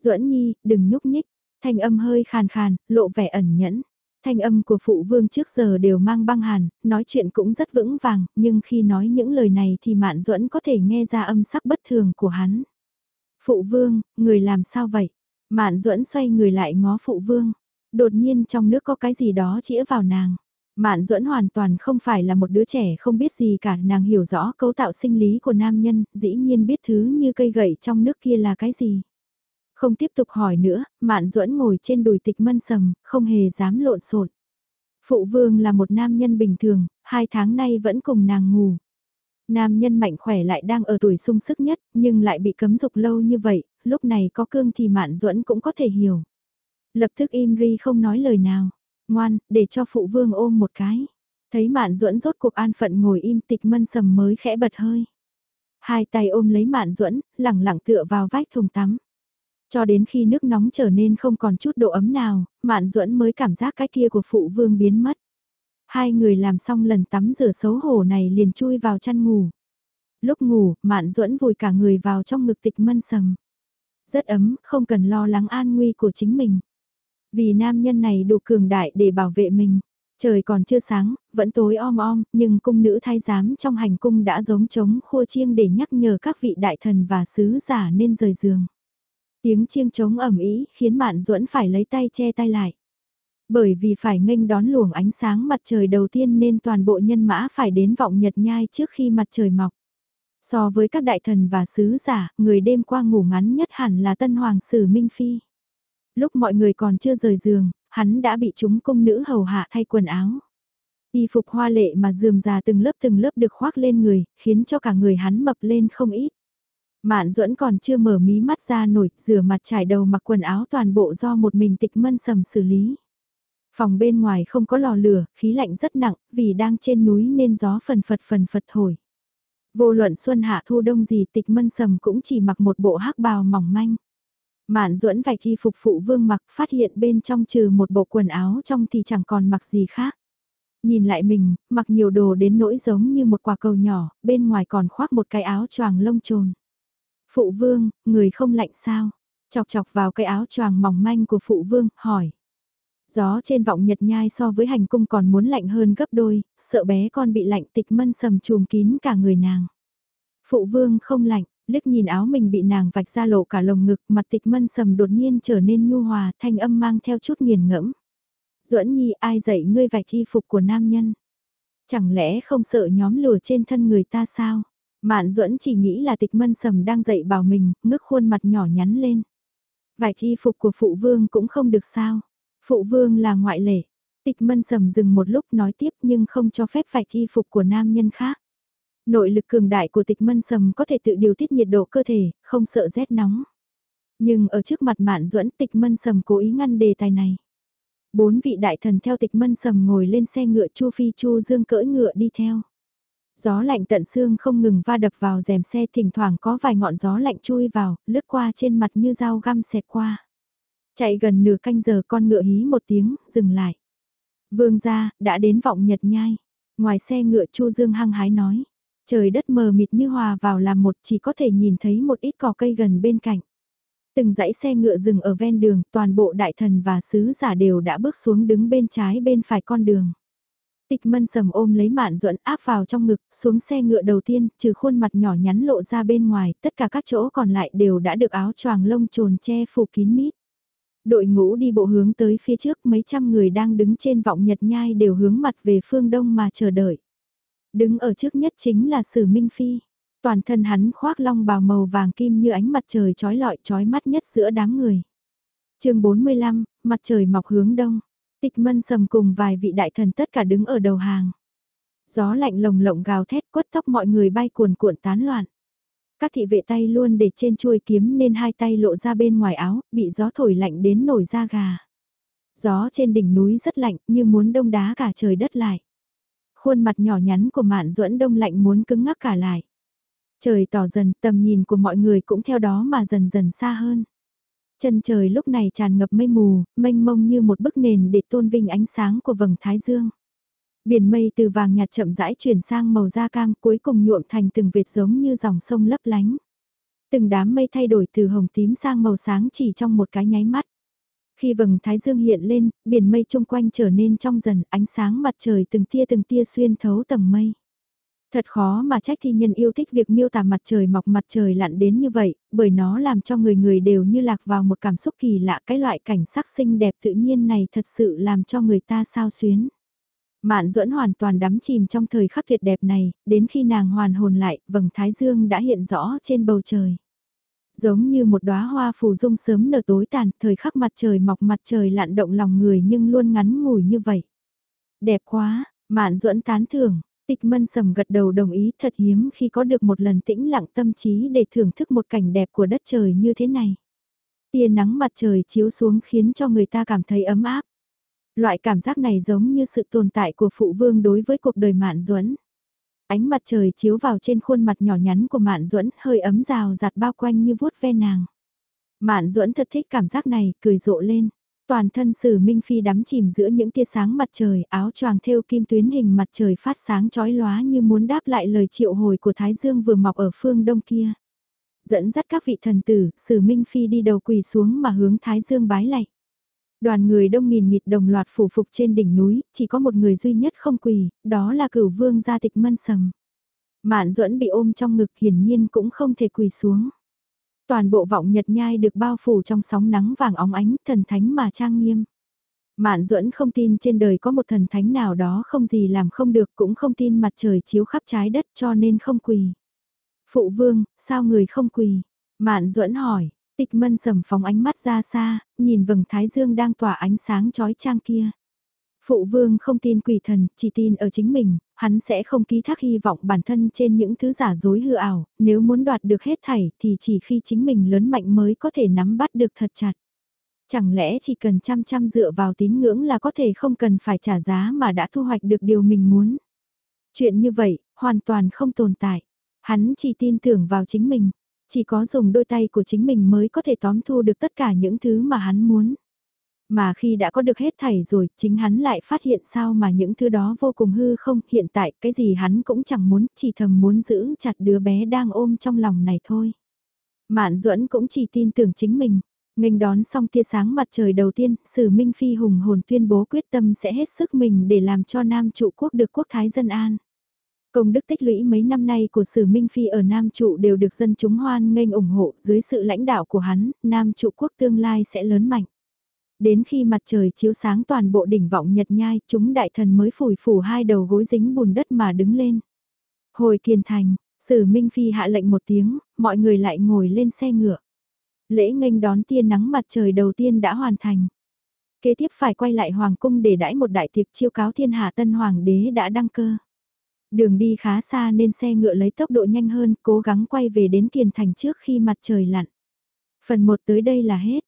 Duẫn Nhi, đừng nhúc nhích, thanh âm hơi khàn khàn, lộ vẻ ẩn nhẫn. Thanh âm của phụ vương trước giờ đều mang băng hàn, nói chuyện cũng rất vững vàng, nhưng khi nói những lời này thì Mạn Duẫn có thể nghe ra âm sắc bất thường của hắn. Phụ vương, người làm sao vậy? Mạn Duẫn xoay người lại ngó phụ vương. Đột nhiên trong nước có cái gì đó chĩa vào nàng. Mạn duẫn hoàn toàn không phải là một đứa trẻ không biết gì cả, nàng hiểu rõ cấu tạo sinh lý của nam nhân, dĩ nhiên biết thứ như cây gậy trong nước kia là cái gì. Không tiếp tục hỏi nữa, Mạn duẫn ngồi trên đùi tịch mân sầm, không hề dám lộn xộn. Phụ vương là một nam nhân bình thường, hai tháng nay vẫn cùng nàng ngủ. Nam nhân mạnh khỏe lại đang ở tuổi sung sức nhất, nhưng lại bị cấm dục lâu như vậy, lúc này có cương thì Mạn duẫn cũng có thể hiểu. Lập tức im ri không nói lời nào. Ngoan, để cho phụ vương ôm một cái. Thấy mạn duẫn rốt cuộc an phận ngồi im tịch mân sầm mới khẽ bật hơi. Hai tay ôm lấy mạn duẫn lẳng lặng tựa vào vách thùng tắm. Cho đến khi nước nóng trở nên không còn chút độ ấm nào, mạn duẫn mới cảm giác cái kia của phụ vương biến mất. Hai người làm xong lần tắm rửa xấu hổ này liền chui vào chăn ngủ. Lúc ngủ, mạn duẫn vùi cả người vào trong ngực tịch mân sầm. Rất ấm, không cần lo lắng an nguy của chính mình. Vì nam nhân này đủ cường đại để bảo vệ mình. Trời còn chưa sáng, vẫn tối om om, nhưng cung nữ thái giám trong hành cung đã giống trống khua chiêng để nhắc nhở các vị đại thần và sứ giả nên rời giường. Tiếng chiêng trống ẩm ý khiến Mạn Duẫn phải lấy tay che tay lại. Bởi vì phải nghênh đón luồng ánh sáng mặt trời đầu tiên nên toàn bộ nhân mã phải đến vọng nhật nhai trước khi mặt trời mọc. So với các đại thần và sứ giả, người đêm qua ngủ ngắn nhất hẳn là tân hoàng sử Minh Phi. Lúc mọi người còn chưa rời giường, hắn đã bị chúng công nữ hầu hạ thay quần áo. Y phục hoa lệ mà dườm già từng lớp từng lớp được khoác lên người, khiến cho cả người hắn mập lên không ít. Mạn duẫn còn chưa mở mí mắt ra nổi, rửa mặt trải đầu mặc quần áo toàn bộ do một mình tịch mân sầm xử lý. Phòng bên ngoài không có lò lửa, khí lạnh rất nặng, vì đang trên núi nên gió phần phật phần phật thổi. Vô luận xuân hạ thu đông gì tịch mân sầm cũng chỉ mặc một bộ hắc bào mỏng manh. Mạn duẫn vạch y phục phụ vương mặc phát hiện bên trong trừ một bộ quần áo trong thì chẳng còn mặc gì khác. Nhìn lại mình, mặc nhiều đồ đến nỗi giống như một quả cầu nhỏ, bên ngoài còn khoác một cái áo choàng lông trồn. Phụ vương, người không lạnh sao? Chọc chọc vào cái áo choàng mỏng manh của phụ vương, hỏi. Gió trên vọng nhật nhai so với hành cung còn muốn lạnh hơn gấp đôi, sợ bé con bị lạnh tịch mân sầm chùm kín cả người nàng. Phụ vương không lạnh, liếc nhìn áo mình bị nàng vạch ra lộ cả lồng ngực, mặt tịch mân sầm đột nhiên trở nên nhu hòa, thanh âm mang theo chút nghiền ngẫm. Duẫn Nhi ai dạy ngươi vạch y phục của nam nhân? Chẳng lẽ không sợ nhóm lùa trên thân người ta sao? Mạn Duẫn chỉ nghĩ là tịch mân sầm đang dạy bảo mình, ngước khuôn mặt nhỏ nhắn lên. Vài y phục của phụ vương cũng không được sao? Phụ vương là ngoại lệ. Tịch mân sầm dừng một lúc nói tiếp nhưng không cho phép vạch y phục của nam nhân khác. Nội lực cường đại của tịch mân sầm có thể tự điều tiết nhiệt độ cơ thể, không sợ rét nóng. Nhưng ở trước mặt mạn duẫn tịch mân sầm cố ý ngăn đề tài này. Bốn vị đại thần theo tịch mân sầm ngồi lên xe ngựa chu phi chu dương cưỡi ngựa đi theo. Gió lạnh tận xương không ngừng va đập vào rèm xe thỉnh thoảng có vài ngọn gió lạnh chui vào, lướt qua trên mặt như dao găm xẹt qua. Chạy gần nửa canh giờ con ngựa hí một tiếng, dừng lại. Vương gia đã đến vọng nhật nhai. Ngoài xe ngựa Chu Dương hăng hái nói. Trời đất mờ mịt như hòa vào làm một chỉ có thể nhìn thấy một ít cỏ cây gần bên cạnh. Từng dãy xe ngựa dừng ở ven đường, toàn bộ đại thần và sứ giả đều đã bước xuống đứng bên trái bên phải con đường. Tịch mân sầm ôm lấy mạn duẫn áp vào trong ngực, xuống xe ngựa đầu tiên, trừ khuôn mặt nhỏ nhắn lộ ra bên ngoài, tất cả các chỗ còn lại đều đã được áo choàng lông trồn che phủ kín mít. Đội ngũ đi bộ hướng tới phía trước mấy trăm người đang đứng trên vọng nhật nhai đều hướng mặt về phương đông mà chờ đợi. Đứng ở trước nhất chính là Sử Minh Phi. Toàn thân hắn khoác long bào màu vàng kim như ánh mặt trời trói lọi trói mắt nhất giữa đám người. chương 45, mặt trời mọc hướng đông. Tịch mân sầm cùng vài vị đại thần tất cả đứng ở đầu hàng. Gió lạnh lồng lộng gào thét quất tóc mọi người bay cuồn cuộn tán loạn. Các thị vệ tay luôn để trên chuôi kiếm nên hai tay lộ ra bên ngoài áo, bị gió thổi lạnh đến nổi da gà. Gió trên đỉnh núi rất lạnh như muốn đông đá cả trời đất lại. Khuôn mặt nhỏ nhắn của mạn duẫn đông lạnh muốn cứng ngắc cả lại. Trời tỏ dần tầm nhìn của mọi người cũng theo đó mà dần dần xa hơn. Chân trời lúc này tràn ngập mây mù, mênh mông như một bức nền để tôn vinh ánh sáng của vầng thái dương. Biển mây từ vàng nhạt chậm rãi chuyển sang màu da cam cuối cùng nhuộm thành từng vệt giống như dòng sông lấp lánh. Từng đám mây thay đổi từ hồng tím sang màu sáng chỉ trong một cái nháy mắt. Khi vầng thái dương hiện lên, biển mây chung quanh trở nên trong dần, ánh sáng mặt trời từng tia từng tia xuyên thấu tầng mây. Thật khó mà trách thi nhân yêu thích việc miêu tả mặt trời mọc mặt trời lặn đến như vậy, bởi nó làm cho người người đều như lạc vào một cảm xúc kỳ lạ cái loại cảnh sắc xinh đẹp tự nhiên này thật sự làm cho người ta sao xuyến. Mạn duẫn hoàn toàn đắm chìm trong thời khắc tuyệt đẹp này, đến khi nàng hoàn hồn lại, vầng thái dương đã hiện rõ trên bầu trời. Giống như một đóa hoa phù dung sớm nở tối tàn, thời khắc mặt trời mọc mặt trời lặn động lòng người nhưng luôn ngắn ngủi như vậy. Đẹp quá, mạn duẫn tán thưởng, tịch mân sầm gật đầu đồng ý thật hiếm khi có được một lần tĩnh lặng tâm trí để thưởng thức một cảnh đẹp của đất trời như thế này. Tia nắng mặt trời chiếu xuống khiến cho người ta cảm thấy ấm áp. Loại cảm giác này giống như sự tồn tại của phụ vương đối với cuộc đời Mạn Duẫn. Ánh mặt trời chiếu vào trên khuôn mặt nhỏ nhắn của Mạn Duẫn, hơi ấm rào rạt bao quanh như vuốt ve nàng. Mạn Duẫn thật thích cảm giác này, cười rộ lên. Toàn thân Sử Minh Phi đắm chìm giữa những tia sáng mặt trời, áo choàng thêu kim tuyến hình mặt trời phát sáng chói lóa như muốn đáp lại lời triệu hồi của Thái Dương vừa mọc ở phương đông kia. Dẫn dắt các vị thần tử, Sử Minh Phi đi đầu quỳ xuống mà hướng Thái Dương bái lạy. Đoàn người đông nghìn nghịt đồng loạt phủ phục trên đỉnh núi, chỉ có một người duy nhất không quỳ, đó là cửu vương gia tịch mân sầm. Mạn duẫn bị ôm trong ngực hiển nhiên cũng không thể quỳ xuống. Toàn bộ vọng nhật nhai được bao phủ trong sóng nắng vàng óng ánh thần thánh mà trang nghiêm. Mạn duẫn không tin trên đời có một thần thánh nào đó không gì làm không được cũng không tin mặt trời chiếu khắp trái đất cho nên không quỳ. Phụ vương, sao người không quỳ? Mạn duẫn hỏi, Tịch mân sầm phóng ánh mắt ra xa, nhìn vầng thái dương đang tỏa ánh sáng chói chang kia. Phụ vương không tin quỷ thần, chỉ tin ở chính mình, hắn sẽ không ký thác hy vọng bản thân trên những thứ giả dối hư ảo, nếu muốn đoạt được hết thảy thì chỉ khi chính mình lớn mạnh mới có thể nắm bắt được thật chặt. Chẳng lẽ chỉ cần chăm chăm dựa vào tín ngưỡng là có thể không cần phải trả giá mà đã thu hoạch được điều mình muốn. Chuyện như vậy, hoàn toàn không tồn tại. Hắn chỉ tin tưởng vào chính mình. Chỉ có dùng đôi tay của chính mình mới có thể tóm thu được tất cả những thứ mà hắn muốn. Mà khi đã có được hết thảy rồi, chính hắn lại phát hiện sao mà những thứ đó vô cùng hư không, hiện tại cái gì hắn cũng chẳng muốn, chỉ thầm muốn giữ chặt đứa bé đang ôm trong lòng này thôi. Mạn duẫn cũng chỉ tin tưởng chính mình, nghênh đón xong tia sáng mặt trời đầu tiên, Sử Minh Phi hùng hồn tuyên bố quyết tâm sẽ hết sức mình để làm cho Nam trụ quốc được quốc thái dân an. Công đức tích lũy mấy năm nay của Sử Minh Phi ở Nam Trụ đều được dân chúng hoan nghênh ủng hộ dưới sự lãnh đạo của hắn, Nam Trụ quốc tương lai sẽ lớn mạnh. Đến khi mặt trời chiếu sáng toàn bộ đỉnh vọng nhật nhai, chúng đại thần mới phủi phủ hai đầu gối dính bùn đất mà đứng lên. Hồi kiên thành, Sử Minh Phi hạ lệnh một tiếng, mọi người lại ngồi lên xe ngựa. Lễ nghênh đón tia nắng mặt trời đầu tiên đã hoàn thành. Kế tiếp phải quay lại hoàng cung để đãi một đại tiệc chiêu cáo thiên hạ tân hoàng đế đã đăng cơ. Đường đi khá xa nên xe ngựa lấy tốc độ nhanh hơn, cố gắng quay về đến Kiền Thành trước khi mặt trời lặn. Phần 1 tới đây là hết.